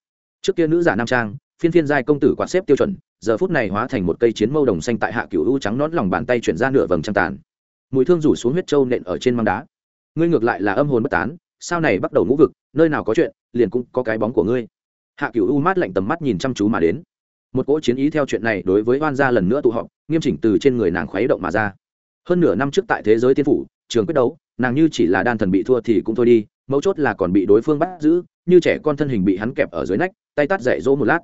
trước kia nữ giả nam trang, phiên phiên giai công tử quạt xếp tiêu chuẩn, giờ phút này hóa thành một cây chiến mâu đồng xanh tại hạ cửu u trắng nón lòng bàn tay chuyển ra nửa vầng trăng tàn. Mùi thương rủ xuống huyết trâu nện ở trên măng đá ngươi ngược lại là âm hồn bất tán sao này bắt đầu ngũ vực, nơi nào có chuyện, liền cũng có cái bóng của ngươi. Hạ cựu u mát lạnh tầm mắt nhìn chăm chú mà đến. Một cỗ chiến ý theo chuyện này đối với oan gia lần nữa tụ họp, nghiêm chỉnh từ trên người nàng khuấy động mà ra. Hơn nửa năm trước tại thế giới tiên phủ, trường quyết đấu, nàng như chỉ là đan thần bị thua thì cũng thôi đi, mấu chốt là còn bị đối phương bắt giữ, như trẻ con thân hình bị hắn kẹp ở dưới nách, tay tắt dạy dỗ một lát.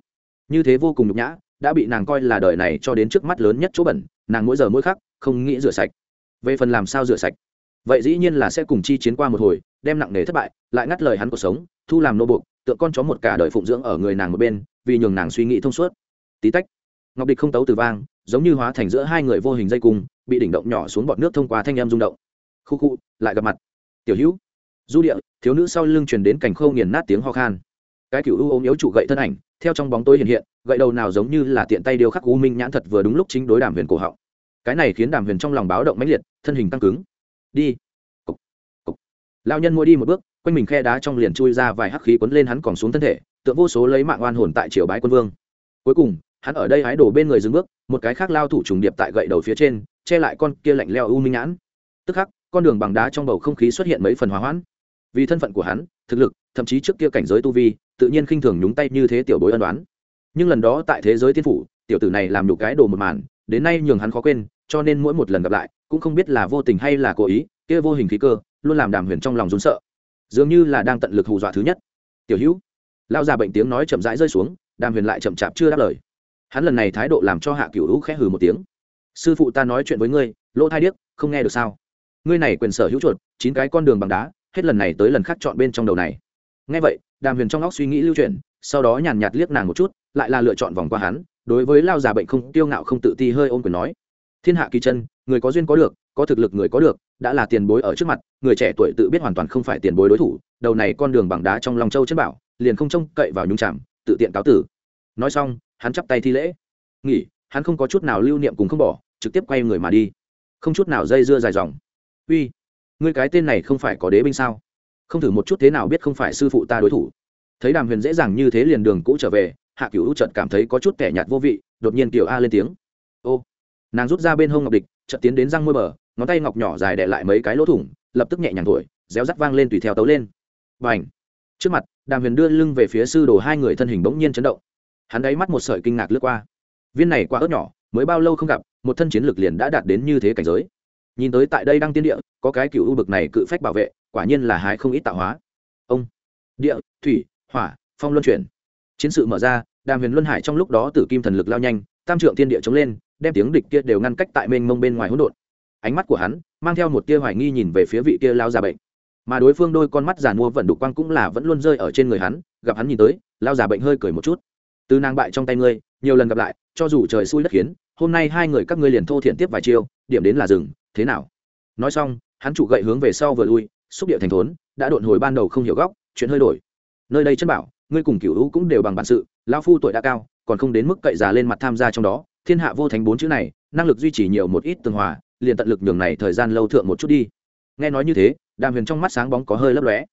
Như thế vô cùng nhục nhã, đã bị nàng coi là đời này cho đến trước mắt lớn nhất chỗ bẩn, nàng mỗi giờ mỗi khắc không nghĩ rửa sạch. Về phần làm sao rửa sạch? Vậy dĩ nhiên là sẽ cùng chi chiến qua một hồi, đem nặng nề thất bại, lại ngắt lời hắn cuộc sống, thu làm nô buộc tượng con chó một cả đời phụng dưỡng ở người nàng một bên, vì nhường nàng suy nghĩ thông suốt. Tí tách, ngọc địch không tấu từ vang, giống như hóa thành giữa hai người vô hình dây cung, bị đỉnh động nhỏ xuống bọt nước thông qua thanh em rung động. Khu khu, lại gặp mặt. Tiểu hữu, du địa, thiếu nữ sau lưng truyền đến cảnh khâu nghiền nát tiếng ho khan. Cái cựu u ôm yếu trụ gậy thân ảnh, theo trong bóng tối hiện hiện, gậy đầu nào giống như là tiện tay điêu khắc u minh nhãn thật vừa đúng lúc chính đối đàm huyền cổ họng. Cái này khiến đàm huyền trong lòng báo động mãnh liệt, thân hình tăng cứng đi Cục. Cục. lao nhân mua đi một bước, quanh mình khe đá trong liền chui ra vài hắc khí quấn lên hắn còn xuống thân thể tượng vô số lấy mạng oan hồn tại triều bái quân vương cuối cùng, hắn ở đây hái đổ bên người dừng bước, một cái khác lao thủ trùng điệp tại gậy đầu phía trên, che lại con kia lạnh leo u minh nhãn tức khắc, con đường bằng đá trong bầu không khí xuất hiện mấy phần hòa hoãn vì thân phận của hắn, thực lực, thậm chí trước kia cảnh giới tu vi, tự nhiên khinh thường nhúng tay như thế tiểu bối ân đoán nhưng lần đó tại thế giới tiên phủ, tiểu tử này làm nhục cái đồ một màn, đến nay nhường hắn khó quên cho nên mỗi một lần gặp lại, cũng không biết là vô tình hay là cố ý, kia vô hình khí cơ, luôn làm đàm huyền trong lòng rốn sợ. Dường như là đang tận lực hù dọa thứ nhất. Tiểu hữu. Lao già bệnh tiếng nói chậm rãi rơi xuống, đàm huyền lại chậm chạp chưa đáp lời. Hắn lần này thái độ làm cho hạ cửu hữu khẽ hừ một tiếng. Sư phụ ta nói chuyện với ngươi, lỗ thai điếc, không nghe được sao? Ngươi này quyền sở hữu chuột, chín cái con đường bằng đá, hết lần này tới lần khác chọn bên trong đầu này. Nghe vậy, đàm huyền trong óc suy nghĩ lưu chuyển, sau đó nhàn nhạt liếc nàng một chút, lại là lựa chọn vòng qua hắn, đối với lao già bệnh không tiêu ngạo không tự ti hơi ôm quyền nói thiên hạ kỳ chân, người có duyên có được, có thực lực người có được, đã là tiền bối ở trước mặt, người trẻ tuổi tự biết hoàn toàn không phải tiền bối đối thủ, đầu này con đường bằng đá trong lòng châu chân bảo, liền không trông cậy vào nhung chạm, tự tiện cáo tử. Nói xong, hắn chắp tay thi lễ. Nghỉ, hắn không có chút nào lưu niệm cùng không bỏ, trực tiếp quay người mà đi. Không chút nào dây dưa dài dòng. Uy, ngươi cái tên này không phải có đế binh sao? Không thử một chút thế nào biết không phải sư phụ ta đối thủ. Thấy đàm huyền dễ dàng như thế liền đường cũ trở về, hạ cửu trợt cảm thấy có chút kẻ nhạt vô vị, đột nhiên tiểu a lên tiếng. Ô nàng rút ra bên hông ngọc địch, chợt tiến đến răng môi bờ, ngón tay ngọc nhỏ dài đệ lại mấy cái lỗ thủng, lập tức nhẹ nhàng thổi, réo rắt vang lên tùy theo tấu lên. Và ảnh trước mặt, đàm huyền đưa lưng về phía sư đồ hai người thân hình bỗng nhiên chấn động. Hắn đáy mắt một sợi kinh ngạc lướt qua. Viên này quá ớt nhỏ, mới bao lâu không gặp, một thân chiến lực liền đã đạt đến như thế cảnh giới. Nhìn tới tại đây đang tiên địa, có cái cựu u bực này cự phách bảo vệ, quả nhiên là hái không ít tạo hóa. Ông! Địa, thủy, hỏa, phong luân chuyển. Chiến sự mở ra, đàm huyền luân hải trong lúc đó tử kim thần lực lao nhanh, tam trượng tiên địa chống lên đem tiếng địch kia đều ngăn cách tại mênh mông bên ngoài hỗn độn. Ánh mắt của hắn mang theo một tia hoài nghi nhìn về phía vị kia lao già bệnh. Mà đối phương đôi con mắt giàn mua vận đục quang cũng là vẫn luôn rơi ở trên người hắn, gặp hắn nhìn tới, lao già bệnh hơi cười một chút. Từ nàng bại trong tay ngươi, nhiều lần gặp lại, cho dù trời xui đất khiến, hôm nay hai người các ngươi liền thô thiện tiếp vài chiêu, điểm đến là rừng thế nào? Nói xong, hắn chủ gậy hướng về sau vừa lui, xúc địa thành thốn, đã độn hồi ban đầu không hiểu góc, chuyện hơi đổi. Nơi đây chân bảo, ngươi cùng cửu hữu cũng đều bằng bản sự lao phu tuổi đã cao, còn không đến mức cậy già lên mặt tham gia trong đó thiên hạ vô thánh bốn chữ này, năng lực duy trì nhiều một ít tường hòa, liền tận lực nhường này thời gian lâu thượng một chút đi. Nghe nói như thế, đàm huyền trong mắt sáng bóng có hơi lấp lóe.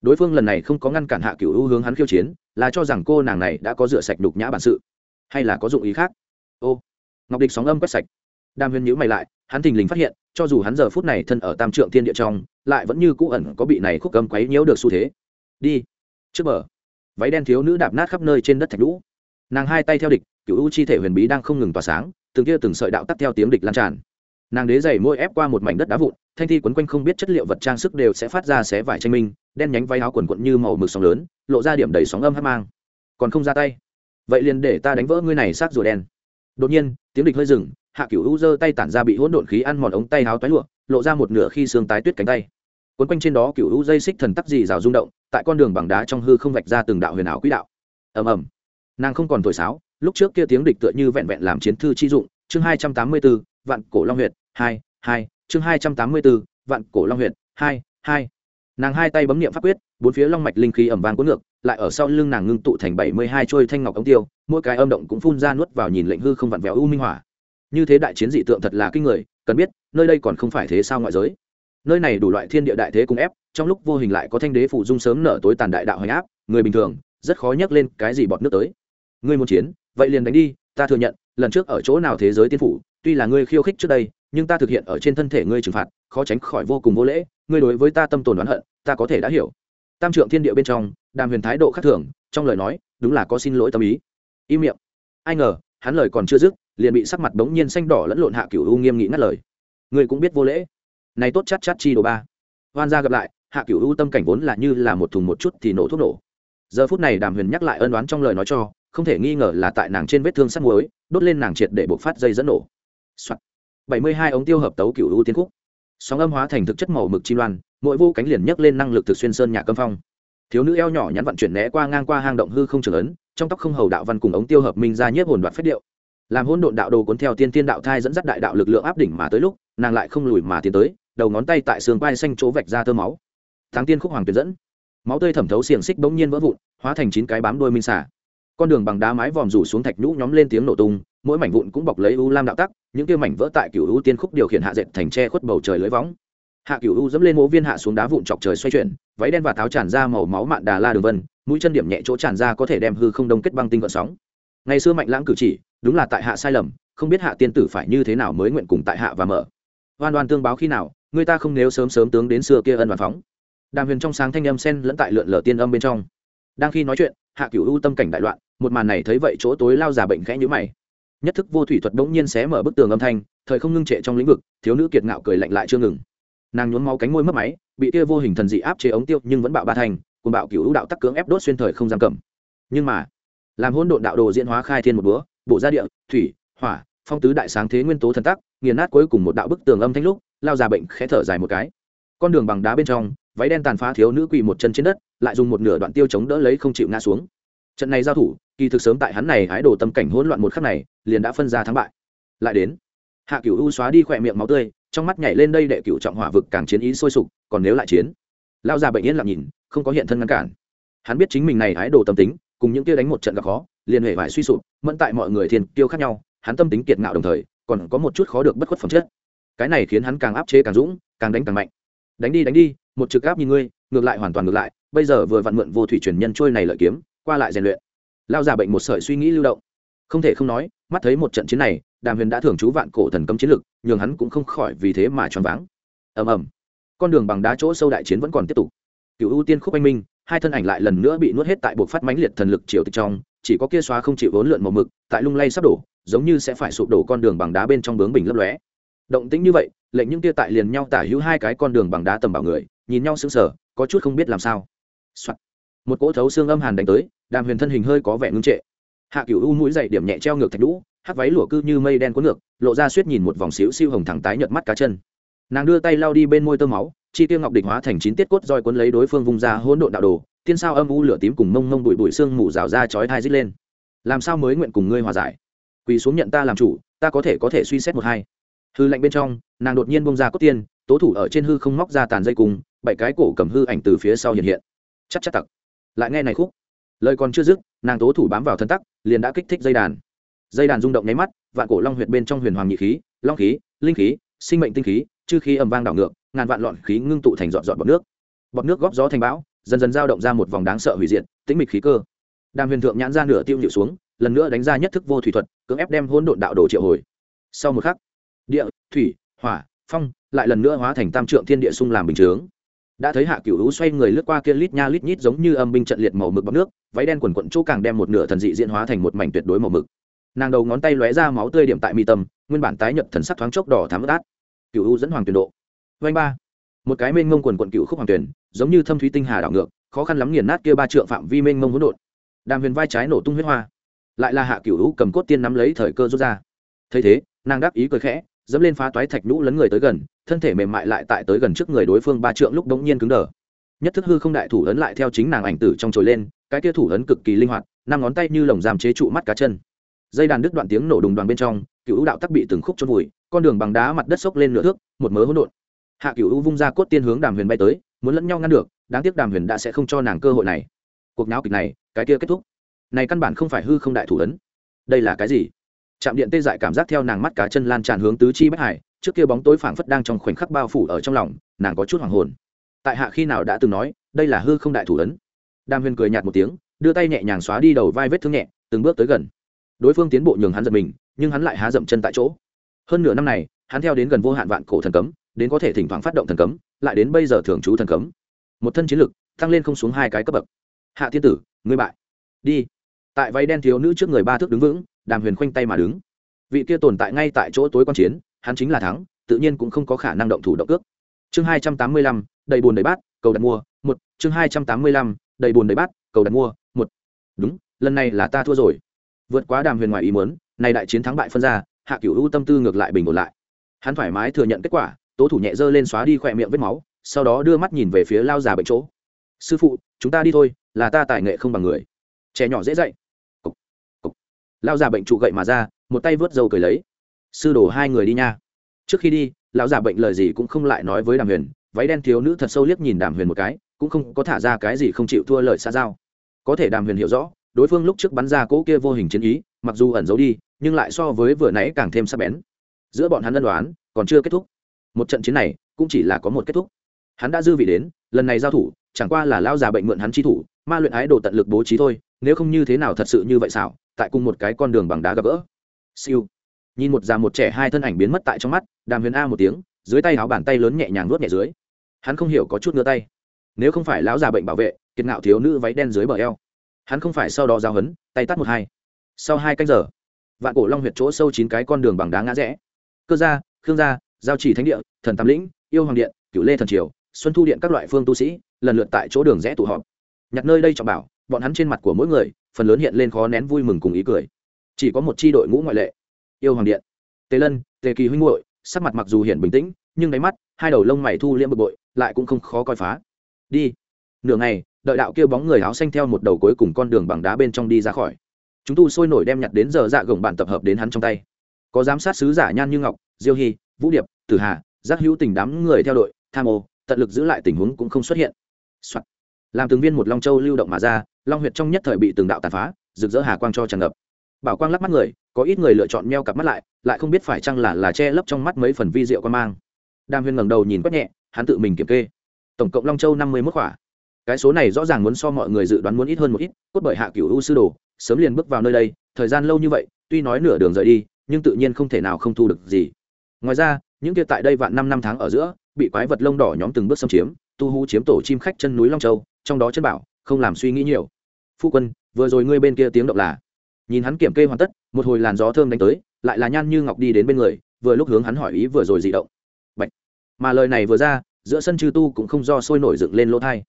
Đối phương lần này không có ngăn cản hạ cựu hữu hướng hắn khiêu chiến, là cho rằng cô nàng này đã có rửa sạch đục nhã bản sự, hay là có dụng ý khác? Ô, ngọc địch sóng âm quét sạch. Đàm huyền nhữ mày lại, hắn thình lình phát hiện, cho dù hắn giờ phút này thân ở tam trượng thiên địa trong, lại vẫn như cũ ẩn có bị này khúc âm quấy nhiễu được xu thế. Đi, trước bờ. Váy đen thiếu nữ đạp nát khắp nơi trên đất thạch lũ nàng hai tay theo địch, cựu u chi thể huyền bí đang không ngừng tỏa sáng, từng kia từng sợi đạo tắt theo tiếng địch lan tràn. Nàng đế dày môi ép qua một mảnh đất đá vụn, thanh thi quấn quanh không biết chất liệu vật trang sức đều sẽ phát ra xé vải tranh minh, đen nhánh váy áo quần quận như màu mực sóng lớn, lộ ra điểm đầy sóng âm hát mang. Còn không ra tay. Vậy liền để ta đánh vỡ ngươi này sát rùa đen. Đột nhiên, tiếng địch hơi dừng, hạ cửu u giơ tay tản ra bị hỗn độn khí ăn mòn ống tay áo toái lụa, lộ ra một nửa khi xương tái tuyết cánh tay. Quấn quanh trên đó cửu u dây xích thần tắc dị rào rung động, tại con đường bằng đá trong hư không vạch ra từng đạo huyền ảo quỹ đạo. Ầm ầm nàng không còn thổi sáo lúc trước kia tiếng địch tựa như vẹn vẹn làm chiến thư chi dụng chương hai trăm tám mươi 284, vạn cổ long huyệt hai hai chương hai trăm tám mươi 284, vạn cổ long huyệt hai hai. Nàng hai tay bấm niệm pháp quyết bốn phía long mạch linh khí ẩm vàng cuốn ngược lại ở sau lưng nàng ngưng tụ thành bảy mươi hai trôi thanh ngọc ống tiêu mỗi cái âm động cũng phun ra nuốt vào nhìn lệnh hư không vặn vẹo u minh hỏa. Như thế đại chiến dị tượng thật là kinh người cần biết nơi đây còn không phải thế sao ngoại giới? Nơi này đủ loại thiên địa đại thế cùng ép trong lúc vô hình lại có thanh đế phụ dung sớm nở tối tàn đại đạo hành áp người bình thường rất khó nhắc lên cái gì bọt nước tới ngươi muốn chiến, vậy liền đánh đi, ta thừa nhận, lần trước ở chỗ nào thế giới tiên phủ, tuy là ngươi khiêu khích trước đây, nhưng ta thực hiện ở trên thân thể ngươi trừng phạt, khó tránh khỏi vô cùng vô lễ, ngươi đối với ta tâm tồn oán hận, ta có thể đã hiểu. Tam trượng thiên địa bên trong, đàm huyền thái độ khác thường, trong lời nói, đúng là có xin lỗi tâm ý. Im miệng. Ai ngờ, hắn lời còn chưa dứt, liền bị sắc mặt đống nhiên xanh đỏ lẫn lộn hạ cửu u nghiêm nghị ngắt lời. Ngươi cũng biết vô lễ. Này tốt chát chát chi đồ ba. Hoan gia gặp lại, hạ cửu u tâm cảnh vốn là như là một thùng một chút thì nổ thuốc nổ. Giờ phút này đàm huyền nhắc lại ân đoán trong lời nói cho không thể nghi ngờ là tại nàng trên vết thương sắt muối, đốt lên nàng triệt để buộc phát dây dẫn nổ. Bảy mươi hai ống tiêu hợp tấu cửu u tiên khúc. Sóng âm hóa thành thực chất màu mực chi loan, mỗi vô cánh liền nhấc lên năng lực thực xuyên sơn nhạc câm phong. Thiếu nữ eo nhỏ nhắn vận chuyển né qua ngang qua hang động hư không trường ấn, trong tóc không hầu đạo văn cùng ống tiêu hợp minh ra nhiếp hồn đoạt phết điệu. Làm hỗn độn đạo đồ cuốn theo tiên tiên đạo thai dẫn dắt đại đạo lực lượng áp đỉnh mà tới lúc, nàng lại không lùi mà tiến tới, đầu ngón tay tại xương vai xanh chỗ vạch ra tơ máu. Tháng tiên khúc hoàng tuyệt dẫn. Máu tươi thẩm thấu xiềng xích bỗng nhiên vỡ vụn, hóa thành chín cái bám đuôi minh xả con đường bằng đá mái vòm rủ xuống thạch nhũ nhóm lên tiếng nổ tung, mỗi mảnh vụn cũng bọc lấy u lam đạo tắc, những kia mảnh vỡ tại cựu u tiên khúc điều khiển hạ dệt thành tre khuất bầu trời lưới võng. Hạ cựu u dẫm lên mố viên hạ xuống đá vụn chọc trời xoay chuyển, váy đen và tháo tràn ra màu máu mạn đà la đường vân, mũi chân điểm nhẹ chỗ tràn ra có thể đem hư không đông kết băng tinh vận sóng. Ngày xưa mạnh lãng cử chỉ, đúng là tại hạ sai lầm, không biết hạ tiên tử phải như thế nào mới nguyện cùng tại hạ và mở. Oan oan tương báo khi nào, người ta không nếu sớm sớm tướng đến xưa kia ân và phóng. Đàm huyền trong sáng thanh âm sen lẫn tại lượn lờ tiên âm bên trong. Đang khi nói chuyện, hạ cửu u tâm cảnh đại loạn một màn này thấy vậy chỗ tối lao già bệnh khẽ nhíu mày. Nhất thức vô thủy thuật đống nhiên xé mở bức tường âm thanh, thời không ngưng trệ trong lĩnh vực, thiếu nữ kiệt ngạo cười lạnh lại chưa ngừng. Nàng nhún máu cánh môi mất máy, bị kia vô hình thần dị áp chế ống tiêu nhưng vẫn bạo ba thành cùng bạo cửu đạo tắc cưỡng ép đốt xuyên thời không giam cầm. Nhưng mà, làm hỗn độn đạo đồ diễn hóa khai thiên một búa bộ gia địa, thủy, hỏa, phong tứ đại sáng thế nguyên tố thần tắc, nghiền nát cuối cùng một đạo bức tường âm thanh lúc, lao già bệnh khẽ thở dài một cái. Con đường bằng đá bên trong, váy đen tàn phá thiếu nữ quỳ một chân trên đất, lại dùng một nửa đoạn tiêu chống đỡ lấy không chịu ngã xuống. Trận này giao thủ kỳ thực sớm tại hắn này hái đồ tâm cảnh hỗn loạn một khắc này, liền đã phân ra thắng bại. Lại đến, hạ cửu u xóa đi khỏe miệng máu tươi, trong mắt nhảy lên đây đệ cửu trọng hỏa vực càng chiến ý sôi sục, còn nếu lại chiến lao già bệnh yên lặng nhìn, không có hiện thân ngăn cản. Hắn biết chính mình này hái đồ tâm tính, cùng những kia đánh một trận gặp khó, liền hệ vải suy sụp, mẫn tại mọi người thiên tiêu khác nhau, hắn tâm tính kiệt ngạo đồng thời, còn có một chút khó được bất khuất phẩm chất. Cái này khiến hắn càng áp chế càng dũng, càng đánh càng mạnh. Đánh đi đánh đi, một trực áp nhìn ngươi, ngược lại hoàn toàn ngược lại, bây giờ vừa vặn mượn vô thủy truyền nhân trôi này lợi kiếm, qua lại rèn luyện lao giả bệnh một sợi suy nghĩ lưu động. Không thể không nói, mắt thấy một trận chiến này, đàm huyền đã thưởng chú vạn cổ thần cấm chiến lực, nhường hắn cũng không khỏi vì thế mà choáng váng. Ầm ầm. Con đường bằng đá chỗ sâu đại chiến vẫn còn tiếp tục. Cựu ưu tiên khúc anh minh, hai thân ảnh lại lần nữa bị nuốt hết tại buộc phát mãnh liệt thần lực chiều tịch trong, chỉ có kia xóa không chịu vốn lượn màu mực, tại lung lay sắp đổ, giống như sẽ phải sụp đổ con đường bằng đá bên trong bướng bình lấp lóe. Động tĩnh như vậy, lệnh những tia tại liền nhau tả hữu hai cái con đường bằng đá tầm bảo người, nhìn nhau sững sờ, có chút không biết làm sao、Soạn. một cỗ thấu xương âm hàn đánh tới đàm huyền thân hình hơi có vẻ ngưng trệ. Hạ cựu u mũi dậy điểm nhẹ treo ngược thạch lũ hắt váy lụa cư như mây đen cuốn ngược, lộ ra suýt nhìn một vòng xíu siêu hồng thẳng tái nhợt mắt cá chân. Nàng đưa tay lao đi bên môi tơ máu, chi tiêu ngọc địch hóa thành chín tiết cốt roi cuốn lấy đối phương vùng ra hỗn độn đạo đồ, tiên sao âm u lửa tím cùng mông mông bụi bụi xương mù rào ra chói thai dít lên. Làm sao mới nguyện cùng ngươi hòa giải? Quỳ xuống nhận ta làm chủ, ta có thể có thể suy xét một hai. Hư lạnh bên trong, nàng đột nhiên bông ra cốt tiên, tố thủ ở trên hư không móc ra tàn dây cùng, bảy cái cổ cầm hư ảnh từ phía sau hiện hiện. Chắc chắc tặc. Lại nghe này khúc lời còn chưa dứt, nàng tố thủ bám vào thân tắc, liền đã kích thích dây đàn. Dây đàn rung động nháy mắt, vạn cổ long huyệt bên trong huyền hoàng nhị khí, long khí, linh khí, sinh mệnh tinh khí, chư khí ầm vang đảo ngược, ngàn vạn lọn khí ngưng tụ thành dọn dọn bọt nước. Bọt nước góp gió thành bão, dần dần giao động ra một vòng đáng sợ hủy diệt, tĩnh mịch khí cơ. Đàm huyền thượng nhãn ra nửa tiêu nhịu xuống, lần nữa đánh ra nhất thức vô thủy thuật, cưỡng ép đem hỗn độn đạo đồ triệu hồi. Sau một khắc, địa, thủy, hỏa, phong, lại lần nữa hóa thành tam trượng thiên địa sung làm bình chướng đã thấy hạ cửu lũ xoay người lướt qua kia lít nha lít nhít giống như âm binh trận liệt màu mực bọc nước, váy đen quần quận chỗ càng đem một nửa thần dị diễn hóa thành một mảnh tuyệt đối màu mực. Nàng đầu ngón tay lóe ra máu tươi điểm tại mi tâm, nguyên bản tái nhợt thần sắc thoáng chốc đỏ thắm ướt át. Cựu hữu dẫn hoàng tuyển độ. Vanh ba. Một cái mênh mông quần quận cựu khúc hoàng tuyển, giống như thâm thúy tinh hà đảo ngược, khó khăn lắm nghiền nát kia ba trượng phạm vi mênh mông hỗn độn. Đàm huyền vai trái nổ tung huyết hoa. Lại là hạ cựu u cầm cốt tiên nắm lấy thời cơ rút ra. Thấy thế, nàng đáp ý cười khẽ dẫm lên phá toái thạch nhũ lấn người tới gần, thân thể mềm mại lại tại tới gần trước người đối phương ba trượng lúc đống nhiên cứng đờ. Nhất thức hư không đại thủ ấn lại theo chính nàng ảnh tử trong trồi lên, cái kia thủ ấn cực kỳ linh hoạt, năm ngón tay như lồng giam chế trụ mắt cá chân. Dây đàn đứt đoạn tiếng nổ đùng đoàn bên trong, cựu đạo tắc bị từng khúc chôn vùi, con đường bằng đá mặt đất sốc lên nửa thước, một mớ hỗn độn. Hạ cựu vung ra cốt tiên hướng đàm huyền bay tới, muốn lẫn nhau ngăn được, đáng tiếc đàm huyền đã sẽ không cho nàng cơ hội này. Cuộc náo kịch này, cái kia kết thúc. Này căn bản không phải hư không đại thủ ấn. Đây là cái gì? Chạm điện tê dại cảm giác theo nàng mắt cá chân lan tràn hướng tứ chi bách hải, trước kia bóng tối phảng phất đang trong khoảnh khắc bao phủ ở trong lòng, nàng có chút hoàng hồn. Tại hạ khi nào đã từng nói, đây là hư không đại thủ ấn? Đàm huyền cười nhạt một tiếng, đưa tay nhẹ nhàng xóa đi đầu vai vết thương nhẹ, từng bước tới gần. Đối phương tiến bộ nhường hắn giật mình, nhưng hắn lại há dậm chân tại chỗ. Hơn nửa năm này, hắn theo đến gần vô hạn vạn cổ thần cấm, đến có thể thỉnh thoảng phát động thần cấm, lại đến bây giờ thường trú thần cấm. Một thân chiến lực, tăng lên không xuống hai cái cấp bậc. Hạ thiên tử, ngươi bại. Đi. Tại váy đen thiếu nữ trước người ba thước đứng vững đàm huyền khoanh tay mà đứng. Vị kia tồn tại ngay tại chỗ tối quan chiến, hắn chính là thắng, tự nhiên cũng không có khả năng động thủ động cước. Chương hai trăm tám mươi lăm, đầy bùn đầy bát, cầu đặt mua, một. Chương hai trăm tám mươi lăm, đầy bùn đầy bát, cầu đặt mua, một. Đúng, lần này là ta thua rồi. Vượt quá đàm huyền ngoài ý muốn này đại chiến thắng bại phân ra, hạ cửu u tâm tư ngược lại bình ổn lại. Hắn thoải mái thừa nhận kết quả, tố thủ nhẹ dơ lên xóa đi khỏe miệng vết máu, sau đó đưa mắt nhìn về phía lao già bệnh chỗ. Sư phụ, chúng ta đi thôi, là ta tài nghệ không bằng người. Trẻ nhỏ dễ dạy lão già bệnh trụ gậy mà ra, một tay vớt dâu cười lấy. Sư đổ hai người đi nha. Trước khi đi, lão già bệnh lời gì cũng không lại nói với đàm huyền. Váy đen thiếu nữ thật sâu liếc nhìn đàm huyền một cái, cũng không có thả ra cái gì không chịu thua lời xa giao. Có thể đàm huyền hiểu rõ, đối phương lúc trước bắn ra cỗ kia vô hình chiến ý, mặc dù ẩn giấu đi, nhưng lại so với vừa nãy càng thêm sắc bén. Giữa bọn hắn ân đoán còn chưa kết thúc. Một trận chiến này, cũng chỉ là có một kết thúc. Hắn đã dư vị đến, lần này giao thủ chẳng qua là lao già bệnh mượn hắn chi thủ, ma luyện ái đồ tận lực bố trí thôi, nếu không như thế nào thật sự như vậy xảo, tại cùng một cái con đường bằng đá gặp gỡ. Siêu. Nhìn một già một trẻ hai thân ảnh biến mất tại trong mắt, đàm huyền a một tiếng, dưới tay áo bàn tay lớn nhẹ nhàng nuốt nhẹ dưới. Hắn không hiểu có chút ngứa tay. Nếu không phải lão già bệnh bảo vệ, kiệt ngạo thiếu nữ váy đen dưới bờ eo. Hắn không phải sau đó giao hấn tay tắt một hai. Sau hai canh giờ, vạn cổ long huyệt chỗ sâu chín cái con đường bằng đá ngã rẽ. Cơ gia, khương gia, giao chỉ thánh địa, thần tam lĩnh, yêu hoàng điện, cửu lê thần triều, xuân thu điện các loại phương tu sĩ lần lượt tại chỗ đường rẽ tụ họp. Nhặt nơi đây trọng bảo, bọn hắn trên mặt của mỗi người, phần lớn hiện lên khó nén vui mừng cùng ý cười. Chỉ có một c h i đội ngũ ngoại lệ. Yêu hoàng điện, tề lân, tề kỳ huynh hội sắc mặt mặc dù hiện bình tĩnh, nhưng đáy mắt, hai đầu lông mày thu liễm bực bội, lại cũng không khó coi phá. Đi. Nửa ngày, đợi đạo kêu bóng người áo xanh theo một đầu cuối cùng con đường bằng đá bên trong đi ra khỏi. Chúng tu sôi nổi đem nhặt đến giờ dạ gồng bạn tập hợp đến hắn trong tay. Có giám sát sứ giả nhan như ngọc, diêu hy vũ điệp, tử hà, giác hữu tình đám người theo đội, tham ô, tận lực giữ lại tình huống cũng không xuất hiện、Soạn. làm từng viên một long châu lưu động mà ra, long huyệt trong nhất thời bị từng đạo tàn phá, rực rỡ hà quang cho tràn ngập. Bảo quang lắc mắt người, có ít người lựa chọn meo cặp mắt lại lại không biết phải chăng là là che lấp trong mắt mấy phần vi rượu quan mang. Đam huyên ngẩng đầu nhìn quét nhẹ, hắn tự mình kiểm kê. Tổng cộng long châu năm mươi mốt khỏa. Cái số này rõ ràng muốn so mọi người dự đoán muốn ít hơn một ít, cốt bởi hạ cửu u sư đồ, sớm liền bước vào nơi đây, thời gian lâu như vậy, tuy nói nửa đường rời đi, nhưng tự nhiên không thể nào không thu được gì. Ngoài ra, những kia tại đây vạn năm năm tháng ở giữa, bị quái vật lông đỏ nhóm từng bước xâm chiếm tu hú chiếm tổ chim khách chân núi long châu, trong đó chân bảo, không làm suy nghĩ nhiều. Phu quân, vừa rồi ngươi bên kia tiếng động là? Nhìn hắn kiểm kê hoàn tất, một hồi làn gió thơm đánh tới, lại là nhan như ngọc đi đến bên người, vừa lúc hướng hắn hỏi ý vừa rồi dị động. Bạch. mà lời này vừa ra, giữa sân chư tu cũng không do sôi nổi dựng lên lỗ thai.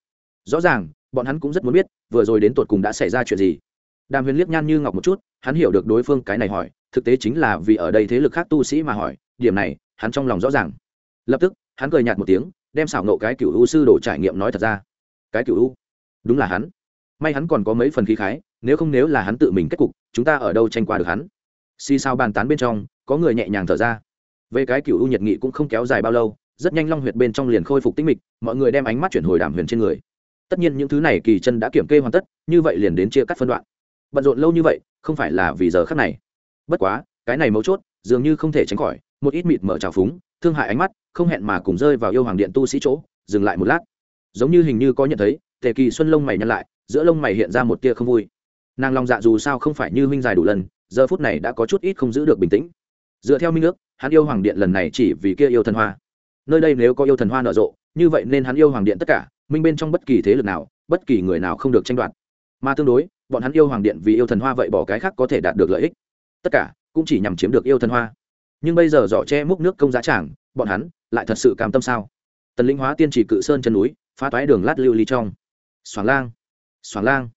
Rõ ràng, bọn hắn cũng rất muốn biết, vừa rồi đến tột cùng đã xảy ra chuyện gì. Đàm huyền liếc nhan như ngọc một chút, hắn hiểu được đối phương cái này hỏi, thực tế chính là vì ở đây thế lực khác tu sĩ mà hỏi, điểm này, hắn trong lòng rõ ràng. Lập tức, hắn cười nhạt một tiếng đem xảo nộ cái cựu u sư đồ trải nghiệm nói thật ra. Cái cựu u? Đúng là hắn. May hắn còn có mấy phần khí khái, nếu không nếu là hắn tự mình kết cục, chúng ta ở đâu tranh qua được hắn? Xì sao bàn tán bên trong, có người nhẹ nhàng thở ra. Về cái cựu u nhiệt nghị cũng không kéo dài bao lâu, rất nhanh long huyệt bên trong liền khôi phục tinh mịch, mọi người đem ánh mắt chuyển hồi đàm huyền trên người. Tất nhiên những thứ này kỳ chân đã kiểm kê hoàn tất, như vậy liền đến chia cắt phân đoạn. Bận rộn lâu như vậy, không phải là vì giờ khắc này. Bất quá, cái này mấu chốt, dường như không thể tránh khỏi, một ít mịt mở trào phúng thương hại ánh mắt, không hẹn mà cùng rơi vào yêu hoàng điện tu sĩ chỗ, dừng lại một lát. Giống như hình như có nhận thấy, tề kỳ xuân lông mày nhăn lại, giữa lông mày hiện ra một tia không vui. Nàng lòng dạ dù sao không phải như huynh dài đủ lần, giờ phút này đã có chút ít không giữ được bình tĩnh. Dựa theo minh ước, hắn yêu hoàng điện lần này chỉ vì kia yêu thần hoa. Nơi đây nếu có yêu thần hoa nở rộ, như vậy nên hắn yêu hoàng điện tất cả, minh bên trong bất kỳ thế lực nào, bất kỳ người nào không được tranh đoạt. Mà tương đối, bọn hắn yêu hoàng điện vì yêu thần hoa vậy bỏ cái khác có thể đạt được lợi ích. Tất cả, cũng chỉ nhằm chiếm được yêu thần hoa nhưng bây giờ giỏ che múc nước công giá trảng, bọn hắn lại thật sự cam tâm sao? Tần linh hóa tiên chỉ cự sơn chân núi, phá toái đường lát lưu ly trong. Xoảng lang xoảng lang.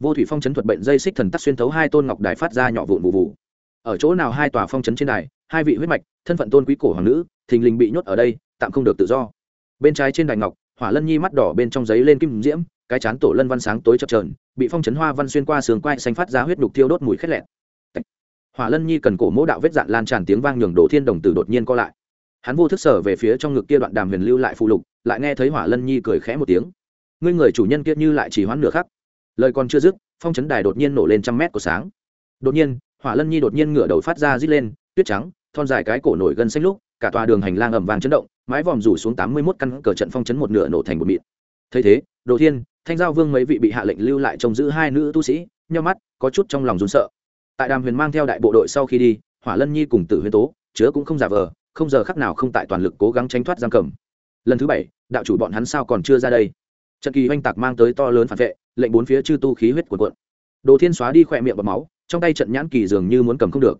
Vô thủy phong chấn thuật bệnh dây xích thần tắc xuyên thấu hai tôn ngọc đài phát ra nhỏ vụn vụ vụ ở chỗ nào hai tòa phong chấn trên đài, hai vị huyết mạch, thân phận tôn quý cổ hoàng nữ, thình lình bị nhốt ở đây, tạm không được tự do. Bên trái trên đài ngọc, hỏa lân nhi mắt đỏ bên trong giấy lên kim diễm, cái chán tổ lân văn sáng tối chập trờn bị phong chấn hoa văn xuyên qua sườn quai xanh phát ra huyết đục thiêu đốt mùi khét lẹn hỏa lân nhi cần cổ mỗ đạo vết dạn lan tràn tiếng vang nhường đồ thiên đồng tử đột nhiên co lại. Hắn vô thức sở về phía trong ngực kia đoạn đàm huyền lưu lại phụ lục, lại nghe thấy hỏa lân nhi cười khẽ một tiếng. Ngươi người chủ nhân kia như lại chỉ hoãn nửa khắc. Lời còn chưa dứt, phong chấn đài đột nhiên nổ lên trăm mét của sáng. Đột nhiên, hỏa lân nhi đột nhiên ngửa đầu phát ra rít lên, tuyết trắng, thon dài cái cổ nổi gân xanh lúc, cả tòa đường hành lang ẩm vàng chấn động, mái vòm rủ xuống tám mươi mốt căn cờ trận phong chấn một nửa nổ thành một mịn. Thấy thế đồ thiên, thanh giao vương mấy vị bị hạ lệnh lưu lại trông giữ hai nữ tu sĩ nhau mắt, có chút trong lòng run sợ tại đàm huyền mang theo đại bộ đội sau khi đi, hỏa lân nhi cùng tử huyền tố, chứa cũng không giả vờ, không giờ khắc nào không tại toàn lực cố gắng tránh thoát giam cầm. Lần thứ bảy, đạo chủ bọn hắn sao còn chưa ra đây? Trận kỳ oanh tạc mang tới to lớn phản vệ, lệnh bốn phía chư tu khí huyết cuộn cuộn. Đồ thiên xóa đi khỏe miệng bọc máu, trong tay trận nhãn kỳ dường như muốn cầm không được.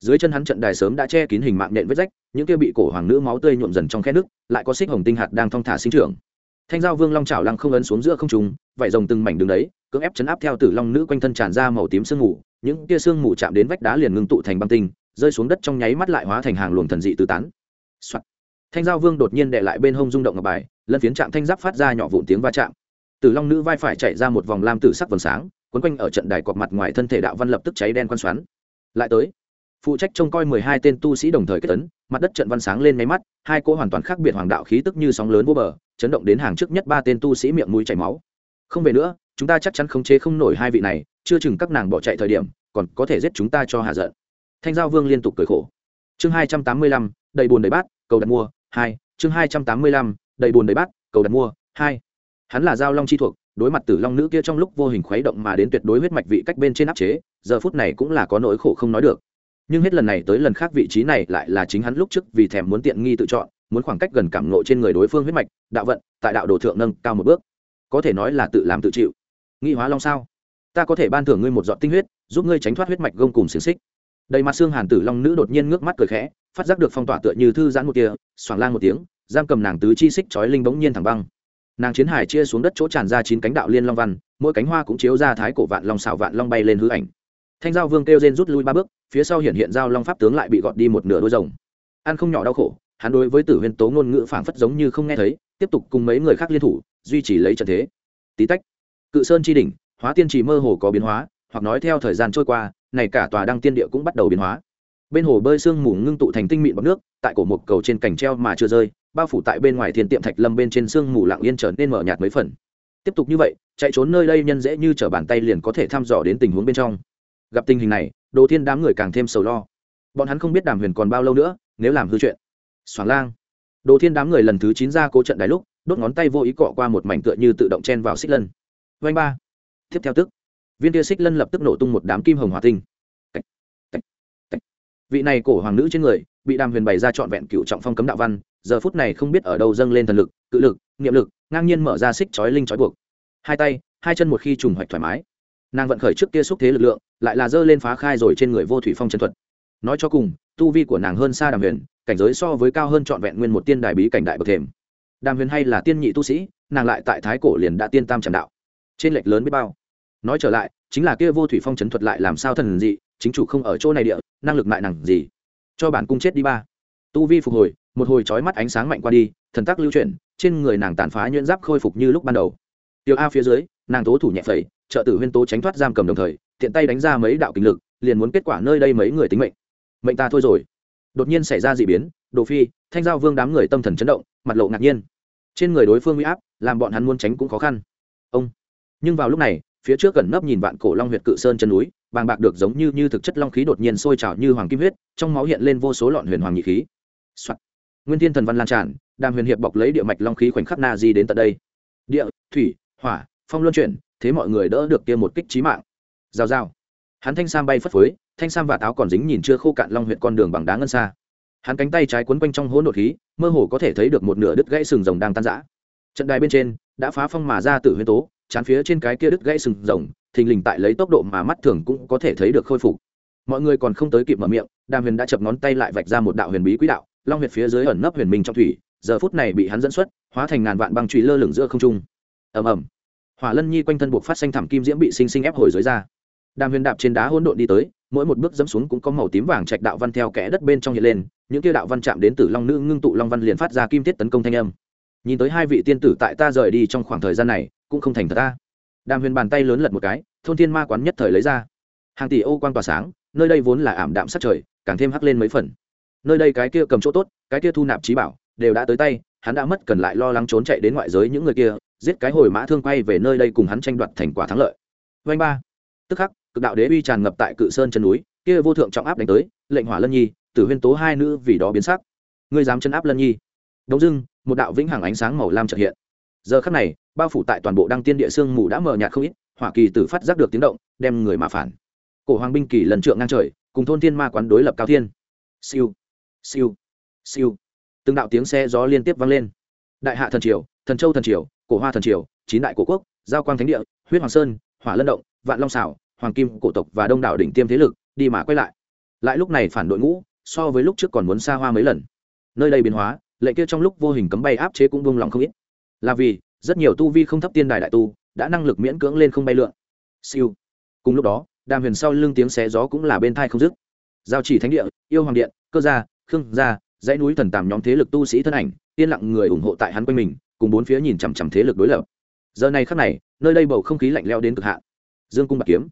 Dưới chân hắn trận đài sớm đã che kín hình mạng nện vết rách, những kia bị cổ hoàng nữ máu tươi nhuộm dần trong khe nước, lại có xích hồng tinh hạt đang thong thả sinh trưởng. Thanh giao vương long chảo lăng không ấn xuống giữa không trùng vải rồng từng mảnh đường đấy, cưỡng ép chấn áp theo tử long nữ quanh thân tràn ra màu tím sương ngủ những tia sương mù chạm đến vách đá liền ngưng tụ thành băng tinh, rơi xuống đất trong nháy mắt lại hóa thành hàng luồng thần dị tứ tán、Soạn. thanh giao vương đột nhiên đệ lại bên hông rung động ngọc bài, lân phiến chạm thanh giáp phát ra nhỏ vụn tiếng va chạm. Tử long nữ vai phải chạy ra một vòng lam tử sắc vầng sáng quấn quanh ở trận đài cọp mặt ngoài thân thể đạo văn lập tức cháy đen quan xoắn. Lại tới, phụ trách trông coi mười hai tên tu sĩ đồng thời kết tấn mặt đất trận văn sáng lên máy mắt, hai cỗ hoàn toàn khác biệt hoàng đạo khí tức như sóng lớn vô bờ, chấn động đến hàng trước nhất ba tên tu sĩ miệng mũi chảy máu. Không về nữa chúng ta chắc chắn khống chế không nổi hai vị này, chưa chừng các nàng bỏ chạy thời điểm, còn có thể giết chúng ta cho hạ giận. Thanh giao vương liên tục cười khổ. Chương hai trăm tám mươi lăm, đầy bùn đầy bát, cầu đặt mua, hai, chương hai trăm tám mươi lăm, đầy bùn đầy bát, cầu đặt mua, hai. Hắn là giao long chi thuộc, đối mặt tử long nữ kia trong lúc vô hình khuấy động mà đến tuyệt đối huyết mạch vị cách bên trên áp chế, giờ phút này cũng là có nỗi khổ không nói được. Nhưng hết lần này tới lần khác vị trí này lại là chính hắn lúc trước vì thèm muốn tiện nghi tự chọn, muốn khoảng cách gần cảm nộ trên người đối phương huyết mạch, đạo vận, tại đạo đồ thượng nâng cao một bước. Có thể nói là tự làm tự chịu nghi hóa long sao? Ta có thể ban thưởng ngươi một giọt tinh huyết, giúp ngươi tránh thoát huyết mạch gông cùng xiềng xích. Đầy mặt xương hàn tử long nữ đột nhiên ngước mắt cười khẽ, phát giác được phong tỏa tựa như thư giãn một kia xoảng lang một tiếng, giam cầm nàng tứ chi xích chói linh bỗng nhiên thẳng băng. Nàng chiến hải chia xuống đất chỗ tràn ra chín cánh đạo liên long văn, mỗi cánh hoa cũng chiếu ra thái cổ vạn long xảo vạn long bay lên hư ảnh. Thanh giao vương kêu rên rút lui ba bước, phía sau hiện hiện giao long pháp tướng lại bị gọt đi một nửa đôi rồng. Ăn không nhỏ đau khổ, hắn đối với tử huyên tố ngôn ngữ phảng phất giống như không nghe thấy, tiếp tục cùng mấy người khác liên thủ, duy trì lấy trận thế. Tí tách cự sơn chi đỉnh, hóa tiên trì mơ hồ có biến hóa, hoặc nói theo thời gian trôi qua, này cả tòa đăng tiên địa cũng bắt đầu biến hóa. Bên hồ bơi sương mù ngưng tụ thành tinh mịn bọc nước, tại cổ một cầu trên cành treo mà chưa rơi, bao phủ tại bên ngoài thiên tiệm thạch lâm bên trên sương mù lặng yên trở nên mở nhạt mấy phần. Tiếp tục như vậy, chạy trốn nơi đây nhân dễ như trở bàn tay liền có thể thăm dò đến tình huống bên trong. Gặp tình hình này, đồ thiên đám người càng thêm sầu lo. Bọn hắn không biết đàm huyền còn bao lâu nữa, nếu làm hư chuyện. Xoáng lang. Đồ thiên đám người lần thứ chín ra cố trận đài lúc, đốt ngón tay vô ý cọ qua một mảnh tựa như tự động chen vào xích lân vanh ba. Tiếp theo tức viên tia xích lân lập tức nổ tung một đám kim hồng hỏa tinh. Cách, cách, cách. vị này cổ hoàng nữ trên người bị đàm huyền bày ra trọn vẹn cựu trọng phong cấm đạo văn giờ phút này không biết ở đâu dâng lên thần lực cự lực niệm lực ngang nhiên mở ra xích chói linh chói buộc. Hai tay hai chân một khi trùng hoạch thoải mái. Nàng vận khởi trước kia xúc thế lực lượng lại là dơ lên phá khai rồi trên người vô thủy phong chân thuật. Nói cho cùng tu vi của nàng hơn xa đàm huyền cảnh giới so với cao hơn trọn vẹn nguyên một tiên đài bí cảnh đại bậc thềm. Đàm huyền hay là tiên nhị tu sĩ nàng lại tại thái cổ liền đã tiên tam trần đạo trên lệch lớn biết bao. Nói trở lại, chính là kia vô thủy phong trấn thuật lại làm sao thần dị, chính chủ không ở chỗ này địa, năng lực lại nàng gì. Cho bản cung chết đi ba. Tu vi phục hồi, một hồi trói mắt ánh sáng mạnh qua đi, thần tắc lưu chuyển, trên người nàng tàn phá nhuyễn giáp khôi phục như lúc ban đầu. Tiêu a phía dưới, nàng tố thủ nhẹ phẩy, trợ tử huyên tố tránh thoát giam cầm đồng thời, tiện tay đánh ra mấy đạo kinh lực, liền muốn kết quả nơi đây mấy người tính mệnh. Mệnh ta thôi rồi. Đột nhiên xảy ra d ị biến, đồ phi, thanh giao vương đám người tâm thần chấn động, mặt lộ ngạc nhiên. Trên người đối phương huy áp, làm bọn hắn muốn tránh cũng khó khăn. Ông nhưng vào lúc này, phía trước gần nấp nhìn vạn cổ long huyệt cự sơn chân núi, bàng bạc được giống như như thực chất long khí đột nhiên sôi trào như hoàng kim huyết, trong máu hiện lên vô số lọn huyền hoàng nhị khí、Soạn. nguyên thiên thần văn lan tràn, đàm huyền hiệp bọc lấy địa mạch long khí khoảnh khắc na di đến tận đây. Địa, thủy, hỏa, phong luân chuyển, thế mọi người đỡ được kia một kích trí mạng. Giao giao. Hắn thanh sam bay phất phới, thanh sam và táo còn dính nhìn chưa khô cạn long huyện con đường bằng đá ngân xa. Hắn cánh tay trái quấn quanh trong hỗn độn khí, mơ hồ có thể thấy được một nửa đứt gãy sừng rồng đang tan rã. Trận đài bên trên, đã phá phong mà ra tử huyên tố chán phía trên cái kia đứt gãy sừng rồng, thình lình tại lấy tốc độ mà mắt thường cũng có thể thấy được khôi phục. Mọi người còn không tới kịp mở miệng, đàm huyền đã chập ngón tay lại vạch ra một đạo huyền bí quỹ đạo, long huyệt phía dưới ẩn nấp huyền minh trong thủy, giờ phút này bị hắn dẫn xuất, hóa thành ngàn vạn băng trụy lơ lửng giữa không trung. Ầm ầm. Hỏa lân nhi quanh thân buộc phát xanh thảm kim diễm bị sinh sinh ép hồi dưới ra. Đàm huyền đạp trên đá hỗn độn đi tới, mỗi một bước dẫm xuống cũng có màu tím vàng trạch đạo văn theo kẽ đất bên trong hiện lên, những kia đạo văn chạm đến từ long nữ ngưng tụ long văn liền phát ra kim tiết tấn công thanh âm. Nhìn tới hai vị tiên tử tại ta rời đi trong khoảng thời gian này cũng không thành thật ta. Đàm huyền bàn tay lớn lật một cái, thôn thiên ma quán nhất thời lấy ra. Hàng tỷ ô quan tỏa sáng, nơi đây vốn là ảm đạm sắc trời, càng thêm hắc lên mấy phần. Nơi đây cái kia cầm chỗ tốt, cái kia thu nạp trí bảo, đều đã tới tay, hắn đã mất cần lại lo lắng trốn chạy đến ngoại giới những người kia, giết cái hồi mã thương quay về nơi đây cùng hắn tranh đoạt thành quả thắng lợi. Vanh ba. Tức khắc, cực đạo đế uy tràn ngập tại cự sơn chân núi, kia vô thượng trọng áp đánh tới, lệnh hỏa lân nhi, tử huyên tố hai nữ vì đó biến sắc. Ngươi dám chân áp lân nhi. Đông dưng, một đạo vĩnh hằng ánh sáng màu lam trợ hiện giờ khắc này, bao phủ tại toàn bộ đăng tiên địa sương mù đã mờ nhạt không ít, hỏa kỳ tử phát giác được tiếng động, đem người mà phản. Cổ hoàng binh kỳ lần trượng ngang trời, cùng thôn thiên ma quán đối lập cao thiên. Siêu siêu siêu. Từng đạo tiếng xe gió liên tiếp vang lên. Đại hạ thần triều, thần châu thần triều, cổ hoa thần triều, chín đại cổ quốc, giao quang thánh địa, huyết hoàng sơn, hỏa lân động, vạn long xảo hoàng kim cổ tộc và đông đảo đỉnh tiêm thế lực, đi mà quay lại. Lại lúc này phản đội ngũ, so với lúc trước còn muốn xa hoa mấy lần. Nơi đây biến hóa, lệ kia trong lúc vô hình cấm bay áp chế cũng vung lòng không ít là vì rất nhiều tu vi không thấp tiên đài đại tu đã năng lực miễn cưỡng lên không bay lượn. Siêu. Cùng lúc đó, đàm huyền sau lưng tiếng xé gió cũng là bên thai không dứt. Giao chỉ thánh địa, yêu hoàng điện, cơ gia, khương gia, dãy núi thần tàm nhóm thế lực tu sĩ thân ảnh, yên lặng người ủng hộ tại hắn quanh mình, cùng bốn phía nhìn chằm chằm thế lực đối lập. Giờ này khắc này, nơi đây bầu không khí lạnh leo đến cực hạn. Dương cung bạc kiếm.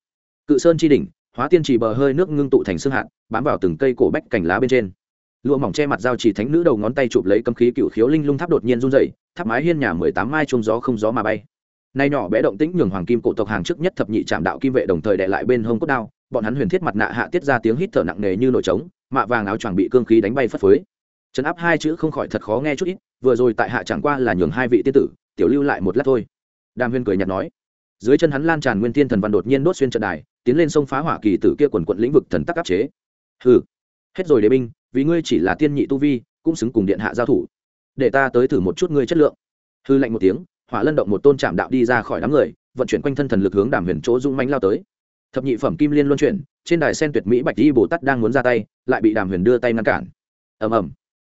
Cự sơn chi đỉnh, hóa tiên chỉ bờ hơi nước ngưng tụ thành xương hạn bám vào từng cây cổ bách cành lá bên trên lụa mỏng che mặt giao chỉ thánh nữ đầu ngón tay chụp lấy cấm khí cựu khiếu linh lung tháp đột nhiên run dậy tháp mái hiên nhà mười tám mai chung gió không gió mà bay. Nay nhỏ bé động tĩnh nhường hoàng kim cổ tộc hàng trước nhất thập nhị trạm đạo kim vệ đồng thời đệ lại bên hông cốt đao, bọn hắn huyền thiết mặt nạ hạ tiết ra tiếng hít thở nặng nề như nổi trống, mạ vàng áo choàng bị cương khí đánh bay phất phới. Trấn áp hai chữ không khỏi thật khó nghe chút ít, vừa rồi tại hạ chẳng qua là nhường hai vị tiên tử, tiểu lưu lại một lát thôi. Đàm huyên cười nhạt nói. Dưới chân hắn lan tràn nguyên tiên thần văn đột nhiên đốt xuyên trận đài, tiến lên sông phá hỏa kỳ tử kia quần quận lĩnh vực thần tắc áp chế. Hừ. Hết rồi đế binh vì ngươi chỉ là tiên nhị tu vi, cũng xứng cùng điện hạ giao thủ. Để ta tới thử một chút ngươi chất lượng. Hư lạnh một tiếng, hỏa lân động một tôn trạm đạo đi ra khỏi đám người, vận chuyển quanh thân thần lực hướng đàm huyền chỗ dũng mánh lao tới. Thập nhị phẩm kim liên luân chuyển, trên đài sen tuyệt mỹ bạch di bồ tát đang muốn ra tay, lại bị đàm huyền đưa tay ngăn cản. Ầm ầm.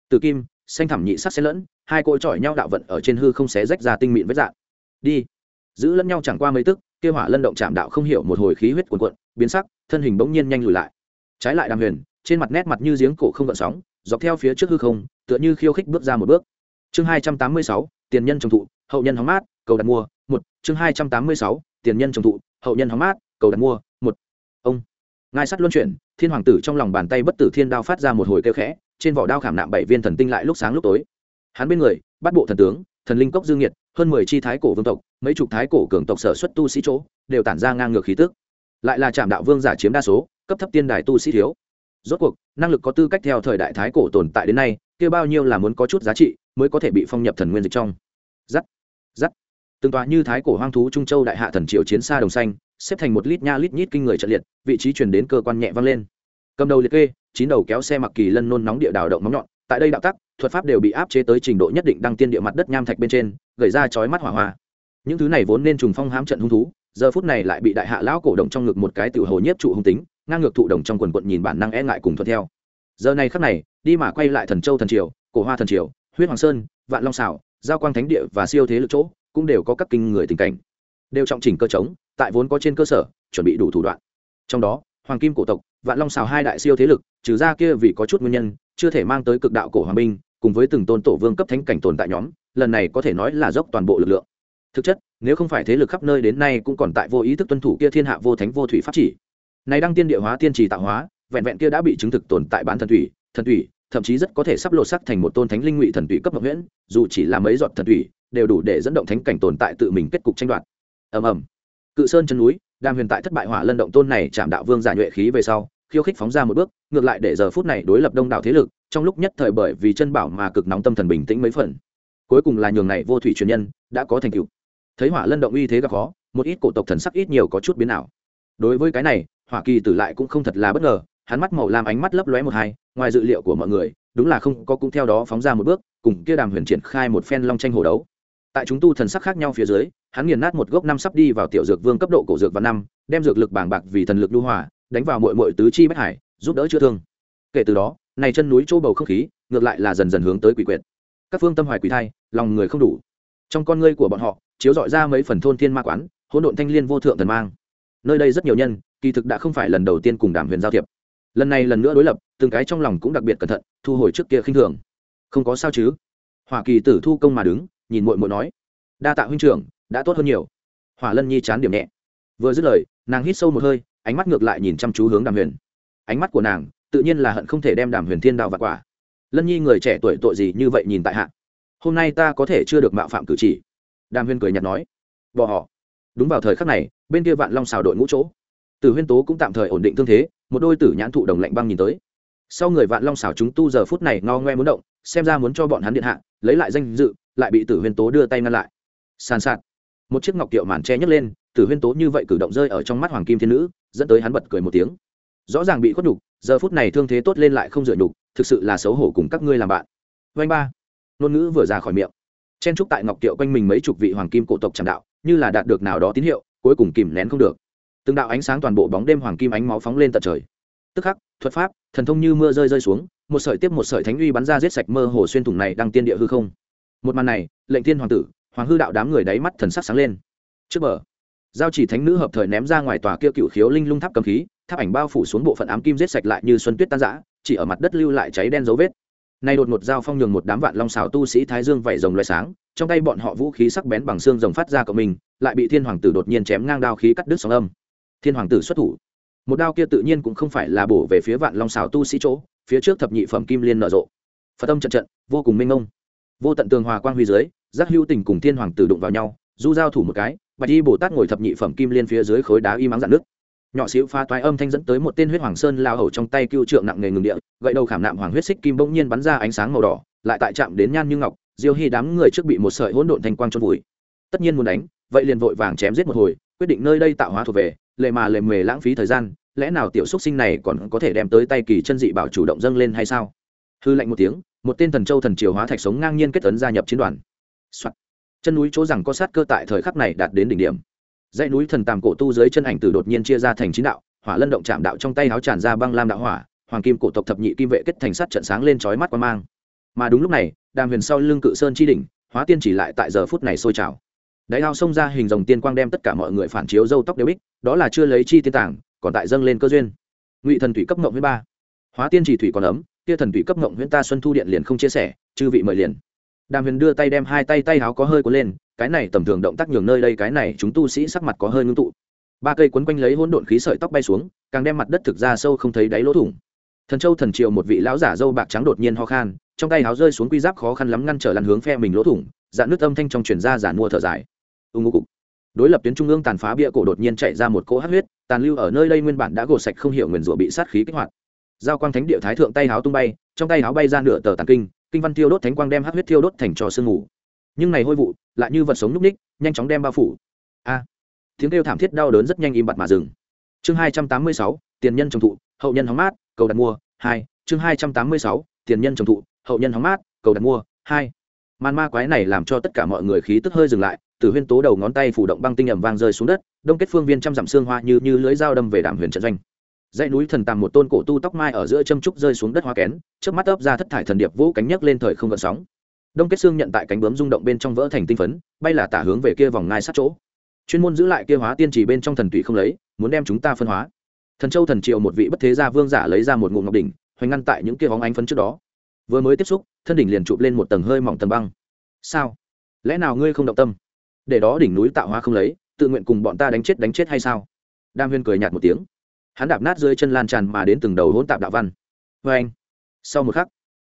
Từ kim, xanh thảm nhị sắc xen lẫn, hai cỗ chọi nhau đạo vận ở trên hư không xé rách ra tinh mịn với dạng. Đi. Giữ lẫn nhau chẳng qua mấy tức kêu hỏa lân động chạm đạo không hiểu một hồi khí huyết cuồn cuộn, biến sắc, thân hình bỗng nhiên nhanh lùi lại. Trái lại đàm huyền trên mặt nét mặt như giếng cổ không gợn sóng, dọc theo phía trước hư không, tựa như khiêu khích bước ra một bước. Chương hai trăm tám mươi sáu, tiền nhân trồng thụ, hậu nhân hóng mát, cầu đặt mua, một. Chương hai trăm tám mươi sáu, tiền nhân trồng thụ, hậu nhân hóng mát, cầu đặt mua, một. Ông. Ngài sắt luân chuyển, thiên hoàng tử trong lòng bàn tay bất tử thiên đao phát ra một hồi kêu khẽ, trên vỏ đao khảm nạm bảy viên thần tinh lại lúc sáng lúc tối. Hắn bên người, bắt bộ thần tướng, thần linh cốc dương nhiệt, hơn mười chi thái cổ vương tộc, mấy chục thái cổ cường tộc sở xuất tu sĩ chỗ, đều tản ra ngang ngược khí tức. Lại là trạm đạo vương giả chiếm đa số, cấp thấp tiên đài tu sĩ thiếu rốt cuộc, năng lực có tư cách theo thời đại thái cổ tồn tại đến nay, kia bao nhiêu là muốn có chút giá trị, mới có thể bị phong nhập thần nguyên dịch trong. Giắt giắt. Từng tòa như thái cổ hoang thú trung châu đại hạ thần triều chiến xa đồng xanh, xếp thành một lít nha lít nhít kinh người trận liệt, vị trí chuyển đến cơ quan nhẹ vang lên. Cầm đầu liệt kê, chín đầu kéo xe mặc kỳ lân nôn nóng địa đào động nóng nhọn, tại đây đạo tắc, thuật pháp đều bị áp chế tới trình độ nhất định đăng tiên địa mặt đất nham thạch bên trên, gầy ra chói mắt hỏa hoa. Những thứ này vốn nên trùng phong hám trận hung thú, giờ phút này lại bị đại hạ lão cổ động trong ngực một cái tiểu hồ nhiếp trụ hung tính ngang ngược thụ động trong quần quận nhìn bản năng e ngại cùng thuận theo. Giờ này khắc này, đi mà quay lại thần châu thần triều, cổ hoa thần triều, huyết hoàng sơn, vạn long xảo giao quang thánh địa và siêu thế lực chỗ, cũng đều có các kinh người tình cảnh. Đều trọng chỉnh cơ chống tại vốn có trên cơ sở, chuẩn bị đủ thủ đoạn. Trong đó, hoàng kim cổ tộc, vạn long xào hai đại siêu thế lực, trừ ra kia vì có chút nguyên nhân, chưa thể mang tới cực đạo cổ hoàng binh, cùng với từng tôn tổ vương cấp thánh cảnh tồn tại nhóm, lần này có thể nói là dốc toàn bộ lực lượng. Thực chất, nếu không phải thế lực khắp nơi đến nay cũng còn tại vô ý thức tuân thủ kia thiên hạ vô thánh vô thủy pháp chỉ này đăng tiên địa hóa tiên trì tạo hóa vẹn vẹn kia đã bị chứng thực tồn tại bán thần thủy thần thủy thậm chí rất có thể sắp lột sắc thành một tôn thánh linh ngụy thần thủy cấp ngọc nguyễn, dù chỉ là mấy giọt thần thủy đều đủ để dẫn động thánh cảnh tồn tại tự mình kết cục tranh đoạt. Ầm ầm. Cự sơn chân núi đam huyền tại thất bại hỏa lân động tôn này chạm đạo vương giả nhuệ khí về sau khiêu khích phóng ra một bước ngược lại để giờ phút này đối lập đông đảo thế lực trong lúc nhất thời bởi vì chân bảo mà cực nóng tâm thần bình tĩnh mấy phần. Cuối cùng là nhường này vô thủy truyền nhân đã có thành tựu. Thấy hỏa lân động uy thế gặp khó một ít cổ tộc thần sắc ít nhiều có chút biến ảo. Đối với cái này hỏa kỳ tử lại cũng không thật là bất ngờ, hắn mắt màu làm ánh mắt lấp lóe một hai, ngoài dự liệu của mọi người, đúng là không có cũng theo đó phóng ra một bước, cùng kia đàm huyền triển khai một phen long tranh hồ đấu. Tại chúng tu thần sắc khác nhau phía dưới, hắn nghiền nát một gốc năm sắp đi vào tiểu dược vương cấp độ cổ dược và năm, đem dược lực bàng bạc vì thần lực lưu hòa, đánh vào mội mội tứ chi bách hải, giúp đỡ chữa thương. Kể từ đó, này chân núi chỗ bầu không khí, ngược lại là dần dần hướng tới quỷ quyệt. Các phương tâm hoài quỷ thai, lòng người không đủ. Trong con ngươi của bọn họ, chiếu dọi ra mấy phần thôn thiên ma quán, hỗn độn thanh liên vô thượng thần mang nơi đây rất nhiều nhân, kỳ thực đã không phải lần đầu tiên cùng đàm huyền giao thiệp. Lần này lần nữa đối lập, từng cái trong lòng cũng đặc biệt cẩn thận, thu hồi trước kia khinh thường. Không có sao chứ? Hoa kỳ tử thu công mà đứng, nhìn mội mội nói, đa tạ huynh trưởng, đã tốt hơn nhiều. Hỏa lân nhi chán điểm nhẹ. Vừa dứt lời, nàng hít sâu một hơi, ánh mắt ngược lại nhìn chăm chú hướng đàm huyền. Ánh mắt của nàng, tự nhiên là hận không thể đem đàm huyền thiên đạo và quả. Lân nhi người trẻ tuổi tội gì như vậy nhìn tại hạ? Hôm nay ta có thể chưa được mạo phạm cử chỉ. Đàm huyền cười nhạt nói. Bỏ họ đúng vào thời khắc này, bên kia vạn long xào đội ngũ chỗ. Tử huyên tố cũng tạm thời ổn định thương thế, một đôi tử nhãn thụ đồng lạnh băng nhìn tới. Sau người vạn long xào chúng tu giờ phút này ngao ngoe muốn động, xem ra muốn cho bọn hắn điện hạ, lấy lại danh dự, lại bị tử huyên tố đưa tay ngăn lại. Sàn sạt. Một chiếc ngọc kiệu màn che nhấc lên, tử huyên tố như vậy cử động rơi ở trong mắt hoàng kim thiên nữ, dẫn tới hắn bật cười một tiếng. Rõ ràng bị khuất nhục, giờ phút này thương thế tốt lên lại không dựa nhục, thực sự là xấu hổ cùng các ngươi làm bạn. Vanh ba. Ngôn ngữ vừa ra khỏi miệng chen trúc tại ngọc kiệu quanh mình mấy chục vị hoàng kim cổ tộc tràn đạo, như là đạt được nào đó tín hiệu, cuối cùng kìm nén không được. Từng đạo ánh sáng toàn bộ bóng đêm hoàng kim ánh máu phóng lên tận trời. Tức khắc, thuật pháp, thần thông như mưa rơi rơi xuống, một sợi tiếp một sợi thánh uy bắn ra giết sạch mơ hồ xuyên thủng này đang tiên địa hư không. Một màn này, lệnh thiên hoàng tử, hoàng hư đạo đám người đáy mắt thần sắc sáng lên. Trước bờ, giao chỉ thánh nữ hợp thời ném ra ngoài tòa kia cựu khiếu linh lung tháp cầm khí, tháp ảnh bao phủ xuống bộ phận ám kim giết sạch lại như xuân tuyết tan rã, chỉ ở mặt đất lưu lại cháy đen dấu vết nay đột ngột giao phong nhường một đám vạn long xảo tu sĩ thái dương vẩy rồng loé sáng, trong tay bọn họ vũ khí sắc bén bằng xương rồng phát ra của mình, lại bị thiên hoàng tử đột nhiên chém ngang đao khí cắt đứt sóng âm. Thiên hoàng tử xuất thủ. Một đao kia tự nhiên cũng không phải là bổ về phía vạn long xảo tu sĩ chỗ, phía trước thập nhị phẩm kim liên nở rộ. Phật âm trận trận, vô cùng minh mông. Vô tận tường hòa quang huy dưới, giác hữu tình cùng thiên hoàng tử đụng vào nhau, du giao thủ một cái, bạch y bồ tát ngồi thập nhị phẩm kim liên phía dưới khối đá y mắng dạn nước nhỏ xíu pha toái âm thanh dẫn tới một tên huyết hoàng sơn lao hầu trong tay cưu trượng nặng nghề ngừng địa, gậy đầu khảm nạm hoàng huyết xích kim bỗng nhiên bắn ra ánh sáng màu đỏ, lại tại chạm đến nhan như ngọc, diêu hy đám người trước bị một sợi hỗn độn thanh quang trôn vùi. Tất nhiên muốn đánh, vậy liền vội vàng chém giết một hồi, quyết định nơi đây tạo hóa thuộc về, lệ mà lệ mề lãng phí thời gian, lẽ nào tiểu xúc sinh này còn có thể đem tới tay kỳ chân dị bảo chủ động dâng lên hay sao? Hư lạnh một tiếng, một tên thần châu thần triều hóa thạch sống ngang nhiên kết tấn gia nhập chiến đoàn、Soạn. chân núi chỗ rằng có sát cơ tại thời khắc này đạt đến đỉnh điểm dãy núi thần tàm cổ tu dưới chân ảnh tử đột nhiên chia ra thành chín đạo, hỏa lân động chạm đạo trong tay áo tràn ra băng lam đạo hỏa, hoàng kim cổ tộc thập nhị kim vệ kết thành sắt trận sáng lên chói mắt quan mang. Mà đúng lúc này, đàm huyền sau lưng cự sơn chi đỉnh, hóa tiên chỉ lại tại giờ phút này sôi trào. Đáy ao xông ra hình dòng tiên quang đem tất cả mọi người phản chiếu dâu tóc đều bích, đó là chưa lấy chi tiên tảng, còn tại dâng lên cơ duyên. Ngụy thần thủy cấp mộng với ba. Hóa tiên chỉ thủy còn ấm, kia thần thủy cấp mộng huyễn ta xuân thu điện liền không chia sẻ, chư vị mời liền. Đàm huyền đưa tay đem hai tay tay áo có hơi cuốn lên cái này tầm thường động tác nhường nơi đây cái này chúng tu sĩ sắc mặt có hơi ngưng tụ. Ba cây quấn quanh lấy hỗn độn khí sợi tóc bay xuống, càng đem mặt đất thực ra sâu không thấy đáy lỗ thủng. Thần châu thần triều một vị lão giả dâu bạc trắng đột nhiên ho khan, trong tay háo rơi xuống quy giáp khó khăn lắm ngăn trở lăn hướng phe mình lỗ thủng, dạn nước âm thanh trong truyền ra giả mua thở dài. Ưng ngô cục. Đối lập tuyến trung ương tàn phá bia cổ đột nhiên chạy ra một cỗ hát huyết, tàn lưu ở nơi đây nguyên bản đã gột sạch không hiểu nguyền rủa bị sát khí kích hoạt. Giao quang thánh địa thái thượng tay háo tung bay, trong tay háo bay ra nửa tờ tàn kinh kinh văn tiêu đốt thánh quang đem hát huyết tiêu đốt thành trò sương ngủ nhưng này hôi vụ lại như vật sống núp ních, nhanh chóng đem bao phủ. A, tiếng kêu thảm thiết đau đớn rất nhanh im bặt mà dừng. Chương hai trăm tám mươi sáu, tiền nhân trồng thụ, hậu nhân hóng mát, cầu đặt mua, hai, chương hai trăm tám mươi sáu, tiền nhân trồng thụ, hậu nhân hóng mát, cầu đặt mua, hai. Màn ma quái này làm cho tất cả mọi người khí tức hơi dừng lại, từ huyên tố đầu ngón tay phủ động băng tinh ẩm vang rơi xuống đất, đông kết phương viên trăm dặm xương hoa như như lưới dao đâm về đàm huyền trận doanh. Dãy núi thần tàm một tôn cổ tu tóc mai ở giữa châm trúc rơi xuống đất hoa kén, trước mắt ấp ra thất thải thần điệp vũ cánh nhấc lên thời không gợn sóng đông kết xương nhận tại cánh bướm rung động bên trong vỡ thành tinh phấn, bay là tả hướng về kia vòng ngai sát chỗ. Chuyên môn giữ lại kia hóa tiên trì bên trong thần tụy không lấy, muốn đem chúng ta phân hóa. Thần châu thần triệu một vị bất thế gia vương giả lấy ra một ngụm ngọc đỉnh, hoành ngăn tại những kia hóng ánh phấn trước đó. Vừa mới tiếp xúc, thân đỉnh liền chụp lên một tầng hơi mỏng tầng băng. Sao? Lẽ nào ngươi không động tâm? Để đó đỉnh núi tạo hóa không lấy, tự nguyện cùng bọn ta đánh chết đánh chết hay sao? Đam huyên cười nhạt một tiếng. Hắn đạp nát dưới chân lan tràn mà đến từng đầu hỗn tạp đạo văn. Vê anh sau một khắc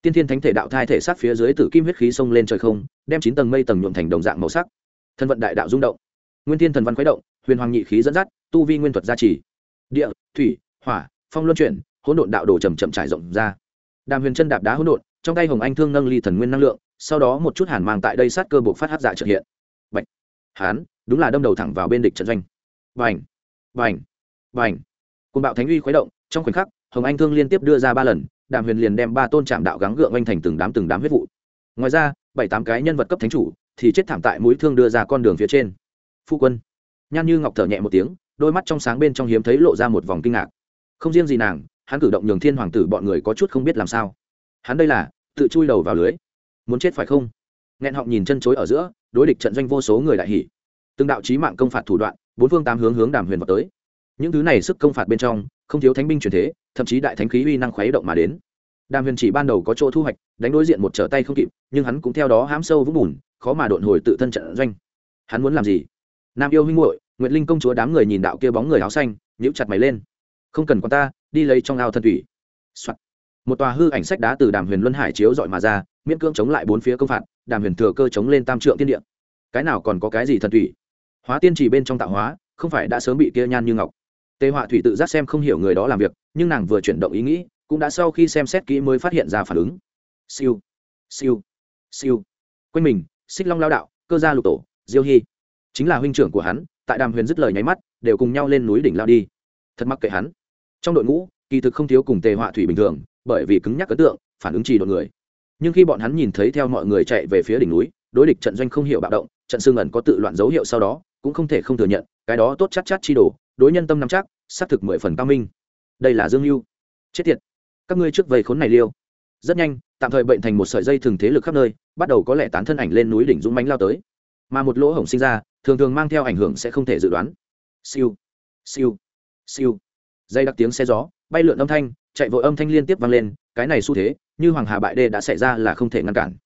tiên thiên thánh thể đạo thai thể sát phía dưới tử kim huyết khí xông lên trời không, đem chín tầng mây tầng nhuộm thành đồng dạng màu sắc. Thân vận đại đạo rung động. Nguyên thiên thần văn khuấy động, huyền hoàng nhị khí dẫn dắt, tu vi nguyên thuật gia trì. Địa, thủy, hỏa, phong luân chuyển, hỗn độn đạo đồ chầm chậm trải rộng ra. Đàm huyền chân đạp đá hỗn độn, trong tay hồng anh thương nâng ly thần nguyên năng lượng, sau đó một chút hàn mang tại đây sát cơ buộc phát hát dạ trợ hiện. Bạch. Hán, đúng là đâm đầu thẳng vào bên địch trận doanh. Vành vành vành côn bạo thánh uy khuấy động, trong khoảnh khắc, hồng anh thương liên tiếp đưa ra ba lần đàm huyền liền đem ba tôn trạm đạo gắng gượng oanh thành từng đám từng đám huyết vụ. Ngoài ra, bảy tám cái nhân vật cấp thánh chủ thì chết thảm tại mũi thương đưa ra con đường phía trên. Phu quân. Nhan như ngọc thở nhẹ một tiếng, đôi mắt trong sáng bên trong hiếm thấy lộ ra một vòng kinh ngạc. Không riêng gì nàng, hắn cử động nhường thiên hoàng tử bọn người có chút không biết làm sao. Hắn đây là, tự chui đầu vào lưới. Muốn chết phải không? Nghẹn họng nhìn chân chối ở giữa, đối địch trận doanh vô số người đại hỷ từng đạo trí mạng công phạt thủ đoạn, bốn phương tám hướng hướng đàm huyền vào tới. Những thứ này sức công phạt bên trong không thiếu thánh binh truyền thế, thậm chí đại thánh khí uy năng khuấy động mà đến. Đàm huyền chỉ ban đầu có chỗ thu hoạch, đánh đối diện một trở tay không kịp, nhưng hắn cũng theo đó hám sâu vũng bùn, khó mà độn hồi tự thân trận doanh. Hắn muốn làm gì? Nam yêu huynh hội nguyệt linh công chúa đám người nhìn đạo kia bóng người áo xanh, nhíu chặt mày lên. Không cần quan ta, đi lấy trong ao thân thủy、Soạn. một tòa hư ảnh sách đá từ đàm huyền luân hải chiếu dọi mà ra, miễn cưỡng chống lại bốn phía công phạt, đàm huyền thừa cơ chống lên tam trượng tiên địa. Cái nào còn có cái gì thần thủy? Hóa tiên chỉ bên trong tạo hóa, không phải đã sớm bị kia nhan như ngọc? Tề họa thủy tự giác xem không hiểu người đó làm việc, nhưng nàng vừa chuyển động ý nghĩ, cũng đã sau khi xem xét kỹ mới phát hiện ra phản ứng. Siêu siêu siêu. Quanh mình, xích long lao đạo, cơ gia lục tổ, diêu hy. Chính là huynh trưởng của hắn, tại đàm huyền dứt lời nháy mắt, đều cùng nhau lên núi đỉnh lao đi. Thật mắc kệ hắn. Trong đội ngũ, kỳ thực không thiếu cùng tề họa thủy bình thường, bởi vì cứng nhắc ấn tượng, phản ứng trì đột người. Nhưng khi bọn hắn nhìn thấy theo mọi người chạy về phía đỉnh núi, đối địch trận doanh không hiểu bạo động, trận xương ẩn có tự loạn dấu hiệu sau đó, cũng không thể không thừa nhận, cái đó tốt chắc chắc chi đổ đối nhân tâm nắm chắc, xác thực mười phần cao minh. Đây là dương mưu chết tiệt. Các ngươi trước vây khốn này liêu. Rất nhanh, tạm thời bệnh thành một sợi dây thường thế lực khắp nơi, bắt đầu có lẽ tán thân ảnh lên núi đỉnh dũng mánh lao tới. Mà một lỗ hổng sinh ra, thường thường mang theo ảnh hưởng sẽ không thể dự đoán. Siêu. Siêu. Siêu. Dây đặc tiếng xe gió, bay lượn âm thanh, chạy vội âm thanh liên tiếp vang lên, cái này xu thế, như hoàng hà bại đê đã xảy ra là không thể ngăn cản.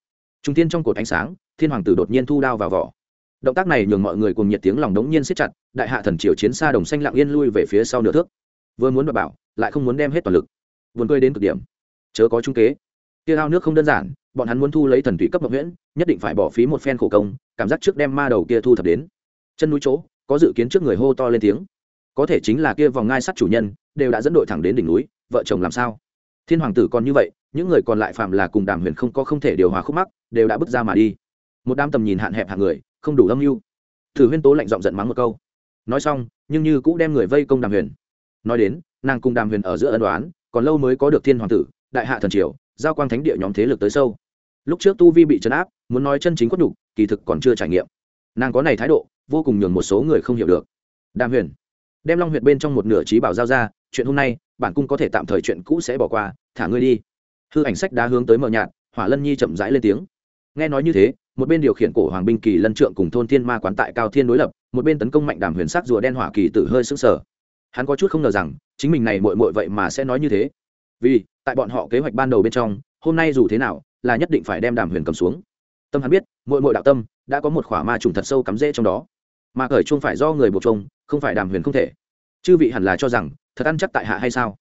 Trung tiên trong cột ánh sáng, thiên hoàng tử đột nhiên thu đao vào vỏ động tác này nhường mọi người cùng nhiệt tiếng lòng đống nhiên siết chặt, đại hạ thần triều chiến xa đồng xanh lặng yên lui về phía sau nửa thước. Vừa muốn đ bảo, lại không muốn đem hết toàn lực. Vườn cười đến cực điểm. Chớ có trung kế. Kia ao nước không đơn giản, bọn hắn muốn thu lấy thần thủy cấp mộng nguyễn nhất định phải bỏ phí một phen khổ công, cảm giác trước đem ma đầu kia thu thập đến. Chân núi chỗ, có dự kiến trước người hô to lên tiếng. Có thể chính là kia vòng ngai sắt chủ nhân, đều đã dẫn đội thẳng đến đỉnh núi, vợ chồng làm sao? Thiên hoàng tử còn như vậy, những người còn lại phạm là cùng đàm huyền không có không thể điều hòa khúc mắc, đều đã bước ra mà đi. Một đám tầm nhìn hạn hẹp hàng người không đủ âm mưu. Thử huyên tố lạnh giọng giận mắng một câu. Nói xong, nhưng như cũng đem người vây công đàm huyền. Nói đến, nàng cùng đàm huyền ở giữa ân đoán còn lâu mới có được thiên hoàng tử, đại hạ thần triều, giao quang thánh địa nhóm thế lực tới sâu. Lúc trước tu vi bị trấn áp, muốn nói chân chính quất nhục, kỳ thực còn chưa trải nghiệm. Nàng có này thái độ, vô cùng nhường một số người không hiểu được. Đàm huyền, đem long huyệt bên trong một nửa trí bảo giao ra, chuyện hôm nay, bản cung có thể tạm thời chuyện cũ sẽ bỏ qua, thả ngươi đi. Hư ảnh sách đã hướng tới mờ nhạt, hỏa lân nhi chậm rãi lên tiếng nghe nói như thế, một bên điều khiển cổ hoàng binh kỳ lân trượng cùng thôn thiên ma quán tại cao thiên đối lập, một bên tấn công mạnh đàm huyền sắc rùa đen hỏa kỳ tử hơi sững sờ. Hắn có chút không ngờ rằng, chính mình này muội muội vậy mà sẽ nói như thế. Vì, tại bọn họ kế hoạch ban đầu bên trong, hôm nay dù thế nào, là nhất định phải đem đàm huyền cầm xuống. Tâm hắn biết, muội muội đạo tâm, đã có một khỏa ma trùng thật sâu cắm rễ trong đó. Mà cởi chuông phải do người buộc chuông, không phải đàm huyền không thể. Chư vị hẳn là cho rằng, thật ăn chắc tại hạ hay sao?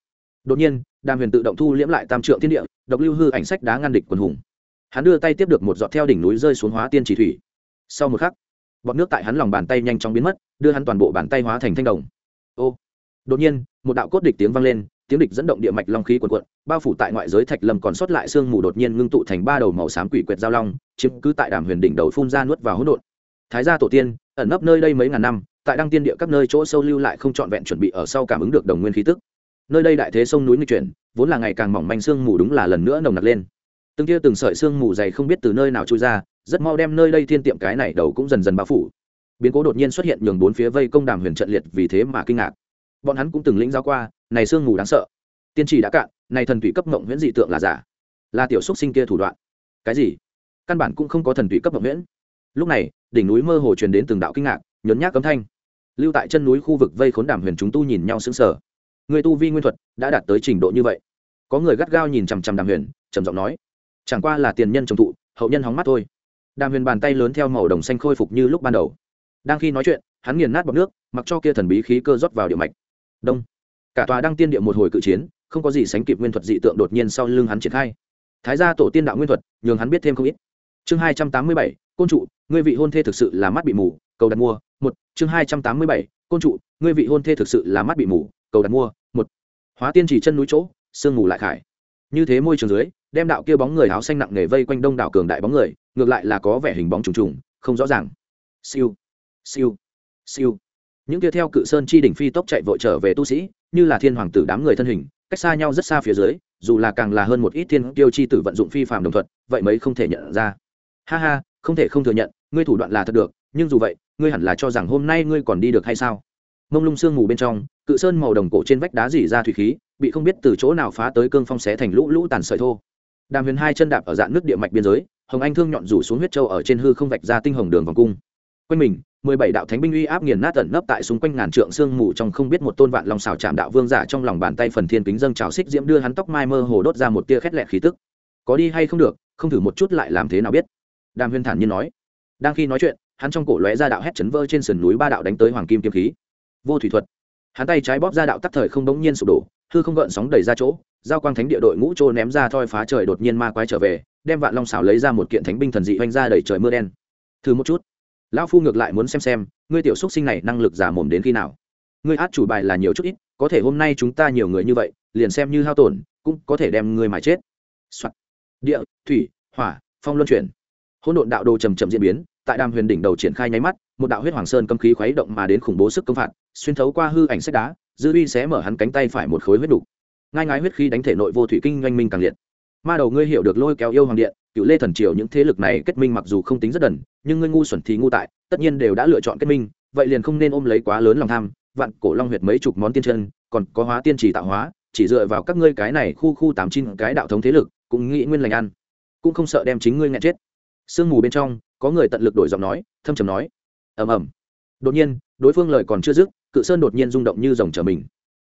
Đột nhiên, đàm huyền tự động thu liễm lại tam trượng thiên địa, độc lưu hư ảnh sách đá ngăn địch quần hùng hắn đưa tay tiếp được một giọt theo đỉnh núi rơi xuống hóa tiên chỉ thủy. Sau một khắc, bọt nước tại hắn lòng bàn tay nhanh chóng biến mất, đưa hắn toàn bộ bàn tay hóa thành thanh đồng. Ô! Đột nhiên, một đạo cốt địch tiếng vang lên, tiếng địch dẫn động địa mạch long khí quần quận bao phủ tại ngoại giới thạch lâm còn sót lại sương mù đột nhiên ngưng tụ thành ba đầu màu xám quỷ quyệt giao long, chiếm cứ tại đàm huyền đỉnh đầu phun ra nuốt vào hỗn độn. Thái gia tổ tiên, ẩn nấp nơi đây mấy ngàn năm, tại đăng tiên địa các nơi chỗ sâu lưu lại không trọn vẹn chuẩn bị ở sau cảm ứng được đồng nguyên khí tức. Nơi đây đại thế sông núi nghịch chuyển, vốn là ngày càng mỏng manh sương mù đúng là lần nữa nồng nặc lên từng tia từng sợi xương mù dày không biết từ nơi nào trôi ra, rất mau đem nơi đây thiên tiệm cái này đầu cũng dần dần bao phủ. Biến cố đột nhiên xuất hiện nhường bốn phía vây công đàm huyền trận liệt vì thế mà kinh ngạc. Bọn hắn cũng từng lĩnh giáo qua, này sương mù đáng sợ. Tiên trì đã cạn, này thần thủy cấp mộng huyễn dị tượng là giả. Là tiểu xúc sinh kia thủ đoạn. Cái gì? Căn bản cũng không có thần thủy cấp mộng huyễn. Lúc này, đỉnh núi mơ hồ truyền đến từng đạo kinh ngạc, nhốn nhác cấm thanh. Lưu tại chân núi khu vực vây khốn đàm huyền chúng tu nhìn nhau sững sờ. Người tu vi nguyên thuật đã đạt tới trình độ như vậy. Có người gắt gao nhìn chằm chằm đàm huyền, trầm giọng nói chẳng qua là tiền nhân trồng thụ, hậu nhân hóng mắt thôi. Đàm huyền bàn tay lớn theo màu đồng xanh khôi phục như lúc ban đầu. Đang khi nói chuyện, hắn nghiền nát bọc nước, mặc cho kia thần bí khí cơ rót vào địa mạch. Đông. Cả tòa đăng tiên địa một hồi cự chiến, không có gì sánh kịp nguyên thuật dị tượng đột nhiên sau lưng hắn triển khai. Thái gia tổ tiên đạo nguyên thuật, nhường hắn biết thêm không ít. Chương hai trăm tám mươi bảy, côn trụ, ngươi vị hôn thê thực sự là mắt bị mù, cầu đặt mua, một. Chương hai trăm tám mươi bảy, côn trụ, ngươi vị hôn thê thực sự là mắt bị mù, cầu đặt mua, một. Hóa tiên chỉ chân núi chỗ, sương mù lại khải. Như thế môi trường dưới đem đạo kia bóng người áo xanh nặng nề vây quanh đông đảo cường đại bóng người, ngược lại là có vẻ hình bóng trùng trùng, không rõ ràng. Siêu siêu siêu. Những kia theo cự sơn chi đỉnh phi tốc chạy vội trở về tu sĩ, như là thiên hoàng tử đám người thân hình, cách xa nhau rất xa phía dưới, dù là càng là hơn một ít thiên tiêu chi tử vận dụng phi phàm đồng thuật, vậy mấy không thể nhận ra. Ha ha, không thể không thừa nhận, ngươi thủ đoạn là thật được, nhưng dù vậy, ngươi hẳn là cho rằng hôm nay ngươi còn đi được hay sao? Mông lung sương mù bên trong, cự sơn màu đồng cổ trên vách đá dỉ ra thủy khí, bị không biết từ chỗ nào phá tới cương phong xé thành lũ lũ tàn sợi thô đàm huyền hai chân đạp ở dạng nước địa mạch biên giới, hồng anh thương nhọn rủ xuống huyết châu ở trên hư không vạch ra tinh hồng đường vòng cung. Quanh mình, mười bảy đạo thánh binh uy áp nghiền nát tận nấp tại xung quanh ngàn trượng sương mù trong không biết một tôn vạn lòng xào chạm đạo vương giả trong lòng bàn tay phần thiên kính dâng trào xích diễm đưa hắn tóc mai mơ hồ đốt ra một tia khét lẹt khí tức. Có đi hay không được, không thử một chút lại làm thế nào biết. Đàm huyền thản nhiên nói. Đang khi nói chuyện, hắn trong cổ lóe ra đạo hét chấn vơ trên sườn núi ba đạo đánh tới hoàng kim kiếm khí. Vô thủy thuật. Hắn tay trái bóp ra đạo tắc thời không đống nhiên sụp đổ hư không gợn sóng đẩy ra chỗ, giao quang thánh địa đội ngũ trô ném ra thoi phá trời đột nhiên ma quái trở về, đem vạn long xảo lấy ra một kiện thánh binh thần dị oanh ra đẩy trời mưa đen. Thử một chút. Lão phu ngược lại muốn xem xem, ngươi tiểu xúc sinh này năng lực giả mồm đến khi nào. Ngươi át chủ bài là nhiều chút ít, có thể hôm nay chúng ta nhiều người như vậy, liền xem như hao tổn, cũng có thể đem ngươi mà chết、Soạn. địa, thủy, hỏa, phong luân chuyển. Hỗn độn đạo đồ trầm trầm diễn biến, tại đàm huyền đỉnh đầu triển khai nháy mắt, một đạo huyết hoàng sơn cấm khí khuấy động mà đến khủng bố sức công phạt, xuyên thấu qua hư ảnh sách đá dư uy xé mở hắn cánh tay phải một khối huyết đủ. ngai ngái huyết khi đánh thể nội vô thủy kinh doanh minh càng liệt. Ma đầu ngươi hiểu được lôi kéo yêu hoàng điện, cựu lê thần triều những thế lực này kết minh mặc dù không tính rất đần, nhưng ngươi ngu xuẩn thì ngu tại, tất nhiên đều đã lựa chọn kết minh, vậy liền không nên ôm lấy quá lớn lòng tham, vạn cổ long huyệt mấy chục món tiên chân, còn có hóa tiên trì tạo hóa, chỉ dựa vào các ngươi cái này khu khu tám chín cái đạo thống thế lực, cũng nghĩ nguyên lành ăn, cũng không sợ đem chính ngươi nghẹn chết. Sương mù bên trong, có người tận lực đổi giọng nói, thâm trầm nói, ầm ầm. Đột nhiên, đối phương lời còn chưa dứt cự sơn đột nhiên rung động như dòng trở mình.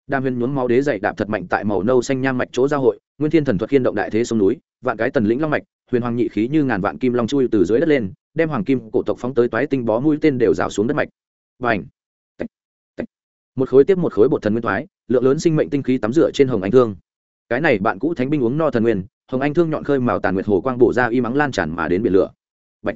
Đam huyên nhuốm máu đế dày đạp thật mạnh tại màu nâu xanh nham mạch chỗ giao hội, nguyên thiên thần thuật khiên động đại thế sông núi, vạn cái tần lĩnh long mạch, huyền hoàng nhị khí như ngàn vạn kim long chui từ dưới đất lên, đem hoàng kim cổ tộc phóng tới toái tinh bó mũi tên đều rào xuống đất mạch. Và ảnh một khối tiếp một khối bột thần nguyên thoái lượng lớn sinh mệnh tinh khí tắm rửa trên hồng anh thương. Cái này bạn cũ thánh binh uống no thần nguyên, hồng anh thương nhọn khơi màu tàn nguyệt hồ quang bổ ra y mắng lan tràn mà đến biển lửa. Bạch.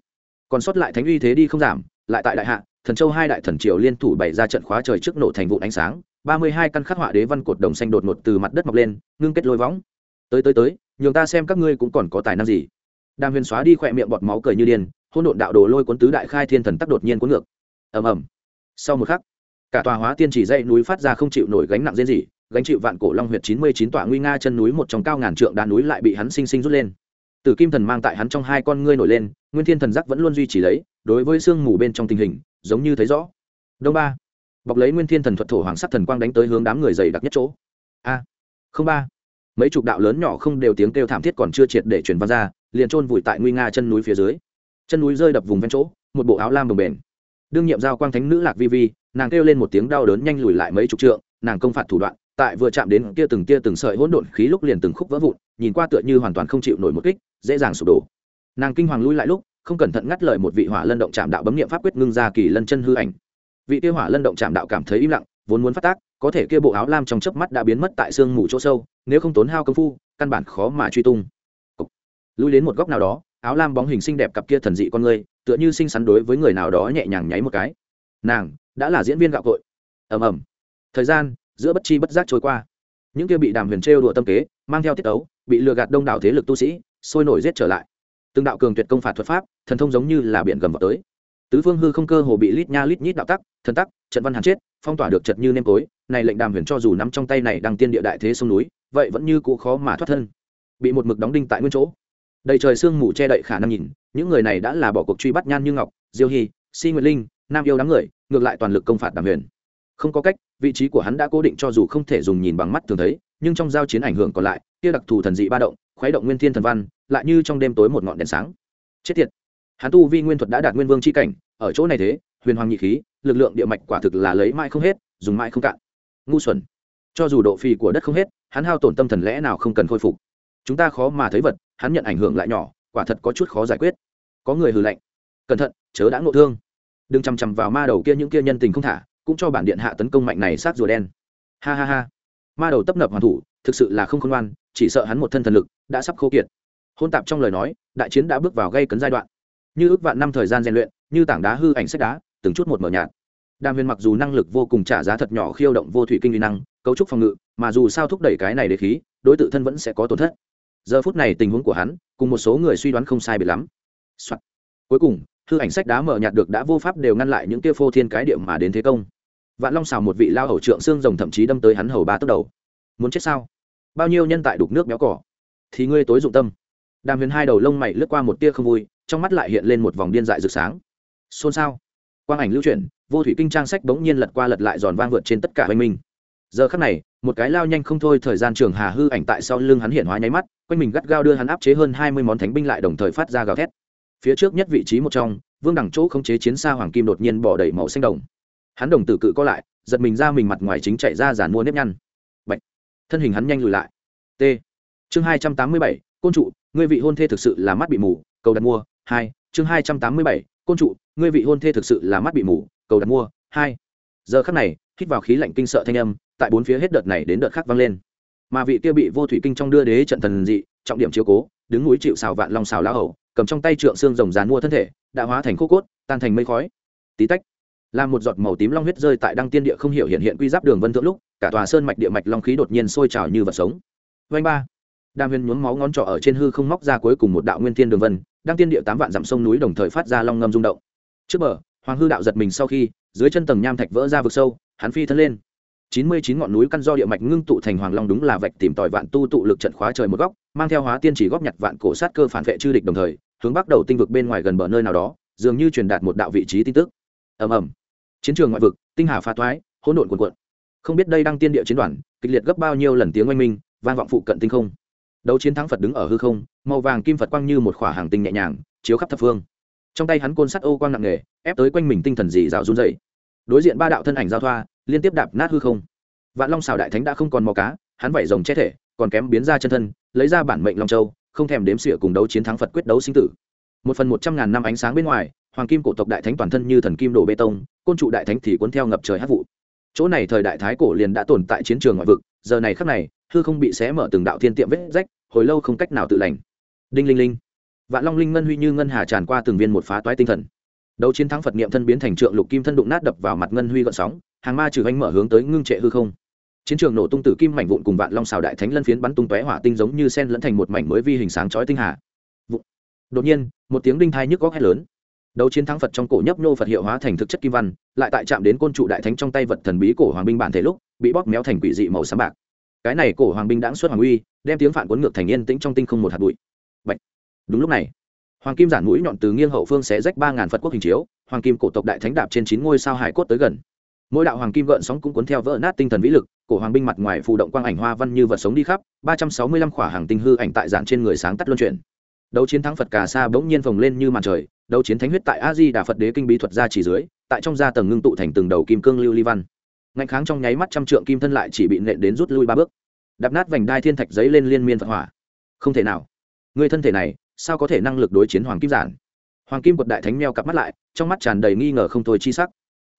còn sót lại thánh uy thế đi không giảm, lại tại đại hạ thần châu hai đại thần triều liên thủ bày ra trận khóa trời trước nổ thành vụn ánh sáng ba mươi hai căn khắc họa đế văn cột đồng xanh đột ngột từ mặt đất mọc lên ngưng kết lôi võng. Tới tới tới nhường ta xem các ngươi cũng còn có tài năng gì. Đàm huyền xóa đi khỏe miệng bọt máu cười như điên hôn độn đạo đồ lôi cuốn tứ đại khai thiên thần tắc đột nhiên cuốn ngược. Ầm ầm. Sau một khắc cả tòa hóa tiên chỉ dây núi phát ra không chịu nổi gánh nặng diễn gì gánh chịu vạn cổ long huyệt chín mươi chín tòa nguy nga chân núi một trong cao ngàn trượng đá núi lại bị hắn sinh sinh rút lên. Tử Kim Thần mang tại hắn trong hai con ngươi nổi lên, Nguyên Thiên Thần giác vẫn luôn duy trì lấy, đối với xương mù bên trong tình hình, giống như thấy rõ. Đông ba, bọc lấy Nguyên Thiên Thần thuật thổ hoàng sắc thần quang đánh tới hướng đám người dày đặc nhất chỗ. A, không ba, mấy chục đạo lớn nhỏ không đều tiếng kêu thảm thiết còn chưa triệt để truyền vang ra, liền trôn vùi tại nguy nga chân núi phía dưới. Chân núi rơi đập vùng ven chỗ, một bộ áo lam đồng bền. Đương nhiệm giao quang thánh nữ Lạc Vi Vi, nàng kêu lên một tiếng đau đớn nhanh lùi lại mấy chục trượng, nàng công phạt thủ đoạn, tại vừa chạm đến kia từng kia từng sợi hỗn độn khí lúc liền từng khúc vỡ vụn, nhìn qua tựa như hoàn toàn không chịu nổi một kích, dễ dàng sụp đổ nàng kinh hoàng lui lại lúc không cẩn thận ngắt lời một vị hỏa lân động chạm đạo bấm nghiệm pháp quyết ngưng ra kỳ lân chân hư ảnh. Vị kia hỏa lân động chạm đạo cảm thấy im lặng, vốn muốn phát tác, có thể kia bộ áo lam trong chớp mắt đã biến mất tại xương mù chỗ sâu, nếu không tốn hao công phu, căn bản khó mà truy tung. Lui đến một góc nào đó, áo lam bóng hình xinh đẹp cặp kia thần dị con người, tựa như xinh xắn đối với người nào đó nhẹ nhàng nháy một cái. Nàng, đã là diễn viên gạo cội. Ầm ầm. Thời gian, giữa bất chi bất giác trôi qua. Những kia bị đàm huyền trêu đùa tâm kế, mang theo tiết ấu bị lừa gạt đông đảo thế lực tu sĩ, sôi nổi giết trở lại từng đạo cường tuyệt công phạt thuật pháp, thần thông giống như là biển gầm vào tới. Tứ phương hư không cơ hồ bị lít nha lít nhít đạo tắc, thần tắc, trận văn hàn chết, phong tỏa được chật như nêm tối, này lệnh đàm huyền cho dù nắm trong tay này đăng tiên địa đại thế sông núi, vậy vẫn như cũ khó mà thoát thân. Bị một mực đóng đinh tại nguyên chỗ. Đầy trời sương mù che đậy khả năng nhìn, những người này đã là bỏ cuộc truy bắt nhan như ngọc, diêu hy, si nguyệt linh, nam yêu đám người, ngược lại toàn lực công phạt đàm huyền. Không có cách, vị trí của hắn đã cố định cho dù không thể dùng nhìn bằng mắt thường thấy, nhưng trong giao chiến ảnh hưởng còn lại, kia đặc thù thần dị ba động, khuấy động nguyên thiên thần văn lại như trong đêm tối một ngọn đèn sáng. Chết tiệt. Hắn tu vi nguyên thuật đã đạt nguyên vương c h i cảnh, ở chỗ này thế, huyền hoàng nhị khí, lực lượng địa mạch quả thực là lấy mãi không hết, dùng mãi không cạn. Ngu xuẩn. Cho dù độ phì của đất không hết, hắn hao tổn tâm thần lẽ nào không cần khôi phục? Chúng ta khó mà thấy vật, hắn nhận ảnh hưởng lại nhỏ, quả thật có chút khó giải quyết. Có người hừ lạnh. Cẩn thận, chớ đã ngộ thương. Đừng chằm chằm vào ma đầu kia những kia nhân tình không thả, cũng cho bản điện hạ tấn công mạnh này sát rùa đen. Ha ha ha. Ma đầu tấp nập hoàn thủ, thực sự là không khôn ngoan, chỉ sợ hắn một thân thần lực, đã sắp khô kiệt hôn tạp trong lời nói, đại chiến đã bước vào gây cấn giai đoạn. Như ước vạn năm thời gian rèn luyện, như tảng đá hư ảnh sách đá, từng chút một mở nhạt. Đàm huyền mặc dù năng lực vô cùng trả giá thật nhỏ khiêu động vô thủy kinh vi năng, cấu trúc phòng ngự, mà dù sao thúc đẩy cái này để khí, đối tự thân vẫn sẽ có tổn thất. Giờ phút này tình huống của hắn, cùng một số người suy đoán không sai biệt lắm、Soạn. cuối cùng, hư ảnh sách đá mở nhạt được đã vô pháp đều ngăn lại những kia phô thiên cái điệu mà đến thế công. Vạn long xào một vị lao hầu trượng xương rồng thậm chí đâm tới hắn hầu ba tốc đầu. Muốn chết sao? Bao nhiêu nhân tại đục nước béo cỏ? Thì ngươi tối dụng tâm đàm huyền hai đầu lông mày lướt qua một tia không vui, trong mắt lại hiện lên một vòng điên dại rực sáng. Xôn xao. Quang ảnh lưu chuyển, vô thủy kinh trang sách bỗng nhiên lật qua lật lại giòn vang vượt trên tất cả oanh minh. Giờ khắc này, một cái lao nhanh không thôi thời gian trường hà hư ảnh tại sau lưng hắn hiện hóa nháy mắt, quanh mình gắt gao đưa hắn áp chế hơn hai mươi món thánh binh lại đồng thời phát ra gào thét. Phía trước nhất vị trí một trong, vương đẳng chỗ không chế chiến xa hoàng kim đột nhiên bỏ đầy màu xanh đồng. Hắn đồng tử cự co lại, giật mình ra mình mặt ngoài chính chạy ra giàn mua nếp nhăn. Bạch. thân hình hắn nhanh lùi lại. T. Chương hai trăm tám mươi bảy côn trụ ngươi vị hôn thê thực sự là mắt bị mù cầu đặt mua hai chương hai trăm tám mươi bảy côn trụ ngươi vị hôn thê thực sự là mắt bị mù cầu đặt mua hai. Giờ khắc này hít vào khí lạnh kinh sợ thanh âm tại bốn phía hết đợt này đến đợt khác vang lên. Mà vị kia bị vô thủy kinh trong đưa đế trận thần dị trọng điểm chiếu cố đứng núi chịu xào vạn long xào lá hầu, cầm trong tay trượng xương rồng dán mua thân thể đã hóa thành khô cốt tan thành mây khói. Tí tách làm một giọt màu tím long huyết rơi tại đăng tiên địa không hiểu hiện hiện quy giáp đường vân thượng lúc cả tòa sơn mạch địa mạch long khí đột nhiên sôi trào như vật sống. Vanh ba đam huyền nhuốm máu ngón trỏ ở trên hư không móc ra cuối cùng một đạo nguyên thiên đường vân đăng tiên địa tám vạn dặm sông núi đồng thời phát ra long ngâm rung động. Trước bờ, hoàng hư đạo giật mình sau khi, dưới chân tầng nham thạch vỡ ra vực sâu, hắn phi thân lên. Chín mươi chín ngọn núi căn do địa mạch ngưng tụ thành hoàng long đúng là vạch tìm tòi vạn tu tụ lực trận khóa trời một góc, mang theo hóa tiên chỉ góp nhặt vạn cổ sát cơ phản vệ chư địch đồng thời, hướng bắc đầu tinh vực bên ngoài gần bờ nơi nào đó, dường như truyền đạt một đạo vị trí tin tức. Ầm ầm. Chiến trường ngoại vực, tinh hà pha thoái, hỗn độn cuồn cuộn. Không biết đây đang tiên địa chiến đoàn, kịch liệt gấp bao nhiêu lần tiếng oanh minh, vang vọng phụ cận tinh không đấu chiến thắng phật đứng ở hư không, màu vàng kim phật quang như một khỏa hàng tinh nhẹ nhàng, chiếu khắp thập phương. Trong tay hắn côn sắt ô quang nặng nề, ép tới quanh mình tinh thần dì dào run dày đối diện ba đạo thân ảnh giao thoa, liên tiếp đạp nát hư không. Vạn long xào đại thánh đã không còn mò cá, hắn vẩy rồng che thể, còn kém biến ra chân thân, lấy ra bản mệnh long châu, không thèm đếm xỉa cùng đấu chiến thắng phật quyết đấu sinh tử. Một phần một trăm ngàn năm ánh sáng bên ngoài, hoàng kim cổ tộc đại thánh toàn thân như thần kim đổ bê tông, côn trụ đại thánh thì cuốn theo ngập trời hát vụ. Chỗ này thời đại thái cổ liền đã tồn tại chiến trường ngoại vực, giờ này khắc này hư không bị xé mở từng đạo thiên tiệm vết rách, hồi lâu không cách nào tự lành. Đinh linh linh. Vạn long linh ngân huy như ngân hà tràn qua từng viên một phá toái tinh thần. Đấu chiến thắng phật niệm thân biến thành trượng lục kim thân đụng nát đập vào mặt ngân huy gợn sóng, hàng ma trừ anh mở hướng tới ngưng trệ hư không. Chiến trường nổ tung tử kim mảnh vụn cùng vạn long xào đại thánh lân phiến bắn tung tóe hỏa tinh giống như sen lẫn thành một mảnh mới vi hình sáng chói tinh hà. Vụn. đột nhiên, một tiếng đinh thai nhức góc hét lớn. Đấu chiến thắng phật trong cổ nhấp nhô phật hiệu hóa thành thực chất kim văn, lại tại chạm đến côn trụ đại thánh trong tay vật thần bí cổ hoàng binh bản thể lúc, bị bóp méo thành quỷ dị màu xám bạc cái này cổ hoàng binh đãng xuất hoàng uy, đem tiếng phản cuốn ngược thành yên tĩnh trong tinh không một hạt bụi. Bạch. đúng lúc này, hoàng kim giản mũi nhọn từ nghiêng hậu phương sẽ rách ba ngàn phật quốc hình chiếu, hoàng kim cổ tộc đại thánh đạp trên chín ngôi sao hải cốt tới gần. Mỗi đạo hoàng kim gợn sóng cũng cuốn theo vỡ nát tinh thần vĩ lực, cổ hoàng binh mặt ngoài phụ động quang ảnh hoa văn như vật sống đi khắp, ba trăm sáu mươi lăm khỏa hàng tinh hư ảnh tại giản trên người sáng tắt luân chuyển. Đấu chiến thắng phật cà sa bỗng nhiên phồng lên như màn trời, đấu chiến thánh huyết tại a di đà phật đế kinh bí thuật ra chỉ dưới, tại trong gia tầng ngưng tụ thành từng đầu kim cương lưu ly văn ngạnh kháng trong nháy mắt trăm trượng kim thân lại chỉ bị nện đến rút lui ba bước. Đạp nát vành đai thiên thạch giấy lên liên miên phật hỏa. Không thể nào. Người thân thể này, sao có thể năng lực đối chiến hoàng kim giản? Hoàng kim quật đại thánh meo cặp mắt lại, trong mắt tràn đầy nghi ngờ không thôi chi sắc.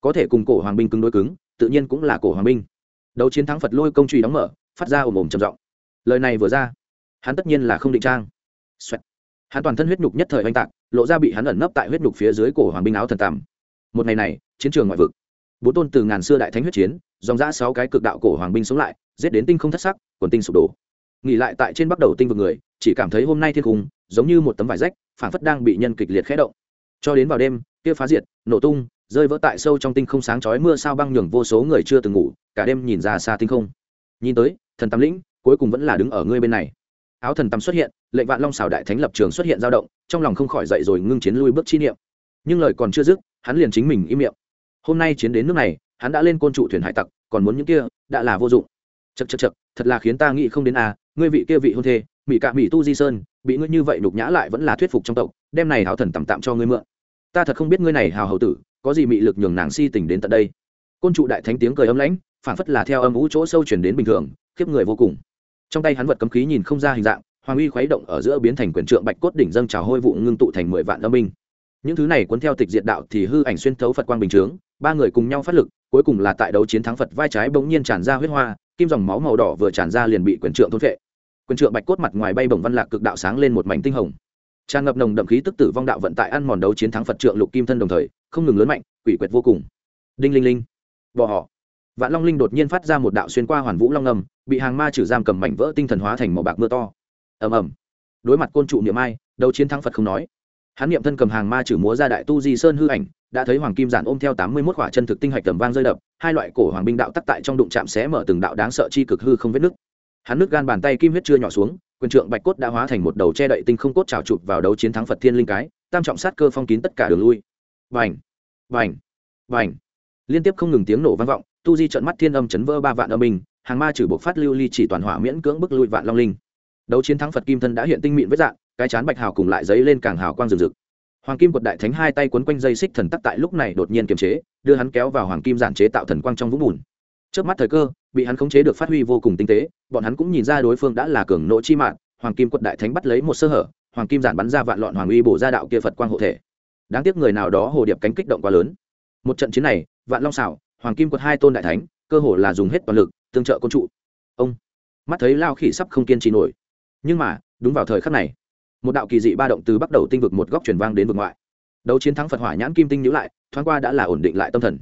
Có thể cùng cổ hoàng binh cứng đối cứng, tự nhiên cũng là cổ hoàng binh. Đấu chiến thắng phật lôi công truy đóng mở, phát ra ồm ồm trầm giọng. Lời này vừa ra, hắn tất nhiên là không định trang、Xoẹt. hắn toàn thân huyết nhục nhất thời oanh tạc, lộ ra bị hắn ẩn nấp tại huyết nhục phía dưới cổ hoàng binh áo thần tàm một ngày này, chiến trường ngoại vực bốn tôn từ ngàn xưa đại thánh huyết chiến, dòng ra sáu cái cực đạo cổ hoàng binh sống lại, giết đến tinh không thất sắc, quần tinh sụp đổ. Nghỉ lại tại trên bắt đầu tinh vực người, chỉ cảm thấy hôm nay thiên cung giống như một tấm vải rách phản phất đang bị nhân kịch liệt khẽ động. Cho đến vào đêm, kia phá diệt, nổ tung, rơi vỡ tại sâu trong tinh không sáng chói mưa sao băng nhường vô số người chưa từng ngủ, cả đêm nhìn ra xa tinh không. Nhìn tới, thần tam lĩnh, cuối cùng vẫn là đứng ở ngươi bên này. Áo thần tam xuất hiện, lệnh vạn long xảo đại thánh lập trường xuất hiện dao động, trong lòng không khỏi dậy rồi ngưng chiến lui bước chi niệm. Nhưng lời còn chưa dứt, hắn liền chính mình im miệng hôm nay chiến đến nước này, hắn đã lên côn trụ thuyền hải tặc, còn muốn những kia, đã là vô dụng. Chật chật chật thật là khiến ta nghĩ không đến à ngươi vị kia vị hôn thê, mỹ cạ mỹ tu di sơn, bị ngươi như vậy nhục nhã lại vẫn là thuyết phục trong tộc, đem này hào thần tạm tạm cho ngươi mượn. Ta thật không biết ngươi này hào hầu tử, có gì mị lực nhường nàng si tình đến tận đây. Côn trụ đại thánh tiếng cười âm lãnh phản phất là theo âm ú chỗ sâu chuyển đến bình thường, khiếp người vô cùng. Trong tay hắn vật cấm khí nhìn không ra hình dạng, hoàng uy khuấy động ở giữa biến thành quyền trượng bạch cốt đỉnh dâng trào hôi vụ ngưng tụ thành mười vạn âm binh. Những thứ này cuốn theo tịch diệt đạo thì hư ảnh xuyên thấu phật quang bình chướng ba người cùng nhau phát lực, cuối cùng là tại đấu chiến thắng phật vai trái bỗng nhiên tràn ra huyết hoa, kim dòng máu màu đỏ vừa tràn ra liền bị quyền trượng thôn vệ quyền trượng bạch cốt mặt ngoài bay bổng văn lạc cực đạo sáng lên một mảnh tinh hồng. Tràn ngập nồng đậm khí tức tử vong đạo vận tại ăn mòn đấu chiến thắng phật trượng lục kim thân đồng thời, không ngừng lớn mạnh, quỷ quyệt vô cùng. Đinh linh linh, bỏ họ. Vạn long linh đột nhiên phát ra một đạo xuyên qua hoàn vũ long ngầm bị hàng ma trừ giam cầm mảnh vỡ tinh thần hóa thành màu bạc mưa to. Ầm ầm. Đối mặt côn trụ niệm ai, đấu chiến thắng phật không nói. Hắn niệm thân cầm hàng ma trừ múa ra đại tu di sơn hư ảnh đã thấy hoàng kim giản ôm theo tám mươi mốt quả chân thực tinh hạch tầm vang rơi đập, hai loại cổ hoàng binh đạo tắc tại trong đụng chạm xé mở từng đạo đáng sợ chi cực hư không vết nứt. Hắn nước gan bàn tay kim huyết chưa nhỏ xuống, quyền trượng bạch cốt đã hóa thành một đầu che đậy tinh không cốt trào chụp vào đấu chiến thắng phật thiên linh cái, tam trọng sát cơ phong kín tất cả đường lui. Vành vành vành. Liên tiếp không ngừng tiếng nổ vang vọng, tu di trận mắt thiên âm chấn vỡ ba vạn âm binh hàng ma trừ buộc phát lưu ly chỉ toàn hỏa miễn cưỡng bức lui vạn long linh. Đấu chiến thắng phật kim thân đã hiện tinh mịn với dạng, cái chán bạch hào cùng lại giấy lên càng hào quang rực rực hoàng kim quật đại thánh hai tay quấn quanh dây xích thần tắc tại lúc này đột nhiên kiềm chế, đưa hắn kéo vào hoàng kim giản chế tạo thần quang trong vũng bùn. Trước mắt thời cơ, bị hắn khống chế được phát huy vô cùng tinh tế, bọn hắn cũng nhìn ra đối phương đã là cường nỗ chi mạng, hoàng kim quật đại thánh bắt lấy một sơ hở, hoàng kim giản bắn ra vạn loạn hoàng uy bổ ra đạo kia phật quang hộ thể. Đáng tiếc người nào đó hồ điệp cánh kích động quá lớn. Một trận chiến này, vạn long xảo, hoàng kim quật hai tôn đại thánh, cơ hồ là dùng hết toàn lực, tương trợ côn trụ. Ông, mắt thấy lao khỉ sắp không kiên trì nổi. Nhưng mà, đúng vào thời khắc này một đạo kỳ dị ba động từ bắt đầu tinh vực một góc chuyển vang đến vực ngoại. Đấu chiến thắng phật hỏa nhãn kim tinh nhữ lại, thoáng qua đã là ổn định lại tâm thần.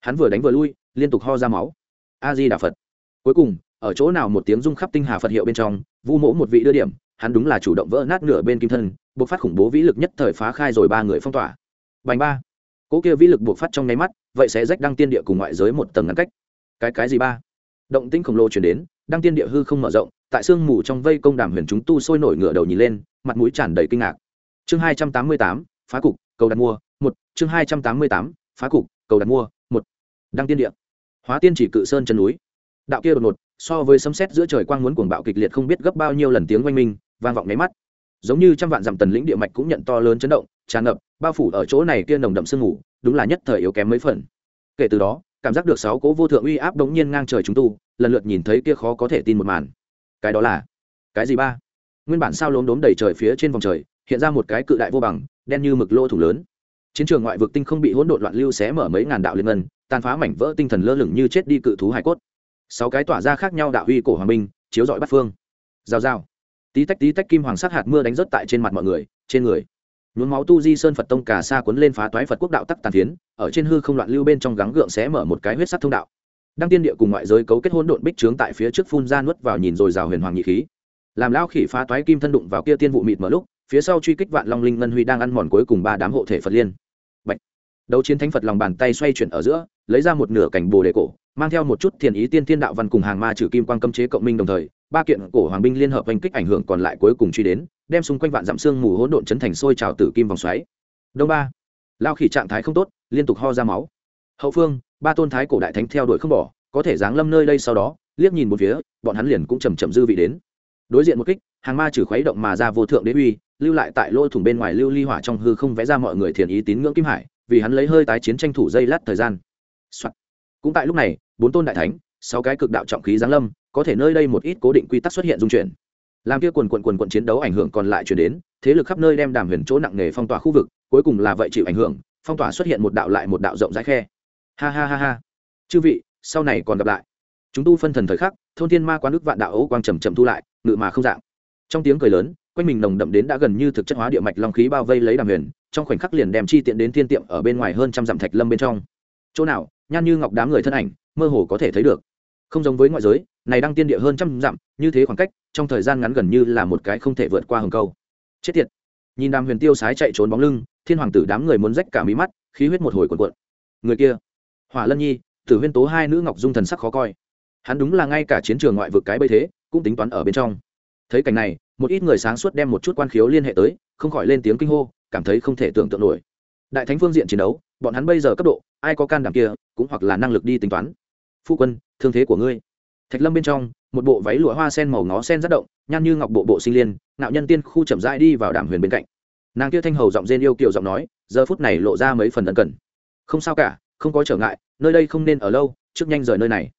Hắn vừa đánh vừa lui, liên tục ho ra máu. A di đà phật. Cuối cùng, ở chỗ nào một tiếng rung khắp tinh hà phật hiệu bên trong, vu mỗ một vị đưa điểm, hắn đúng là chủ động vỡ nát nửa bên kim thân, buộc phát khủng bố vĩ lực nhất thời phá khai rồi ba người phong tỏa. Bành ba. Cỗ kia vĩ lực buộc phát trong nháy mắt, vậy sẽ rách đăng tiên địa cùng ngoại giới một tầng ngăn cách. Cái cái gì ba? Động tinh khổng lồ chuyển đến, đăng tiên địa hư không mở rộng tại sương mù trong vây công đàm huyền chúng tu sôi nổi ngựa đầu nhìn lên, mặt mũi tràn đầy kinh ngạc. Chương hai trăm tám mươi tám, phá cục, cầu đặt mua, một. Chương hai trăm tám mươi tám, phá cục, cầu đặt mua, một. Đăng tiên địa. Hóa tiên chỉ cự sơn chân núi. Đạo kia đột ngột, so với sấm sét giữa trời quang muốn cuồng bạo kịch liệt không biết gấp bao nhiêu lần tiếng oanh minh, vang vọng nháy mắt. Giống như trăm vạn dặm tần lĩnh địa mạch cũng nhận to lớn chấn động, tràn ngập, bao phủ ở chỗ này kia nồng đậm sương ngủ đúng là nhất thời yếu kém mấy phần. Kể từ đó, cảm giác được sáu cố vô thượng uy áp đống nhiên ngang trời chúng tu, lần lượt nhìn thấy kia khó có thể tin một màn cái đó là cái gì ba? Nguyên bản sao lốm đốm đầy trời phía trên vòng trời, hiện ra một cái cự đại vô bằng, đen như mực lô thủ lớn. Chiến trường ngoại vực tinh không bị hỗn độn loạn lưu xé mở mấy ngàn đạo liên ngân, tàn phá mảnh vỡ tinh thần lơ lửng như chết đi cự thú hải cốt. Sáu cái tỏa ra khác nhau đạo uy cổ hoàng minh, chiếu rọi bắt phương. Giao giao tí tách tí tách kim hoàng sắc hạt mưa đánh rớt tại trên mặt mọi người, trên người. Nhuốm máu tu di sơn phật tông cà sa cuốn lên phá toái phật quốc đạo tắc tàn phiến, ở trên hư không loạn lưu bên trong gắng gượng xé mở một cái huyết sắc thông đạo đăng tiên địa cùng ngoại giới cấu kết hỗn độn bích trướng tại phía trước phun ra nuốt vào nhìn rồi rào huyền hoàng nhị khí. Làm lao khỉ phá toái kim thân đụng vào kia tiên vụ mịt mở lúc, phía sau truy kích vạn long linh ngân huy đang ăn mòn cuối cùng ba đám hộ thể phật liên. Bạch. đấu chiến thánh phật lòng bàn tay xoay chuyển ở giữa, lấy ra một nửa cảnh bồ đề cổ, mang theo một chút thiền ý tiên thiên đạo văn cùng hàng ma trừ kim quang cấm chế cộng minh đồng thời, ba kiện cổ hoàng binh liên hợp oanh kích ảnh hưởng còn lại cuối cùng truy đến, đem xung quanh vạn dặm xương mù hỗn độn chấn thành sôi trào tử kim vòng xoáy. Đông ba. Lao khỉ trạng thái không tốt, liên tục ho ra máu. Hậu phương ba tôn thái cổ đại thánh theo đuổi không bỏ, có thể giáng lâm nơi đây sau đó, liếc nhìn một phía, bọn hắn liền cũng chầm chậm dư vị đến. Đối diện một kích, hàng ma trừ khuấy động mà ra vô thượng đế uy, lưu lại tại lỗ thủng bên ngoài lưu ly hỏa trong hư không vẽ ra mọi người thiền ý tín ngưỡng kim hải, vì hắn lấy hơi tái chiến tranh thủ dây lát thời gian、Soạn. cũng tại lúc này, bốn tôn đại thánh, sáu cái cực đạo trọng khí giáng lâm, có thể nơi đây một ít cố định quy tắc xuất hiện dung chuyển. Làm kia quần quần quần quần chiến đấu ảnh hưởng còn lại chuyển đến, thế lực khắp nơi đem đàm huyền chỗ nặng nề phong tỏa khu vực, cuối cùng là vậy chịu ảnh hưởng, phong tỏa xuất hiện một đạo lại một đạo rộng rãi khe ha ha ha ha. Chư vị, sau này còn gặp lại. Chúng tu phân thần thời khắc, thôn thiên ma quán ức vạn đạo ấu quang trầm trầm thu lại, ngự mà không dạng. Trong tiếng cười lớn, quanh mình nồng đậm đến đã gần như thực chất hóa địa mạch long khí bao vây lấy đàm huyền, trong khoảnh khắc liền đem chi tiện đến thiên tiệm ở bên ngoài hơn trăm dặm thạch lâm bên trong. Chỗ nào, nhan như ngọc đám người thân ảnh, mơ hồ có thể thấy được. Không giống với ngoại giới, này đang tiên địa hơn trăm dặm, như thế khoảng cách, trong thời gian ngắn gần như là một cái không thể vượt qua hầm câu. Chết tiệt. Nhìn đàm huyền tiêu sái chạy trốn bóng lưng, thiên hoàng tử đám người muốn rách cả mí mắt, khí huyết một hồi cuộn cuộn. Người kia hỏa lân nhi, tử huyên tố hai nữ ngọc dung thần sắc khó coi. Hắn đúng là ngay cả chiến trường ngoại vực cái bây thế, cũng tính toán ở bên trong. Thấy cảnh này, một ít người sáng suốt đem một chút quan khiếu liên hệ tới, không khỏi lên tiếng kinh hô, cảm thấy không thể tưởng tượng nổi. Đại thánh phương diện chiến đấu, bọn hắn bây giờ cấp độ, ai có can đảm kia, cũng hoặc là năng lực đi tính toán. Phu quân, thương thế của ngươi. Thạch lâm bên trong, một bộ váy lụa hoa sen màu ngó sen rất động, nhan như ngọc bộ bộ sinh liên nạo nhân tiên khu chậm rãi đi vào đàm huyền bên cạnh. Nàng kia thanh hầu giọng rên yêu kiều giọng nói, giờ phút này lộ ra mấy phần ân cần. Không sao cả không có trở ngại, nơi đây không nên ở lâu, trước nhanh rời nơi này.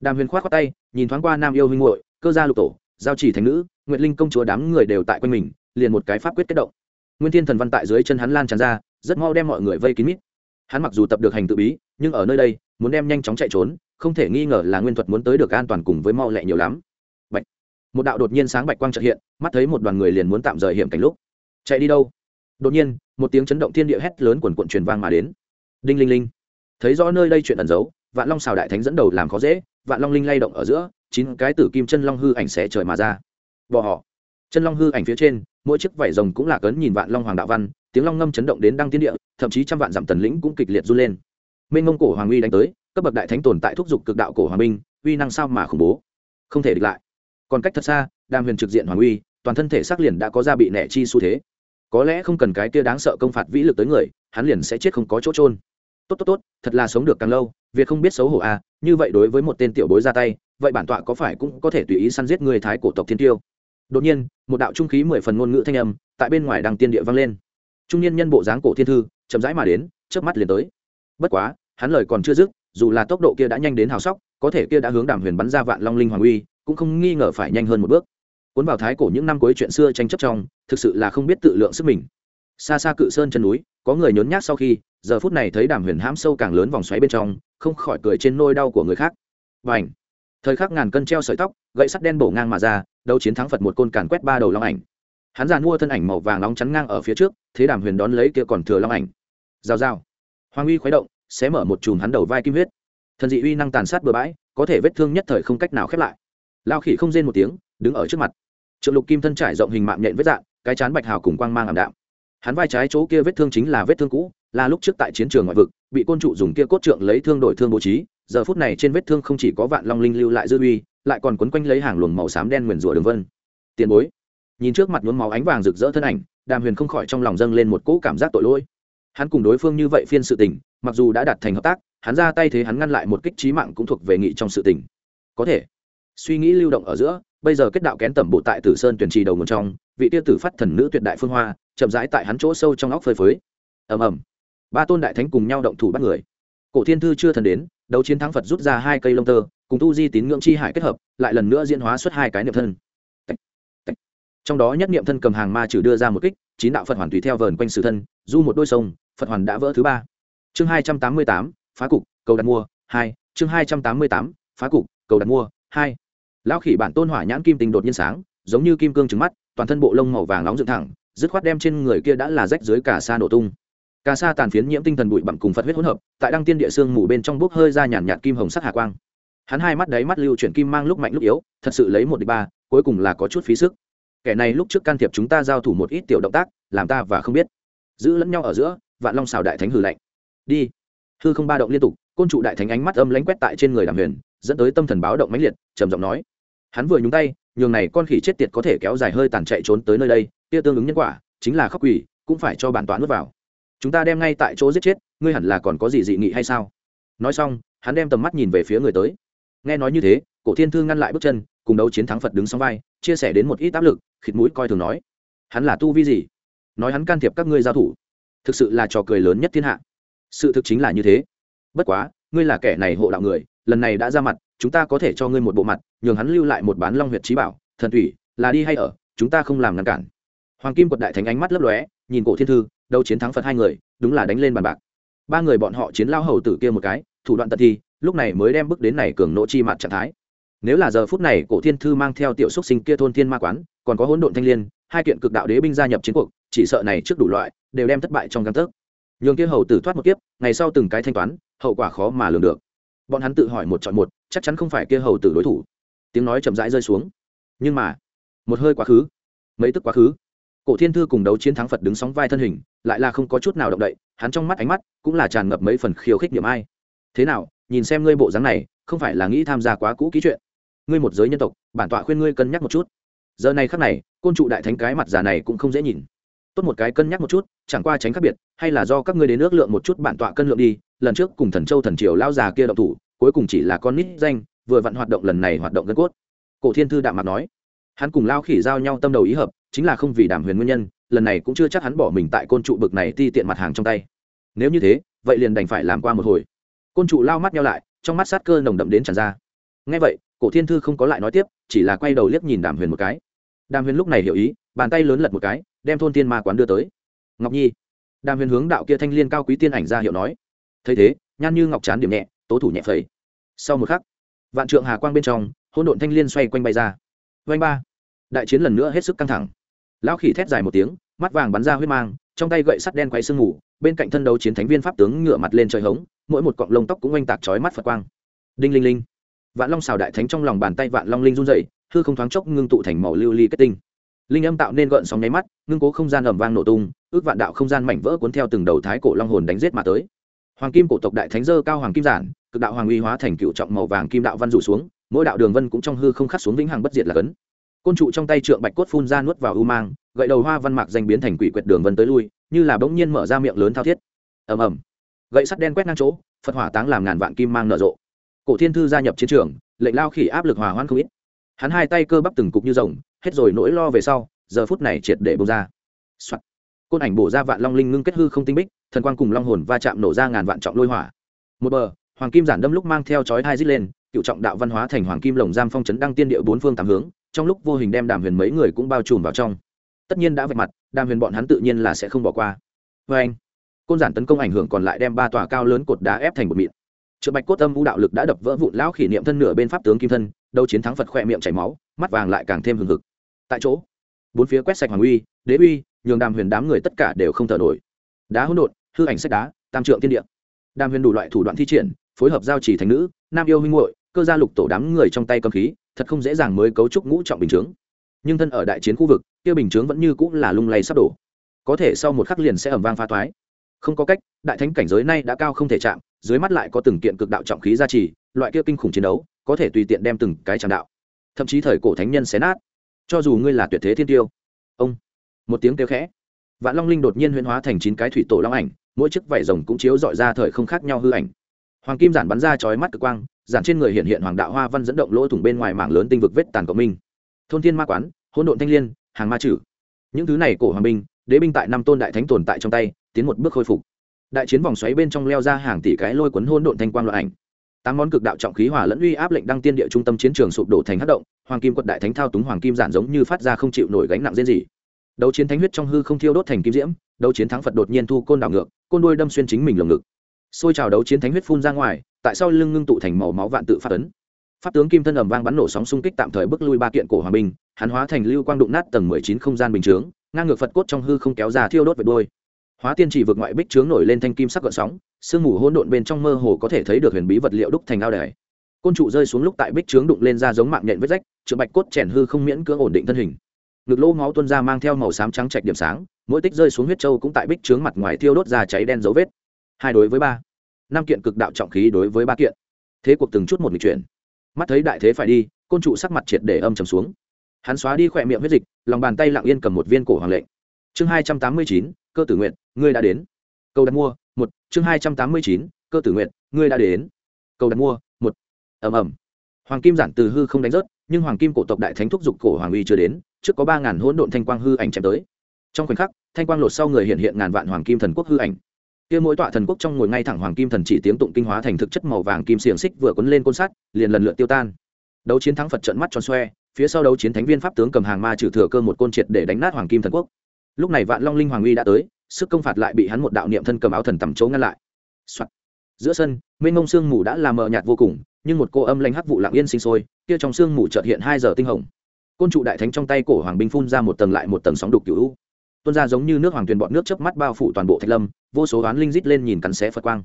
Đàm huyền khoát khoát tay, nhìn thoáng qua nam yêu huynh hội cơ gia lục tổ, giao chỉ thành nữ, nguyệt linh công chúa đám người đều tại quanh mình, liền một cái pháp quyết kết động. Nguyên thiên thần văn tại dưới chân hắn lan tràn ra, rất mau đem mọi người vây kín mít. Hắn mặc dù tập được hành tự bí, nhưng ở nơi đây, muốn đem nhanh chóng chạy trốn, không thể nghi ngờ là nguyên thuật muốn tới được an toàn cùng với mau lẹ nhiều lắm. Bạch. Một đạo đột nhiên sáng bạch quang trợ hiện, mắt thấy một đoàn người liền muốn tạm rời hiểm cảnh lúc. Chạy đi đâu? Đột nhiên, một tiếng chấn động thiên địa hét lớn quần quận truyền vang mà đến. Đinh linh linh thấy rõ nơi đây chuyện ẩn giấu, vạn long xào đại thánh dẫn đầu làm khó dễ, vạn long linh lay động ở giữa, chín cái tử kim chân long hư ảnh xé trời mà ra. Bỏ họ. Chân long hư ảnh phía trên, mỗi chiếc vảy rồng cũng là cấn nhìn vạn long hoàng đạo văn, tiếng long ngâm chấn động đến đăng tiến địa, thậm chí trăm vạn dặm tần lĩnh cũng kịch liệt run lên. Mênh mông cổ hoàng uy đánh tới, cấp bậc đại thánh tồn tại thúc giục cực đạo cổ hoàng binh uy năng sao mà khủng bố. Không thể địch lại. Còn cách thật xa, đàm huyền trực diện hoàng uy, toàn thân thể xác liền đã có ra bị nẻ chi xu thế. Có lẽ không cần cái kia đáng sợ công phạt vĩ lực tới người, hắn liền sẽ chết không có chỗ trôn tốt tốt tốt, thật là sống được càng lâu việc không biết xấu hổ à? như vậy đối với một tên tiểu bối ra tay, vậy bản tọa có phải cũng có thể tùy ý săn giết người thái cổ tộc thiên tiêu? Đột nhiên, một đạo trung khí mười phần ngôn ngữ thanh âm tại bên ngoài đằng tiên địa vang lên. Trung niên nhân bộ dáng cổ thiên thư, chậm rãi mà đến trước mắt liền tới. Bất quá, hắn lời còn chưa dứt, dù là tốc độ kia đã nhanh đến hào sóc, có thể kia đã hướng đàm huyền bắn ra vạn long linh hoàng uy, cũng không nghi ngờ phải nhanh hơn một bước. Cuốn vào thái cổ những năm cuối chuyện xưa tranh chấp trong, thực sự là không biết tự lượng sức mình. Xa xa cự sơn chân núi, có người nhốn nhác sau khi giờ phút này thấy đàm huyền hãm sâu càng lớn vòng xoáy bên trong, không khỏi cười trên nôi đau của người khác. Và ảnh thời khắc ngàn cân treo sợi tóc, gậy sắt đen bổ ngang mà ra, đấu chiến thắng phật một côn càn quét ba đầu long ảnh. Hắn giàn mua thân ảnh màu vàng nóng chắn ngang ở phía trước, thế đàm huyền đón lấy kia còn thừa long ảnh. Rào rào. Hoàng uy khuấy động, xé mở một chùm hắn đầu vai kim huyết. Thần dị uy năng tàn sát bừa bãi, có thể vết thương nhất thời không cách nào khép lại. Lao khỉ không rên một tiếng, đứng ở trước mặt. Trượng lục kim thân trải rộng hình mạng nhện vết dạng cái chán bạch hào cùng quang mang ảm đạm. Hắn vai trái chỗ kia vết thương chính là vết thương cũ là lúc trước tại chiến trường ngoại vực, bị côn trụ dùng kia cốt trượng lấy thương đổi thương bố trí, giờ phút này trên vết thương không chỉ có vạn long linh lưu lại dư uy, lại còn quấn quanh lấy hàng luồng màu xám đen nguyền rủa đường vân. Tiền bối, nhìn trước mặt nhuốm máu ánh vàng rực rỡ thân ảnh, đàm huyền không khỏi trong lòng dâng lên một cỗ cảm giác tội lỗi. Hắn cùng đối phương như vậy phiên sự tình, mặc dù đã đạt thành hợp tác, hắn ra tay thế hắn ngăn lại một kích trí mạng cũng thuộc về nghị trong sự tình. Có thể, suy nghĩ lưu động ở giữa, bây giờ kết đạo kén tẩm bộ tại tử sơn tuyển trì đầu nguồn trong, vị tiêu tử phát thần nữ tuyệt đại phương hoa, chậm rãi tại hắn chỗ sâu trong óc phơi phới. Ầm ầm ba tôn đại thánh cùng nhau động thủ bắt người. Cổ thiên thư chưa thần đến, đấu chiến thắng phật rút ra hai cây lông tơ, cùng tu di tín ngưỡng chi hải kết hợp, lại lần nữa diễn hóa xuất hai cái niệm thân. Trong đó nhất niệm thân cầm hàng ma trừ đưa ra một kích, chín đạo phật hoàn tùy theo vờn quanh sự thân, du một đôi sông, phật hoàn đã vỡ thứ ba. Chương hai trăm tám mươi tám, phá cục, cầu đặt mua, hai. Chương hai trăm tám mươi tám, phá cục, cầu đặt mua, hai. Lão khỉ bản tôn hỏa nhãn kim tình đột nhiên sáng, giống như kim cương trứng mắt, toàn thân bộ lông màu vàng nóng dựng thẳng, dứt khoát đem trên người kia đã là rách dưới cả xa nổ tung. Cà sa tàn phiến nhiễm tinh thần bụi bặm cùng phật huyết hỗn hợp, tại đăng tiên địa xương mù bên trong bốc hơi ra nhàn nhạt kim hồng sắc hạ quang. Hắn hai mắt đáy mắt lưu chuyển kim mang lúc mạnh lúc yếu, thật sự lấy một địch ba, cuối cùng là có chút phí sức. Kẻ này lúc trước can thiệp chúng ta giao thủ một ít tiểu động tác, làm ta và không biết. Giữ lẫn nhau ở giữa, vạn long xào đại thánh hừ lạnh. Đi. Hư không ba động liên tục, côn trụ đại thánh ánh mắt âm lánh quét tại trên người đàm huyền, dẫn tới tâm thần báo động mãnh liệt, trầm giọng nói. Hắn vừa nhúng tay, nhường này con khỉ chết tiệt có thể kéo dài hơi tàn chạy trốn tới nơi đây, kia tương ứng nhân quả, chính là khóc quỷ, cũng phải cho bản toán nuốt vào chúng ta đem ngay tại chỗ giết chết, ngươi hẳn là còn có gì dị nghị hay sao? Nói xong, hắn đem tầm mắt nhìn về phía người tới. Nghe nói như thế, cổ thiên thư ngăn lại bước chân, cùng đấu chiến thắng phật đứng song vai, chia sẻ đến một ít áp lực, khịt mũi coi thường nói, hắn là tu vi gì? Nói hắn can thiệp các ngươi giao thủ. Thực sự là trò cười lớn nhất thiên hạ. Sự thực chính là như thế. Bất quá, ngươi là kẻ này hộ đạo người, lần này đã ra mặt, chúng ta có thể cho ngươi một bộ mặt, nhường hắn lưu lại một bán long huyệt trí bảo, thần thủy, là đi hay ở, chúng ta không làm ngăn cản. Hoàng kim quật đại thánh ánh mắt lấp lóe, nhìn cổ thiên thư đâu chiến thắng phật hai người, đúng là đánh lên bàn bạc. Ba người bọn họ chiến lao hầu tử kia một cái, thủ đoạn tận thi lúc này mới đem bước đến này cường nỗ chi mặt trạng thái. Nếu là giờ phút này cổ thiên thư mang theo tiểu xúc sinh kia thôn thiên ma quán, còn có hỗn độn thanh liên, hai kiện cực đạo đế binh gia nhập chiến cuộc, chỉ sợ này trước đủ loại, đều đem thất bại trong căn tấc. Nhường kia hầu tử thoát một kiếp, ngày sau từng cái thanh toán, hậu quả khó mà lường được. Bọn hắn tự hỏi một chọn một, chắc chắn không phải kia hầu tử đối thủ. Tiếng nói chậm rãi rơi xuống. Nhưng mà, một hơi quá khứ, mấy tức quá khứ cổ thiên thư cùng đấu chiến thắng phật đứng sóng vai thân hình, lại là không có chút nào động đậy, hắn trong mắt ánh mắt cũng là tràn ngập mấy phần khiêu khích điểm ai. Thế nào, nhìn xem ngươi bộ dáng này, không phải là nghĩ tham gia quá cũ ký chuyện? Ngươi một giới nhân tộc, bản tọa khuyên ngươi cân nhắc một chút. Giờ này khắc này, côn trụ đại thánh cái mặt già này cũng không dễ nhìn. Tốt một cái cân nhắc một chút, chẳng qua tránh khác biệt, hay là do các ngươi đến ước lượng một chút bản tọa cân lượng đi, lần trước cùng thần châu thần triều lao già kia động thủ, cuối cùng chỉ là con nít danh, vừa vặn hoạt động lần này hoạt động gân cốt. Cổ thiên thư đạm mặt nói. Hắn cùng lao khỉ giao nhau tâm đầu ý hợp chính là không vì đàm huyền nguyên nhân, lần này cũng chưa chắc hắn bỏ mình tại côn trụ bực này ti tiện mặt hàng trong tay. Nếu như thế, vậy liền đành phải làm qua một hồi. Côn trụ lao mắt nhau lại, trong mắt sát cơ nồng đậm đến tràn ra. Ngay vậy, cổ thiên thư không có lại nói tiếp, chỉ là quay đầu liếc nhìn đàm huyền một cái. Đàm huyền lúc này hiểu ý, bàn tay lớn lật một cái, đem thôn tiên ma quán đưa tới. Ngọc nhi. Đàm huyền hướng đạo kia thanh liên cao quý tiên ảnh ra hiệu nói. Thấy thế, nhan như ngọc chán điểm nhẹ, tố thủ nhẹ phẩy. Sau một khắc, vạn trượng hà quang bên trong hôn độn thanh liên xoay quanh bay ra. Vanh ba. Đại chiến lần nữa hết sức căng thẳng lão khỉ thét dài một tiếng, mắt vàng bắn ra huyết mang, trong tay gậy sắt đen quay sương ngủ bên cạnh thân đấu chiến thánh viên pháp tướng ngửa mặt lên trời hống, mỗi một cọng lông tóc cũng oanh tạc chói mắt phật quang. Đinh linh linh. Vạn long xào đại thánh trong lòng bàn tay vạn long linh run dậy hư không thoáng chốc ngưng tụ thành màu lưu ly kết tinh. Linh âm tạo nên gợn sóng nháy mắt, ngưng cố không gian ẩm vang nổ tung, ước vạn đạo không gian mảnh vỡ cuốn theo từng đầu thái cổ long hồn đánh giết mà tới. Hoàng kim cổ tộc đại thánh dơ cao hoàng kim giản, cực đạo hoàng uy hóa thành cựu trọng màu vàng kim đạo văn rủ xuống, mỗi đạo đường vân cũng trong hư không khắc xuống vĩnh hằng bất diệt là cấn côn trụ trong tay trượng bạch cốt phun ra nuốt vào u mang, gậy đầu hoa văn mạc danh biến thành quỷ quyệt đường vân tới lui, như là bỗng nhiên mở ra miệng lớn thao thiết. Ầm ầm. Gậy sắt đen quét ngang chỗ, phật hỏa táng làm ngàn vạn kim mang nở rộ. Cổ thiên thư gia nhập chiến trường, lệnh lao khỉ áp lực hòa hoãn không ít. Hắn hai tay cơ bắp từng cục như rồng, hết rồi nỗi lo về sau, giờ phút này triệt để bông ra、Soạn. côn ảnh bổ ra vạn long linh ngưng kết hư không tinh bích, thần quang cùng long hồn va chạm nổ ra ngàn vạn trọng lôi hỏa. Một bờ, hoàng kim giản đâm lúc mang theo chói hai dít lên, cựu trọng đạo văn hóa thành hoàng kim lồng giam phong chấn đăng tiên địa bốn phương tám hướng trong lúc vô hình đem đàm huyền mấy người cũng bao trùm vào trong. Tất nhiên đã vạch mặt, đàm huyền bọn hắn tự nhiên là sẽ không bỏ qua. Vê anh, côn giản tấn công ảnh hưởng còn lại đem ba tòa cao lớn cột đá ép thành một mịn. Trượng bạch cốt âm vũ đạo lực đã đập vỡ vụn lão kỷ niệm thân nửa bên pháp tướng kim thân đâu chiến thắng phật khỏe miệng chảy máu, mắt vàng lại càng thêm hừng hực. Tại chỗ, bốn phía quét sạch hoàng uy, đế uy, nhường đàm huyền đám người tất cả đều không thở nổi. Đá hỗn độn, hư ảnh sách đá, tam trượng tiên địa. Đàm huyền đủ loại thủ đoạn thi triển, phối hợp giao chỉ thành nữ, nam yêu huynh hội cơ gia lục tổ đám người trong tay cầm khí thật không dễ dàng mới cấu trúc ngũ trọng bình chướng. Nhưng thân ở đại chiến khu vực, kia bình chướng vẫn như cũng là lung lay sắp đổ. Có thể sau một khắc liền sẽ ẩm vang pha thoái. Không có cách, đại thánh cảnh giới này đã cao không thể chạm, dưới mắt lại có từng kiện cực đạo trọng khí gia trì, loại kia kinh khủng chiến đấu, có thể tùy tiện đem từng cái tràng đạo. Thậm chí thời cổ thánh nhân xé nát. Cho dù ngươi là tuyệt thế thiên tiêu. Ông. Một tiếng kêu khẽ. Vạn long linh đột nhiên huyễn hóa thành chín cái thủy tổ long ảnh, mỗi chiếc vảy rồng cũng chiếu dọi ra thời không khác nhau hư ảnh. Hoàng kim giản bắn ra chói mắt cực quang giản trên người hiện hiện hoàng đạo hoa văn dẫn động lỗ thủng bên ngoài mảng lớn tinh vực vết tàn cộng minh. Thôn thiên ma quán, hỗn độn thanh liên, hàng ma chử những thứ này cổ hoàng binh, đế binh tại năm tôn đại thánh tồn tại trong tay, tiến một bước khôi phục. Đại chiến vòng xoáy bên trong leo ra hàng tỷ cái lôi cuốn hỗn độn thanh quang loại ảnh. Tám món cực đạo trọng khí hỏa lẫn uy áp lệnh đăng tiên địa trung tâm chiến trường sụp đổ thành hát động, hoàng kim quật đại thánh thao túng hoàng kim giản giống như phát ra không chịu nổi gánh nặng diễn gì đấu chiến thánh huyết trong hư không thiêu đốt thành kim diễm, đấu chiến thắng phật đột nhiên thu côn đảo ngược, côn đuôi đâm xuyên chính mình lồng ngực. Xôi trào đấu chiến thánh huyết phun ra ngoài tại sao lưng ngưng tụ thành màu máu vạn tự phát ấn. Pháp tướng kim thân ầm vang bắn nổ sóng xung kích tạm thời bước lui ba kiện cổ hòa bình hắn hóa thành lưu quang đụng nát tầng mười chín không gian bình chướng, ngang ngược phật cốt trong hư không kéo ra thiêu đốt về đôi hóa tiên chỉ vượt ngoại bích chướng nổi lên thanh kim sắc gợn sóng, sương mù hỗn độn bên trong mơ hồ có thể thấy được huyền bí vật liệu đúc thành ao đài. Côn trụ rơi xuống lúc tại bích trướng đụng lên ra giống mạng nhện vết rách chữa bạch cốt chèn hư không miễn cưỡng ổn định thân hình. Ngực lỗ máu tuôn ra mang theo màu xám trắng chạch điểm sáng, mỗi tích rơi xuống huyết châu cũng tại bích trướng mặt ngoài thiêu đốt ra cháy đen dấu vết. Hai đối với ba năm kiện cực đạo trọng khí đối với ba kiện. Thế cuộc từng chút một lịch chuyển. Mắt thấy đại thế phải đi, côn trụ sắc mặt triệt để âm trầm xuống. Hắn xóa đi khỏe miệng huyết dịch, lòng bàn tay lặng yên cầm một viên cổ hoàng lệnh. Chương hai trăm tám mươi chín, cơ tử nguyện, ngươi đã đến. Câu đặt mua, một, chương hai trăm tám mươi chín, cơ tử nguyện, ngươi đã đến. Câu đặt mua, một. Ầm ầm. Hoàng kim giản từ hư không đánh rớt, nhưng hoàng kim cổ tộc đại thánh thúc giục cổ hoàng uy chưa đến, trước có ba ngàn hỗn độn thanh quang hư ảnh chém tới. Trong khoảnh khắc, thanh quang lột sau người hiện hiện ngàn vạn hoàng kim thần quốc hư ảnh kia mỗi tọa thần quốc trong ngồi ngay thẳng hoàng kim thần chỉ tiếng tụng kinh hóa thành thực chất màu vàng kim xiềng xích vừa quấn lên côn sắt, liền lần lượt tiêu tan. Đấu chiến thắng phật trận mắt tròn xoe, phía sau đấu chiến thánh viên pháp tướng cầm hàng ma trừ thừa cơ một côn triệt để đánh nát hoàng kim thần quốc. Lúc này vạn long linh hoàng uy đã tới, sức công phạt lại bị hắn một đạo niệm thân cầm áo thần tầm chỗ ngăn lại、Soạn. giữa sân, mênh mông sương mù đã làm mờ nhạt vô cùng, nhưng một cô âm lanh hắc vụ lặng yên sinh sôi, kia trong sương mù chợt hiện hai giờ tinh hồng. Côn trụ đại thánh trong tay cổ hoàng binh phun ra một tầng lại một tầng sóng đục cựu tuôn ra giống như nước hoàng tuyền bọn nước chớp mắt bao phủ toàn bộ thạch lâm, vô số oán linh rít lên nhìn cắn xé phật quang.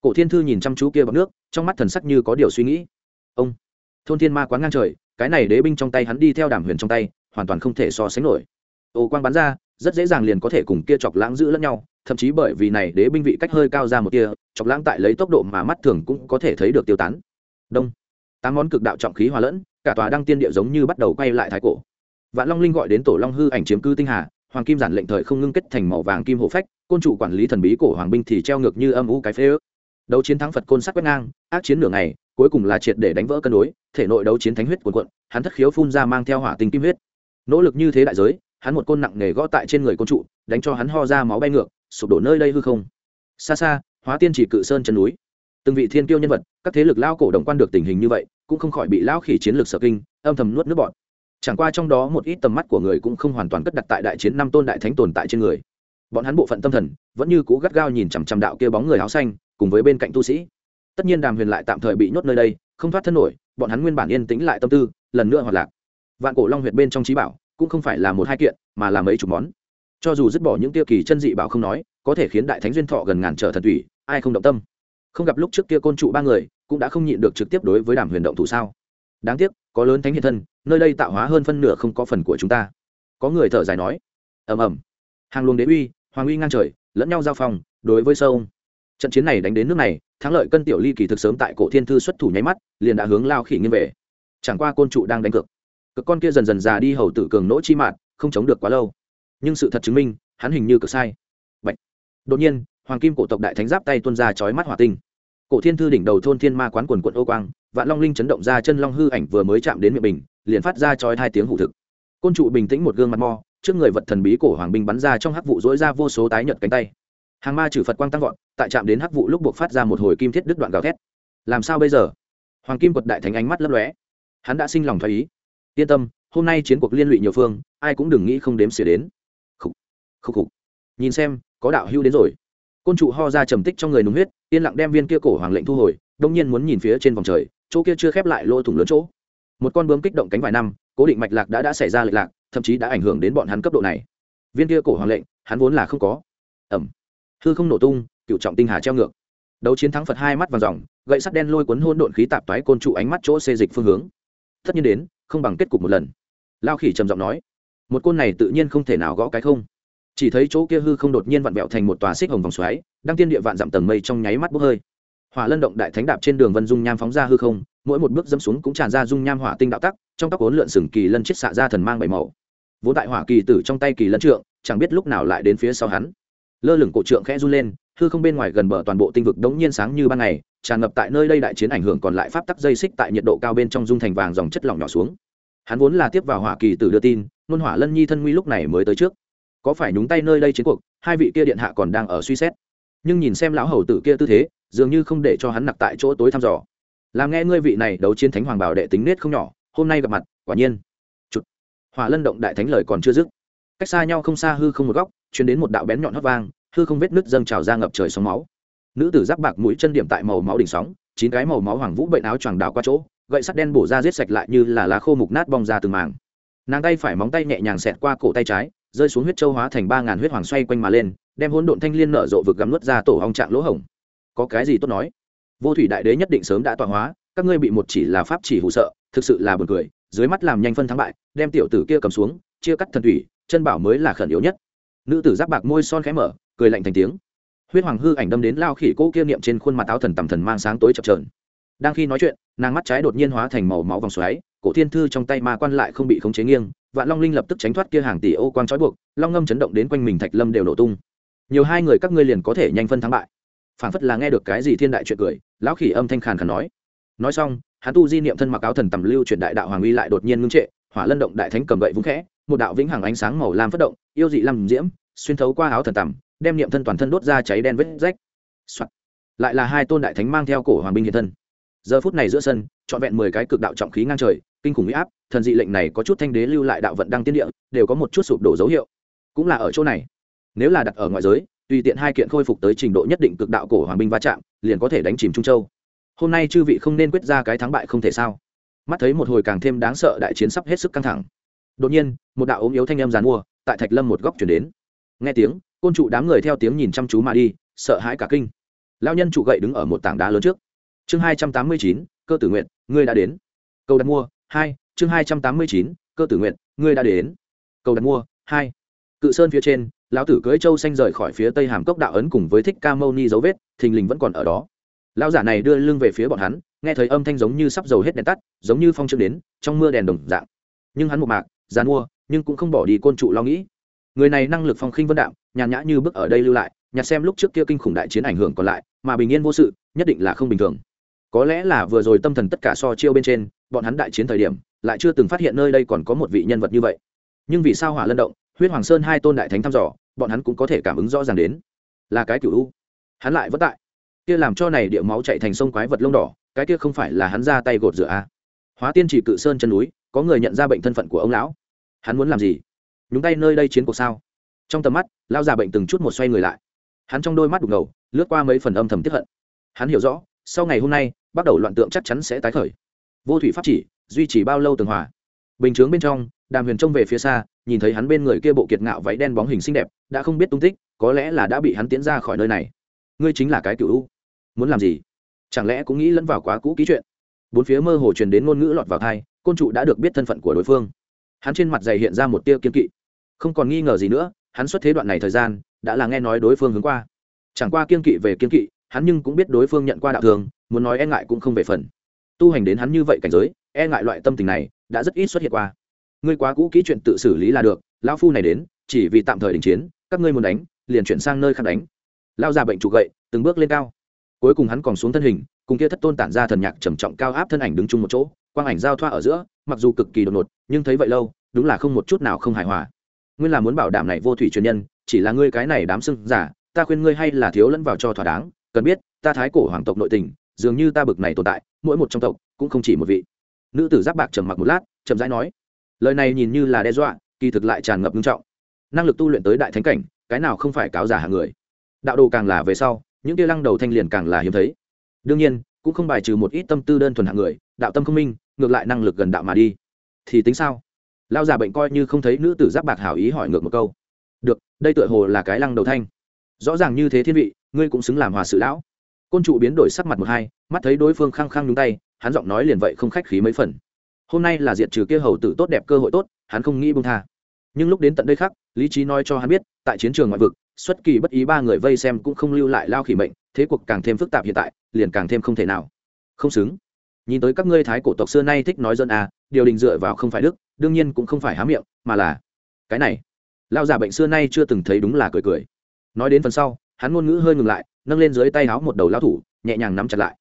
Cổ thiên thư nhìn chăm chú kia bọt nước, trong mắt thần sắc như có điều suy nghĩ. Ông, thôn thiên ma quán ngang trời, cái này đế binh trong tay hắn đi theo đàm huyền trong tay, hoàn toàn không thể so sánh nổi. Ô quang bắn ra, rất dễ dàng liền có thể cùng kia chọc lãng giữ lẫn nhau, thậm chí bởi vì này đế binh vị cách hơi cao ra một kia chọc lãng tại lấy tốc độ mà mắt thường cũng có thể thấy được tiêu tán. Đông, tám món cực đạo trọng khí hòa lẫn, cả tòa đăng tiên địa giống như bắt đầu quay lại thái cổ. Vạn long linh gọi đến tổ long hư ảnh chiếm cư tinh hà hoàng kim giản lệnh thời không ngưng kết thành màu vàng kim hộ phách, côn chủ quản lý thần bí cổ hoàng binh thì treo ngược như âm u cái phế ước. Đấu chiến thắng phật côn sắc quét ngang, ác chiến nửa ngày, cuối cùng là triệt để đánh vỡ cân đối, thể nội đấu chiến thánh huyết cuồn cuộn, hắn thất khiếu phun ra mang theo hỏa tinh kim huyết. Nỗ lực như thế đại giới, hắn một côn nặng nề gõ tại trên người côn trụ, đánh cho hắn ho ra máu bay ngược, sụp đổ nơi đây hư không. Xa xa, hóa tiên chỉ cự sơn chân núi. Từng vị thiên kiêu nhân vật, các thế lực lao cổ đồng quan được tình hình như vậy, cũng không khỏi bị lao khỉ chiến lược sở kinh, âm thầm nuốt nước bọn chẳng qua trong đó một ít tầm mắt của người cũng không hoàn toàn cất đặt tại đại chiến năm tôn đại thánh tồn tại trên người. Bọn hắn bộ phận tâm thần vẫn như cũ gắt gao nhìn chằm chằm đạo kia bóng người áo xanh, cùng với bên cạnh tu sĩ. Tất nhiên đàm huyền lại tạm thời bị nhốt nơi đây, không thoát thân nổi, bọn hắn nguyên bản yên tĩnh lại tâm tư, lần nữa hoạt lạc. Vạn cổ long huyệt bên trong trí bảo cũng không phải là một hai kiện, mà là mấy chục món. Cho dù dứt bỏ những tiêu kỳ chân dị bảo không nói, có thể khiến đại thánh duyên thọ gần ngàn trở thần thủy, ai không động tâm? Không gặp lúc trước kia côn trụ ba người, cũng đã không nhịn được trực tiếp đối với đàm huyền động thủ sao? Đáng tiếc, có lớn thánh hiện thân nơi đây tạo hóa hơn phân nửa không có phần của chúng ta. Có người thở dài nói. Ầm ầm. Hàng luồng đế uy, hoàng uy ngang trời, lẫn nhau giao phòng đối với sâu trận chiến này đánh đến nước này, thắng lợi cân tiểu ly kỳ thực sớm tại cổ thiên thư xuất thủ nháy mắt, liền đã hướng lao khỉ nghiêng về. Chẳng qua côn trụ đang đánh cược. Cực con kia dần dần già đi hầu tử cường nỗ chi mạn, không chống được quá lâu. Nhưng sự thật chứng minh, hắn hình như cực sai. Bạch. đột nhiên, hoàng kim cổ tộc đại thánh giáp tay tuôn ra chói mắt hỏa tinh. Cổ thiên thư đỉnh đầu thôn thiên ma quán quần quận ô quang, vạn long linh chấn động ra chân long hư ảnh vừa mới chạm đến miệng bình liền phát ra chói hai tiếng hủ thực. Côn trụ bình tĩnh một gương mặt mo, trước người vật thần bí cổ hoàng binh bắn ra trong hắc vụ dối ra vô số tái nhật cánh tay. Hàng ma trừ phật quang tăng vọt, tại chạm đến hắc vụ lúc buộc phát ra một hồi kim thiết đứt đoạn gào thét. Làm sao bây giờ? Hoàng kim quật đại thánh ánh mắt lấp lóe. Hắn đã sinh lòng thoái ý. Yên tâm, hôm nay chiến cuộc liên lụy nhiều phương, ai cũng đừng nghĩ không đếm xỉa đến. Khúc khúc khúc nhìn xem, có đạo hưu đến rồi. Côn trụ ho ra trầm tích trong người nùng huyết, yên lặng đem viên kia cổ hoàng lệnh thu hồi, đông nhiên muốn nhìn phía trên vòng trời, chỗ kia chưa khép lại lỗ thủng lớn chỗ một con bướm kích động cánh vài năm, cố định mạch lạc đã đã xảy ra lệch lạc, thậm chí đã ảnh hưởng đến bọn hắn cấp độ này. Viên kia cổ hoàng lệnh, hắn vốn là không có. Ẩm hư không nổ tung, cựu trọng tinh hà treo ngược. Đấu chiến thắng phật hai mắt vàng dòng, gậy sắt đen lôi cuốn hôn độn khí tạp toái côn trụ ánh mắt chỗ xê dịch phương hướng. Tất nhiên đến, không bằng kết cục một lần. Lao khỉ trầm giọng nói, một côn này tự nhiên không thể nào gõ cái không. Chỉ thấy chỗ kia hư không đột nhiên vặn vẹo thành một tòa xích hồng vòng xoáy đang tiên địa vạn dặm tầng mây trong nháy mắt bốc hơi. Hỏa lân động đại thánh đạp trên đường vân dung nham phóng ra hư không mỗi một bước dẫm xuống cũng tràn ra dung nham hỏa tinh đạo tắc, trong tóc ốn lượn sừng kỳ lân chết xạ ra thần mang bảy màu. Vốn đại hỏa kỳ tử trong tay kỳ lân trượng, chẳng biết lúc nào lại đến phía sau hắn. Lơ lửng cổ trượng khẽ run lên, hư không bên ngoài gần bờ toàn bộ tinh vực đống nhiên sáng như ban ngày, tràn ngập tại nơi đây đại chiến ảnh hưởng còn lại pháp tắc dây xích tại nhiệt độ cao bên trong dung thành vàng dòng chất lỏng nhỏ xuống. Hắn vốn là tiếp vào hỏa kỳ tử đưa tin, nôn hỏa lân nhi thân nguy lúc này mới tới trước. Có phải nhúng tay nơi đây chiến cuộc, hai vị kia điện hạ còn đang ở suy xét. Nhưng nhìn xem lão hầu tử kia tư thế, dường như không để cho hắn nặc tại chỗ tối thăm dò làm nghe ngươi vị này đấu chiến thánh hoàng bảo đệ tính nết không nhỏ, hôm nay gặp mặt, quả nhiên. Chụt. hỏa lân động đại thánh lời còn chưa dứt. Cách xa nhau không xa hư không một góc chuyển đến một đạo bén nhọn hót vang, hư không vết nứt dâng trào ra ngập trời sóng máu. Nữ tử giáp bạc mũi chân điểm tại màu máu đỉnh sóng, chín cái màu máu hoàng vũ bệnh áo choàng đào qua chỗ, gậy sắt đen bổ ra giết sạch lại như là lá khô mục nát bong ra từng màng nàng tay phải móng tay nhẹ nhàng xẹt qua cổ tay trái, rơi xuống huyết châu hóa thành ba ngàn huyết hoàng xoay quanh mà lên, đem hỗn độn thanh liên nở rộ vực gắm nuốt ra tổ hong trạng lỗ hổng. Có cái gì tốt nói? Vô thủy đại đế nhất định sớm đã tọa hóa, các ngươi bị một chỉ là pháp chỉ hụ sợ, thực sự là buồn cười, dưới mắt làm nhanh phân thắng bại, đem tiểu tử kia cầm xuống, chia cắt thần thủy, chân bảo mới là khẩn yếu nhất. Nữ tử giáp bạc môi son khẽ mở, cười lạnh thành tiếng. Huyết hoàng hư ảnh đâm đến lao khỉ cỗ kia niệm trên khuôn mặt áo thần tầm thần mang sáng tối chập trờn đang khi nói chuyện, nàng mắt trái đột nhiên hóa thành màu máu vòng xoáy, cổ thiên thư trong tay ma quan lại không bị khống chế nghiêng, vạn long linh lập tức tránh thoát kia hàng tỷ ô quang trói buộc, long ngâm chấn động đến quanh mình thạch lâm đều nổ tung. Nhiều hai người các ngươi liền có thể nhanh phân thắng bại phản phất là nghe được cái gì thiên đại chuyện cười, lão khỉ âm thanh khàn khàn nói. Nói xong, hắn tu di niệm thân mặc áo thần tầm lưu chuyển đại đạo hoàng uy lại đột nhiên ngưng trệ, hỏa lân động đại thánh cầm gậy vũng khẽ, một đạo vĩnh hằng ánh sáng màu lam phất động, yêu dị lam diễm, xuyên thấu qua áo thần tầm, đem niệm thân toàn thân đốt ra cháy đen vết rách、Soạn. lại là hai tôn đại thánh mang theo cổ hoàng binh hiện thân. Giờ phút này giữa sân, trọn vẹn mười cái cực đạo trọng khí ngang trời, kinh khủng huy áp, thần dị lệnh này có chút thanh đế lưu lại đạo vận đăng tiên địa, đều có một chút sụp đổ dấu hiệu. Cũng là ở chỗ này. Nếu là đặt ở ngoại giới tùy tiện hai kiện khôi phục tới trình độ nhất định cực đạo cổ hoàng binh va chạm, liền có thể đánh chìm trung châu. Hôm nay chư vị không nên quyết ra cái thắng bại không thể sao? Mắt thấy một hồi càng thêm đáng sợ đại chiến sắp hết sức căng thẳng. Đột nhiên, một đạo ốm yếu thanh âm dàn mua, tại thạch lâm một góc chuyển đến. Nghe tiếng, côn trụ đám người theo tiếng nhìn chăm chú mà đi, sợ hãi cả kinh. Lao nhân trụ gậy đứng ở một tảng đá lớn trước. Chương hai trăm tám mươi chín, cơ tử nguyện, ngươi đã đến. Câu đặt mua, hai, chương hai trăm tám mươi chín, cơ tử nguyện, ngươi đã đến. Câu đặt mua, hai. Cự sơn phía trên lão tử cưới châu xanh rời khỏi phía tây hàm cốc đạo ấn cùng với thích ca mâu ni dấu vết thình lình vẫn còn ở đó. Lão giả này đưa lưng về phía bọn hắn nghe thấy âm thanh giống như sắp dầu hết đèn tắt giống như phong trương đến trong mưa đèn đồng dạng. Nhưng hắn một mạc dàn mua nhưng cũng không bỏ đi côn trụ lo nghĩ. Người này năng lực phong khinh vân đạo, nhàn nhã như bước ở đây lưu lại nhặt xem lúc trước kia kinh khủng đại chiến ảnh hưởng còn lại mà bình yên vô sự nhất định là không bình thường. Có lẽ là vừa rồi tâm thần tất cả so chiêu bên trên bọn hắn đại chiến thời điểm lại chưa từng phát hiện nơi đây còn có một vị nhân vật như vậy. Nhưng vì sao hỏa lân động huyết hoàng sơn hai tôn đại thánh thăm dò, bọn hắn cũng có thể cảm ứng rõ ràng đến. Là cái cựu u. Hắn lại vất tại. Kia làm cho này địa máu chạy thành sông quái vật lông đỏ, cái kia không phải là hắn ra tay gột rửa a à. hóa tiên chỉ cự sơn chân núi, có người nhận ra bệnh thân phận của ông lão. Hắn muốn làm gì? Nhúng tay nơi đây chiến cuộc sao? Trong tầm mắt lao già bệnh từng chút một xoay người lại. Hắn trong đôi mắt đục ngầu, lướt qua mấy phần âm thầm tiếp hận. Hắn hiểu rõ, sau ngày hôm nay, bắt đầu loạn tượng chắc chắn sẽ tái khởi. Vô thủy pháp chỉ, duy trì bao lâu tường hòa. Bình chướng bên trong, đàm huyền trông về phía xa nhìn thấy hắn bên người kia bộ kiệt ngạo váy đen bóng hình xinh đẹp, đã không biết tung tích, có lẽ là đã bị hắn tiến ra khỏi nơi này. Ngươi chính là cái cựu u. Muốn làm gì? Chẳng lẽ cũng nghĩ lẫn vào quá cũ ký chuyện? Bốn phía mơ hồ truyền đến ngôn ngữ lọt vào thai côn trụ đã được biết thân phận của đối phương. Hắn trên mặt dày hiện ra một tia kiên kỵ. Không còn nghi ngờ gì nữa, hắn xuất thế đoạn này thời gian, đã là nghe nói đối phương hướng qua. Chẳng qua kiên kỵ về kiên kỵ, hắn nhưng cũng biết đối phương nhận qua đạo thường, muốn nói e ngại cũng không về phần. Tu hành đến hắn như vậy cảnh giới e ngại loại tâm tình này, đã rất ít xuất hiện qua ngươi quá cũ kỹ chuyện tự xử lý là được, lão phu này đến, chỉ vì tạm thời đình chiến, các ngươi muốn đánh, liền chuyển sang nơi khác đánh. Lao già bệnh trụ gậy, từng bước lên cao. Cuối cùng hắn còn xuống thân hình, cùng kia thất tôn tản ra thần nhạc trầm trọng cao áp thân ảnh đứng chung một chỗ, quang ảnh giao thoa ở giữa, mặc dù cực kỳ đột ngột, nhưng thấy vậy lâu, đúng là không một chút nào không hài hòa. Nguyên là muốn bảo đảm này vô thủy truyền nhân, chỉ là ngươi cái này đám sưng giả, ta khuyên ngươi hay là thiếu lẫn vào cho thỏa đáng, cần biết, ta thái cổ hoàng tộc nội tình, dường như ta bực này tồn tại, mỗi một trong tộc cũng không chỉ một vị. Nữ tử giáp bạc trầm mặc một lát, chậm rãi nói lời này nhìn như là đe dọa, kỳ thực lại tràn ngập nghiêm trọng. Năng lực tu luyện tới đại thánh cảnh, cái nào không phải cáo giả hàng người. Đạo đồ càng là về sau, những kia lăng đầu thanh liền càng là hiếm thấy. Đương nhiên, cũng không bài trừ một ít tâm tư đơn thuần hạng người, đạo tâm không minh, ngược lại năng lực gần đạo mà đi. Thì tính sao? Lao già bệnh coi như không thấy nữ tử giáp bạc hảo ý hỏi ngược một câu. Được, đây tựa hồ là cái lăng đầu thanh. Rõ ràng như thế thiên vị, ngươi cũng xứng làm hòa sự lão. Côn trụ biến đổi sắc mặt một hai, mắt thấy đối phương khăng khăng nhúng tay, hắn giọng nói liền vậy không khách khí mấy phần hôm nay là diệt trừ kia hầu tử tốt đẹp cơ hội tốt, hắn không nghĩ bông tha. Nhưng lúc đến tận đây khác, lý trí nói cho hắn biết, tại chiến trường ngoại vực, xuất kỳ bất ý ba người vây xem cũng không lưu lại lao khỉ mệnh, thế cuộc càng thêm phức tạp hiện tại, liền càng thêm không thể nào. Không xứng. Nhìn tới các ngươi thái cổ tộc xưa nay thích nói dân à điều đình dựa vào không phải đức, đương nhiên cũng không phải há miệng, mà là cái này. Lao già bệnh xưa nay chưa từng thấy đúng là cười cười. Nói đến phần sau, hắn ngôn ngữ hơi ngừng lại, nâng lên dưới tay áo một đầu lao thủ, nhẹ nhàng nắm chặt lại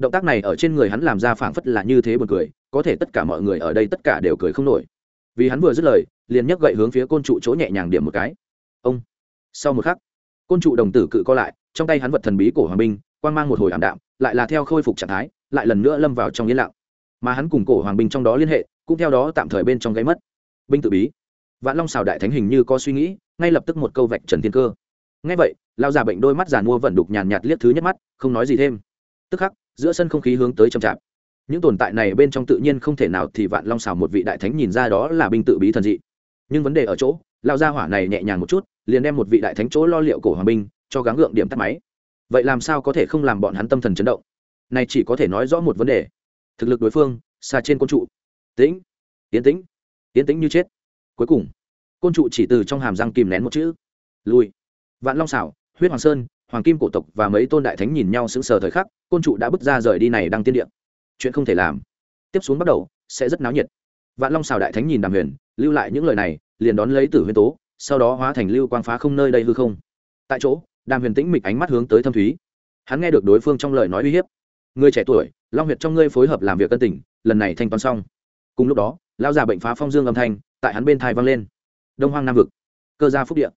động tác này ở trên người hắn làm ra phảng phất là như thế buồn cười, có thể tất cả mọi người ở đây tất cả đều cười không nổi. Vì hắn vừa dứt lời, liền nhấc gậy hướng phía côn trụ chỗ nhẹ nhàng điểm một cái. Ông! Sau một khắc, côn trụ đồng tử cự co lại, trong tay hắn vật thần bí cổ hoàng binh, quang mang một hồi ảm đạm, lại là theo khôi phục trạng thái, lại lần nữa lâm vào trong yên lặng. Mà hắn cùng cổ hoàng binh trong đó liên hệ, cũng theo đó tạm thời bên trong gáy mất. Binh tự bí. Vạn long xào đại thánh hình như có suy nghĩ, ngay lập tức một câu vạch trần thiên cơ. Ngay vậy lao già bệnh đôi mắt giàn mua vẩn đục nhàn nhạt liếc thứ nhất mắt, không nói gì thêm. Tức khắc giữa sân không khí hướng tới chậm chạp. Những tồn tại này bên trong tự nhiên không thể nào thì vạn long xào một vị đại thánh nhìn ra đó là binh tự bí thần dị. Nhưng vấn đề ở chỗ lao gia hỏa này nhẹ nhàng một chút, liền đem một vị đại thánh chỗ lo liệu cổ hoàng binh, cho gắng gượng điểm tắt máy. Vậy làm sao có thể không làm bọn hắn tâm thần chấn động? Này chỉ có thể nói rõ một vấn đề. Thực lực đối phương, xa trên côn trụ. Tĩnh, tiến tĩnh tiến tĩnh như chết. Cuối cùng, côn trụ chỉ từ trong hàm răng kìm nén một chữ. Lui. Vạn long xảo, huyết hoàng sơn hoàng kim cổ tộc và mấy tôn đại thánh nhìn nhau sững sờ thời khắc, côn trụ đã bước ra rời đi này đang tiên điện chuyện không thể làm. Tiếp xuống bắt đầu, sẽ rất náo nhiệt. Vạn long xào đại thánh nhìn đàm huyền, lưu lại những lời này, liền đón lấy tử huyền tố, sau đó hóa thành lưu quang phá không nơi đây hư không. Tại chỗ, đàm huyền tĩnh mịch ánh mắt hướng tới thâm thúy. Hắn nghe được đối phương trong lời nói uy hiếp. Người trẻ tuổi, long huyệt trong ngươi phối hợp làm việc cân tỉnh lần này thanh toán xong. Cùng lúc đó lao già bệnh phá phong dương âm thanh, tại hắn bên thai vang lên. Đông hoang nam vực, cơ gia phúc điện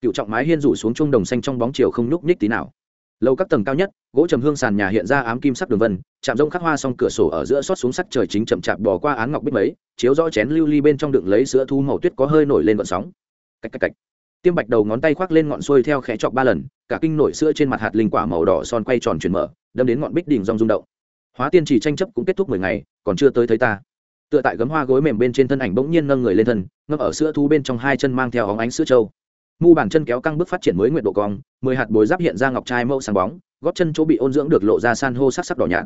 cựu trọng mái hiên rủ xuống trung đồng xanh trong bóng chiều không nhúc nhích tí nào. Lâu các tầng cao nhất, gỗ trầm hương sàn nhà hiện ra ám kim sắc đường vân chạm rông khắc hoa xong cửa sổ ở giữa xót xuống sắc trời chính chậm chạp bò qua án ngọc bích mấy, chiếu rõ chén lưu ly bên trong đựng lấy sữa thu màu tuyết có hơi nổi lên vận sóng. Cách cách cách. Tiêm bạch đầu ngón tay khoác lên ngọn xuôi theo khẽ chọc ba lần, cả kinh nổi sữa trên mặt hạt linh quả màu đỏ son quay tròn chuyển mở, đâm đến ngọn bích đỉnh rong rung động. Hóa tiên chỉ tranh chấp cũng kết thúc mười ngày, còn chưa tới thấy ta. Tựa tại gấm hoa gối mềm bên trên thân ảnh bỗng nhiên nâng người lên thân, ngâm ở sữa thu bên trong hai chân mang theo óng ánh sữa trâu mu bàn chân kéo căng bước phát triển mới nguyện độ cong, mười hạt bồi giáp hiện ra ngọc trai mẫu sáng bóng, gót chân chỗ bị ôn dưỡng được lộ ra san hô sắc sắc đỏ nhạt.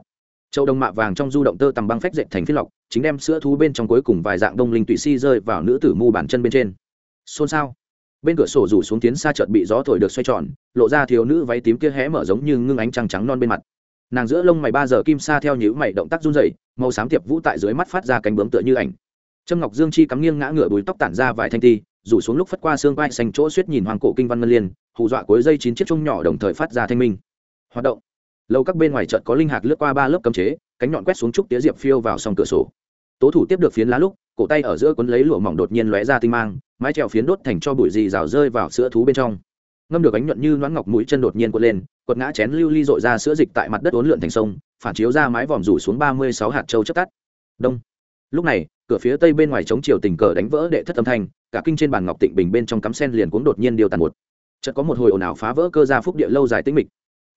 Châu đông mạ vàng trong du động tơ tầm băng phách dệt thành phi lọc, chính đem sữa thú bên trong cuối cùng vài dạng đông linh tụy si rơi vào nữ tử mu bàn chân bên trên. Xôn xao. Bên cửa sổ rủ xuống tiến xa chợt bị gió thổi được xoay tròn, lộ ra thiếu nữ váy tím kia hé mở giống như ngưng ánh trăng trắng non bên mặt. Nàng giữa lông mày ba giờ kim sa theo nhữ mày động tác run rẩy, màu xám tiệp vũ tại dưới mắt phát ra cánh bướm tựa như ảnh. Trâm ngọc dương chi cắm nghiêng ngã ngửa bùi tóc tản ra vài thanh ti rủ xuống lúc phất qua xương vai xanh chỗ suýt nhìn hoàng cổ kinh văn ngân liên, hù dọa cuối dây chín chiếc chung nhỏ đồng thời phát ra thanh minh. Hoạt động. Lâu các bên ngoài chợt có linh hạc lướt qua ba lớp cấm chế, cánh nhọn quét xuống trúc tía diệp phiêu vào sòng cửa sổ. Tố thủ tiếp được phiến lá lúc, cổ tay ở giữa quấn lấy lụa mỏng đột nhiên lóe ra tinh mang, mái trèo phiến đốt thành cho bụi dì rào rơi vào sữa thú bên trong. Ngâm được ánh nhuận như noãn ngọc mũi chân đột nhiên quật lên, quật ngã chén lưu ly dội ra sữa dịch tại mặt đất uốn lượn thành sông, phản chiếu ra mái vòm rủ xuống ba mươi sáu hạt châu chất tắt. Đông lúc này, cửa phía tây bên ngoài chống chiều tình cờ đánh vỡ đệ thất âm thanh, cả kinh trên bàn ngọc tịnh bình bên trong cắm sen liền cuống đột nhiên điều tàn một. Chợt có một hồi ồn ào phá vỡ cơ gia phúc địa lâu dài tĩnh mịch.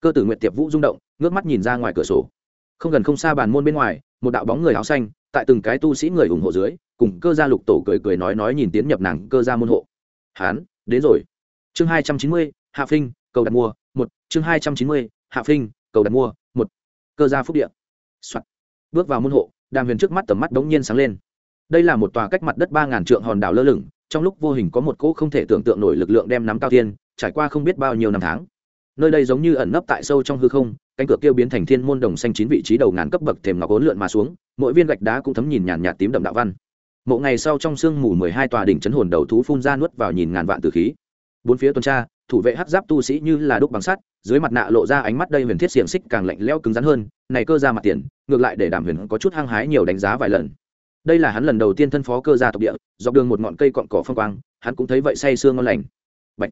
Cơ tử nguyện tiệp vũ rung động, ngước mắt nhìn ra ngoài cửa sổ. Không gần không xa bàn môn bên ngoài, một đạo bóng người áo xanh, tại từng cái tu sĩ người ủng hộ dưới, cùng cơ gia lục tổ cười cười nói nói nhìn tiến nhập nàng cơ gia môn hộ. Hán, đến rồi. Chương hai trăm chín mươi, hạ phinh, cầu đặt mua, một. Chương hai trăm chín mươi, hạ phinh, cầu đặt mua, một. Cơ gia phúc điện、Soạn. bước vào môn hộ đàm huyền trước mắt tầm mắt đống nhiên sáng lên. Đây là một tòa cách mặt đất ba ngàn trượng hòn đảo lơ lửng, trong lúc vô hình có một cỗ không thể tưởng tượng nổi lực lượng đem nắm cao thiên, trải qua không biết bao nhiêu năm tháng. Nơi đây giống như ẩn nấp tại sâu trong hư không, cánh cửa kêu biến thành thiên môn đồng xanh chín vị trí đầu ngàn cấp bậc thềm ngọc ốn lượn mà xuống, mỗi viên gạch đá cũng thấm nhìn nhàn nhạt tím đậm đạo văn. Mộ ngày sau trong sương mù mười hai tòa đỉnh chấn hồn đầu thú phun ra nuốt vào nhìn ngàn vạn từ khí. Bốn phía tuần tra thủ vệ hắc giáp tu sĩ như là đúc bằng sắt, dưới mặt nạ lộ ra ánh mắt đây huyền thiết xiềng xích càng lạnh lẽo cứng rắn hơn, này cơ ra mặt tiền, ngược lại để đàm huyền có chút hăng hái nhiều đánh giá vài lần. Đây là hắn lần đầu tiên thân phó cơ gia tộc địa, dọc đường một ngọn cây cọn cỏ phong quang, hắn cũng thấy vậy say sương ngon lành. Bạch.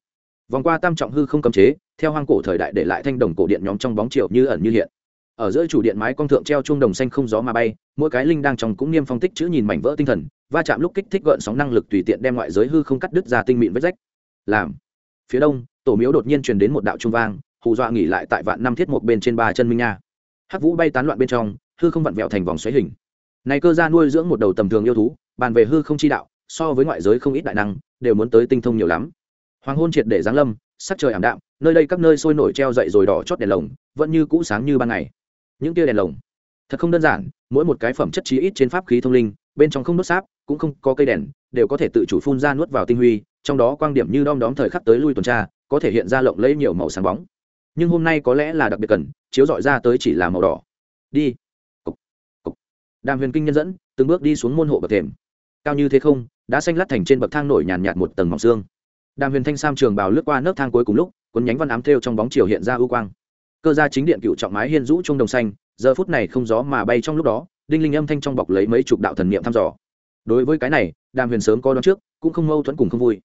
vòng qua tam trọng hư không cấm chế, theo hoang cổ thời đại để lại thanh đồng cổ điện nhóm trong bóng chiều như ẩn như hiện. Ở giữa chủ điện mái con thượng treo chuông đồng xanh không gió mà bay, mỗi cái linh đang trong cũng niêm phong tích chữ nhìn mảnh vỡ tinh thần, va chạm lúc kích thích gợn sóng năng lực tùy tiện đem ngoại giới hư không cắt đứt ra tinh mịn vết rách. Làm phía đông, tổ miếu đột nhiên truyền đến một đạo trung vang, hù dọa nghỉ lại tại vạn năm thiết một bên trên ba chân minh nha. Hắc vũ bay tán loạn bên trong, hư không vặn vẹo thành vòng xoáy hình. Này cơ gia nuôi dưỡng một đầu tầm thường yêu thú, bàn về hư không chi đạo, so với ngoại giới không ít đại năng, đều muốn tới tinh thông nhiều lắm. Hoàng hôn triệt để giáng lâm, sắc trời ảm đạm, nơi đây các nơi sôi nổi treo dậy rồi đỏ chót đèn lồng, vẫn như cũ sáng như ban ngày. Những tia đèn lồng, thật không đơn giản, mỗi một cái phẩm chất trí ít trên pháp khí thông linh, bên trong không đốt sáp, cũng không có cây đèn, đều có thể tự chủ phun ra nuốt vào tinh huy trong đó quang điểm như đom đóm thời khắc tới lui tuần tra, có thể hiện ra lộng lẫy nhiều màu sáng bóng. Nhưng hôm nay có lẽ là đặc biệt cần, chiếu dọi ra tới chỉ là màu đỏ. Đi. Cục. Cục. đàm huyền kinh nhân dẫn, từng bước đi xuống môn hộ bậc thềm. Cao như thế không, đã xanh lát thành trên bậc thang nổi nhàn nhạt một tầng mỏng xương. Đàm huyền thanh sam trường bào lướt qua nấc thang cuối cùng lúc, cuốn nhánh văn ám thêu trong bóng chiều hiện ra ưu quang. Cơ gia chính điện cựu trọng mái hiên rũ trung đồng xanh, giờ phút này không gió mà bay trong lúc đó, đinh linh âm thanh trong bọc lấy mấy chục đạo thần niệm thăm dò. Đối với cái này, đàm huyền sớm có đón trước, cũng không mâu thuẫn cùng không vui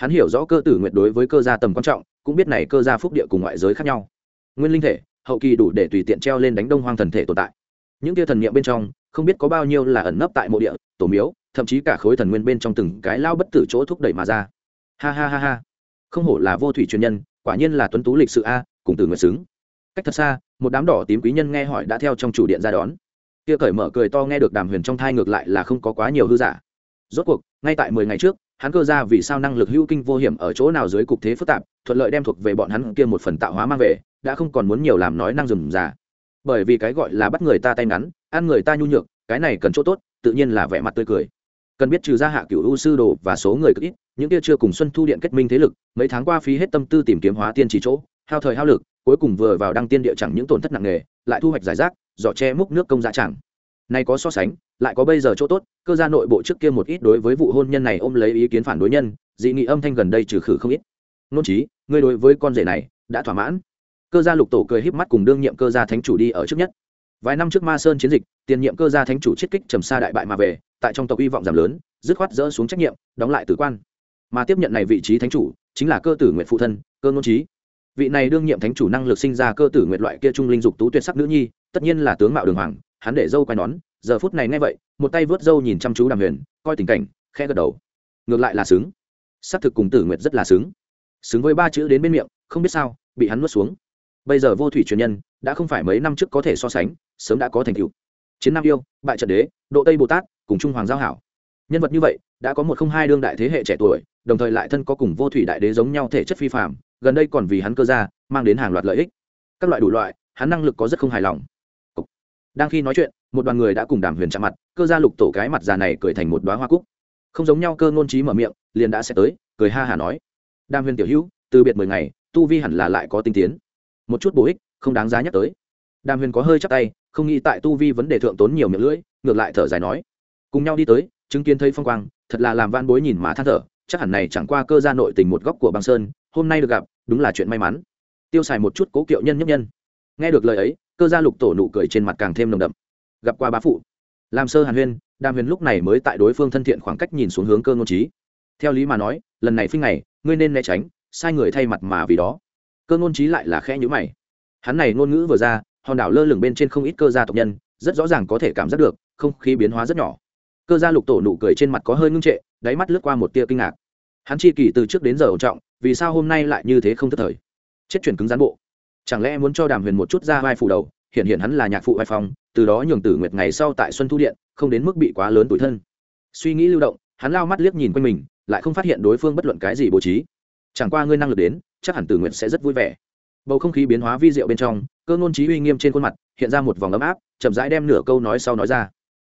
hắn hiểu rõ cơ tử nguyện đối với cơ gia tầm quan trọng, cũng biết này cơ gia phúc địa cùng ngoại giới khác nhau. Nguyên linh thể, hậu kỳ đủ để tùy tiện treo lên đánh đông hoang thần thể tồn tại. Những tia thần niệm bên trong, không biết có bao nhiêu là ẩn nấp tại mộ địa, tổ miếu, thậm chí cả khối thần nguyên bên trong từng cái lao bất tử chỗ thúc đẩy mà ra. Ha ha ha ha. Không hổ là vô thủy truyền nhân, quả nhiên là tuấn tú lịch sự a, cùng từ nguyện xứng. Cách thật xa, một đám đỏ tím quý nhân nghe hỏi đã theo trong chủ điện ra đón. Kia cởi mở cười to nghe được đàm huyền trong thai ngược lại là không có quá nhiều hư giả. Rốt cuộc, ngay tại mười ngày trước hắn cơ ra vì sao năng lực hữu kinh vô hiểm ở chỗ nào dưới cục thế phức tạp, thuận lợi đem thuộc về bọn hắn kia một phần tạo hóa mang về, đã không còn muốn nhiều làm nói năng rừng già. Bởi vì cái gọi là bắt người ta tay ngắn, ăn người ta nhu nhược, cái này cần chỗ tốt, tự nhiên là vẻ mặt tươi cười. Cần biết trừ ra hạ cửu u sư đồ và số người cực ít, những kia chưa cùng xuân thu điện kết minh thế lực, mấy tháng qua phí hết tâm tư tìm kiếm hóa tiên chỉ chỗ, hao thời hao lực, cuối cùng vừa vào đăng tiên địa chẳng những tổn thất nặng nề, lại thu hoạch giải rác dọ che múc nước công giá chẳng. Này có so sánh lại có bây giờ chỗ tốt, cơ gia nội bộ trước kia một ít đối với vụ hôn nhân này ôm lấy ý kiến phản đối nhân, dị nghị âm thanh gần đây trừ khử không ít. Nôn trí ngươi đối với con rể này đã thỏa mãn. Cơ gia lục tổ cười híp mắt cùng đương nhiệm cơ gia thánh chủ đi ở trước nhất. Vài năm trước ma sơn chiến dịch, tiền nhiệm cơ gia thánh chủ chiết kích trầm xa đại bại mà về, tại trong tộc hy vọng giảm lớn, dứt khoát dỡ xuống trách nhiệm, đóng lại tử quan. Mà tiếp nhận này vị trí thánh chủ, chính là cơ tử nguyện phụ thân, cơ ngôn trí vị này đương nhiệm thánh chủ năng lực sinh ra cơ tử nguyện loại kia trung linh dục tú tuyệt sắc nữ nhi, tất nhiên là tướng mạo đường hoàng, hắn để dâu quai nón giờ phút này nghe vậy, một tay vớt dâu nhìn chăm chú đàm huyền, coi tình cảnh khe gật đầu. Ngược lại là xứng. Xác thực cùng tử nguyệt rất là xứng. Xứng với ba chữ đến bên miệng, không biết sao, bị hắn nuốt xuống. Bây giờ vô thủy truyền nhân, đã không phải mấy năm trước có thể so sánh, sớm đã có thành tựu. Chiến nam yêu, bại trận đế, độ tây bồ tát, cùng trung hoàng giao hảo. Nhân vật như vậy, đã có một không hai đương đại thế hệ trẻ tuổi, đồng thời lại thân có cùng vô thủy đại đế giống nhau thể chất phi phạm gần đây còn vì hắn cơ ra mang đến hàng loạt lợi ích. Các loại đủ loại, hắn năng lực có rất không hài lòng. Đang khi nói chuyện một đoàn người đã cùng đàm huyền chạm mặt, cơ gia lục tổ cái mặt già này cười thành một đoá hoa cúc. Không giống nhau cơ ngôn trí mở miệng, liền đã sẽ tới, cười ha hà nói. Đàm huyền tiểu hữu, từ biệt mười ngày, tu vi hẳn là lại có tinh tiến. Một chút bổ ích, không đáng giá nhắc tới. Đàm huyền có hơi chắc tay, không nghĩ tại tu vi vấn đề thượng tốn nhiều miệng lưỡi, ngược lại thở dài nói. Cùng nhau đi tới, chứng kiến thấy phong quang, thật là làm van bối nhìn mà than thở, chắc hẳn này chẳng qua cơ gia nội tình một góc của băng sơn, hôm nay được gặp, đúng là chuyện may mắn. Tiêu xài một chút cố kiệu nhân nhấp nhân. Nghe được lời ấy, cơ gia lục tổ nụ cười trên mặt càng thêm nồng đậm gặp qua bá phụ. Làm sơ hàn huyên, đàm huyền lúc này mới tại đối phương thân thiện khoảng cách nhìn xuống hướng cơ ngôn trí. Theo lý mà nói, lần này phinh này, ngươi nên né tránh, sai người thay mặt mà vì đó. Cơ ngôn trí lại là khẽ nhữ mày. Hắn này ngôn ngữ vừa ra, hòn đảo lơ lửng bên trên không ít cơ gia tộc nhân, rất rõ ràng có thể cảm giác được, không khí biến hóa rất nhỏ. Cơ gia lục tổ nụ cười trên mặt có hơi ngưng trệ, đáy mắt lướt qua một tia kinh ngạc. Hắn chi kỳ từ trước đến giờ ổn trọng, vì sao hôm nay lại như thế không thất thời? Chết chuyển cứng rắn bộ. Chẳng lẽ muốn cho đàm huyền một chút ra vai phủ đầu, hiện hiện hắn là nhạc phụ vai phong từ đó nhường tử nguyệt ngày sau tại xuân thu điện không đến mức bị quá lớn tuổi thân. Suy nghĩ lưu động, hắn lao mắt liếc nhìn quanh mình, lại không phát hiện đối phương bất luận cái gì bố trí. Chẳng qua ngươi năng lực đến, chắc hẳn tử nguyệt sẽ rất vui vẻ. Bầu không khí biến hóa vi diệu bên trong, cơ ngôn trí uy nghiêm trên khuôn mặt hiện ra một vòng ấm áp, chậm rãi đem nửa câu nói sau nói ra.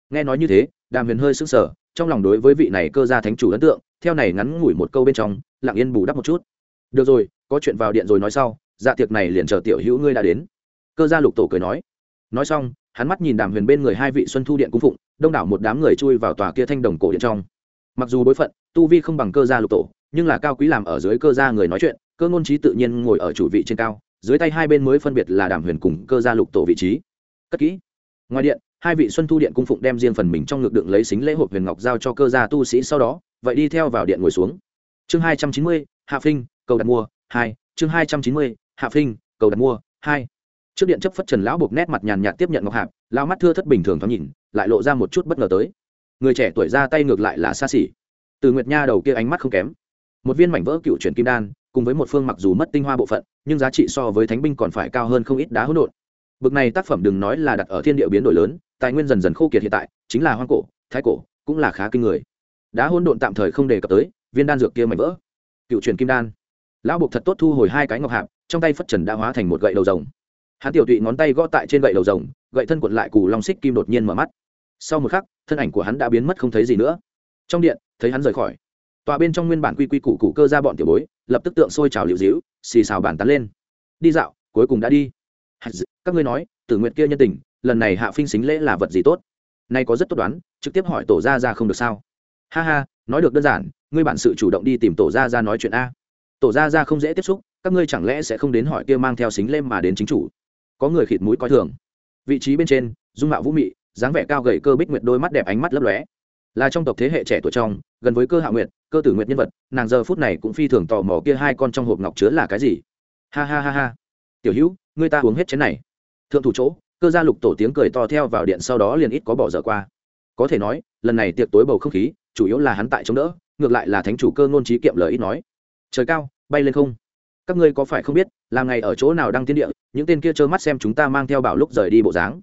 Nghe nói như thế, đàm huyền hơi sững sờ, trong lòng đối với vị này cơ gia thánh chủ ấn tượng, theo này ngắn ngủi một câu bên trong, lặng yên bù đắp một chút. Được rồi, có chuyện vào điện rồi nói sau dạ tiệc này liền chờ tiểu hữu ngươi đã đến. Cơ gia lục tổ cười nói. Nói xong hắn mắt nhìn đàm huyền bên người hai vị xuân thu điện cung phụng, đông đảo một đám người chui vào tòa kia thanh đồng cổ điện trong. Mặc dù bối phận, tu vi không bằng cơ gia lục tổ, nhưng là cao quý làm ở dưới cơ gia người nói chuyện, cơ ngôn trí tự nhiên ngồi ở chủ vị trên cao, dưới tay hai bên mới phân biệt là đàm huyền cùng cơ gia lục tổ vị trí. Cất kỹ. Ngoài điện, hai vị xuân thu điện cung phụng đem riêng phần mình trong ngực đựng lấy xính lễ hộp huyền ngọc giao cho cơ gia tu sĩ sau đó, vậy đi theo vào điện ngồi xuống. Chương hai trăm chín mươi, hạ phinh, cầu đặt mua, hai. Chương hai trăm chín mươi, hạ phinh, cầu đặt mua, hai trước điện chấp phất trần lão buộc nét mặt nhàn nhạt tiếp nhận ngọc hạp lao mắt thưa thất bình thường thoáng nhìn, lại lộ ra một chút bất ngờ tới. Người trẻ tuổi ra tay ngược lại là xa xỉ. Từ nguyệt nha đầu kia ánh mắt không kém. Một viên mảnh vỡ cựu chuyển kim đan, cùng với một phương mặc dù mất tinh hoa bộ phận, nhưng giá trị so với thánh binh còn phải cao hơn không ít đá hỗn độn. Bực này tác phẩm đừng nói là đặt ở thiên địa biến đổi lớn, tài nguyên dần dần khô kiệt hiện tại, chính là hoang cổ, thái cổ, cũng là khá kinh người. Đá hỗn độn tạm thời không đề cập tới, viên đan dược kia mảnh vỡ. Cựu truyền kim đan. Lão buộc thật tốt thu hồi hai cái ngọc hạp, trong tay phất trần đã hóa thành một gậy đầu rồng hắn tiểu tụy ngón tay gõ tại trên gậy đầu rồng, gậy thân quật lại cù long xích kim đột nhiên mở mắt. Sau một khắc, thân ảnh của hắn đã biến mất không thấy gì nữa. Trong điện, thấy hắn rời khỏi. Tòa bên trong nguyên bản quy quy củ củ cơ ra bọn tiểu bối, lập tức tượng sôi trào liệu dĩu xì xào bàn tán lên. Đi dạo, cuối cùng đã đi. Các ngươi nói, tử nguyện kia nhân tình, lần này hạ phinh xính lễ là vật gì tốt? Nay có rất tốt đoán, trực tiếp hỏi tổ ra ra không được sao? Ha ha, nói được đơn giản, ngươi bản sự chủ động đi tìm tổ ra ra nói chuyện a. Tổ ra ra không dễ tiếp xúc, các ngươi chẳng lẽ sẽ không đến hỏi kia mang theo xính lêm mà đến chính chủ? Có người khịt mũi coi thường. Vị trí bên trên, dung mạo vũ mị, dáng vẻ cao gầy cơ bích nguyệt đôi mắt đẹp ánh mắt lấp lóe. Là trong tộc thế hệ trẻ tuổi trong, gần với cơ hạ nguyệt, cơ tử nguyệt nhân vật, nàng giờ phút này cũng phi thường tò mò kia hai con trong hộp ngọc chứa là cái gì. Ha ha ha ha. Tiểu hữu ngươi ta uống hết chén này. Thượng thủ chỗ, cơ gia lục tổ tiếng cười to theo vào điện sau đó liền ít có bỏ dở qua. Có thể nói, lần này tiệc tối bầu không khí, chủ yếu là hắn tại chống đỡ, ngược lại là thánh chủ cơ ngôn trí kiệm lời ít nói. Trời cao, bay lên không các ngươi có phải không biết làm ngày ở chỗ nào đang tiến địa, những tên kia trơ mắt xem chúng ta mang theo bảo lúc rời đi bộ dáng.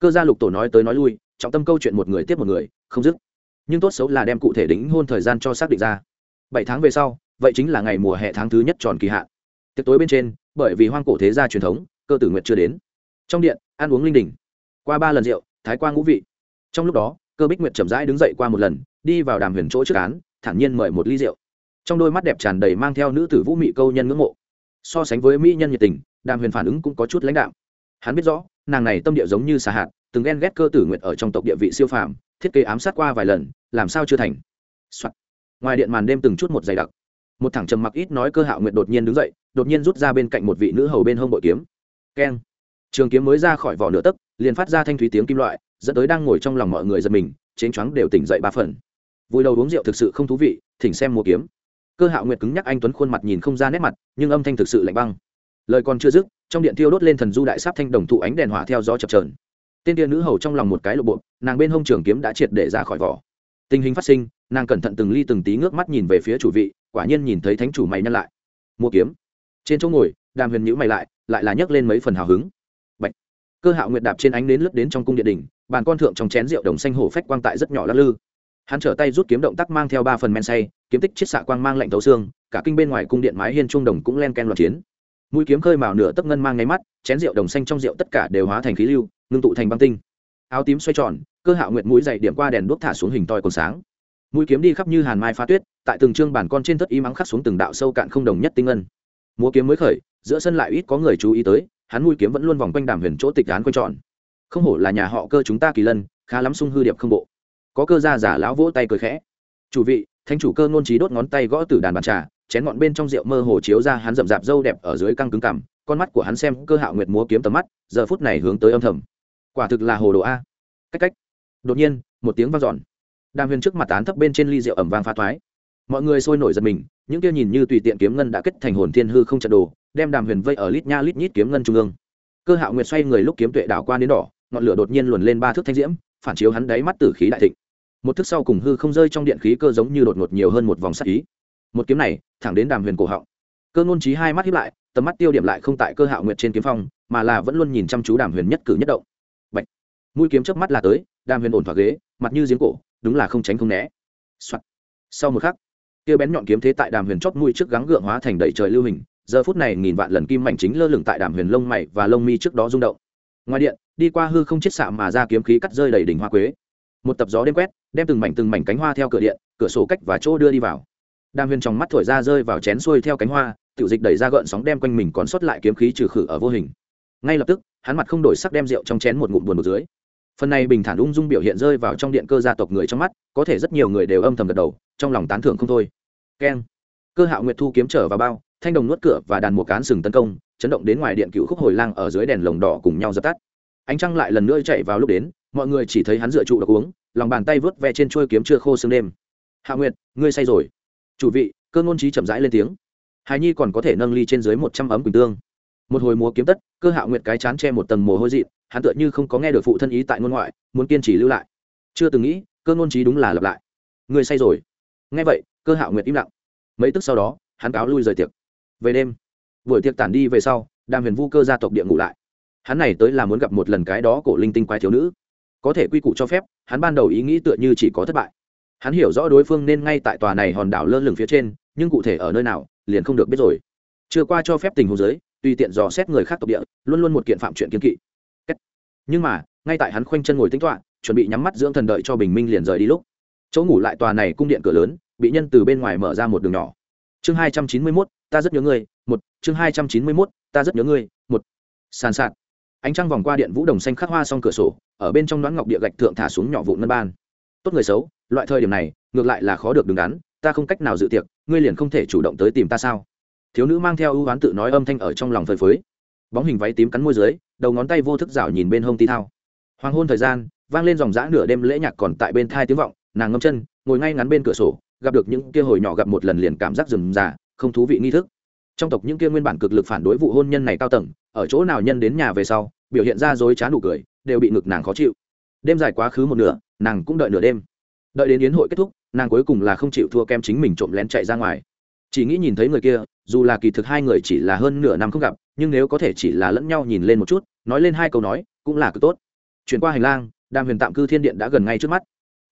Cơ gia lục tổ nói tới nói lui, trọng tâm câu chuyện một người tiếp một người, không dứt. Nhưng tốt xấu là đem cụ thể đính hôn thời gian cho xác định ra. Bảy tháng về sau, vậy chính là ngày mùa hè tháng thứ nhất tròn kỳ hạn. Tiệc tối bên trên, bởi vì hoang cổ thế gia truyền thống, cơ tử nguyệt chưa đến. Trong điện, ăn uống linh đình. Qua ba lần rượu, thái quang ngũ vị. Trong lúc đó, cơ bích nguyệt chậm rãi đứng dậy qua một lần, đi vào đàm huyền chỗ trước án, thản nhiên mời một ly rượu. Trong đôi mắt đẹp tràn đầy mang theo nữ tử vũ mị câu nhân ngưỡng mộ so sánh với mỹ nhân nhiệt tình, đàm huyền phản ứng cũng có chút lãnh đạo hắn biết rõ, nàng này tâm địa giống như xà hạt, từng ghen ghét cơ tử nguyệt ở trong tộc địa vị siêu phàm, thiết kế ám sát qua vài lần, làm sao chưa thành、Soạn. ngoài điện màn đêm từng chút một dày đặc. Một thằng trầm mặc ít nói cơ hạo nguyệt đột nhiên đứng dậy, đột nhiên rút ra bên cạnh một vị nữ hầu bên hông bội kiếm. Keng. Trường kiếm mới ra khỏi vỏ nửa tấc, liền phát ra thanh thúy tiếng kim loại, dẫn tới đang ngồi trong lòng mọi người giật mình chén choáng đều tỉnh dậy ba phần. Vui đầu uống rượu thực sự không thú vị, thỉnh xem mua kiếm cơ hạo nguyệt cứng nhắc anh tuấn khuôn mặt nhìn không ra nét mặt, nhưng âm thanh thực sự lạnh băng. Lời còn chưa dứt, trong điện thiêu đốt lên thần du đại sáp thanh đồng thụ ánh đèn hỏa theo gió chập trờn tên tia nữ hầu trong lòng một cái lộ bộ, nàng bên hông trường kiếm đã triệt để ra khỏi vỏ. Tình hình phát sinh, nàng cẩn thận từng ly từng tí ngước mắt nhìn về phía chủ vị, quả nhiên nhìn thấy thánh chủ mày nhân lại. Mua kiếm. Trên chỗ ngồi, đàm huyền nhữ mày lại lại là nhấc lên mấy phần hào hứng. Bạch. cơ hạo nguyệt đạp trên ánh đến lướt đến trong cung điện đình bàn con thượng trong chén rượu đồng xanh hổ phách quang tại rất nhỏ lắc lư. Hắn trở tay rút kiếm động tác mang theo ba phần men say kiếm tích chiết xạ quang mang lạnh thấu xương, cả kinh bên ngoài cung điện mái hiên trung đồng cũng len ken loạt chiến. Mũi kiếm khơi mào nửa tấc ngân mang nháy mắt, chén rượu đồng xanh trong rượu tất cả đều hóa thành khí lưu, ngưng tụ thành băng tinh. Áo tím xoay tròn, cơ hạo nguyệt mũi dày điểm qua đèn đuốc thả xuống hình toi còn sáng. Mũi kiếm đi khắp như hàn mai phá tuyết, tại từng chương bản con trên thất y mắng khắc xuống từng đạo sâu cạn không đồng nhất tinh ngân. Múa kiếm mới khởi, giữa sân lại ít có người chú ý tới, hắn mũi kiếm vẫn luôn vòng quanh đàm huyền chỗ tịch án quanh tròn. Không hổ là nhà họ cơ chúng ta kỳ lân, khá lắm sung hư điệp không bộ. Có cơ gia giả lão vỗ tay cười khẽ. Chủ vị thánh chủ cơ ngôn trí đốt ngón tay gõ từ đàn bàn trà, chén ngọn bên trong rượu mơ hồ chiếu ra hắn rậm rạp râu đẹp ở dưới căng cứng cằm, con mắt của hắn xem cơ hạo nguyệt múa kiếm tầm mắt, giờ phút này hướng tới âm thầm. Quả thực là hồ đồ a. Cách cách. Đột nhiên, một tiếng vang dọn. Đàm huyền trước mặt án thấp bên trên ly rượu ẩm vang pha thoái mọi người sôi nổi giật mình, những kia nhìn như tùy tiện kiếm ngân đã kết thành hồn thiên hư không trận đồ, đem đàm huyền vây ở lít nha lít nhít kiếm ngân trung ương. Cơ hạo nguyệt xoay người lúc kiếm tuệ đảo qua đến đỏ, ngọn lửa đột nhiên luồn lên ba thước thanh diễm, phản chiếu hắn đáy mắt tử khí đại thịnh một thức sau cùng hư không rơi trong điện khí cơ giống như đột ngột nhiều hơn một vòng sắc ý. Một kiếm này, thẳng đến đàm huyền cổ họng. Cơ ngôn trí hai mắt hiếp lại, tầm mắt tiêu điểm lại không tại cơ hạo nguyệt trên kiếm phong, mà là vẫn luôn nhìn chăm chú đàm huyền nhất cử nhất động. Bạch. mũi kiếm chớp mắt là tới, đàm huyền ổn thỏa ghế, mặt như giếng cổ, đúng là không tránh không né、Soạn. sau một khắc, kia bén nhọn kiếm thế tại đàm huyền chóp mũi trước gắng gượng hóa thành đầy trời lưu hình, giờ phút này nghìn vạn lần kim mảnh chính lơ lửng tại đàm huyền lông mày và lông mi trước đó rung động. Ngoài điện, đi qua hư không chết xạ mà ra kiếm khí cắt rơi đầy đỉnh hoa quế một tập gió đêm quét, đem từng mảnh từng mảnh cánh hoa theo cửa điện, cửa sổ cách và chỗ đưa đi vào. Đàm huyền trong mắt thổi ra rơi vào chén xuôi theo cánh hoa, tiểu dịch đẩy ra gợn sóng đem quanh mình còn sót lại kiếm khí trừ khử ở vô hình. Ngay lập tức, hắn mặt không đổi sắc đem rượu trong chén một ngụm buồn một dưới. Phần này bình thản ung dung biểu hiện rơi vào trong điện cơ gia tộc người trong mắt, có thể rất nhiều người đều âm thầm gật đầu, trong lòng tán thưởng không thôi. Keng. Cơ hạo nguyệt thu kiếm trở vào bao, thanh đồng nuốt cửa và đàn một cán sừng tấn công, chấn động đến ngoài điện cựu khúc hồi lang ở dưới đèn lồng đỏ cùng nhau dập tắt. Ánh trăng lại lần nữa chạy vào lúc đến mọi người chỉ thấy hắn dựa trụ được uống, lòng bàn tay vớt ve trên trôi kiếm chưa khô sương đêm. Hạ nguyệt, ngươi say rồi. Chủ vị, cơ ngôn trí chậm rãi lên tiếng. Hài nhi còn có thể nâng ly trên dưới một trăm ấm quỳnh tương. Một hồi múa kiếm tất, cơ hạ nguyệt cái chán che một tầng mồ hôi dị hắn tựa như không có nghe được phụ thân ý tại ngôn ngoại, muốn kiên trì lưu lại. Chưa từng nghĩ, cơ ngôn trí đúng là lặp lại. Ngươi say rồi. Nghe vậy, cơ hạ nguyệt im lặng. Mấy tức sau đó, hắn cáo lui rời tiệc. Về đêm, buổi tiệc tản đi về sau, đàm huyền vu cơ gia tộc địa ngủ lại. Hắn này tới là muốn gặp một lần cái đó cổ linh tinh quái thiếu nữ có thể quy củ cho phép, hắn ban đầu ý nghĩ tựa như chỉ có thất bại. Hắn hiểu rõ đối phương nên ngay tại tòa này hòn đảo lơ lửng phía trên, nhưng cụ thể ở nơi nào, liền không được biết rồi. Chưa qua cho phép tình huống giới, tùy tiện dò xét người khác tộc địa, luôn luôn một kiện phạm chuyện kiên kỵ. Nhưng mà, ngay tại hắn khoanh chân ngồi tính toạ chuẩn bị nhắm mắt dưỡng thần đợi cho bình minh liền rời đi lúc. Chỗ ngủ lại tòa này cung điện cửa lớn, bị nhân từ bên ngoài mở ra một đường nhỏ. Chương hai trăm chín mươi mốt, ta rất nhớ ngươi, một. Chương hai trăm chín mươi mốt, ta rất nhớ ngươi, một. Sàn sạt. Ánh trăng vòng qua điện vũ đồng xanh khắc hoa xong cửa sổ ở bên trong đoán ngọc địa gạch thượng thả xuống nhỏ vụn ngân ban. Tốt người xấu, loại thời điểm này, ngược lại là khó được đứng đắn, ta không cách nào dự tiệc, ngươi liền không thể chủ động tới tìm ta sao? Thiếu nữ mang theo ưu oán tự nói âm thanh ở trong lòng phơi phới. Bóng hình váy tím cắn môi dưới, đầu ngón tay vô thức rảo nhìn bên hông ti thao. Hoàng hôn thời gian, vang lên dòng dã nửa đêm lễ nhạc còn tại bên thai tiếng vọng, nàng ngâm chân, ngồi ngay ngắn bên cửa sổ, gặp được những kia hồi nhỏ gặp một lần liền cảm giác rừng già không thú vị nghi thức. Trong tộc những kia nguyên bản cực lực phản đối vụ hôn nhân này cao tầng, ở chỗ nào nhân đến nhà về sau, biểu hiện ra dối trá nụ cười đều bị ngực nàng khó chịu. Đêm dài quá khứ một nửa, nàng cũng đợi nửa đêm. Đợi đến yến hội kết thúc, nàng cuối cùng là không chịu thua kem chính mình trộm lén chạy ra ngoài. Chỉ nghĩ nhìn thấy người kia, dù là kỳ thực hai người chỉ là hơn nửa năm không gặp, nhưng nếu có thể chỉ là lẫn nhau nhìn lên một chút, nói lên hai câu nói, cũng là cực tốt. Chuyển qua hành lang, đàm huyền tạm cư thiên điện đã gần ngay trước mắt.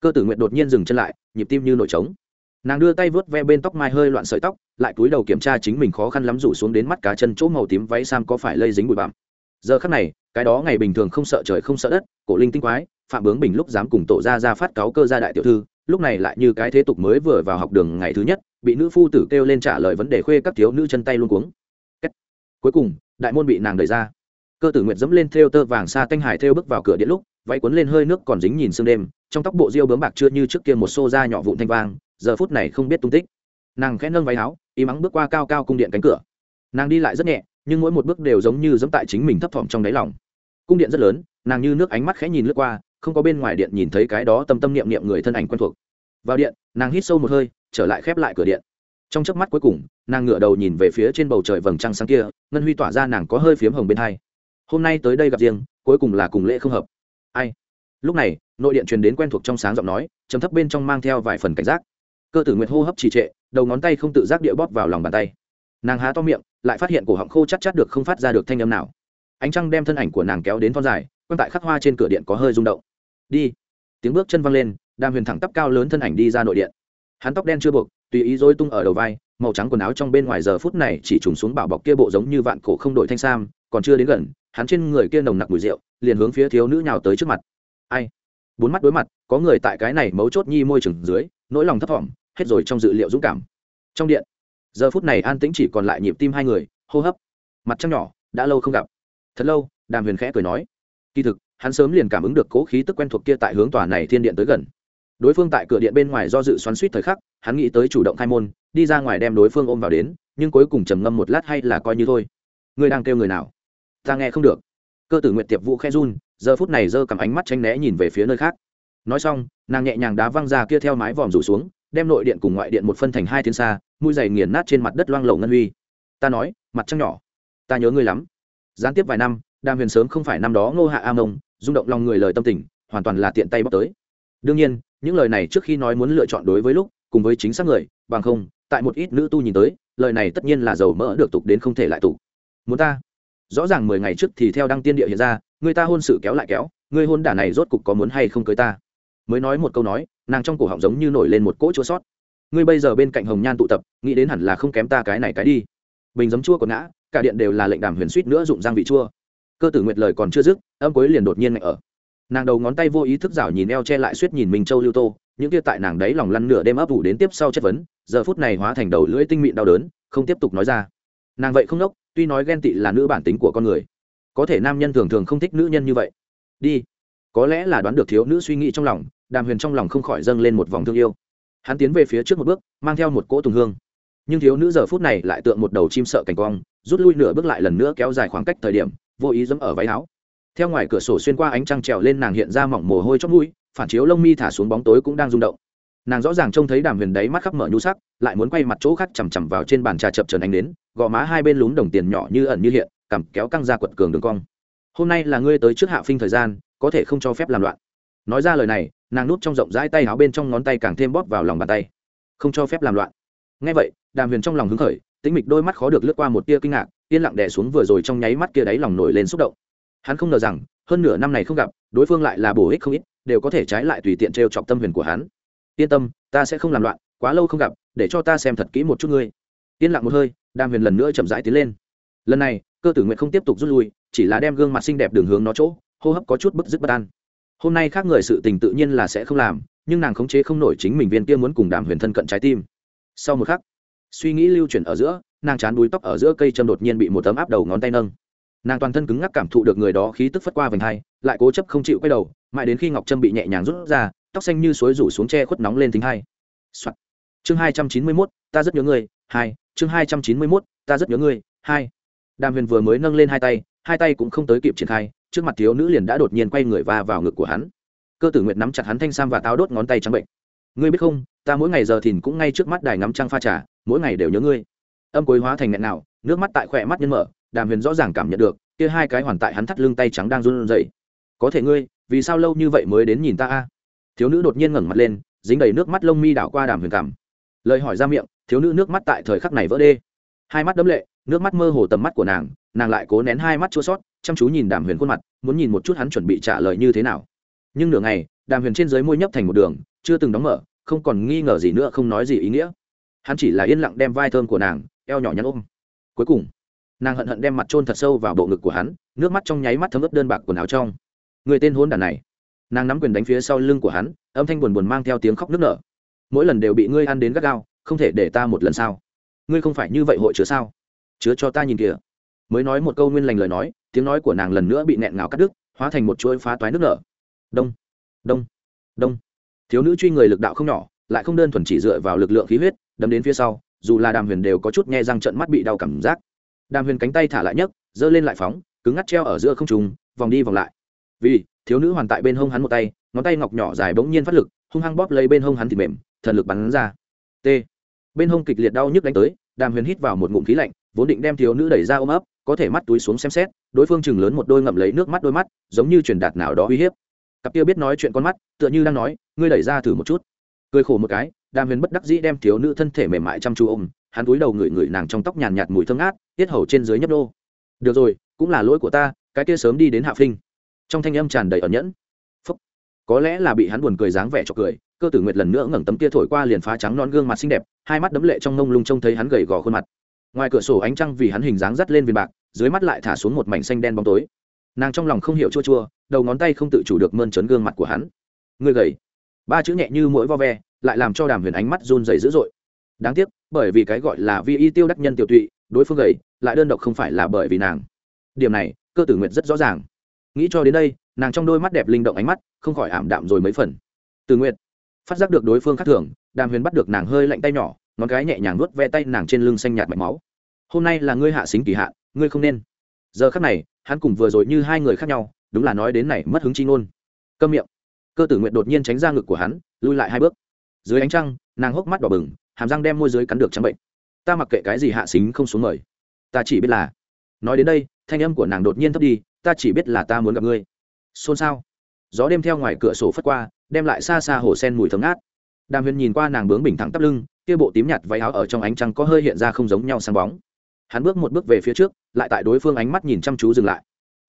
Cơ tử nguyện đột nhiên dừng chân lại, nhịp tim như nổi trống. Nàng đưa tay vớt ve bên tóc mai hơi loạn sợi tóc, lại cúi đầu kiểm tra chính mình khó khăn lắm rủ xuống đến mắt cá chân chỗ màu tím váy sam có phải lây dính bụi bặm giờ khắc này, cái đó ngày bình thường không sợ trời không sợ đất, cổ linh tinh quái, phạm bướng bình lúc dám cùng tổ ra ra phát cáo cơ gia đại tiểu thư, lúc này lại như cái thế tục mới vừa vào học đường ngày thứ nhất, bị nữ phu tử kêu lên trả lời vấn đề khuê các thiếu nữ chân tay luôn cuống. Cuối cùng, đại môn bị nàng đẩy ra. Cơ tử nguyệt dẫm lên theo tơ vàng xa tanh hải theo bước vào cửa điện lúc, váy cuốn lên hơi nước còn dính nhìn sương đêm, trong tóc bộ diêu bướm bạc chưa như trước kia một xô da nhỏ vụn thanh vang, giờ phút này không biết tung tích. Nàng khẽ nâng váy áo, y mắng bước qua cao cao cung điện cánh cửa. Nàng đi lại rất nhẹ nhưng mỗi một bước đều giống như dẫm tại chính mình thấp thỏm trong đáy lòng. Cung điện rất lớn, nàng như nước ánh mắt khẽ nhìn lướt qua, không có bên ngoài điện nhìn thấy cái đó tâm tâm niệm niệm người thân ảnh quen thuộc. Vào điện, nàng hít sâu một hơi, trở lại khép lại cửa điện. Trong chớp mắt cuối cùng, nàng ngửa đầu nhìn về phía trên bầu trời vầng trăng sáng kia, ngân huy tỏa ra nàng có hơi phiếm hồng bên hai. Hôm nay tới đây gặp riêng, cuối cùng là cùng lễ không hợp. Ai? Lúc này, nội điện truyền đến quen thuộc trong sáng giọng nói chấm thấp bên trong mang theo vài phần cảnh giác. Cơ tử nguyệt hô hấp trì trệ, đầu ngón tay không tự giác địa bóp vào lòng bàn tay nàng há to miệng, lại phát hiện cổ họng khô chắc chắc được không phát ra được thanh âm nào. Ánh trăng đem thân ảnh của nàng kéo đến thon dài quan tại khắc hoa trên cửa điện có hơi rung động. Đi. Tiếng bước chân văng lên, đàm huyền thẳng tắp cao lớn thân ảnh đi ra nội điện. Hắn tóc đen chưa buộc, tùy ý dối tung ở đầu vai, màu trắng quần áo trong bên ngoài giờ phút này chỉ trùng xuống bảo bọc kia bộ giống như vạn cổ không đổi thanh sam, còn chưa đến gần, hắn trên người kia nồng nặc mùi rượu, liền hướng phía thiếu nữ nhào tới trước mặt. Ai? Bốn mắt đối mặt, có người tại cái này mấu chốt nhi môi trường dưới, nỗi lòng thấp thỏm, hết rồi trong dự liệu dũng cảm. Trong điện giờ phút này an tĩnh chỉ còn lại nhịp tim hai người, hô hấp. Mặt trăng nhỏ, đã lâu không gặp. Thật lâu, đàm huyền khẽ cười nói. Kỳ thực, hắn sớm liền cảm ứng được cố khí tức quen thuộc kia tại hướng tòa này thiên điện tới gần. Đối phương tại cửa điện bên ngoài do dự xoắn suýt thời khắc, hắn nghĩ tới chủ động khai môn, đi ra ngoài đem đối phương ôm vào đến, nhưng cuối cùng trầm ngâm một lát hay là coi như thôi. Ngươi đang kêu người nào? Ta nghe không được. Cơ tử nguyện tiệp vũ khe run, giờ phút này giơ cầm ánh mắt tranh né nhìn về phía nơi khác. Nói xong, nàng nhẹ nhàng đá văng ra kia theo mái vòm rủ xuống đem nội điện cùng ngoại điện một phân thành hai thiên xa, mũi giày nghiền nát trên mặt đất loang lầu ngân huy. Ta nói, mặt trăng nhỏ. Ta nhớ ngươi lắm. Gián tiếp vài năm, đàm huyền sớm không phải năm đó ngô hạ a mông, rung động lòng người lời tâm tình, hoàn toàn là tiện tay bóc tới. Đương nhiên, những lời này trước khi nói muốn lựa chọn đối với lúc, cùng với chính xác người, bằng không, tại một ít nữ tu nhìn tới, lời này tất nhiên là dầu mỡ được tục đến không thể lại tục. Muốn ta? Rõ ràng mười ngày trước thì theo đăng tiên địa hiện ra, người ta hôn sự kéo lại kéo, người hôn đả này rốt cục có muốn hay không cưới ta? Mới nói một câu nói, nàng trong cổ họng giống như nổi lên một cỗ chua sót. Ngươi bây giờ bên cạnh hồng nhan tụ tập, nghĩ đến hẳn là không kém ta cái này cái đi. Bình giấm chua còn ngã, cả điện đều là lệnh đàm huyền suýt nữa dụng giang vị chua. Cơ tử nguyệt lời còn chưa dứt, âm cuối liền đột nhiên mạnh ở. Nàng đầu ngón tay vô ý thức rảo nhìn eo che lại suýt nhìn mình châu lưu tô, những kia tại nàng đấy lòng lăn nửa đêm ấp ủ đến tiếp sau chất vấn, giờ phút này hóa thành đầu lưỡi tinh mịn đau đớn, không tiếp tục nói ra. Nàng vậy không nốc, tuy nói ghen tị là nữ bản tính của con người, có thể nam nhân thường thường không thích nữ nhân như vậy. Đi có lẽ là đoán được thiếu nữ suy nghĩ trong lòng, đàm huyền trong lòng không khỏi dâng lên một vòng thương yêu. Hắn tiến về phía trước một bước, mang theo một cỗ tùng hương. Nhưng thiếu nữ giờ phút này lại tượng một đầu chim sợ cảnh quang, rút lui nửa bước lại lần nữa kéo dài khoảng cách thời điểm, vô ý dẫm ở váy áo. Theo ngoài cửa sổ xuyên qua ánh trăng trèo lên nàng hiện ra mỏng mồ hôi chót mũi, phản chiếu lông mi thả xuống bóng tối cũng đang rung động. Nàng rõ ràng trông thấy đàm huyền đấy mắt khắp mở nhu sắc, lại muốn quay mặt chỗ khác chằm chằm vào trên bàn trà chập trần ánh đến gò má hai bên lún đồng tiền nhỏ như ẩn như hiện, cằm kéo căng ra quật cường đường cong. Hôm nay là ngươi tới trước hạ phinh thời gian có thể không cho phép làm loạn. Nói ra lời này, nàng núp trong rộng rãi tay áo bên trong ngón tay càng thêm bóp vào lòng bàn tay. Không cho phép làm loạn. Ngay vậy, đàm huyền trong lòng hứng khởi, tĩnh mịch đôi mắt khó được lướt qua một tia kinh ngạc, yên lặng đè xuống vừa rồi trong nháy mắt kia đáy lòng nổi lên xúc động. Hắn không ngờ rằng, hơn nửa năm này không gặp, đối phương lại là bổ ích không ít, đều có thể trái lại tùy tiện t chọc tâm huyền của hắn. Yên tâm, ta sẽ không làm loạn, quá lâu không gặp, để cho ta xem thật kỹ một chút ngươi. Yên lặng một hơi, đàm huyền lần nữa chậm rãi tiến lên. Lần này, cơ tử nguyện không tiếp tục rút lui, chỉ là đem gương mặt xinh đẹp đường hướng nó chỗ hô hấp có chút bức dứt bất an. Hôm nay khác người sự tình tự nhiên là sẽ không làm, nhưng nàng khống chế không nổi chính mình viên kia muốn cùng đàm huyền thân cận trái tim. Sau một khắc, suy nghĩ lưu chuyển ở giữa, nàng chán đuôi tóc ở giữa cây châm đột nhiên bị một tấm áp đầu ngón tay nâng. Nàng toàn thân cứng ngắc cảm thụ được người đó khí tức phất qua vành hai, lại cố chấp không chịu quay đầu, mãi đến khi ngọc trâm bị nhẹ nhàng rút ra, tóc xanh như suối rủ xuống tre khuất nóng lên thính hai、Soạn. chương hai trăm chín mươi mốt, ta rất nhớ ngươi, hai, chương hai trăm chín mươi mốt, ta rất nhớ ngươi, hai. Đàm huyền vừa mới nâng lên hai tay hai tay cũng không tới kịp triển khai trước mặt thiếu nữ liền đã đột nhiên quay người va vào ngực của hắn. Cơ tử nguyệt nắm chặt hắn thanh sam và táo đốt ngón tay trắng bệnh. Ngươi biết không, ta mỗi ngày giờ thìn cũng ngay trước mắt đài ngắm trăng pha trà, mỗi ngày đều nhớ ngươi. Âm cối hóa thành nghẹn nào nước mắt tại khỏe mắt nhân mở, đàm huyền rõ ràng cảm nhận được, kia hai cái hoàn tại hắn thắt lưng tay trắng đang run rẩy. Có thể ngươi, vì sao lâu như vậy mới đến nhìn ta a? Thiếu nữ đột nhiên ngẩng mặt lên, dính đầy nước mắt lông mi đảo qua đàm huyền cảm. Lời hỏi ra miệng, thiếu nữ nước mắt tại thời khắc này vỡ đê. Hai mắt đấm lệ, nước mắt mơ hồ tầm mắt của nàng nàng lại cố nén hai mắt chua sót chăm chú nhìn đàm huyền khuôn mặt, muốn nhìn một chút hắn chuẩn bị trả lời như thế nào. Nhưng nửa ngày, đàm huyền trên dưới môi nhấp thành một đường, chưa từng đóng mở, không còn nghi ngờ gì nữa, không nói gì ý nghĩa. Hắn chỉ là yên lặng đem vai thơm của nàng, eo nhỏ nhắn ôm. Cuối cùng, nàng hận hận đem mặt trôn thật sâu vào bộ ngực của hắn, nước mắt trong nháy mắt thấm ướt đơn bạc quần áo trong. Người tên hôn đàn này. Nàng nắm quyền đánh phía sau lưng của hắn, âm thanh buồn buồn mang theo tiếng khóc nức nở. Mỗi lần đều bị ngươi ăn đến gắt gao, không thể để ta một lần sao? Ngươi không phải như vậy hội chứa sao? Chứa cho ta nhìn kìa. Mới nói một câu nguyên lành lời nói tiếng nói của nàng lần nữa bị nẹn ngào cắt đứt, hóa thành một chuỗi phá toái nước nở. Đông đông đông. Thiếu nữ truy người lực đạo không nhỏ, lại không đơn thuần chỉ dựa vào lực lượng khí huyết đâm đến phía sau, dù là đàm huyền đều có chút nghe răng trận mắt bị đau cảm giác. Đàm huyền cánh tay thả lại nhấc, giơ lên lại phóng, cứng ngắt treo ở giữa không trùng vòng đi vòng lại. Vì, thiếu nữ hoàn tại bên hông hắn một tay, ngón tay ngọc nhỏ dài bỗng nhiên phát lực, hung hăng bóp lấy bên hông hắn thì mềm, thần lực bắn ra. T. Bên hông kịch liệt đau nhức đánh tới, đàm huyền hít vào một ngụm khí lạnh, vốn định đem thiếu nữ đẩy ra ôm ấp có thể mắt túi xuống xem xét, đối phương chừng lớn một đôi ngậm lấy nước mắt đôi mắt, giống như truyền đạt nào đó uy hiếp. Cặp kia biết nói chuyện con mắt, tựa như đang nói, ngươi đẩy ra thử một chút. Cười khổ một cái, đàm huyền bất đắc dĩ đem thiếu nữ thân thể mềm mại chăm chú ôm, hắn túi đầu ngửi ngửi nàng trong tóc nhàn nhạt mùi thơm ngát, tiết hầu trên dưới nhấp đô được rồi, cũng là lỗi của ta, cái kia sớm đi đến hạ phinh. Trong thanh âm tràn đầy ẩn nhẫn. Phúc. có lẽ là bị hắn buồn cười dáng vẻ cho cười, cơ tử nguyệt lần nữa ngẩng tấm kia thổi qua liền phá trắng non gương mặt xinh đẹp, hai mắt đấm lệ trong nông lung trông thấy hắn gầy gò khuôn mặt. Ngoài cửa sổ ánh trăng vì hắn hình dáng dắt lên viền bạc dưới mắt lại thả xuống một mảnh xanh đen bóng tối. Nàng trong lòng không hiểu chua chua, đầu ngón tay không tự chủ được mơn trớn gương mặt của hắn. Người gầy. Ba chữ nhẹ như mũi vo ve, lại làm cho đàm huyền ánh mắt run dày dữ dội. Đáng tiếc, bởi vì cái gọi là vi y tiêu đắc nhân tiểu tụy, đối phương gầy, lại đơn độc không phải là bởi vì nàng. Điểm này, cơ tử nguyệt rất rõ ràng. Nghĩ cho đến đây, nàng trong đôi mắt đẹp linh động ánh mắt, không khỏi ảm đạm rồi mấy phần. Từ nguyệt. Phát giác được đối phương khác thường, đàm huyền bắt được nàng hơi lạnh tay nhỏ, ngón cái nhẹ nhàng nuốt ve tay nàng trên lưng xanh nhạt mạch máu. Hôm nay là ngươi hạ xính kỳ hạn ngươi không nên. Giờ khắc này, hắn cùng vừa rồi như hai người khác nhau, đúng là nói đến này mất hứng chi ngôn. Câm miệng. Cơ tử nguyện đột nhiên tránh ra ngực của hắn, lui lại hai bước. Dưới ánh trăng, nàng hốc mắt đỏ bừng, hàm răng đem môi dưới cắn được trắng bệnh. Ta mặc kệ cái gì hạ xính không xuống mời. Ta chỉ biết là, nói đến đây, thanh âm của nàng đột nhiên thấp đi, ta chỉ biết là ta muốn gặp ngươi. Xôn xao. Gió đêm theo ngoài cửa sổ phất qua, đem lại xa xa hồ sen mùi thấm ngát. Đàm huyền nhìn qua nàng bướng bình thẳng tắp lưng, kia bộ tím nhạt váy áo ở trong ánh trăng có hơi hiện ra không giống nhau sáng bóng hắn bước một bước về phía trước, lại tại đối phương ánh mắt nhìn chăm chú dừng lại.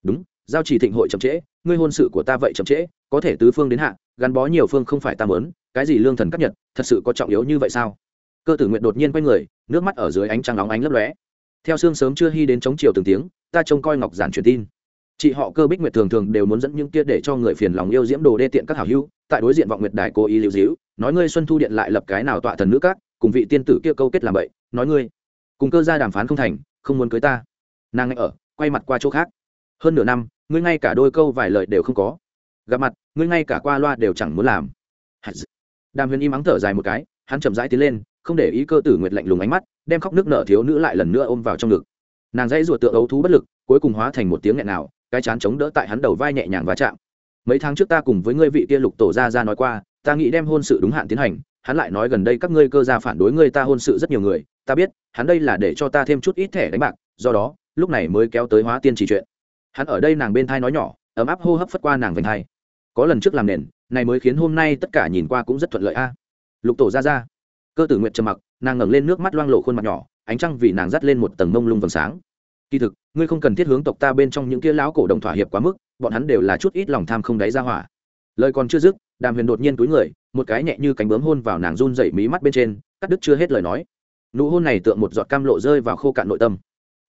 Đúng, giao chỉ thịnh hội chậm trễ, ngươi hôn sự của ta vậy chậm trễ, có thể tứ phương đến hạ, gắn bó nhiều phương không phải ta mớn cái gì lương thần cấp nhật, thật sự có trọng yếu như vậy sao? Cơ tử nguyện đột nhiên quay người, nước mắt ở dưới ánh trăng nóng ánh lấp lóe. Theo sương sớm chưa hy đến chống chiều từng tiếng, ta trông coi ngọc giản truyền tin. Chị họ cơ bích nguyệt thường thường đều muốn dẫn những kia để cho người phiền lòng yêu diễm đồ đê tiện các hảo hữu, tại đối diện vọng nguyệt đài cố ý lưu dĩu, nói ngươi xuân thu điện lại lập cái nào tọa thần nữ các, cùng vị tiên tử kia câu kết làm vậy nói ngươi cùng cơ gia đàm phán không thành, không muốn cưới ta. Nàng ngay ở, quay mặt qua chỗ khác. Hơn nửa năm, ngươi ngay cả đôi câu vài lời đều không có. Gặp mặt, ngươi ngay cả qua loa đều chẳng muốn làm. Đàm huyền im ắng thở dài một cái, hắn chậm rãi tiến lên, không để ý cơ tử nguyệt lạnh lùng ánh mắt, đem khóc nước nở thiếu nữ lại lần nữa ôm vào trong ngực. Nàng dãy ruột tựa ấu thú bất lực, cuối cùng hóa thành một tiếng nghẹn nào cái chán chống đỡ tại hắn đầu vai nhẹ nhàng va chạm. Mấy tháng trước ta cùng với ngươi vị kia lục tổ ra ra nói qua, ta nghĩ đem hôn sự đúng hạn tiến hành hắn lại nói gần đây các ngươi cơ gia phản đối ngươi ta hôn sự rất nhiều người, ta biết, hắn đây là để cho ta thêm chút ít thẻ đánh bạc, do đó, lúc này mới kéo tới hóa tiên chỉ chuyện. Hắn ở đây nàng bên thai nói nhỏ, ấm áp hô hấp phất qua nàng vành thai. Có lần trước làm nền, này mới khiến hôm nay tất cả nhìn qua cũng rất thuận lợi a. Lục tổ ra ra. Cơ tử nguyện trầm mặc, nàng ngẩng lên nước mắt loang lộ khuôn mặt nhỏ, ánh trăng vì nàng dắt lên một tầng mông lung vầng sáng. Kỳ thực, ngươi không cần thiết hướng tộc ta bên trong những kia lão cổ đồng thỏa hiệp quá mức, bọn hắn đều là chút ít lòng tham không đáy ra hỏa. Lời còn chưa dứt, đàm huyền đột nhiên túi người một cái nhẹ như cánh bướm hôn vào nàng run dậy mí mắt bên trên, cắt đứt chưa hết lời nói. Nụ hôn này tượng một giọt cam lộ rơi vào khô cạn nội tâm.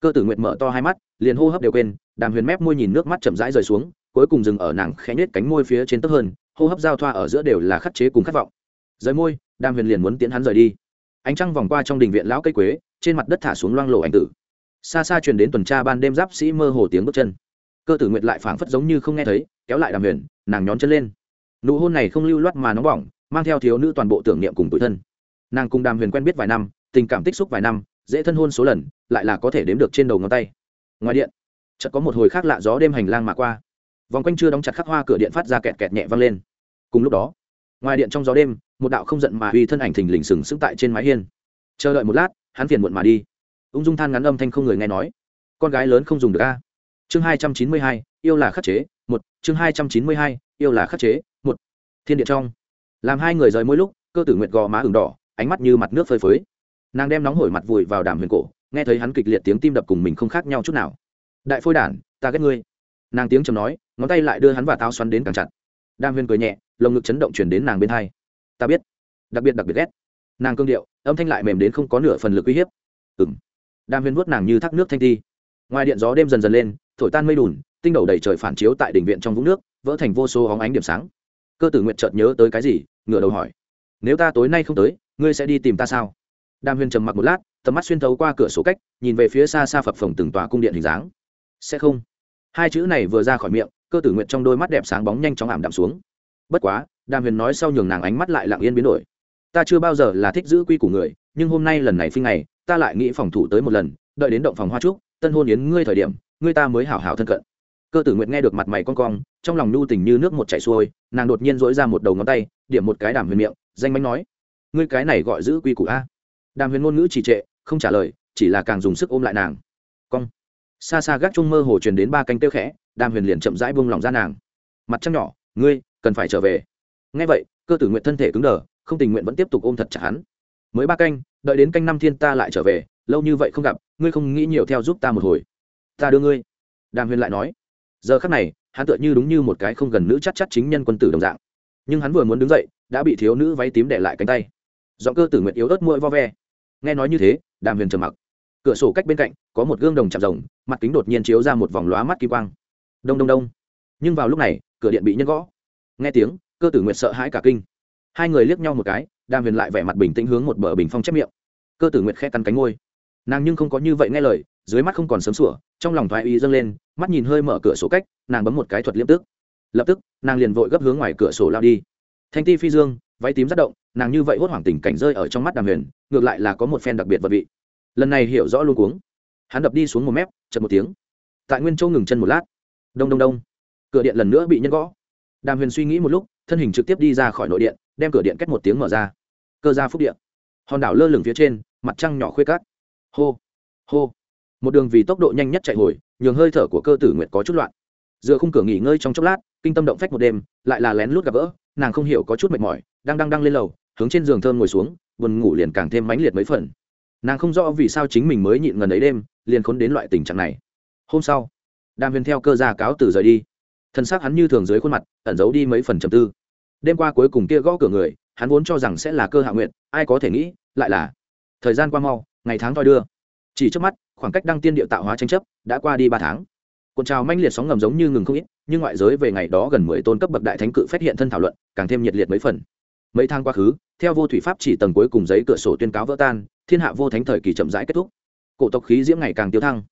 Cơ tử nguyện mở to hai mắt, liền hô hấp đều quên, đàm huyền mép môi nhìn nước mắt chậm rãi rời xuống, cuối cùng dừng ở nàng khẽ nết cánh môi phía trên tấp hơn, hô hấp giao thoa ở giữa đều là khắc chế cùng khát vọng. Rời môi, đàm huyền liền muốn tiến hắn rời đi. Ánh trăng vòng qua trong đình viện lão cây quế, trên mặt đất thả xuống loang lộ ảnh tử. Xa xa truyền đến tuần tra ban đêm giáp sĩ mơ hồ tiếng bước chân. Cơ tử nguyện lại phảng phất giống như không nghe thấy, kéo lại đàm huyền, nàng nhón chân lên nụ hôn này không lưu loát mà nóng bỏng, mang theo thiếu nữ toàn bộ tưởng niệm cùng tuổi thân. Nàng cùng đàm huyền quen biết vài năm, tình cảm tích xúc vài năm, dễ thân hôn số lần, lại là có thể đếm được trên đầu ngón tay. Ngoài điện, chợt có một hồi khác lạ gió đêm hành lang mà qua. Vòng quanh chưa đóng chặt khắc hoa cửa điện phát ra kẹt kẹt nhẹ vang lên. Cùng lúc đó, ngoài điện trong gió đêm, một đạo không giận mà uy thân ảnh thình lình sừng sững tại trên mái hiên. Chờ đợi một lát, hắn phiền muộn mà đi. Ung dung than ngắn âm thanh không người nghe nói. Con gái lớn không dùng được a. Chương hai trăm chín mươi hai, yêu là khắc chế. Một, chương hai trăm chín mươi hai, yêu là khắc chế thiên địa trong. Làm hai người rời mỗi lúc, cơ tử nguyệt gò má ửng đỏ, ánh mắt như mặt nước phơi phới. Nàng đem nóng hổi mặt vùi vào đàm huyền cổ, nghe thấy hắn kịch liệt tiếng tim đập cùng mình không khác nhau chút nào. Đại phôi đản, ta ghét ngươi. Nàng tiếng chầm nói, ngón tay lại đưa hắn và tao xoắn đến càng chặt. Đàm huyền cười nhẹ, lồng ngực chấn động chuyển đến nàng bên hai. Ta biết, đặc biệt đặc biệt ghét. Nàng cương điệu, âm thanh lại mềm đến không có nửa phần lực uy hiếp. Ừng đàm huyền vuốt nàng như thác nước thanh ti ngoài điện gió đêm dần dần lên, thổi tan mây đùn, tinh đầu đầy trời phản chiếu tại đỉnh viện trong vũng nước, vỡ thành vô số hóng ánh điểm sáng cơ tử nguyện chợt nhớ tới cái gì, ngửa đầu hỏi. Nếu ta tối nay không tới, ngươi sẽ đi tìm ta sao? Đàm huyền trầm mặc một lát, tầm mắt xuyên thấu qua cửa sổ cách, nhìn về phía xa xa phập phồng từng tòa cung điện hình dáng. Sẽ không. Hai chữ này vừa ra khỏi miệng, cơ tử nguyện trong đôi mắt đẹp sáng bóng nhanh chóng ảm đạm xuống. Bất quá, đàm huyền nói sau nhường nàng ánh mắt lại lặng yên biến đổi. Ta chưa bao giờ là thích giữ quy của người, nhưng hôm nay lần này phi ngày ta lại nghĩ phòng thủ tới một lần, đợi đến động phòng hoa trúc, tân hôn yến ngươi thời điểm, ngươi ta mới hảo hảo thân cận cơ tử nguyện nghe được mặt mày con cong, trong lòng nhu tình như nước một chảy xuôi, nàng đột nhiên dỗi ra một đầu ngón tay, điểm một cái đàm huyền miệng, danh mánh nói, ngươi cái này gọi giữ quy củ a? Đàm huyền ngôn ngữ trì trệ, không trả lời, chỉ là càng dùng sức ôm lại nàng. Cong. Xa xa gác chung mơ hồ truyền đến ba canh tiêu khẽ, đàm huyền liền chậm rãi buông lỏng ra nàng. Mặt trăng nhỏ, ngươi, cần phải trở về. Ngay vậy, cơ tử nguyện thân thể cứng đờ, không tình nguyện vẫn tiếp tục ôm thật chặt hắn. Mới ba canh, đợi đến canh năm thiên ta lại trở về, lâu như vậy không gặp, ngươi không nghĩ nhiều theo giúp ta một hồi. Ta đưa ngươi. Đàm huyền lại nói giờ khắc này, hắn tựa như đúng như một cái không gần nữ chắc chắc chính nhân quân tử đồng dạng. Nhưng hắn vừa muốn đứng dậy, đã bị thiếu nữ váy tím để lại cánh tay. Giọng cơ tử nguyện yếu ớt mũi vo ve. Nghe nói như thế, đàm huyền trầm mặc. Cửa sổ cách bên cạnh, có một gương đồng chạm rồng, mặt kính đột nhiên chiếu ra một vòng lóa mắt kỳ quang. Đông đông đông. Nhưng vào lúc này, cửa điện bị nhân gõ. Nghe tiếng, cơ tử nguyệt sợ hãi cả kinh. Hai người liếc nhau một cái, đàm huyền lại vẻ mặt bình tĩnh hướng một bờ bình phong chép miệng. Cơ tử nguyệt khẽ cắn cánh ngôi nàng nhưng không có như vậy nghe lời dưới mắt không còn sớm sủa, trong lòng thoại uy dâng lên, mắt nhìn hơi mở cửa sổ cách, nàng bấm một cái thuật liêm tức. Lập tức, nàng liền vội gấp hướng ngoài cửa sổ lao đi. Thanh ti phi dương, váy tím rất động, nàng như vậy hốt hoảng tình cảnh rơi ở trong mắt đàm huyền, ngược lại là có một phen đặc biệt vật vị. Lần này hiểu rõ luôn cuống. Hắn đập đi xuống một mép chật một tiếng. Tại nguyên châu ngừng chân một lát. Đông đông đông. Cửa điện lần nữa bị nhân gõ. Đàm huyền suy nghĩ một lúc, thân hình trực tiếp đi ra khỏi nội điện, đem cửa điện cách một tiếng mở ra. Cơ ra phúc điện hòn đảo lơ lửng phía trên, mặt trăng nhỏ khuê cát. Hô hô một đường vì tốc độ nhanh nhất chạy hồi, nhường hơi thở của cơ tử nguyệt có chút loạn. Dựa khung cửa nghỉ ngơi trong chốc lát, kinh tâm động phách một đêm, lại là lén lút gặp gỡ, nàng không hiểu có chút mệt mỏi, đang đang đang lên lầu, hướng trên giường thơm ngồi xuống, buồn ngủ liền càng thêm mãnh liệt mấy phần. Nàng không rõ vì sao chính mình mới nhịn ngần ấy đêm, liền khốn đến loại tình trạng này. Hôm sau, đàm huyền theo cơ gia cáo từ rời đi. Thân xác hắn như thường dưới khuôn mặt, ẩn giấu đi mấy phần trầm tư. Đêm qua cuối cùng kia gõ cửa người, hắn vốn cho rằng sẽ là cơ hạ nguyện ai có thể nghĩ, lại là thời gian qua mau, ngày tháng thoi đưa. Chỉ trước mắt khoảng cách đăng tiên địa tạo hóa tranh chấp đã qua đi ba tháng. Cuộn trào manh liệt sóng ngầm giống như ngừng không ít, nhưng ngoại giới về ngày đó gần mười tôn cấp bậc đại thánh cự phát hiện thân thảo luận, càng thêm nhiệt liệt mấy phần. Mấy tháng quá khứ, theo vô thủy pháp chỉ tầng cuối cùng giấy cửa sổ tuyên cáo vỡ tan, thiên hạ vô thánh thời kỳ chậm rãi kết thúc. Cổ tộc khí diễm ngày càng tiêu thăng.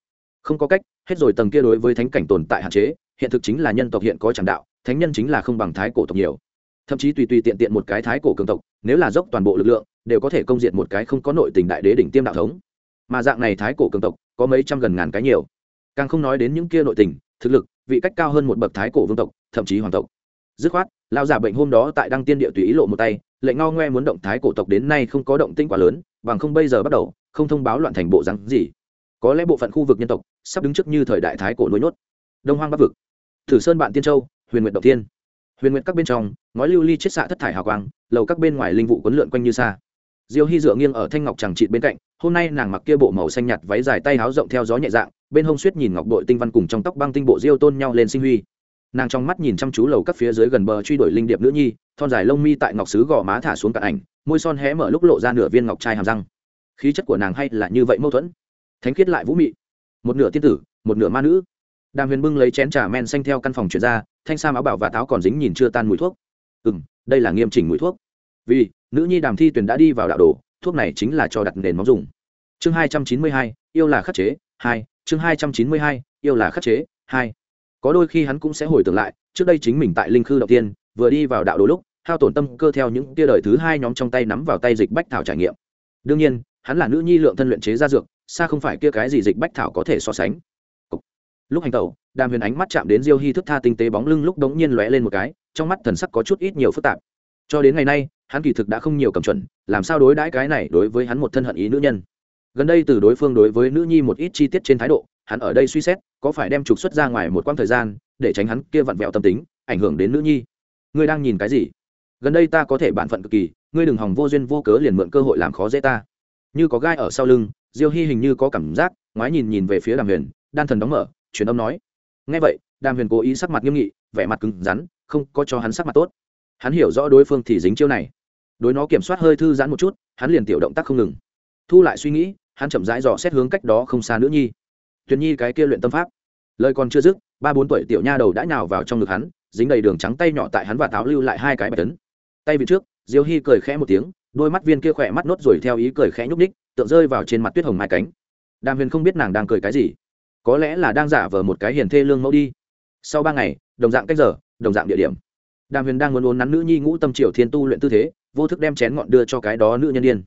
Không có cách, hết rồi tầng kia đối với thánh cảnh tồn tại hạn chế, hiện thực chính là nhân tộc hiện có tràng đạo, thánh nhân chính là không bằng thái cổ tộc nhiều. Thậm chí tùy tùy tiện tiện một cái thái cổ cường tộc, nếu là dốc toàn bộ lực lượng, đều có thể công diện một cái không có nội tình đại đế đỉnh tiêm đạo thống mà dạng này thái cổ cường tộc có mấy trăm gần ngàn cái nhiều. Càng không nói đến những kia nội tình, thực lực, vị cách cao hơn một bậc thái cổ vương tộc, thậm chí hoàng tộc. Dứt khoát lao giả bệnh hôm đó tại đăng tiên địa tùy ý lộ một tay lệnh ngao ngoe muốn động thái cổ tộc đến nay không có động tinh quá lớn, bằng không bây giờ bắt đầu, không thông báo loạn thành bộ rắn gì. Có lẽ bộ phận khu vực nhân tộc sắp đứng trước như thời đại thái cổ nuôi nhốt. Đông hoang bắc vực, thử sơn bạn tiên châu, huyền nguyện động tiên huyền nguyện các bên trong, ngói lưu ly chiết xạ thất thải hào quang, lầu các bên ngoài linh vụ quấn lượn quanh như xa diêu hy dựa nghiêng ở thanh ngọc chẳng trịt bên cạnh, hôm nay nàng mặc kia bộ màu xanh nhạt váy dài tay háo rộng theo gió nhẹ dạng, bên hông suýt nhìn ngọc bội tinh văn cùng trong tóc băng tinh bộ diêu tôn nhau lên sinh huy. Nàng trong mắt nhìn chăm chú lầu các phía dưới gần bờ truy đuổi linh điệp nữ nhi, thon dài lông mi tại ngọc sứ gò má thả xuống cả ảnh, môi son hé mở lúc lộ ra nửa viên ngọc trai hàm răng. Khí chất của nàng hay là như vậy mâu thuẫn? Thánh khiết lại vũ mị. Một nửa tiên tử, một nửa ma nữ. Đàm huyền bưng lấy chén trà men xanh theo căn phòng chuyển ra, thanh sam áo bảo và táo còn dính nhìn chưa tan mùi thuốc. Ừ m đây là nghiêm chỉnh mùi thuốc. Vì nữ nhi đàm thi tuyền đã đi vào đạo đồ, thuốc này chính là cho đặt nền móng dùng. Chương hai trăm chín mươi hai, yêu là khắc chế, hai, chương hai trăm chín mươi hai, yêu là khắc chế, hai. Có đôi khi hắn cũng sẽ hồi tưởng lại, trước đây chính mình tại linh khư đầu tiên, vừa đi vào đạo đồ lúc, hao tổn tâm cơ theo những tia đời thứ hai nhóm trong tay nắm vào tay dịch bách thảo trải nghiệm. Đương nhiên, hắn là nữ nhi lượng thân luyện chế ra dược, xa không phải kia cái gì dịch bách thảo có thể so sánh. Lúc hành tẩu, đàm huyền ánh mắt chạm đến diêu hy thức tha tinh tế bóng lưng lúc đống nhiên lóe lên một cái, trong mắt thần sắc có chút ít nhiều phức tạp. Cho đến ngày nay hắn kỳ thực đã không nhiều cầm chuẩn, làm sao đối đãi cái này đối với hắn một thân hận ý nữ nhân? Gần đây từ đối phương đối với nữ nhi một ít chi tiết trên thái độ, hắn ở đây suy xét, có phải đem trục xuất ra ngoài một quãng thời gian, để tránh hắn kia vặn vẹo tâm tính, ảnh hưởng đến nữ nhi? Ngươi đang nhìn cái gì? Gần đây ta có thể bản phận cực kỳ, ngươi đừng hòng vô duyên vô cớ liền mượn cơ hội làm khó dễ ta. Như có gai ở sau lưng, diêu hy hình như có cảm giác, ngoái nhìn nhìn về phía đàm huyền, đan thần đóng mở, truyền âm nói. Ngay vậy, đàm huyền cố ý sắc mặt nghiêm nghị, vẻ mặt cứng rắn, không có cho hắn sắc mặt tốt. Hắn hiểu rõ đối phương thì dính chiêu này đối nó kiểm soát hơi thư giãn một chút, hắn liền tiểu động tác không ngừng. Thu lại suy nghĩ, hắn chậm rãi dò xét hướng cách đó không xa nữ nhi. Tuyền nhi cái kia luyện tâm pháp. Lời còn chưa dứt, ba bốn tuổi tiểu nha đầu đã nhào vào trong ngực hắn, dính đầy đường trắng tay nhỏ tại hắn và táo lưu lại hai cái bạch tấn tay vị trước, diêu hy cười khẽ một tiếng, đôi mắt viên kia khỏe mắt nốt rồi theo ý cười khẽ nhúc ních tượng rơi vào trên mặt tuyết hồng mai cánh. Đàm huyền không biết nàng đang cười cái gì. Có lẽ là đang giả vờ một cái hiền thê lương mẫu đi. Sau ba ngày, đồng dạng cách giờ, đồng dạng địa điểm đàm huyền đang muốn ốn nắn nữ nhi ngũ tâm triều thiên tu luyện tư thế, vô thức đem chén ngọn đưa cho cái đó nữ nhân đ i ê n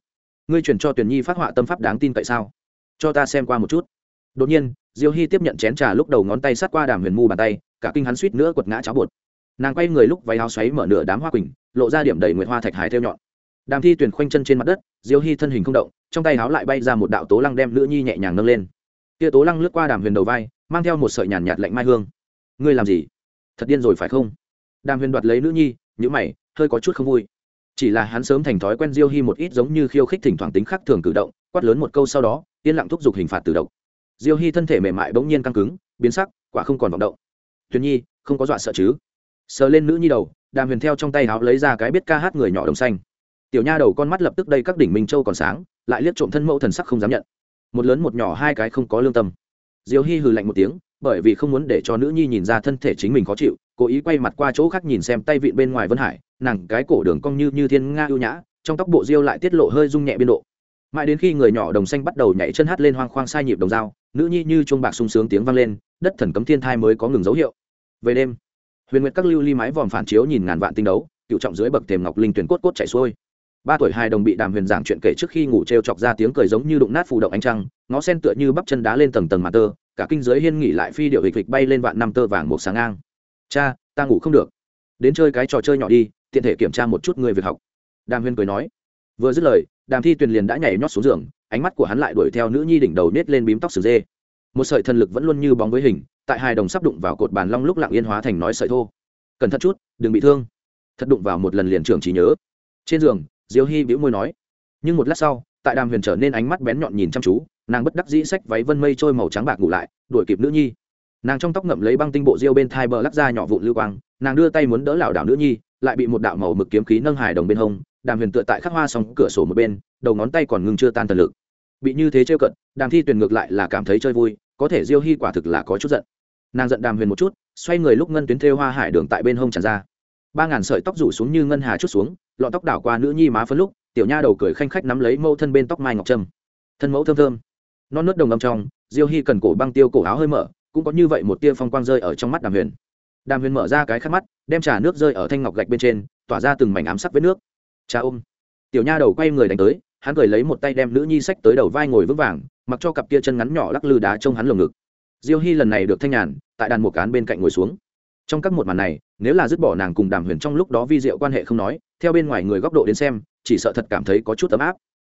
ngươi chuyển cho tuyển nhi phát họa tâm pháp đáng tin tại sao? Cho ta xem qua một chút. Đột nhiên, diêu hy tiếp nhận chén trà lúc đầu ngón tay sát qua đàm huyền mu bàn tay, cả kinh hắn suýt nữa quật ngã cháo bột. Nàng quay người lúc váy áo xoáy mở nửa đám hoa quỳnh, lộ ra điểm đầy nguyệt hoa thạch hải theo nhọn. Đàm thi tuyển khoanh chân trên mặt đất, diêu hy thân hình không động, trong tay áo lại bay ra một đạo tố lăng đem nữ nhi nhẹ nhàng nâng lên. Kia tố lăng lướt qua đàm huyền đầu vai, mang theo một sợi nhàn nhạt lạnh mai hương. Ngươi làm gì? Thật điên rồi phải không? Đàm huyền đoạt lấy nữ nhi nhữ mày, hơi có chút không vui. Chỉ là hắn sớm thành thói quen diêu hy một ít giống như khiêu khích thỉnh thoảng tính khắc thường cử động, quát lớn một câu sau đó, yên lặng thúc giục hình phạt tự động diêu hy thân thể mềm mại bỗng nhiên căng cứng, biến sắc, quả không còn vọng động. Tuyền nhi, không có dọa sợ chứ? Sờ lên nữ nhi đầu, đàm huyền theo trong tay áo lấy ra cái biết ca hát người nhỏ đồng xanh. Tiểu nha đầu con mắt lập tức đây các đỉnh minh châu còn sáng, lại liếc trộm thân mẫu thần sắc không dám nhận. Một lớn một nhỏ hai cái không có lương tâm. Diêu hy hừ lạnh một tiếng bởi vì không muốn để cho nữ nhi nhìn ra thân thể chính mình khó chịu, cố ý quay mặt qua chỗ khác nhìn xem tay vịn bên ngoài vân hải, nàng cái cổ đường cong như như thiên nga ưu nhã, trong tóc bộ diêu lại tiết lộ hơi rung nhẹ biên độ. Mãi đến khi người nhỏ đồng xanh bắt đầu nhảy chân hát lên hoang khoang sai nhịp đồng dao, nữ nhi như chuông bạc sung sướng tiếng vang lên, đất thần cấm thiên thai mới có ngừng dấu hiệu. Về đêm, huyền nguyệt các lưu ly mái vòm phản chiếu nhìn ngàn vạn tinh đấu, cựu trọng dưới bậc thềm ngọc linh tuyển cốt cốt chạy xuôi. Ba tuổi hai đồng bị đàm huyền giảng chuyện kể trước khi ngủ t r e o chọc ra tiếng cười giống như đụng nát phù động ánh trăng, ngó sen tựa như bắp chân đá lên tầng tầng mà tơ cả kinh giới hiên nghỉ lại phi điệu hịch hịch bay lên vạn năm tơ vàng một sáng ngang. Cha, ta ngủ không được. Đến chơi cái trò chơi nhỏ đi, tiện thể kiểm tra một chút người việc học. Đàm huyền cười nói. Vừa dứt lời, đàm thi tuyền liền đã nhảy nhót xuống giường, ánh mắt của hắn lại đuổi theo nữ nhi đỉnh đầu nết lên bím tóc sừng dê. Một sợi thần lực vẫn luôn như bóng với hình, tại hai đồng sắp đụng vào cột bàn long lúc lặng yên hóa thành nói sợi thô. Cẩn thận chút, đừng bị thương. Thật đụng vào một lần liền trưởng trí nhớ. Trên giường, diêu hy bĩu môi nói. Nhưng một lát sau, tại đàm huyền trở nên ánh mắt bén nhọn nhìn chăm chú nàng bất đắc dĩ sách váy vân mây trôi màu trắng bạc ngủ lại, đuổi kịp nữ nhi. Nàng trong tóc ngậm lấy băng tinh bộ diêu bên thai bờ lắc ra nhỏ vụn lưu quang, nàng đưa tay muốn đỡ lảo đảo nữ nhi, lại bị một đạo màu mực kiếm khí nâng hài đồng bên hông, đàm huyền tựa tại khắc hoa xong cửa sổ một bên, đầu ngón tay còn ngưng chưa tan tần lực. Bị như thế trêu cận, đàm thi tuyển ngược lại là cảm thấy chơi vui, có thể diêu hy quả thực là có chút giận. Nàng giận đàm huyền một chút, xoay người lúc ngân tuyến thêu hoa hải đường tại bên hông tràn ra. Ba ngàn sợi tóc rủ xuống như ngân hà chút xuống, lọn tóc đảo qua nữ nhi má phấn lúc, tiểu nha đầu cười khanh khách nắm lấy mẫu thân bên tóc mai ngọc trâm. Thân mẫu thơm thơm non nớt đồng âm trong, diêu hy cần cổ băng tiêu cổ áo hơi mở, cũng có như vậy một tia phong quang rơi ở trong mắt đàm huyền. Đàm huyền mở ra cái khát mắt, đem trà nước rơi ở thanh ngọc gạch bên trên, tỏa ra từng mảnh ám sắc vết nước. Cha ôm. Tiểu nha đầu quay người đánh tới, hắn cười lấy một tay đem nữ nhi sách tới đầu vai ngồi vững vàng, mặc cho cặp kia chân ngắn nhỏ lắc lư đá trông hắn lồng ngực. Diêu hy lần này được thanh nhàn, tại đàn một cán bên cạnh ngồi xuống. Trong các một màn này, nếu là dứt bỏ nàng cùng đàm huyền trong lúc đó vi diệu quan hệ không nói, theo bên ngoài người góc độ đến xem, chỉ sợ thật cảm thấy có chút ấm áp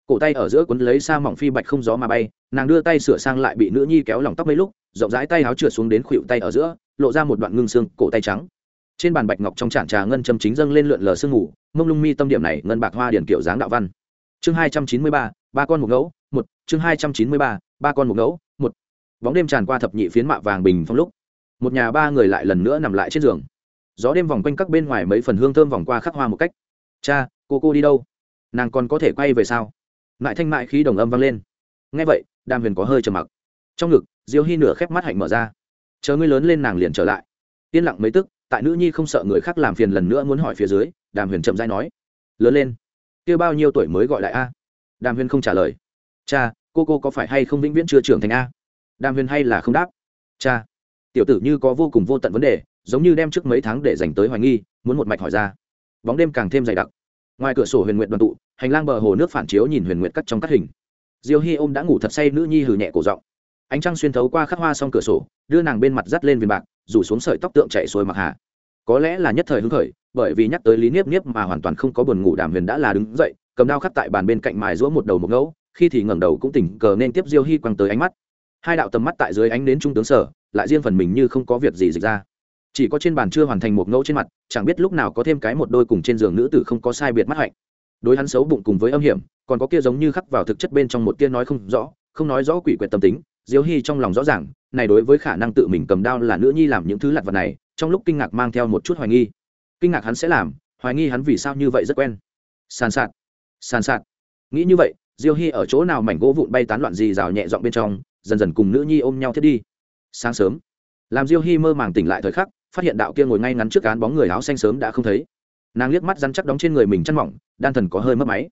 cổ tay ở giữa quấn lấy xa mỏng phi bạch không gió mà bay, nàng đưa tay sửa sang lại bị nữ nhi kéo lỏng tóc mấy lúc, rộng rãi tay áo trượt xuống đến khuỵu tay ở giữa, lộ ra một đoạn ngưng xương, cổ tay trắng. Trên bàn bạch ngọc trong tràn trà ngân châm chính dâng lên lượn lờ sương ngủ mông lung mi tâm điểm này, ngân bạc hoa điển kiểu dáng đạo văn. Chương hai trăm chín mươi ba ba con một ngẫu, một. Chương hai trăm chín mươi ba ba con một ngẫu, một. Bóng đêm tràn qua thập nhị phiến mạ vàng bình phong lúc, một nhà ba người lại lần nữa nằm lại trên giường. Gió đêm vòng quanh các bên ngoài mấy phần hương thơm vòng qua khắc hoa một cách. Cha, cô cô đi đâu? Nàng còn có thể quay về sao? Mại thanh mại khí đồng âm vang lên. Ngay vậy, đàm huyền có hơi trầm mặc. Trong ngực, diêu hy nửa khép mắt hạnh mở ra. Chờ ngươi lớn lên nàng liền trở lại. Yên lặng mấy tức, tại nữ nhi không sợ người khác làm phiền lần nữa muốn hỏi phía dưới, đàm huyền chậm dai nói. Lớn lên. Kia bao nhiêu tuổi mới gọi lại a? Đàm huyền không trả lời. Cha, cô cô có phải hay không vĩnh viễn chưa trưởng thành a? Đàm huyền hay là không đáp. Cha. Tiểu tử như có vô cùng vô tận vấn đề, giống như đem trước mấy tháng để dành tới hoài nghi, muốn một mạch hỏi ra. Bóng đêm càng thêm dày đặc ngoài cửa sổ huyền nguyện đoàn tụ, hành lang bờ hồ nước phản chiếu nhìn huyền nguyện cắt trong cắt hình. Diêu hy ôm đã ngủ thật say nữ nhi hừ nhẹ cổ giọng. Ánh trăng xuyên thấu qua khắc hoa xong cửa sổ, đưa nàng bên mặt dắt lên viền bạc, rủ xuống sợi tóc tượng chạy xuôi mặc hà. Có lẽ là nhất thời hứng khởi, bởi vì nhắc tới lý niếp niếp mà hoàn toàn không có buồn ngủ đàm huyền đã là đứng dậy, cầm đao khắc tại bàn bên cạnh mài giũa một đầu một ngẫu, khi thì ngẩng đầu cũng tỉnh cờ nên tiếp diêu hy quăng tới ánh mắt. Hai đạo tầm mắt tại dưới ánh đến trung tướng sở, lại riêng phần mình như không có việc gì dịch ra chỉ có trên bàn chưa hoàn thành một ngẫu trên mặt, chẳng biết lúc nào có thêm cái một đôi cùng trên giường nữ tử không có sai biệt mắt hạnh. Đối hắn xấu bụng cùng với âm hiểm, còn có kia giống như khắc vào thực chất bên trong một tia nói không rõ, không nói rõ quỷ quyệt tâm tính diếu hy trong lòng rõ ràng, này đối với khả năng tự mình cầm đao là nữ nhi làm những thứ lặt vật này, trong lúc kinh ngạc mang theo một chút hoài nghi. Kinh ngạc hắn sẽ làm, hoài nghi hắn vì sao như vậy rất quen. Sàn sạt sàn sạt. Nghĩ như vậy, diêu hy ở chỗ nào mảnh gỗ vụn bay tán loạn gì rào nhẹ dọn bên trong, dần dần cùng nữ nhi ôm nhau thiết đi. Sáng sớm, làm diêu hy mơ màng tỉnh lại thời khắc phát hiện đạo kia ngồi ngay ngắn trước cán bóng người áo xanh sớm đã không thấy. Nàng liếc mắt rắn chắc đóng trên người mình chăn mỏng, đan thần có hơi mất máy.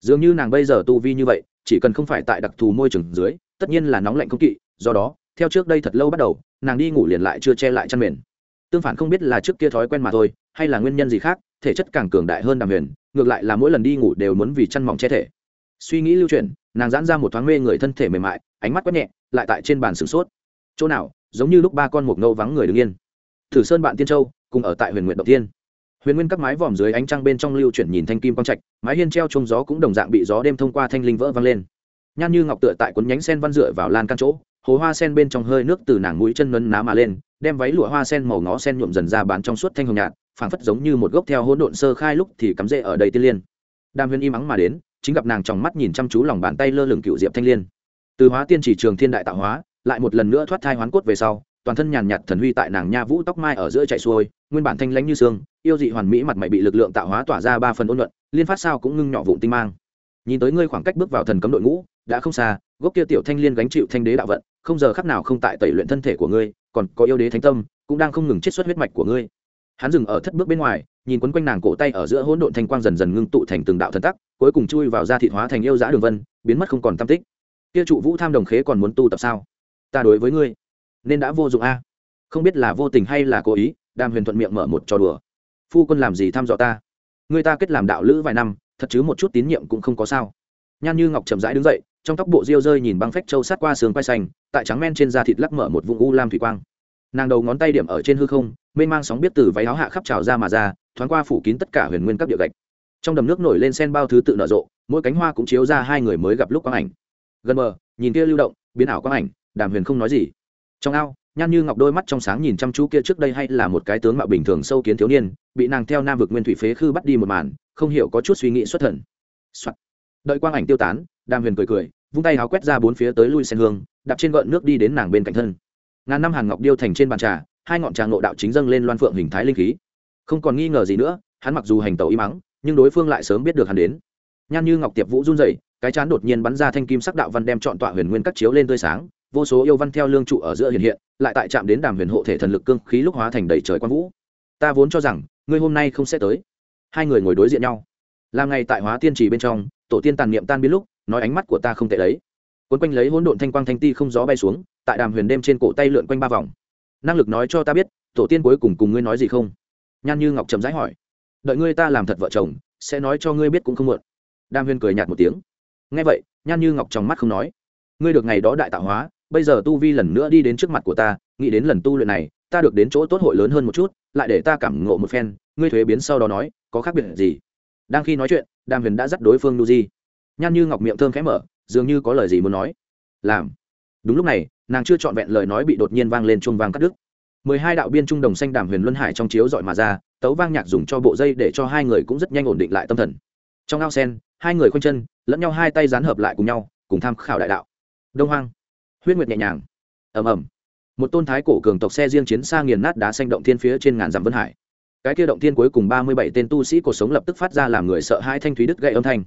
Dường như nàng bây giờ tu vi như vậy, chỉ cần không phải tại đặc thù môi trường dưới, tất nhiên là nóng lạnh không kỵ, do đó, theo trước đây thật lâu bắt đầu, nàng đi ngủ liền lại chưa che lại chăn mền. Tương phản không biết là trước kia thói quen mà thôi, hay là nguyên nhân gì khác, thể chất càng cường đại hơn đàm huyền, ngược lại là mỗi lần đi ngủ đều muốn vì chăn mỏng che thể. Suy nghĩ lưu truyền nàng giãn ra một thoáng mê người thân thể mềm mại, ánh mắt quét nhẹ, lại tại trên bàn sửng sốt. Chỗ nào, giống như lúc ba con mục ngâu vắng người đứng yên thử sơn bạn tiên châu, cùng ở tại huyền nguyện Động tiên huyền nguyên các mái vòm dưới ánh trăng bên trong lưu chuyển nhìn thanh kim quang trạch, mái hiên treo trông gió cũng đồng dạng bị gió đêm thông qua thanh linh vỡ văng lên. Nhan như ngọc tựa tại cuốn nhánh sen văn dựa vào lan căn chỗ, hồ hoa sen bên trong hơi nước từ nàng mũi chân nấn ná mà lên, đem váy lụa hoa sen màu ngó sen nhuộm dần ra bán trong suốt thanh hồng nhạt, phảng phất giống như một gốc theo hỗn độn sơ khai lúc thì cắm rễ ở đây tiên liên. Đam huyền im ắng mà đến, chính gặp nàng trong mắt nhìn chăm chú lòng bàn tay lơ lửng cựu diệp thanh liên. Từ hóa tiên chỉ trường thiên đại tạo hóa, lại một lần nữa thoát thai hoán cốt về sau toàn thân nhàn nhạt thần huy tại nàng nha vũ tóc mai ở giữa chạy xuôi, nguyên bản thanh lãnh như xương, yêu dị hoàn mỹ mặt mày bị lực lượng tạo hóa tỏa ra ba phần ôn luận liên phát sao cũng ngưng nhỏ vụn tinh mang. Nhìn tới ngươi khoảng cách bước vào thần cấm đội ngũ, đã không xa, gốc kia tiểu thanh liên gánh chịu thanh đế đạo vận, không giờ khắc nào không tại tẩy luyện thân thể của ngươi, còn có yêu đế thánh tâm, cũng đang không ngừng chiết xuất huyết mạch của ngươi. Hắn dừng ở thất bước bên ngoài, nhìn quấn quanh nàng cổ tay ở giữa hỗn độn thanh quang dần dần ngưng tụ thành từng đạo thần tắc, cuối cùng chui vào da thịt hóa thành yêu giã đường vân, biến mất không còn tam tích. Kia trụ vũ tham đồng khế còn muốn tu tập sao? Ta đối với ngươi nên đã vô dụng a. Không biết là vô tình hay là cố ý, đàm huyền thuận miệng mở một trò đùa. Phu quân làm gì thăm dò ta? Người ta kết làm đạo lữ vài năm, thật chứ một chút tín nhiệm cũng không có sao. Nhan như ngọc chậm rãi đứng dậy, trong tóc bộ diêu rơi nhìn băng phách châu sát qua sườn quay xanh, tại trắng men trên da thịt lắc mở một vùng u lam thủy quang. Nàng đầu ngón tay điểm ở trên hư không, mê mang sóng biết từ váy áo hạ khắp trào ra mà ra, thoáng qua phủ kín tất cả huyền nguyên các địa gạch. Trong đầm nước nổi lên sen bao thứ tự nở rộ, mỗi cánh hoa cũng chiếu ra hai người mới gặp lúc quang ảnh. Gần mờ nhìn kia lưu động, biến ảo quang ảnh, đàm huyền không nói gì trong ao, nhan như ngọc đôi mắt trong sáng nhìn chăm chú kia trước đây hay là một cái tướng mạo bình thường sâu kiến thiếu niên, bị nàng theo nam vực nguyên thủy phế khư bắt đi một màn, không hiểu có chút suy nghĩ xuất thần、Soạn. đợi quang ảnh tiêu tán, đàm huyền cười cười, vung tay háo quét ra bốn phía tới lui sen hương, đạp trên gợn nước đi đến nàng bên cạnh thân. Ngàn năm hàn ngọc điêu thành trên bàn trà, hai ngọn trà ngộ đạo chính dâng lên loan phượng hình thái linh khí. Không còn nghi ngờ gì nữa, hắn mặc dù hành tàu y mắng, nhưng đối phương lại sớm biết được hắn đến. Nhan như ngọc tiệp vũ run rẩy, cái chán đột nhiên bắn ra thanh kim sắc đạo văn đem chọn tọa huyền nguyên cắt chiếu lên tươi sáng vô số yêu văn theo lương trụ ở giữa hiện hiện, lại tại chạm đến đàm huyền hộ thể thần lực cương khí lúc hóa thành đầy trời quang vũ. Ta vốn cho rằng, ngươi hôm nay không sẽ tới. Hai người ngồi đối diện nhau. Làm ngày tại hóa tiên trì bên trong, tổ tiên tàn niệm tan biến lúc, nói ánh mắt của ta không tệ đấy. Quấn quanh lấy hỗn độn thanh quang thanh ti không gió bay xuống, tại đàm huyền đêm trên cổ tay lượn quanh ba vòng. Năng lực nói cho ta biết, tổ tiên cuối cùng cùng ngươi nói gì không? Nhan như ngọc trầm rãi hỏi. Đợi ngươi ta làm thật vợ chồng, sẽ nói cho ngươi biết cũng không muộn. Đàm huyền cười nhạt một tiếng. Nghe vậy, nhan như ngọc trong mắt không nói. Ngươi được ngày đó đại tạo hóa bây giờ tu vi lần nữa đi đến trước mặt của ta, nghĩ đến lần tu luyện này, ta được đến chỗ tốt hội lớn hơn một chút, lại để ta cảm ngộ một phen, ngươi thuế biến sau đó nói, có khác biệt gì? Đang khi nói chuyện, đàm huyền đã dắt đối phương nu di nhan như ngọc miệng thơm khẽ mở, dường như có lời gì muốn nói. Làm. Đúng lúc này, nàng chưa trọn vẹn lời nói bị đột nhiên vang lên chuông vang cắt đứt. Mười hai đạo biên trung đồng xanh đàm huyền luân hải trong chiếu dọi mà ra, tấu vang nhạc dùng cho bộ dây để cho hai người cũng rất nhanh ổn định lại tâm thần. Trong ao sen, hai người khoanh chân, lẫn nhau hai tay dán hợp lại cùng nhau, cùng tham khảo đại đạo. Đông hoang huyết nguyệt nhẹ nhàng. Ầm ầm. Một tôn thái cổ cường tộc xe riêng chiến xa nghiền nát đá xanh động thiên phía trên ngàn dặm vân hải. Cái kia động thiên cuối cùng ba mươi bảy tên tu sĩ cuộc sống lập tức phát ra làm người sợ hai thanh thúy đứt gậy âm thanh.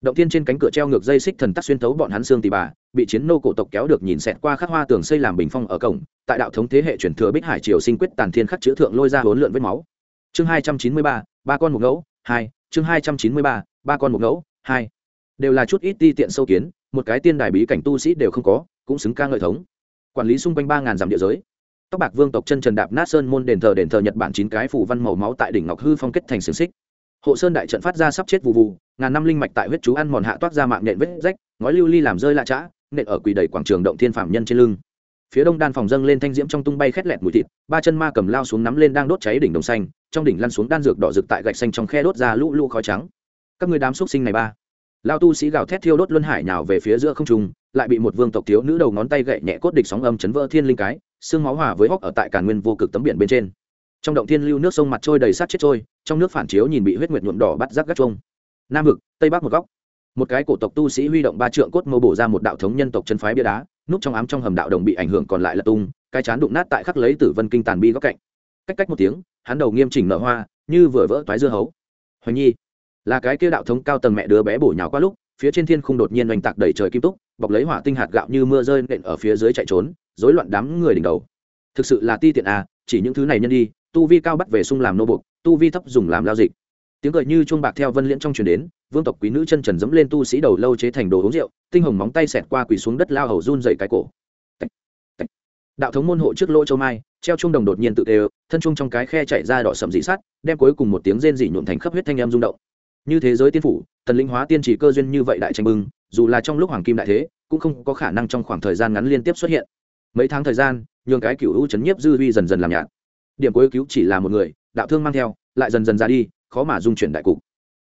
Động thiên trên cánh cửa treo ngược dây xích thần tắc xuyên thấu bọn hắn xương tì bà, bị chiến nô cổ tộc kéo được nhìn xẹt qua khắc hoa tường xây làm bình phong ở cổng, tại đạo thống thế hệ chuyển thừa bích hải triều sinh quyết tàn thiên khắc chữ thượng lôi ra hỗn lượn vết máu. Chương hai trăm chín mươi ba ba con một ngẫu, hai, chương hai trăm chín mươi ba ba con một ngẫu, hai. Đều là chút ít ti tiện sâu kiến, một cái tiên đài bí cảnh tu sĩ đều không có cũng xứng ca ngợi thống. Quản lý xung quanh ba ngàn dặm địa giới. Tóc bạc vương tộc chân trần đạp nát sơn môn đền thờ đền thờ nhật bản chín cái phủ văn màu máu tại đỉnh ngọc hư phong kết thành xiềng xích. Hộ sơn đại trận phát ra sắp chết vụ vụ ngàn năm linh mạch tại huyết chú ăn mòn hạ toát ra mạng nện vết rách, ngói lưu ly làm rơi lạ trã, nện ở quỳ đầy quảng trường động thiên phạm nhân trên lưng. Phía đông đan phòng dâng lên thanh diễm trong tung bay khét lẹt mùi thịt, ba chân ma cầm lao xuống nắm lên đang đốt cháy đỉnh đồng xanh, trong đỉnh lăn xuống đan dược đỏ rực tại gạch xanh trong khe đốt ra lũ lũ khói trắng. Các người đám xúc sinh này ba. Lao tu sĩ gào thét thiêu đốt luân hải nhào về phía giữa không trung lại bị một vương tộc thiếu nữ đầu ngón tay gậy nhẹ cốt địch sóng âm chấn vỡ thiên linh cái, xương máu hòa với hóc ở tại cả nguyên vô cực tấm biển bên trên. Trong động thiên lưu nước sông mặt trôi đầy sát chết trôi, trong nước phản chiếu nhìn bị huyết nguyệt nhuộm đỏ bắt rác gắt trông nam vực, tây bắc một góc. Một cái cổ tộc tu sĩ huy động ba trượng cốt mô bổ ra một đạo thống nhân tộc chân phái bia đá, núp trong ám trong hầm đạo đồng bị ảnh hưởng còn lại là tung, cái chán đụng nát tại khắc lấy tử vân kinh tàn bi góc cạnh. Cách cách một tiếng, hắn đầu nghiêm chỉnh nở hoa, như vừa vỡ toái dưa hấu. Hoài nhi, là cái kia đạo thống cao tầng mẹ đứa bé bổ nhào qua lúc phía trên thiên không đột nhiên oanh tạc đầy trời kim túc, bọc lấy hỏa tinh hạt gạo như mưa rơi nện ở phía dưới chạy trốn, rối loạn đám người đỉnh đầu. Thực sự là ti tiện à chỉ những thứ này nhân đi, tu vi cao bắt về sung làm nô bục tu vi thấp dùng làm lao dịch. Tiếng cười như chuông bạc theo vân liễn trong truyền đến, vương tộc quý nữ chân trần dẫm lên tu sĩ đầu lâu chế thành đồ uống rượu, tinh hồng móng tay xẹt qua quỳ xuống đất lao hầu run dày cái cổ. Đạo thống môn hộ trước lỗ châu mai, treo trung đồng đột nhiên tự đều thân trung trong cái khe chạy ra đỏ sầm dị sắt đem cuối cùng một tiếng rên dị nhuộm thành khắp huyết thanh em rung động. Như thế giới tiên phủ tần linh hóa tiên chỉ cơ duyên như vậy đại tranh bưng dù là trong lúc hoàng kim đại thế, cũng không có khả năng trong khoảng thời gian ngắn liên tiếp xuất hiện. Mấy tháng thời gian, nhường cái cựu hữu chấn nhiếp dư vi dần dần làm nhạt. Điểm cuối cứu chỉ là một người, đạo thương mang theo, lại dần dần ra đi, khó mà dung chuyển đại cục.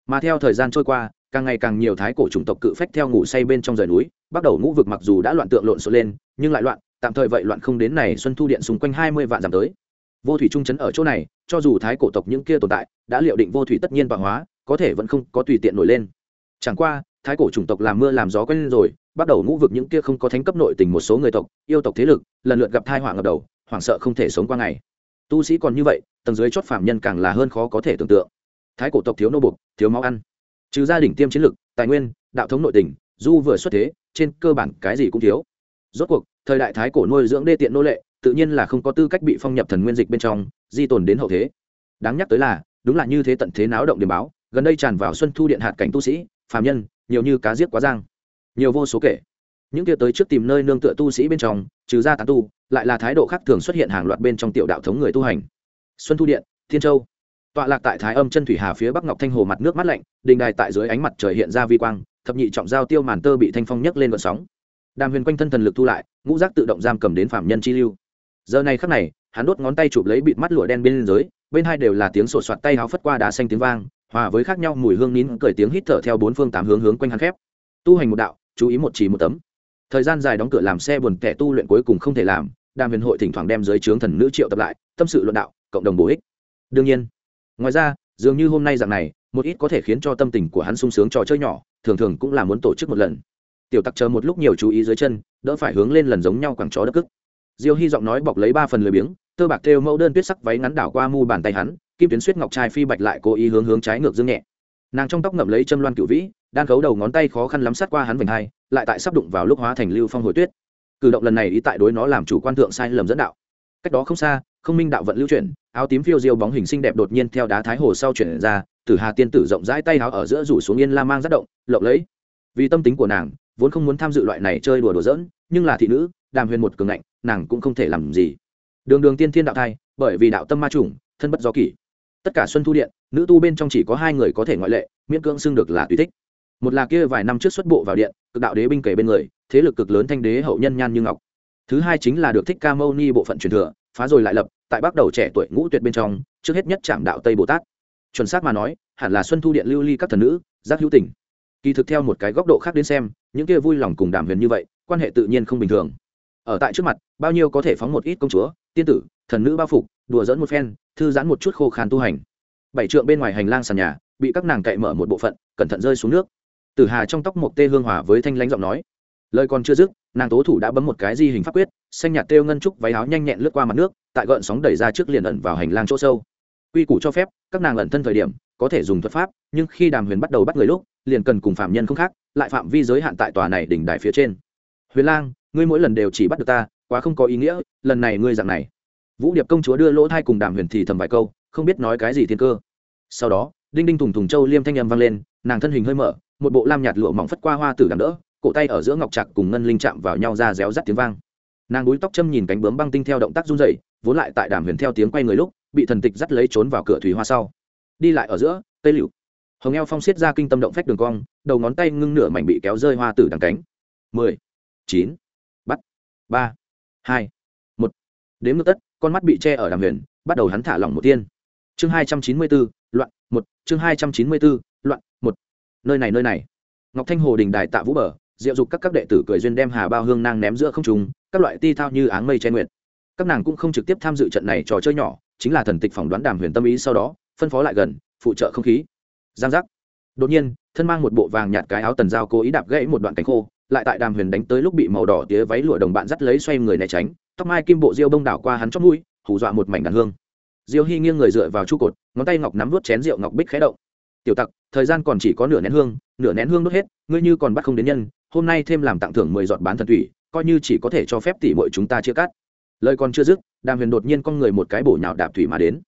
Mà theo thời gian trôi qua, càng ngày càng nhiều thái cổ chủng tộc cự phách theo ngủ say bên trong rời núi, bắt đầu ngũ vực mặc dù đã loạn tượng lộn xộn lên, nhưng lại loạn, tạm thời vậy loạn không đến này xuân thu điện xung quanh hai mươi vạn giảm tới. Vô thủy trung chấn ở chỗ này, cho dù thái cổ tộc những kia tồn tại, đã liệu định vô thủy tất nhiên vạn hóa, có thể vẫn không có tùy tiện nổi lên chẳng qua, thái cổ chủng tộc làm mưa làm gió quen lên rồi, bắt đầu ngũ vực những kia không có thánh cấp nội tình một số người tộc, yêu tộc thế lực, lần lượt gặp thai họa ngập đầu, hoảng sợ không thể sống qua ngày. Tu sĩ còn như vậy, tầng dưới chót phạm nhân càng là hơn khó có thể tưởng tượng. Thái cổ tộc thiếu nô bục thiếu máu ăn. Trừ gia đình tiêm chiến lực, tài nguyên, đạo thống nội tình, du vừa xuất thế, trên cơ bản cái gì cũng thiếu. Rốt cuộc, thời đại thái cổ nuôi dưỡng đê tiện nô lệ, tự nhiên là không có tư cách bị phong nhập thần nguyên dịch bên trong, di tồn đến hậu thế. Đáng nhắc tới là, đúng là như thế tận thế náo động điểm báo, gần đây tràn vào xuân thu điện hạt cảnh tu sĩ phàm nhân, nhiều như cá giết quá giang. Nhiều vô số kể. Những kia tới trước tìm nơi nương tựa tu sĩ bên trong, trừ ra tán tu, lại là thái độ khác thường xuất hiện hàng loạt bên trong tiểu đạo thống người tu hành. Xuân thu điện, thiên châu. Tọa lạc tại thái âm chân thủy hà phía bắc ngọc thanh hồ mặt nước mát lạnh, đình đài tại dưới ánh mặt trời hiện ra vi quang, thập nhị trọng giao tiêu màn tơ bị thanh phong nhấc lên vận sóng. Đàm huyền quanh thân thần lực thu lại, ngũ giác tự động giam cầm đến phạm nhân chi lưu. Giờ này khắc này, hắn đốt ngón tay chụp lấy bịt mắt lụa đen bên dưới, bên hai đều là tiếng sổ soạt tay háo phất qua đá xanh tiếng vang hòa với khác nhau mùi hương nín cười tiếng hít thở theo bốn phương tám hướng hướng quanh hắn khép. Tu hành một đạo, chú ý một chỉ một tấm. Thời gian dài đóng cửa làm xe buồn kẻ tu luyện cuối cùng không thể làm, đàm huyền hội thỉnh thoảng đem dưới trướng thần nữ triệu tập lại, tâm sự luận đạo, cộng đồng bổ ích. Đương nhiên, ngoài ra, dường như hôm nay dạng này, một ít có thể khiến cho tâm tình của hắn sung sướng trò chơi nhỏ, thường thường cũng là muốn tổ chức một lần. Tiểu tặc chờ một lúc nhiều chú ý dưới chân, đỡ phải hướng lên lần giống nhau quẳng chó đất cức diêu hy giọng nói bọc lấy ba phần lười biếng, tơ bạc thêu mẫu đơn tuyết sắc váy ngắn đảo qua mu bàn tay hắn kim tuyến suýt ngọc trai phi bạch lại cố ý hướng hướng trái ngược dương nhẹ. Nàng trong tóc ngậm lấy châm loan cựu vĩ đan khấu đầu ngón tay khó khăn lắm sát qua hắn vành hai, lại tại sắp đụng vào lúc hóa thành lưu phong hồi tuyết. Cử động lần này ý tại đối nó làm chủ quan thượng sai lầm dẫn đạo. Cách đó không xa, không minh đạo vận lưu chuyển, áo tím phiêu diêu bóng hình xinh đẹp đột nhiên theo đá thái hồ sau chuyển ra, tử hà tiên tử rộng rãi tay áo ở giữa rủ xuống yên la mang rất động, lộng lẫy. Vì tâm tính của nàng, vốn không muốn tham dự loại này chơi đùa đùa giỡn, nhưng là thị nữ, đàm huyền một cường ngạnh, nàng cũng không thể làm gì. Đường đường tiên thiên đạo thai, bởi vì đạo tâm ma chủng thân bất do kỷ tất cả xuân thu điện, nữ tu bên trong chỉ có hai người có thể ngoại lệ, miễn cưỡng xưng được là tùy thích. Một là kia vài năm trước xuất bộ vào điện, cực đạo đế binh kể bên người, thế lực cực lớn thanh đế hậu nhân nhan như ngọc. Thứ hai chính là được thích ca mâu ni bộ phận truyền thừa, phá rồi lại lập, tại bắt đầu trẻ tuổi ngũ tuyệt bên trong, trước hết nhất chạm đạo tây bồ tát. Chuẩn xác mà nói, hẳn là xuân thu điện lưu ly các thần nữ, giác hữu tình. Kỳ thực theo một cái góc độ khác đến xem, những kia vui lòng cùng đàm huyền như vậy, quan hệ tự nhiên không bình thường. Ở tại trước mặt, bao nhiêu có thể phóng một ít công chúa, tiên tử, thần nữ bao phục, đùa dẫn một phen thư giãn một chút khô khan tu hành. Bảy trượng bên ngoài hành lang sàn nhà, bị các nàng cậy mở một bộ phận, cẩn thận rơi xuống nước. Tử hà trong tóc một tê hương hòa với thanh lãnh giọng nói. Lời còn chưa dứt, nàng tố thủ đã bấm một cái di hình pháp quyết, xanh nhạt têu ngân trúc váy áo nhanh nhẹn lướt qua mặt nước, tại gợn sóng đẩy ra trước liền ẩn vào hành lang chỗ sâu. Quy củ cho phép, các nàng ẩn thân thời điểm, có thể dùng thuật pháp, nhưng khi đàm huyền bắt đầu bắt người lúc, liền cần cùng phạm nhân không khác, lại phạm vi giới hạn tại tòa này đỉnh đài phía trên. Huyền lang, ngươi mỗi lần đều chỉ bắt được ta, quá không có ý nghĩa, lần này ngươi dạng này vũ điệp công chúa đưa lỗ thai cùng đàm huyền thì thầm vài câu, không biết nói cái gì thiên cơ. Sau đó, đinh đinh thùng thùng châu liêm thanh âm vang lên, nàng thân hình hơi mở, một bộ lam nhạt lụa mỏng phất qua hoa tử đàm đỡ, cổ tay ở giữa ngọc trạc cùng ngân linh chạm vào nhau ra réo rắt tiếng vang. Nàng búi tóc châm nhìn cánh bướm băng tinh theo động tác run dày vốn lại tại đàm huyền theo tiếng quay người lúc, bị thần tịch dắt lấy trốn vào cửa thủy hoa sau. Đi lại ở giữa, tây liệu hồng eo phong xiết ra kinh tâm động phách đường cong, đầu ngón tay ngưng nửa mảnh bị kéo rơi hoa tử đằng cánh. Mười, chín, bắt, ba, hai, một. Đếm ngược tất con mắt bị che ở đàm huyền, bắt đầu hắn thả lỏng một tiên. Chương hai trăm chín mươi bốn loạn một, chương hai trăm chín mươi bốn loạn một. Nơi này nơi này. Ngọc thanh hồ đình đài tạ vũ bờ, diệu dục các các đệ tử cười duyên đem hà bao hương nang ném giữa không trùng các loại ti thao như áng mây che nguyện các nàng cũng không trực tiếp tham dự trận này trò chơi nhỏ, chính là thần tịch phỏng đoán đàm huyền tâm ý sau đó, phân phó lại gần, phụ trợ không khí. Giang giác. Đột nhiên, thân mang một bộ vàng nhạt cái áo tần dao cố ý đạp gãy một đoạn cánh khô, lại tại đàm huyền đánh tới lúc bị màu đỏ tía váy lụa đồng bạn dắt lấy xoay người né tránh tóc mai kim bộ diêu bông đảo qua hắn chót mũi, hù dọa một mảnh đàn hương. Diêu hy nghiêng người dựa vào trụ cột, ngón tay ngọc nắm vút chén rượu ngọc bích khé động. Tiểu tặc, thời gian còn chỉ có nửa nén hương, nửa nén hương đốt hết, ngươi như còn bắt không đến nhân, hôm nay thêm làm tặng thưởng mười giọt bán thần thủy, coi như chỉ có thể cho phép tỷ muội chúng ta chia cắt. Lời còn chưa dứt, đàm huyền đột nhiên con người một cái bổ nhào đạp thủy mà đến.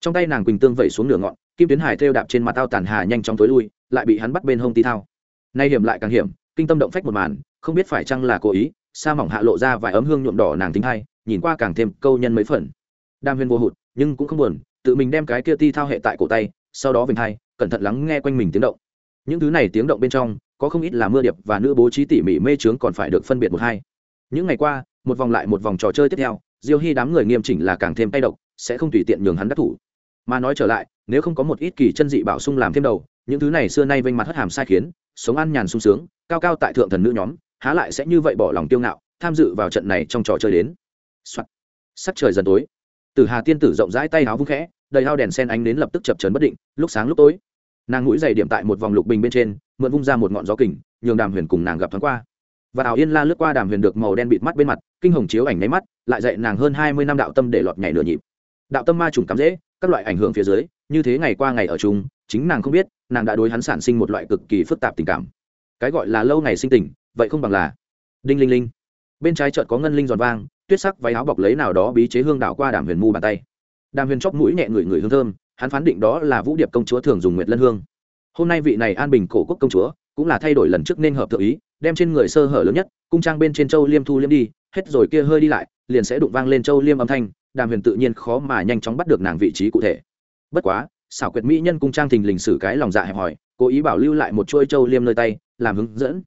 Trong tay nàng quỳnh tương vẩy xuống nửa ngọn, kim tuyến hải thêu đạp trên mặt tao tàn hà nhanh chóng tối lui, lại bị hắn bắt bên hông ti thao. Nay hiểm lại càng hiểm, kinh tâm động phách một màn, không biết phải chăng là cố ý sa mỏng hạ lộ ra vài ấm hương nhuộm đỏ nàng tính hai nhìn qua càng thêm câu nhân mấy phần. Đam huyền vô hụt, nhưng cũng không buồn, tự mình đem cái kia ti thao hệ tại cổ tay, sau đó vịnh hai cẩn thận lắng nghe quanh mình tiếng động. Những thứ này tiếng động bên trong, có không ít là mưa điệp và nữ bố trí tỉ mỉ mê trướng còn phải được phân biệt một hai. Những ngày qua, một vòng lại một vòng trò chơi tiếp theo, diêu hy đám người nghiêm chỉnh là càng thêm tay độc, sẽ không tùy tiện nhường hắn đắc thủ. Mà nói trở lại, nếu không có một ít kỳ chân dị bảo sung làm thêm đầu, những thứ này xưa nay vênh mặt hất hàm sai khiến, sống ăn nhàn sung sướng, cao cao tại thượng thần nữ nhóm há lại sẽ như vậy bỏ lòng tiêu ngạo, tham dự vào trận này trong trò chơi đến、Soạn. sắc trời dần tối. Từ hà tiên tử rộng rãi tay áo vung khẽ, đầy hao đèn sen ánh đến lập tức chập trấn bất định, lúc sáng lúc tối. Nàng mũi dày điểm tại một vòng lục bình bên trên, mượn vung ra một ngọn gió kình, nhường đàm huyền cùng nàng gặp thoáng qua. Và ảo yên la lướt qua đàm huyền được màu đen bịt mắt bên mặt, kinh hồng chiếu ảnh nháy mắt, lại dạy nàng hơn hai mươi năm đạo tâm để lọt nhảy nửa nhịp. Đạo tâm ma trùng cắm dễ các loại ảnh hưởng phía dưới, như thế ngày qua ngày ở chung, chính nàng không biết, nàng đã đối hắn sản sinh một loại cực kỳ phức tạp tình cảm. Cái gọi là lâu ngày sinh tình vậy không bằng là đinh linh linh. Bên trái chợt có ngân linh giòn vang, tuyết sắc váy áo bọc lấy nào đó bí chế hương đảo qua đàm huyền mu bàn tay. Đàm huyền chóp mũi nhẹ ngửi ngửi hương thơm, hắn phán định đó là vũ điệp công chúa thường dùng nguyệt lân hương. Hôm nay vị này an bình cổ quốc công chúa cũng là thay đổi lần trước nên hợp tự ý, đem trên người sơ hở lớn nhất, cung trang bên trên châu liêm thu liêm đi, hết rồi kia hơi đi lại, liền sẽ đụng vang lên châu liêm âm thanh, đàm huyền tự nhiên khó mà nhanh chóng bắt được nàng vị trí cụ thể. Bất quá, xảo quyệt mỹ nhân cung trang thình lình sử cái lòng dạ hẹp hòi, cố ý bảo lưu lại một chuôi châu liêm nơi tay, làm hướng dẫn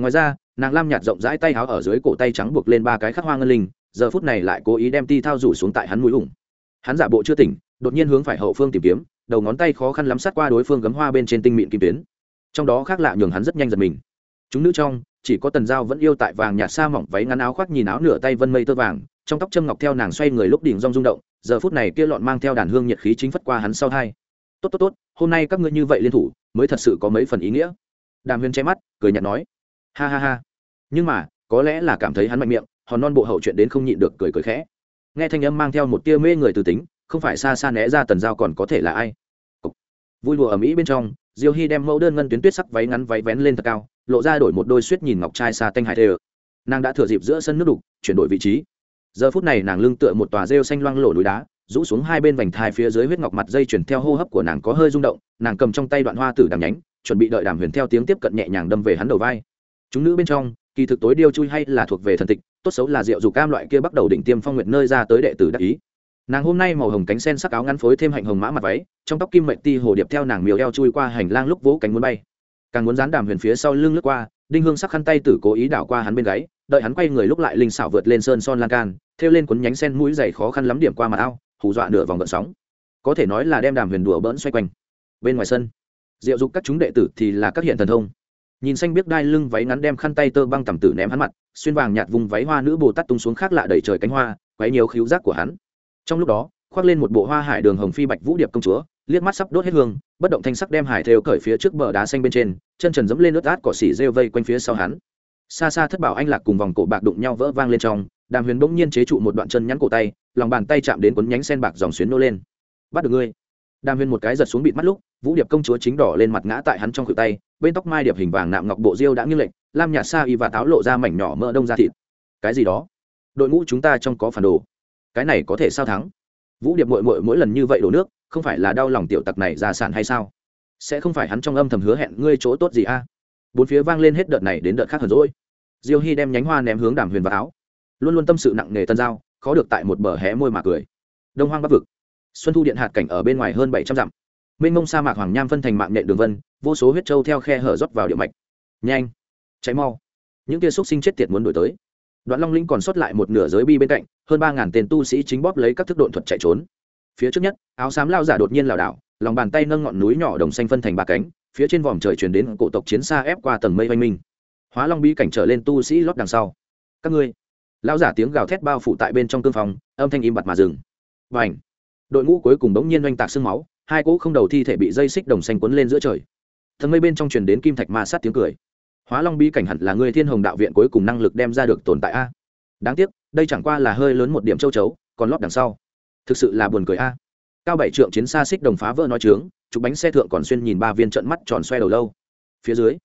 ngoài ra, nàng lam nhạt rộng rãi tay áo ở dưới cổ tay trắng buộc lên ba cái khắc hoa ngân linh, giờ phút này lại cố ý đem ti thao rủ xuống tại hắn mũi ủng. Hắn giả bộ chưa tỉnh, đột nhiên hướng phải hậu phương tìm kiếm, đầu ngón tay khó khăn lắm sát qua đối phương gấm hoa bên trên tinh mịn kim tuyến. Trong đó khác lạ nhường hắn rất nhanh giật mình. Chúng nữ trong, chỉ có tần giao vẫn yêu tại vàng nhạt xa mỏng váy ngắn áo khoác nhìn áo nửa tay vân mây tơ vàng, trong tóc châm ngọc theo nàng xoay người lúc đỉnh rong rung động, giờ phút này kia lọn mang theo đàn hương nhiệt khí chính phất qua hắn sau hai tốt tốt tốt, hôm nay các ngươi như vậy liên thủ, mới thật sự có mấy phần ý nghĩa. Đàm huyên che mắt, cười nhạt nói ha ha ha. Nhưng mà, có lẽ là cảm thấy hắn mạnh miệng, hòn non bộ hậu chuyện đến không nhịn được cười cười khẽ. Nghe thanh âm mang theo một tia mê người từ tính, không phải xa xa né ra tần giao còn có thể là ai. Vui đùa ở mỹ bên trong, diêu hy đem mẫu đơn ngân tuyến tuyết sắc váy ngắn váy vén lên thật cao, lộ ra đổi một đôi suýt nhìn ngọc trai xa tanh hải thê ơ nàng đã thừa dịp giữa sân nước đục, chuyển đổi vị trí. Giờ phút này nàng lưng tựa một tòa rêu xanh loang lổ núi đá, rũ xuống hai bên vành thai phía dưới huyết ngọc mặt dây chuyển theo hô hấp của nàng có hơi rung động, nàng cầm trong tay đoạn hoa tử đàm nhánh, chuẩn bị đợi đàm huyền theo tiếng tiếp cận nhẹ nhàng đâm về hắn đầu vai chúng nữ bên trong, kỳ thực tối điêu chui hay là thuộc về thần tịch, tốt xấu là rượu dù cam loại kia bắt đầu đỉnh tiêm phong nguyện nơi ra tới đệ tử đắc ý. Nàng hôm nay màu hồng cánh sen sắc áo ngắn phối thêm hạnh hồng mã mặt váy, trong tóc kim mệnh ti hồ điệp theo nàng miều eo chui qua hành lang lúc vỗ cánh muốn bay. Càng muốn dán đàm huyền phía sau lưng lướt qua, đinh hương sắc khăn tay tử cố ý đảo qua hắn bên gáy, đợi hắn quay người lúc lại linh xảo vượt lên sơn son lan can, thêu lên cuốn nhánh sen mũi dày khó khăn lắm điểm qua mặt ao, hù dọa nửa vòng gợn sóng. Có thể nói là đem đàm huyền đùa bỡn xoay quanh. Bên ngoài sân diệu dục các chúng đệ tử thì là các hiện thần thông nhìn xanh biết đai lưng váy ngắn đem khăn tay tơ băng tầm tử ném hắn mặt, xuyên vàng nhạt vùng váy hoa nữ bồ tát tung xuống khác lạ đầy trời cánh hoa, quấy nhiều khíu giác của hắn. Trong lúc đó, khoác lên một bộ hoa hải đường hồng phi bạch vũ điệp công chúa, liếc mắt sắp đốt hết hương, bất động thanh sắc đem hải theo cởi phía trước bờ đá xanh bên trên, chân trần dẫm lên nước át cỏ xỉ rêu vây quanh phía sau hắn. Xa xa thất bảo anh lạc cùng vòng cổ bạc đụng nhau vỡ vang lên trong, đàm huyền bỗng nhiên chế trụ một đoạn chân nhắn cổ tay, lòng bàn tay chạm đến cuốn nhánh sen bạc dòng xuyến nô lên. Bắt được ngươi đàm huyên một cái giật xuống bịt mắt lúc, vũ điệp công chúa chính đỏ lên mặt ngã tại hắn trong khuỷu tay, bên tóc mai điệp hình vàng nạm ngọc bộ diêu đã nghiêng lệch, lam nhạt sa y và táo lộ ra mảnh nhỏ mỡ đông ra thịt. Cái gì đó? Đội ngũ chúng ta trong có phản đồ. Cái này có thể sao thắng? Vũ điệp mội mội mỗi lần như vậy đổ nước, không phải là đau lòng tiểu tặc này ra sản hay sao? Sẽ không phải hắn trong âm thầm hứa hẹn ngươi chỗ tốt gì a? Bốn phía vang lên hết đợt này đến đợt khác hờn rỗi diêu hy đem nhánh hoa ném hướng đàm huyền vào áo. Luôn luôn tâm sự nặng nề tân giao, khó được tại một bờ hé môi mà cười. Đông hoang bắc vực xuân thu điện hạt cảnh ở bên ngoài hơn bảy trăm dặm. Mênh mông sa mạc hoàng nham phân thành mạng nhện đường vân, vô số huyết trâu theo khe hở rót vào địa mạch. Nhanh cháy mau. Những tia xúc sinh chết tiệt muốn đổi tới. Đoạn long linh còn sót lại một nửa giới bi bên cạnh, hơn ba ngàn tên tu sĩ chính bóp lấy các thức độn thuật chạy trốn. Phía trước nhất, áo xám lao giả đột nhiên lảo đảo, lòng bàn tay nâng ngọn núi nhỏ đồng xanh phân thành ba cánh, phía trên vòm trời chuyển đến cổ tộc chiến xa ép qua tầng mây oanh minh. Hóa long bí cảnh trở lên tu sĩ lót đằng sau. Các ngươi. Lao giả tiếng gào thét bao phủ tại bên trong cương phòng, âm thanh im bặt mà dừng. Và ảnh đội ngũ cuối cùng bỗng nhiên oanh tạc sương máu, hai cỗ không đầu thi thể bị dây xích đồng xanh quấn lên giữa trời. Thần mây bên trong truyền đến kim thạch ma sát tiếng cười. Hóa long bí cảnh hẳn là người thiên hồng đạo viện cuối cùng năng lực đem ra được tồn tại a. Đáng tiếc, đây chẳng qua là hơi lớn một điểm châu chấu, còn lót đằng sau. Thực sự là buồn cười a. Cao bảy trượng chiến xa xích đồng phá vỡ nói trướng, chụp bánh xe thượng còn xuyên nhìn ba viên trận mắt tròn xoe đầu lâu. Phía dưới,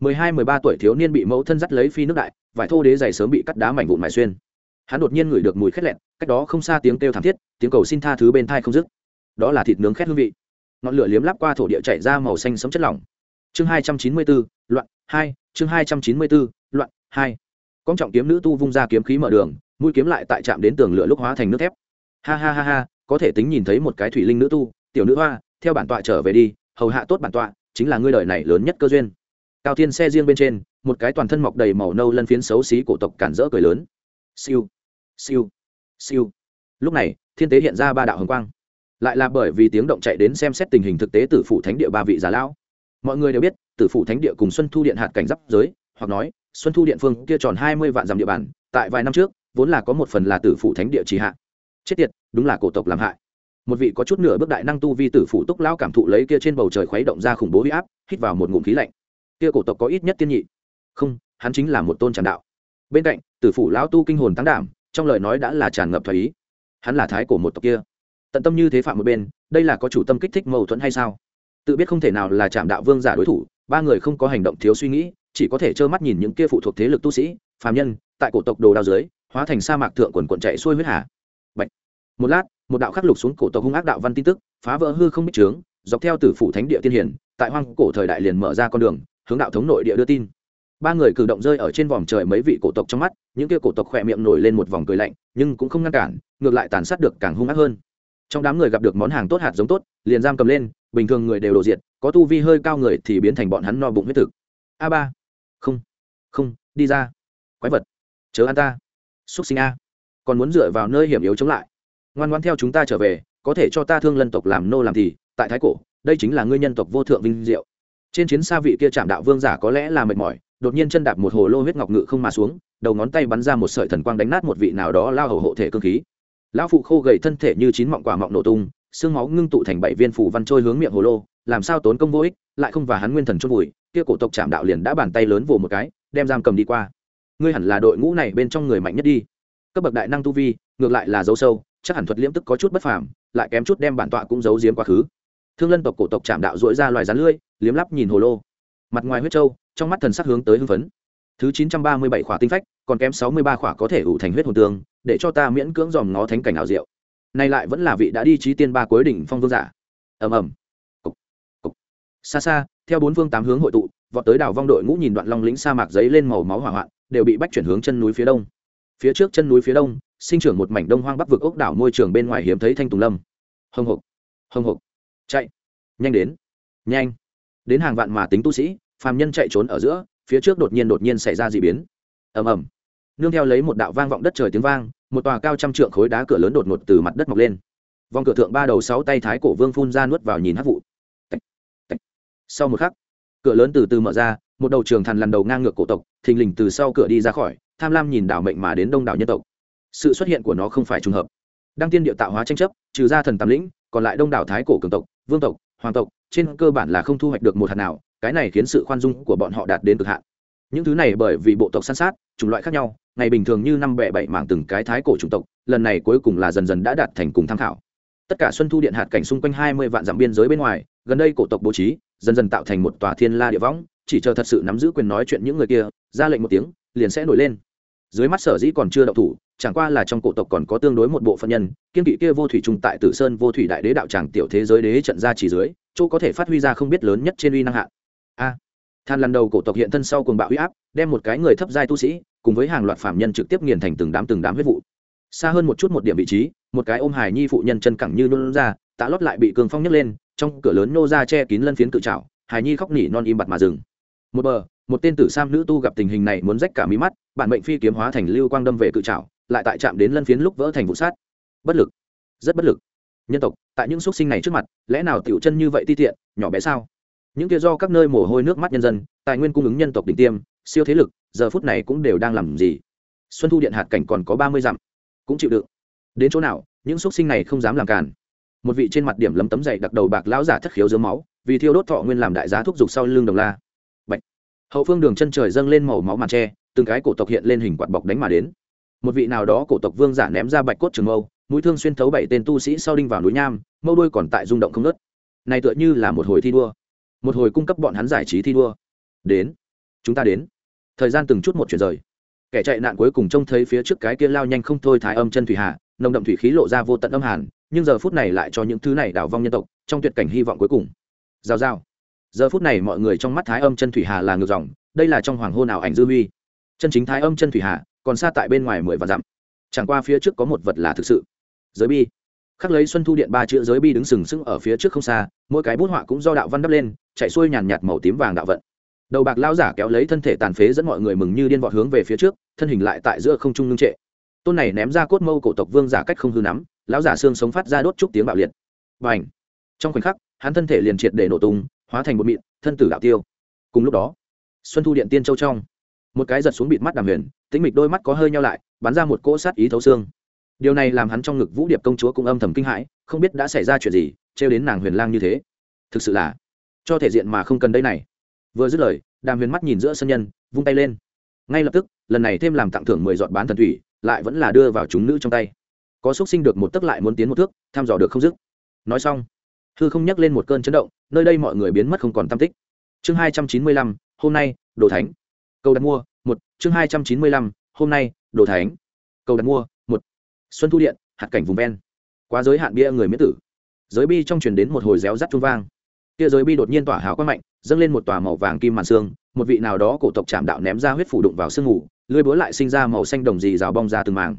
mười hai, mười ba tuổi thiếu niên bị mẫu thân dắt lấy phi nước đại, vải thô đế dày sớm bị cắt đá mảnh vụn mài xuyên hắn đột nhiên ngửi được mùi khét lẹn cách đó không xa tiếng kêu thảm thiết, tiếng cầu xin tha thứ bên thai không dứt. Đó là thịt nướng khét hương vị. Ngọn lửa liếm lắp qua thổ địa chảy ra màu xanh sống chất lỏng. Chương hai trăm chín mươi bốn loạn hai, chương hai trăm chín mươi bốn loạn hai. Con trọng kiếm nữ tu vung ra kiếm khí mở đường, mũi kiếm lại tại trạm đến tường lửa lúc hóa thành nước thép. Ha ha ha ha, có thể tính nhìn thấy một cái thủy linh nữ tu, tiểu nữ hoa, theo bản tọa trở về đi, hầu hạ tốt bản tọa, chính là ngươi đời này lớn nhất cơ duyên. Cao thiên xe riêng bên trên, một cái toàn thân mọc đầy màu nâu lân phiến xấu xí cổ tộc cản rỡ cười lớn siêu. Siêu. Siêu. Lúc này, thiên tế hiện ra ba đạo hồng quang. Lại là bởi vì tiếng động chạy đến xem xét tình hình thực tế tử phủ thánh địa ba vị già lão. Mọi người đều biết, tử phủ thánh địa cùng xuân thu điện hạt cảnh giáp giới, hoặc nói, xuân thu điện phương kia tròn hai mươi vạn dặm địa bàn, tại vài năm trước, vốn là có một phần là tử phủ thánh địa trì hạ. Chết tiệt, đúng là cổ tộc làm hại. Một vị có chút nửa bước đại năng tu vi tử phủ túc lão cảm thụ lấy kia trên bầu trời khuấy động ra khủng bố huy áp, hít vào một ngụm khí lạnh. Kia cổ tộc có ít nhất tiên nhị. Không, hắn chính là một tôn tràn đạo bên cạnh, tử phủ lão tu kinh hồn tăng đảm, trong lời nói đã là tràn ngập thoái ý. Hắn là thái của một tộc kia. Tận tâm như thế phạm một bên, đây là có chủ tâm kích thích mâu thuẫn hay sao? Tự biết không thể nào là chạm đạo vương giả đối thủ, ba người không có hành động thiếu suy nghĩ, chỉ có thể trơ mắt nhìn những kia phụ thuộc thế lực tu sĩ, phàm nhân, tại cổ tộc đồ đao dưới, hóa thành sa mạc thượng quần quần chạy xuôi huyết hà. Bạch. một lát, một đạo khắc lục xuống cổ tộc hung ác đạo văn tin tức, phá vỡ hư không bích trướng, dọc theo tử phủ thánh địa tiên hiển, tại hoang cổ thời đại liền mở ra con đường, hướng đạo thống nội địa đưa tin ba người cử động rơi ở trên vòm trời mấy vị cổ tộc trong mắt, những kia cổ tộc khỏe miệng nổi lên một vòng cười lạnh, nhưng cũng không ngăn cản, ngược lại tàn sát được càng hung ác hơn. Trong đám người gặp được món hàng tốt hạt giống tốt, liền giam cầm lên, bình thường người đều đồ diệt, có tu vi hơi cao người thì biến thành bọn hắn no bụng huyết thực. A ba. Không. Không, đi ra. Quái vật. Chớ ăn ta. Xúc sinh a. Còn muốn dựa vào nơi hiểm yếu chống lại. Ngoan ngoan theo chúng ta trở về, có thể cho ta thương lân tộc làm nô làm thì, tại thái cổ, đây chính là ngươi nhân tộc vô thượng vinh diệu. Trên chiến xa vị kia trạm đạo vương giả có lẽ là mệt mỏi đột nhiên chân đạp một hồ lô huyết ngọc ngự không mà xuống, đầu ngón tay bắn ra một sợi thần quang đánh nát một vị nào đó lao hầu hộ thể cơ khí. Lão phụ khô gầy thân thể như chín mọng quả mọng nổ tung, xương máu ngưng tụ thành bảy viên phủ văn trôi hướng miệng hồ lô, làm sao tốn công vô ích, lại không và hắn nguyên thần chôn vùi, kia cổ tộc chạm đạo liền đã bàn tay lớn vồ một cái, đem giam cầm đi qua. Ngươi hẳn là đội ngũ này bên trong người mạnh nhất đi. Cấp bậc đại năng tu vi, ngược lại là dấu sâu, chắc hẳn thuật liễm tức có chút bất phàm, lại kém chút đem bản tọa cũng giấu giếm quá khứ. Thương lân tộc cổ tộc chạm đạo dỗi ra loài rắn lưỡi, liếm lắp nhìn hồ lô. Mặt ngoài huyết trâu trong mắt thần sắc hướng tới hưng phấn. Thứ chín trăm ba mươi bảy khỏa tinh phách, còn kém sáu mươi ba khỏa có thể ủ thành huyết hồn tương, để cho ta miễn cưỡng dòm ngó thánh cảnh ảo diệu. Nay lại vẫn là vị đã đi trí tiên ba cuối đỉnh phong vương giả. Ầm ầm. Cục cục. Xa xa, theo bốn phương tám hướng hội tụ, vọt tới đảo vong đội ngũ nhìn đoạn long lĩnh sa mạc giấy lên màu máu hỏa hoạn, đều bị bách chuyển hướng chân núi phía đông. Phía trước chân núi phía đông, sinh trưởng một mảnh đông hoang bắc vực ốc đảo môi trường bên ngoài hiếm thấy thanh tùng lâm. Hồng hộc hồng hộc chạy. Nhanh đến. Nhanh. Đến hàng vạn mà tính tu sĩ phàm nhân chạy trốn ở giữa, phía trước đột nhiên đột nhiên xảy ra d ị biến. Ầm ầm. Nương theo lấy một đạo vang vọng đất trời tiếng vang, một tòa cao trăm trượng khối đá cửa lớn đột ngột từ mặt đất mọc lên. Vòng cửa thượng ba đầu sáu tay thái cổ vương phun ra nuốt vào nhìn hát vụ. Sau một khắc, cửa lớn từ từ mở ra, một đầu trường thần lần đầu ngang ngược cổ tộc, thình lình từ sau cửa đi ra khỏi, tham lam nhìn đảo mệnh mà đến đông đảo nhân tộc. Sự xuất hiện của nó không phải trùng hợp. Đăng tiên địa tạo hóa tranh chấp, trừ ra thần tam lĩnh, còn lại đông đảo thái cổ cường tộc, vương tộc, hoàng tộc, trên cơ bản là không thu hoạch được một hạt nào cái này khiến sự khoan dung của bọn họ đạt đến cực hạn. Những thứ này bởi vì bộ tộc săn sát, chủng loại khác nhau, ngày bình thường như năm bẹ bảy mảng từng cái thái cổ chủng tộc, lần này cuối cùng là dần dần đã đạt thành cùng tham khảo. Tất cả xuân thu điện hạt cảnh xung quanh hai mươi vạn dặm biên giới bên ngoài, gần đây cổ tộc bố trí, dần dần tạo thành một tòa thiên la địa võng, chỉ chờ thật sự nắm giữ quyền nói chuyện những người kia, ra lệnh một tiếng, liền sẽ nổi lên. Dưới mắt sở dĩ còn chưa động thủ, chẳng qua là trong cổ tộc còn có tương đối một bộ phận nhân, kiên kỵ kia vô thủy trung tại tử sơn vô thủy đại đế đạo tràng tiểu thế giới đế trận ra chỉ dưới, chỗ có thể phát huy ra không biết lớn nhất trên uy năng hạn a. Than lần đầu cổ tộc hiện thân sau cùng bạo huy áp, đem một cái người thấp giai tu sĩ, cùng với hàng loạt phạm nhân trực tiếp nghiền thành từng đám từng đám huyết vụ. Xa hơn một chút một điểm vị trí, một cái ôm hài nhi phụ nhân chân cẳng như nôn ra, tạ lót lại bị cường phong nhấc lên, trong cửa lớn nô ra che kín lân phiến cự trào hài nhi khóc nỉ non im bặt mà dừng. Một bờ, một tên tử sam nữ tu gặp tình hình này muốn rách cả mí mắt, bản mệnh phi kiếm hóa thành lưu quang đâm về cự trào lại tại chạm đến lân phiến lúc vỡ thành vụ sát. Bất lực. Rất bất lực. Nhân tộc, tại những xuất sinh này trước mặt, lẽ nào tiểu chân như vậy ti tiện, nhỏ bé sao? Những kia do các nơi mồ hôi nước mắt nhân dân tài nguyên cung ứng nhân tộc đỉnh tiêm siêu thế lực giờ phút này cũng đều đang làm gì? Xuân thu điện hạt cảnh còn có ba mươi dặm cũng chịu đựng. Đến chỗ nào những xuất sinh này không dám làm cản một vị trên mặt điểm lấm tấm dậy, đặc đầu bạc lão giả thất khiếu dưới máu vì thiêu đốt thọ nguyên làm đại giá thúc giục sau lưng đồng la. Bạch. hậu phương đường chân trời dâng lên màu máu màn tre từng cái cổ tộc hiện lên hình quạt bọc đánh mà đến. Một vị nào đó cổ tộc vương giả ném ra bạch cốt trường mâu mũi thương xuyên thấu bảy tên tu sĩ sau đinh vào núi nham mâu đôi còn tại rung động không nớt này tựa như là một hồi thi đua một hồi cung cấp bọn hắn giải trí thi đua. Đến. Chúng ta đến. Thời gian từng chút một chuyển rời. Kẻ chạy nạn cuối cùng trông thấy phía trước cái kia lao nhanh không thôi thái âm chân thủy hạ nồng đậm thủy khí lộ ra vô tận âm hàn, nhưng giờ phút này lại cho những thứ này đảo vong nhân tộc trong tuyệt cảnh hy vọng cuối cùng. Giao giao. Giờ phút này mọi người trong mắt thái âm chân thủy hà là ngược dòng, đây là trong hoàng hôn ảo ảnh dư huy. Chân chính thái âm chân thủy hà, còn xa tại bên ngoài mười và dặm. Chẳng qua phía trước có một vật là thực sự. Giới bi khắc lấy xuân thu điện ba chữ giới bi đứng sừng sững ở phía trước không xa, mỗi cái bút họa cũng do đạo văn đắp lên, chạy xuôi nhàn nhạt màu tím vàng đạo vận. Đầu bạc lao giả kéo lấy thân thể tàn phế dẫn mọi người mừng như điên vọt hướng về phía trước, thân hình lại tại giữa không trung ngưng trệ. Tôn này ném ra cốt mâu cổ tộc vương giả cách không hư nắm, lão giả xương sống phát ra đốt chúc tiếng bạo liệt. Và ảnh trong khoảnh khắc, hắn thân thể liền triệt để nổ tung, hóa thành một mịn, thân tử đạo tiêu. Cùng lúc đó, xuân thu điện tiên châu trong, một cái giật xuống bịt mắt đàm huyền, tĩnh mịch đôi mắt có hơi nhau lại, bắn ra một cỗ sát ý thấu xương điều này làm hắn trong ngực vũ điệp công chúa cũng âm thầm kinh hãi, không biết đã xảy ra chuyện gì, trêu đến nàng huyền lang như thế. Thực sự là, cho thể diện mà không cần đây này. Vừa dứt lời, đàm huyền mắt nhìn giữa sân nhân, vung tay lên. Ngay lập tức, lần này thêm làm tặng thưởng mười giọt bán thần thủy, lại vẫn là đưa vào chúng nữ trong tay. Có xúc sinh được một tấc lại muốn tiến một thước thăm dò được không dứt. Nói xong, hư không nhắc lên một cơn chấn động, nơi đây mọi người biến mất không còn tam tích. Chương hai trăm chín mươi lăm, hôm nay, đồ thánh. Cầu đặt mua, một, chương hai trăm chín mươi lăm, hôm nay, đồ thánh. Cầu đặt mua xuân thu điện, hạt cảnh vùng ven. Quá giới hạn bia người miễn tử. Giới bi trong truyền đến một hồi réo rắt trung vang. Kia giới bi đột nhiên tỏa hào quang mạnh, dâng lên một tòa màu vàng kim màn xương, một vị nào đó cổ tộc chạm đạo ném ra huyết phủ đụng vào sương ngủ lưới búa lại sinh ra màu xanh đồng dì rào bong ra từng màng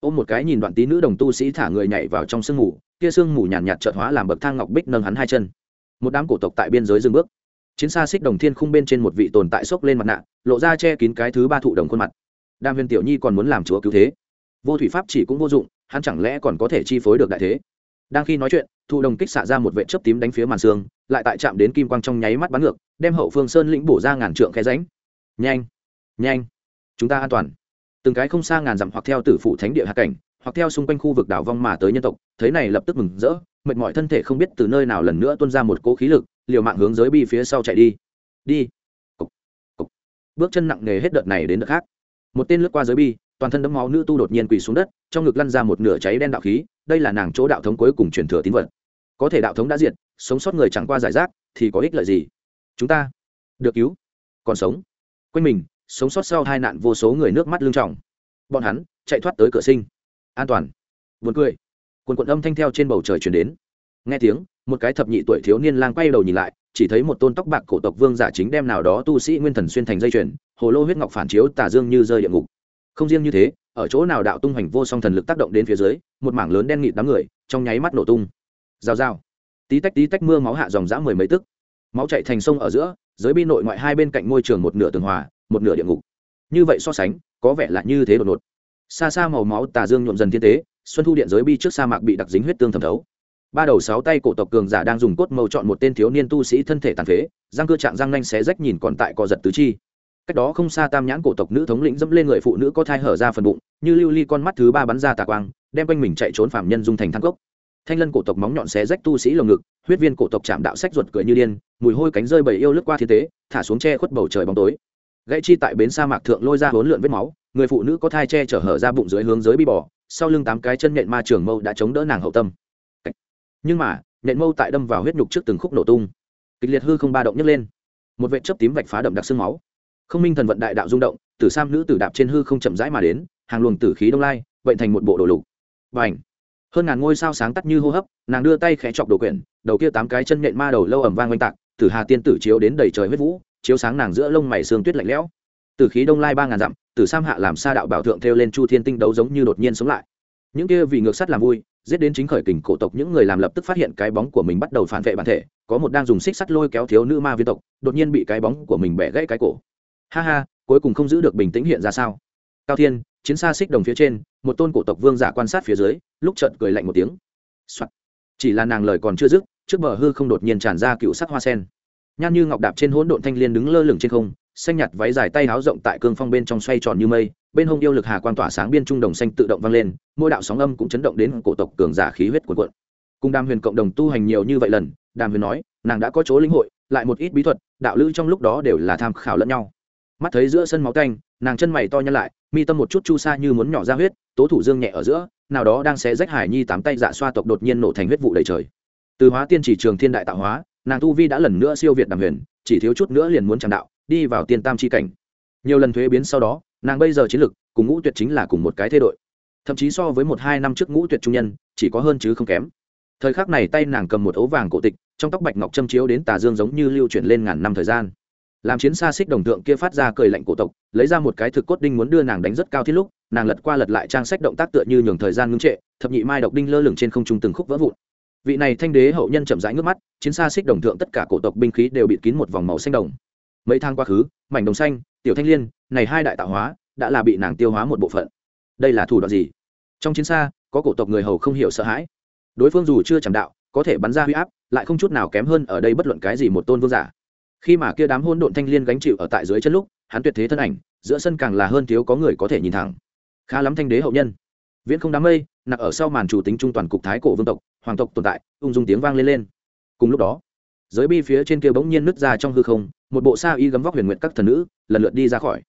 ôm một cái nhìn đoạn tí nữ đồng tu sĩ thả người nhảy vào trong sương ngủ kia sương ngủ nhàn nhạt trợt hóa làm bậc thang ngọc bích nâng hắn hai chân. Một đám cổ tộc tại biên giới dừng bước. Chiến xa xích đồng thiên khung bên trên một vị tồn tại xốc lên mặt nạ, lộ ra che kín cái thứ ba thụ đồng khuôn mặt. Đam huyền tiểu nhi còn muốn làm chúa cứu thế vô thủy pháp chỉ cũng vô dụng, hắn chẳng lẽ còn có thể chi phối được đại thế? Đang khi nói chuyện, thụ đồng kích xạ ra một vệ chớp tím đánh phía màn xương, lại tại chạm đến kim quang trong nháy mắt bắn ngược, đem hậu phương sơn lĩnh bổ ra ngàn trượng khe ránh nhanh! Nhanh! Chúng ta an toàn. Từng cái không xa ngàn dặm hoặc theo tử phụ thánh địa hạ cảnh, hoặc theo xung quanh khu vực đảo vong mà tới nhân tộc, thấy này lập tức mừng rỡ, mệt mỏi thân thể không biết từ nơi nào lần nữa tuôn ra một cỗ khí lực, liều mạng hướng giới bi phía sau chạy đi. Đi! Cục. Cục. bước chân nặng nề hết đợt này đến đợt khác. Một tên lướt qua giới bi toàn thân đấm máu nữ tu đột nhiên quỳ xuống đất, trong ngực lăn ra một nửa cháy đen đạo khí, đây là nàng chỗ đạo thống cuối cùng truyền thừa tín vật. Có thể đạo thống đã diệt, sống sót người chẳng qua giải rác, thì có ích lợi gì? Chúng ta được cứu, còn sống. Quanh mình, sống sót sau hai nạn vô số người nước mắt lưng trọng bọn hắn chạy thoát tới cửa sinh. An toàn. Buồn cười. Quần quận âm thanh theo trên bầu trời chuyển đến. Nghe tiếng, một cái thập nhị tuổi thiếu niên lang quay đầu nhìn lại, chỉ thấy một tôn tóc bạc cổ tộc vương giả chính đem nào đó tu sĩ nguyên thần xuyên thành dây chuyền, hồ lô huyết ngọc phản chiếu tà dương như rơi địa ngục không riêng như thế, ở chỗ nào đạo tung hoành vô song thần lực tác động đến phía dưới, một mảng lớn đen nghịt đám người, trong nháy mắt nổ tung. Rào rào. Tí tách tí tách mưa máu hạ dòng dã mười mấy tức. Máu chạy thành sông ở giữa, giới bi nội ngoại hai bên cạnh môi trường một nửa tường hòa, một nửa địa ngục. Như vậy so sánh, có vẻ là như thế đột ngột. Xa xa màu máu tà dương nhuộm dần thiên tế, xuân thu điện giới bi trước sa mạc bị đặc dính huyết tương thẩm thấu. Ba đầu sáu tay cổ tộc cường giả đang dùng cốt màu chọn một tên thiếu niên tu sĩ thân thể tàn phế, răng cơ trạng răng nanh xé rách nhìn còn tại co giật tứ chi cách đó không xa tam nhãn cổ tộc nữ thống lĩnh dẫm lên người phụ nữ có thai hở ra phần bụng, như lưu ly con mắt thứ ba bắn ra tà quang, đem quanh mình chạy trốn phạm nhân dung thành thang cốc. Thanh lân cổ tộc móng nhọn xé rách tu sĩ lồng ngực, huyết viên cổ tộc chạm đạo sách ruột cười như điên, mùi hôi cánh rơi bầy yêu lướt qua thiên tế, thả xuống che khuất bầu trời bóng tối. Gãy chi tại bến sa mạc thượng lôi ra hốn lượn vết máu, người phụ nữ có thai che chở hở ra bụng dưới hướng dưới bi bỏ sau lưng tám cái chân nhện ma trường mâu đã chống đỡ nàng hậu tâm. Nhưng mà, nhện mâu tại đâm vào huyết nhục trước từng khúc nổ tung. Kịch liệt hư không ba động nhấc lên. Một vệ chớp tím vạch phá đậm đặc xương máu không minh thần vận đại đạo rung động, tử sam nữ tử đạp trên hư không chậm rãi mà đến, hàng luồng tử khí đông lai bệnh thành một bộ đồ lục. Và ảnh hơn ngàn ngôi sao sáng tắt như hô hấp, nàng đưa tay khẽ chọc đồ quyển, đầu kia tám cái chân nhện ma đầu lâu ẩm vang oanh tạc, tử hà tiên tử chiếu đến đầy trời huyết vũ, chiếu sáng nàng giữa lông mày sương tuyết lạnh lẽo. Tử khí đông lai ba ngàn dặm, tử sam hạ làm sa đạo bảo thượng theo lên chu thiên tinh đấu giống như đột nhiên sống lại. Những kia vì ngược sắt làm vui, giết đến chính khởi kình cổ tộc những người làm lập tức phát hiện cái bóng của mình bắt đầu phản vệ bản thể, có một đang dùng xích sắt lôi kéo thiếu nữ ma viên tộc, đột nhiên bị cái bóng của mình bẻ gãy cái cổ ha ha, cuối cùng không giữ được bình tĩnh hiện ra sao? Cao thiên, chiến xa xích đồng phía trên, một tôn cổ tộc vương giả quan sát phía dưới, lúc chợt cười lạnh một tiếng、Soạn. chỉ là nàng lời còn chưa dứt, trước bờ hư không đột nhiên tràn ra cựu sắc hoa sen. Nhan như ngọc đạp trên hỗn độn thanh liên đứng lơ lửng trên không, xanh nhặt váy dài tay háo rộng tại cương phong bên trong xoay tròn như mây, bên hông yêu lực hà quan tỏa sáng biên trung đồng xanh tự động vang lên, mỗi đạo sóng âm cũng chấn động đến cổ tộc cường giả khí huyết cuộn cuộn. Cùng đàm huyền cộng đồng tu hành nhiều như vậy lần, đàm huyền nói, nàng đã có chỗ linh hội, lại một ít bí thuật, đạo lữ trong lúc đó đều là tham khảo lẫn nhau mắt thấy giữa sân máu tanh, nàng chân mày to nhăn lại, mi tâm một chút chu sa như muốn nhỏ ra huyết, tố thủ dương nhẹ ở giữa, nào đó đang xé rách hải nhi tám tay dạ xoa tộc đột nhiên nổ thành huyết vụ đầy trời. Từ hóa tiên chỉ trường thiên đại tạo hóa, nàng tu vi đã lần nữa siêu việt đàm huyền, chỉ thiếu chút nữa liền muốn tràng đạo, đi vào tiên tam chi cảnh. Nhiều lần thuế biến sau đó, nàng bây giờ chiến lực, cùng ngũ tuyệt chính là cùng một cái thay đổi thậm chí so với một hai năm trước ngũ tuyệt trung nhân, chỉ có hơn chứ không kém. Thời khắc này tay nàng cầm một ấu vàng cổ tịch, trong tóc bạch ngọc châm chiếu đến tà dương giống như lưu chuyển lên ngàn năm thời gian làm chiến xa xích đồng tượng kia phát ra cười lạnh cổ tộc, lấy ra một cái thực cốt đinh muốn đưa nàng đánh rất cao thiết lúc, nàng lật qua lật lại trang sách động tác tựa như nhường thời gian ngưng trệ, thập nhị mai độc đinh lơ lửng trên không trung từng khúc vỡ vụn. Vị này thanh đế hậu nhân chậm rãi ngước mắt, chiến xa xích đồng tượng tất cả cổ tộc binh khí đều bị kín một vòng màu xanh đồng. Mấy thang quá khứ, mảnh đồng xanh, tiểu thanh liên, này hai đại tạo hóa, đã là bị nàng tiêu hóa một bộ phận. Đây là thủ đoạn gì? Trong chiến xa, có cổ tộc người hầu không hiểu sợ hãi. Đối phương dù chưa chẳng đạo, có thể bắn ra huy áp, lại không chút nào kém hơn ở đây bất luận cái gì một tôn vương giả khi mà kia đám hôn độn thanh liên gánh chịu ở tại dưới chân lúc, hắn tuyệt thế thân ảnh, giữa sân càng là hơn thiếu có người có thể nhìn thẳng. Khá lắm thanh đế hậu nhân. Viễn không đám mây nặc ở sau màn chủ tính trung toàn cục thái cổ vương tộc, hoàng tộc tồn tại, ung dung tiếng vang lên lên. Cùng lúc đó, giới bi phía trên kia bỗng nhiên nứt ra trong hư không, một bộ sa y gấm vóc huyền nguyện các thần nữ, lần lượt đi ra khỏi.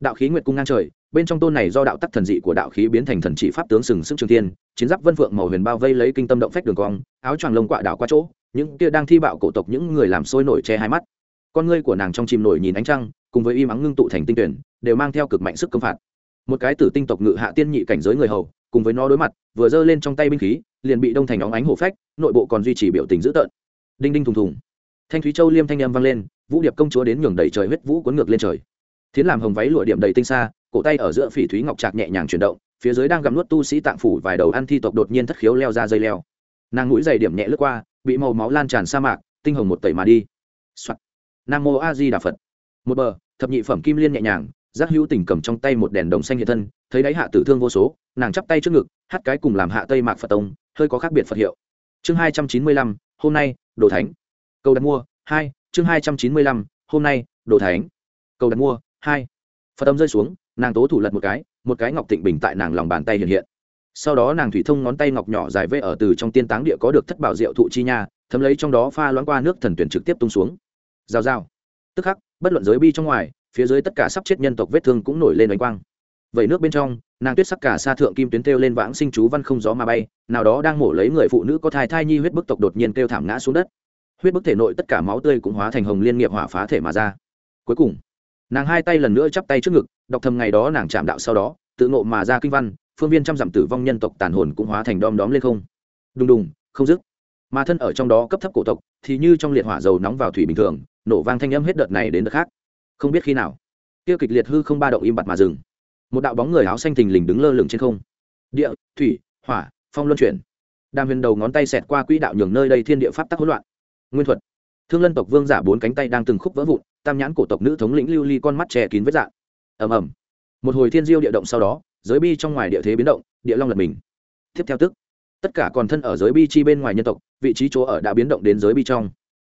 Đạo khí nguyệt cung ngang trời, bên trong tôn này do đạo tắc thần dị của đạo khí biến thành thần chỉ pháp tướng sừng sững trường thiên, chiến giáp vân phượng màu huyền bao vây lấy kinh tâm động phách đường cong, áo choàng lông quạ đảo qua chỗ, những kia đang thi bạo cổ tộc những người làm sôi nổi che hai mắt con ngươi của nàng trong chìm nổi nhìn ánh trăng, cùng với y mắng ngưng tụ thành tinh tuyển, đều mang theo cực mạnh sức công phạt. Một cái tử tinh tộc ngự hạ tiên nhị cảnh giới người hầu, cùng với nó đối mặt, vừa giơ lên trong tay binh khí, liền bị đông thành óng ánh hổ phách, nội bộ còn duy trì biểu tình dữ tợn. Đinh đinh thùng thùng. Thanh thúy châu liêm thanh âm vang lên, vũ điệp công chúa đến nhường đầy trời huyết vũ cuốn ngược lên trời. Thiến làm hồng váy lụa điểm đầy tinh xa cổ tay ở giữa phỉ thúy ngọc trạc nhẹ nhàng chuyển động, phía dưới đang gặm nuốt tu sĩ tạng phủ vài đầu ăn thi tộc đột nhiên thất khiếu leo ra dây leo. Nàng mũi dày điểm nhẹ lướt qua, bị màu máu lan tràn sa mạc, tinh hồng một tẩy mà đi、Soạn nam mô a di đà phật. Một bờ, thập nhị phẩm kim liên nhẹ nhàng, giác hữu tình cầm trong tay một đèn đồng xanh hiện thân, thấy đáy hạ tử thương vô số, nàng chắp tay trước ngực, hát cái cùng làm hạ tây mạc phật tông, hơi có khác biệt phật hiệu. Chương hai trăm chín mươi lăm, hôm nay, đồ thánh. Câu đặt mua, hai, chương hai trăm chín mươi lăm, hôm nay, đồ thánh. Câu đặt mua, hai. Phật âm rơi xuống, nàng tố thủ lật một cái một cái ngọc tịnh bình tại nàng lòng bàn tay hiện hiện. Sau đó nàng thủy thông ngón tay ngọc nhỏ dài vê ở từ trong tiên táng địa có được thất bảo diệu thụ chi nha, thấm lấy trong đó pha loãng qua nước thần tuyển trực tiếp tung xuống rào rào. Tức khắc, bất luận giới bi trong ngoài, phía dưới tất cả sắp chết nhân tộc vết thương cũng nổi lên ánh quang. Vậy nước bên trong, nàng tuyết sắc cả sa thượng kim tuyến kêu lên vãng sinh chú văn không gió mà bay, nào đó đang mổ lấy người phụ nữ có thai thai nhi huyết bức tộc đột nhiên kêu thảm ngã xuống đất. Huyết bức thể nội tất cả máu tươi cũng hóa thành hồng liên nghiệp hỏa phá thể mà ra. Cuối cùng, nàng hai tay lần nữa chắp tay trước ngực, đọc thầm ngày đó nàng chạm đạo sau đó, tự ngộ mà ra kinh văn, phương viên trăm dặm tử vong nhân tộc tàn hồn cũng hóa thành đom đóm lên không. Đùng đùng, không dứt. Mà thân ở trong đó cấp thấp cổ tộc, thì như trong liệt hỏa dầu nóng vào thủy bình thường nổ vang thanh âm hết đợt này đến đợt khác. Không biết khi nào tiêu kịch liệt hư không ba động im bặt mà dừng. Một đạo bóng người áo xanh thình lình đứng lơ lửng trên không. Địa, thủy, hỏa, phong luân chuyển. Đàm huyền đầu ngón tay xẹt qua quỹ đạo nhường nơi đây thiên địa pháp tắc hỗn loạn. Nguyên thuật. Thương lân tộc vương giả bốn cánh tay đang từng khúc vỡ vụn, tam nhãn cổ tộc nữ thống lĩnh lưu ly con mắt che kín vết dạng. Ầm ầm. Một hồi thiên diêu địa động sau đó, giới bi trong ngoài địa thế biến động, địa long lật mình. Tiếp theo tức, tất cả còn thân ở giới bi chi bên ngoài nhân tộc, vị trí chỗ ở đã biến động đến giới bi trong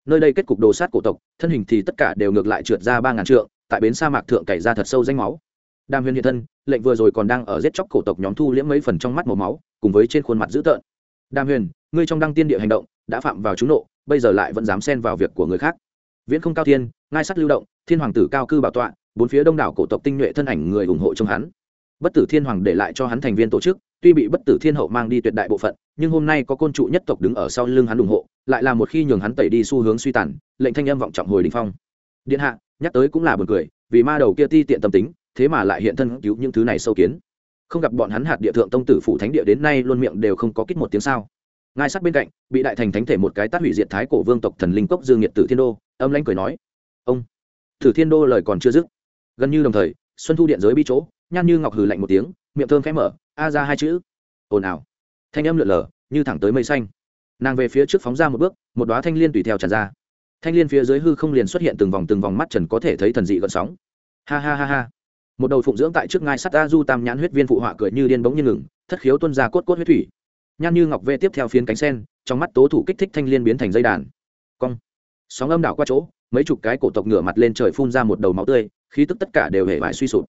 nơi đây kết cục đồ sát cổ tộc, thân hình thì tất cả đều ngược lại trượt ra ba ngàn trượng, tại bến sa mạc thượng cày ra thật sâu danh máu. Đàm huyền hiện thân, lệnh vừa rồi còn đang ở giết chóc cổ tộc nhóm thu liễm mấy phần trong mắt màu máu, cùng với trên khuôn mặt dữ tợn. Đàm huyền, ngươi trong đăng tiên địa hành động, đã phạm vào trúng nộ, bây giờ lại vẫn dám xen vào việc của người khác. Viễn không cao thiên, ngai sắt lưu động, thiên hoàng tử cao cư bảo tọa, bốn phía đông đảo cổ tộc tinh nhuệ thân ảnh người ủng hộ trong hắn. Bất tử thiên hoàng để lại cho hắn thành viên tổ chức tuy bị bất tử thiên hậu mang đi tuyệt đại bộ phận, nhưng hôm nay có côn trụ nhất tộc đứng ở sau lưng hắn ủng hộ, lại là một khi nhường hắn tẩy đi xu hướng suy tàn, lệnh thanh âm vọng trọng hồi đình phong. Điện hạ, nhắc tới cũng là buồn cười, vì ma đầu kia ti tiện tâm tính, thế mà lại hiện thân cứu những thứ này sâu kiến. Không gặp bọn hắn hạt địa thượng tông tử phủ thánh địa đến nay luôn miệng đều không có kích một tiếng sao. Ngai sát bên cạnh, bị đại thành thánh thể một cái tát hủy diệt thái cổ vương tộc thần linh cốc dương nhiệt tử thiên đô, âm lãnh cười nói, ông, tử thiên đô lời còn chưa dứt. Gần như đồng thời, xuân thu điện giới bi chỗ, nhan như ngọc hừ lạnh một tiếng, miệng thơm khẽ mở a ra hai chữ. Ồn ào. Thanh âm lượn lờ, như thẳng tới mây xanh. Nàng về phía trước phóng ra một bước, một đoá thanh liên tùy theo tràn ra. Thanh liên phía dưới hư không liền xuất hiện từng vòng từng vòng mắt trần có thể thấy thần dị gợn sóng. Ha ha ha ha. Một đầu phụng dưỡng tại trước ngai sắt a du tam nhãn huyết viên phụ họa cười như điên bỗng như ngừng, thất khiếu tuân ra cốt cốt huyết thủy. Nhan như ngọc vê tiếp theo phiến cánh sen, trong mắt tố thủ kích thích thanh liên biến thành dây đàn. Cong. Sóng âm đảo qua chỗ, mấy chục cái cổ tộc ngửa mặt lên trời phun ra một đầu máu tươi, khí tức tất cả đều hề vải suy sụp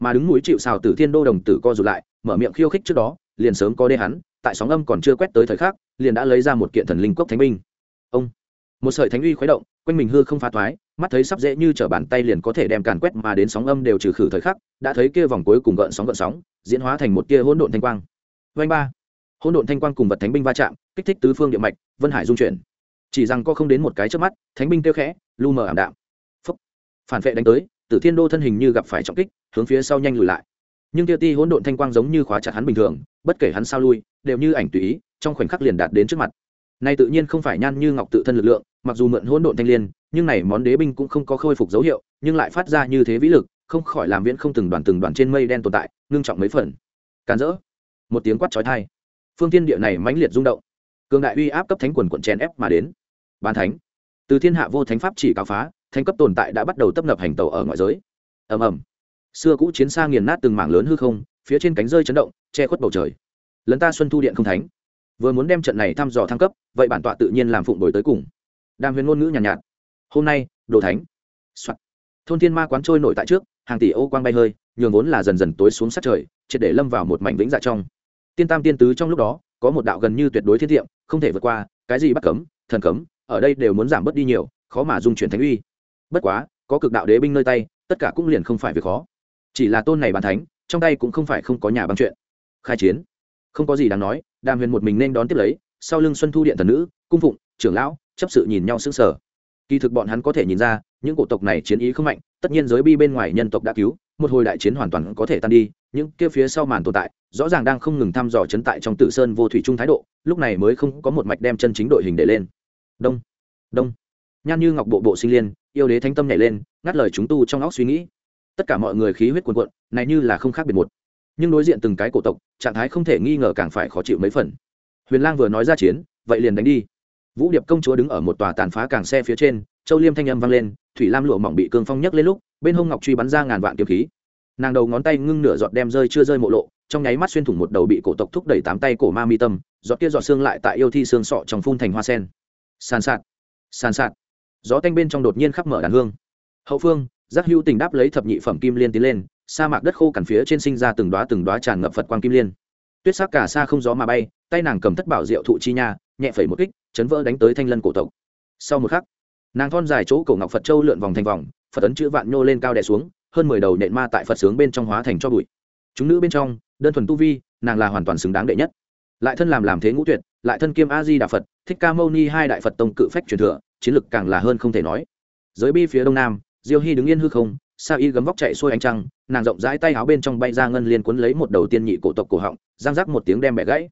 mà đứng mũi chịu xào tử thiên đô đồng tử co rụt lại, mở miệng khiêu khích trước đó, liền sớm có đê hắn, tại sóng âm còn chưa quét tới thời khắc, liền đã lấy ra một kiện thần linh cốc thánh binh. Ông, một sợi thánh uy khuấy động, quanh mình hư không phá thoái, mắt thấy sắp dễ như t bàn tay liền có thể đem càn quét mà đến sóng âm đều trừ khử thời khắc, đã thấy kia vòng cuối cùng gợn sóng gợn sóng, diễn hóa thành một tia hỗn độn thanh quang. Vanh ba, hỗn độn thanh quang cùng vật thánh binh va chạm, kích thích tứ phương địa mạch, vân hải dung chuyển. Chỉ rằng có không đến một cái trước mắt, thánh binh tiêu khẽ, lu mờ ảm đạm. Phúc. Phản vệ đánh tới tử thiên đô thân hình như gặp phải trọng kích, hướng phía sau nhanh lùi lại. Nhưng Tiêu ti hỗn độn thanh quang giống như khóa chặt hắn bình thường, bất kể hắn sao lui, đều như ảnh tùy ý, trong khoảnh khắc liền đạt đến trước mặt. Nay tự nhiên không phải nhan như ngọc tự thân lực lượng, mặc dù mượn hỗn độn thanh liên, nhưng này món đế binh cũng không có khôi phục dấu hiệu, nhưng lại phát ra như thế vĩ lực, không khỏi làm viễn không từng đoàn từng đoàn trên mây đen tồn tại, ngưng trọng mấy phần. Càn rỡ. Một tiếng quát chói tai. Phương Thiên địa này mãnh liệt rung động. Cường đại uy áp cấp thánh quần quần chèn ép mà đến. Bán thánh. Từ thiên hạ vô thánh pháp chỉ cáo phá thành cấp tồn tại đã bắt đầu tấp nập hành tàu ở ngoại giới. Ầm ầm. Xưa cũ chiến xa nghiền nát từng mảng lớn hư không phía trên cánh rơi chấn động che khuất bầu trời. Lấn ta xuân thu điện không thánh. Vừa muốn đem trận này thăm dò thăng cấp vậy bản tọa tự nhiên làm phụng đổi tới cùng. Đàm huyền ngôn ngữ nhàn nhạt, nhạt. Hôm nay đồ thánh、Soạn. thôn thiên ma quán trôi nổi tại trước hàng tỷ ô quang bay hơi nhường vốn là dần dần tối xuống sát trời triệt để lâm vào một mảnh vĩnh dạ trong. Tiên tam tiên tứ trong lúc đó có một đạo gần như tuyệt đối thiên tiệm không thể vượt qua cái gì bắt cấm thần cấm ở đây đều muốn giảm bớt đi nhiều khó mà dung chuyển thánh uy bất quá, có cực đạo đế binh nơi tay, tất cả cũng liền không phải việc khó. Chỉ là tôn này bàn thánh, trong tay cũng không phải không có nhà băng chuyện. Khai chiến. Không có gì đáng nói, đàm huyền một mình nên đón tiếp lấy, sau lưng xuân thu điện thần nữ, cung phụng, trưởng lão, chấp sự nhìn nhau sững sờ. Kỳ thực bọn hắn có thể nhìn ra, những cổ tộc này chiến ý không mạnh, tất nhiên giới bi bên ngoài nhân tộc đã cứu, một hồi đại chiến hoàn toàn có thể tan đi, những kia phía sau màn tồn tại, rõ ràng đang không ngừng thăm dò chấn tại trong tự sơn vô thủy trung thái độ, lúc này mới không có một mạch đem chân chính đội hình để lên. Đông. Đông nhan như ngọc bộ bộ sinh liên, yêu đế thánh tâm nhảy lên, ngắt lời chúng tu trong óc suy nghĩ. Tất cả mọi người khí huyết cuồn cuộn, này như là không khác biệt một. Nhưng đối diện từng cái cổ tộc, trạng thái không thể nghi ngờ càng phải khó chịu mấy phần. Huyền lang vừa nói ra chiến, vậy liền đánh đi. Vũ điệp công chúa đứng ở một tòa tàn phá càng xe phía trên, châu liêm thanh âm vang lên, thủy lam lụa mỏng bị cương phong nhấc lên lúc, bên hông ngọc truy bắn ra ngàn vạn kiếm khí. Nàng đầu ngón tay ngưng nửa giọt đem rơi chưa rơi mộ lộ, trong nháy mắt xuyên thủng một đầu bị cổ tộc thúc đẩy tám tay cổ ma mi tâm, giọt kia giọt xương lại tại yêu thi xương sọ trong phun thành hoa sen. Sàn sạt sàn sạt gió tanh bên trong đột nhiên khắp mở đàn hương. Hậu phương, giác hữu tình đáp lấy thập nhị phẩm kim liên tiến lên, sa mạc đất khô cằn phía trên sinh ra từng đoá từng đoá tràn ngập phật quang kim liên. Tuyết sắc cả xa không gió mà bay, tay nàng cầm thất bảo diệu thụ chi nha, nhẹ phẩy một kích, chấn vỡ đánh tới thanh lân cổ tộc. Sau một khắc, nàng thon dài chỗ cổ ngọc phật châu lượn vòng thành vòng, phật ấn chữ vạn nhô lên cao đè xuống, hơn mười đầu nện ma tại phật sướng bên trong hóa thành cho bụi. Chúng nữ bên trong, đơn thuần tu vi, nàng là hoàn toàn xứng đáng đệ nhất. Lại thân làm làm thế ngũ tuyệt, lại thân kiêm a di đà phật, thích ca mâu ni hai đại phật tông cự phách truyền thừa chiến lực càng là hơn không thể nói. Giới bi phía đông nam, diêu hy đứng yên hư không, sa y gấm vóc chạy xuôi ánh trăng, nàng rộng rãi tay áo bên trong bay ra ngân liên quấn lấy một đầu tiên nhị cổ tộc cổ họng giang rắc một tiếng đem bẻ gãy.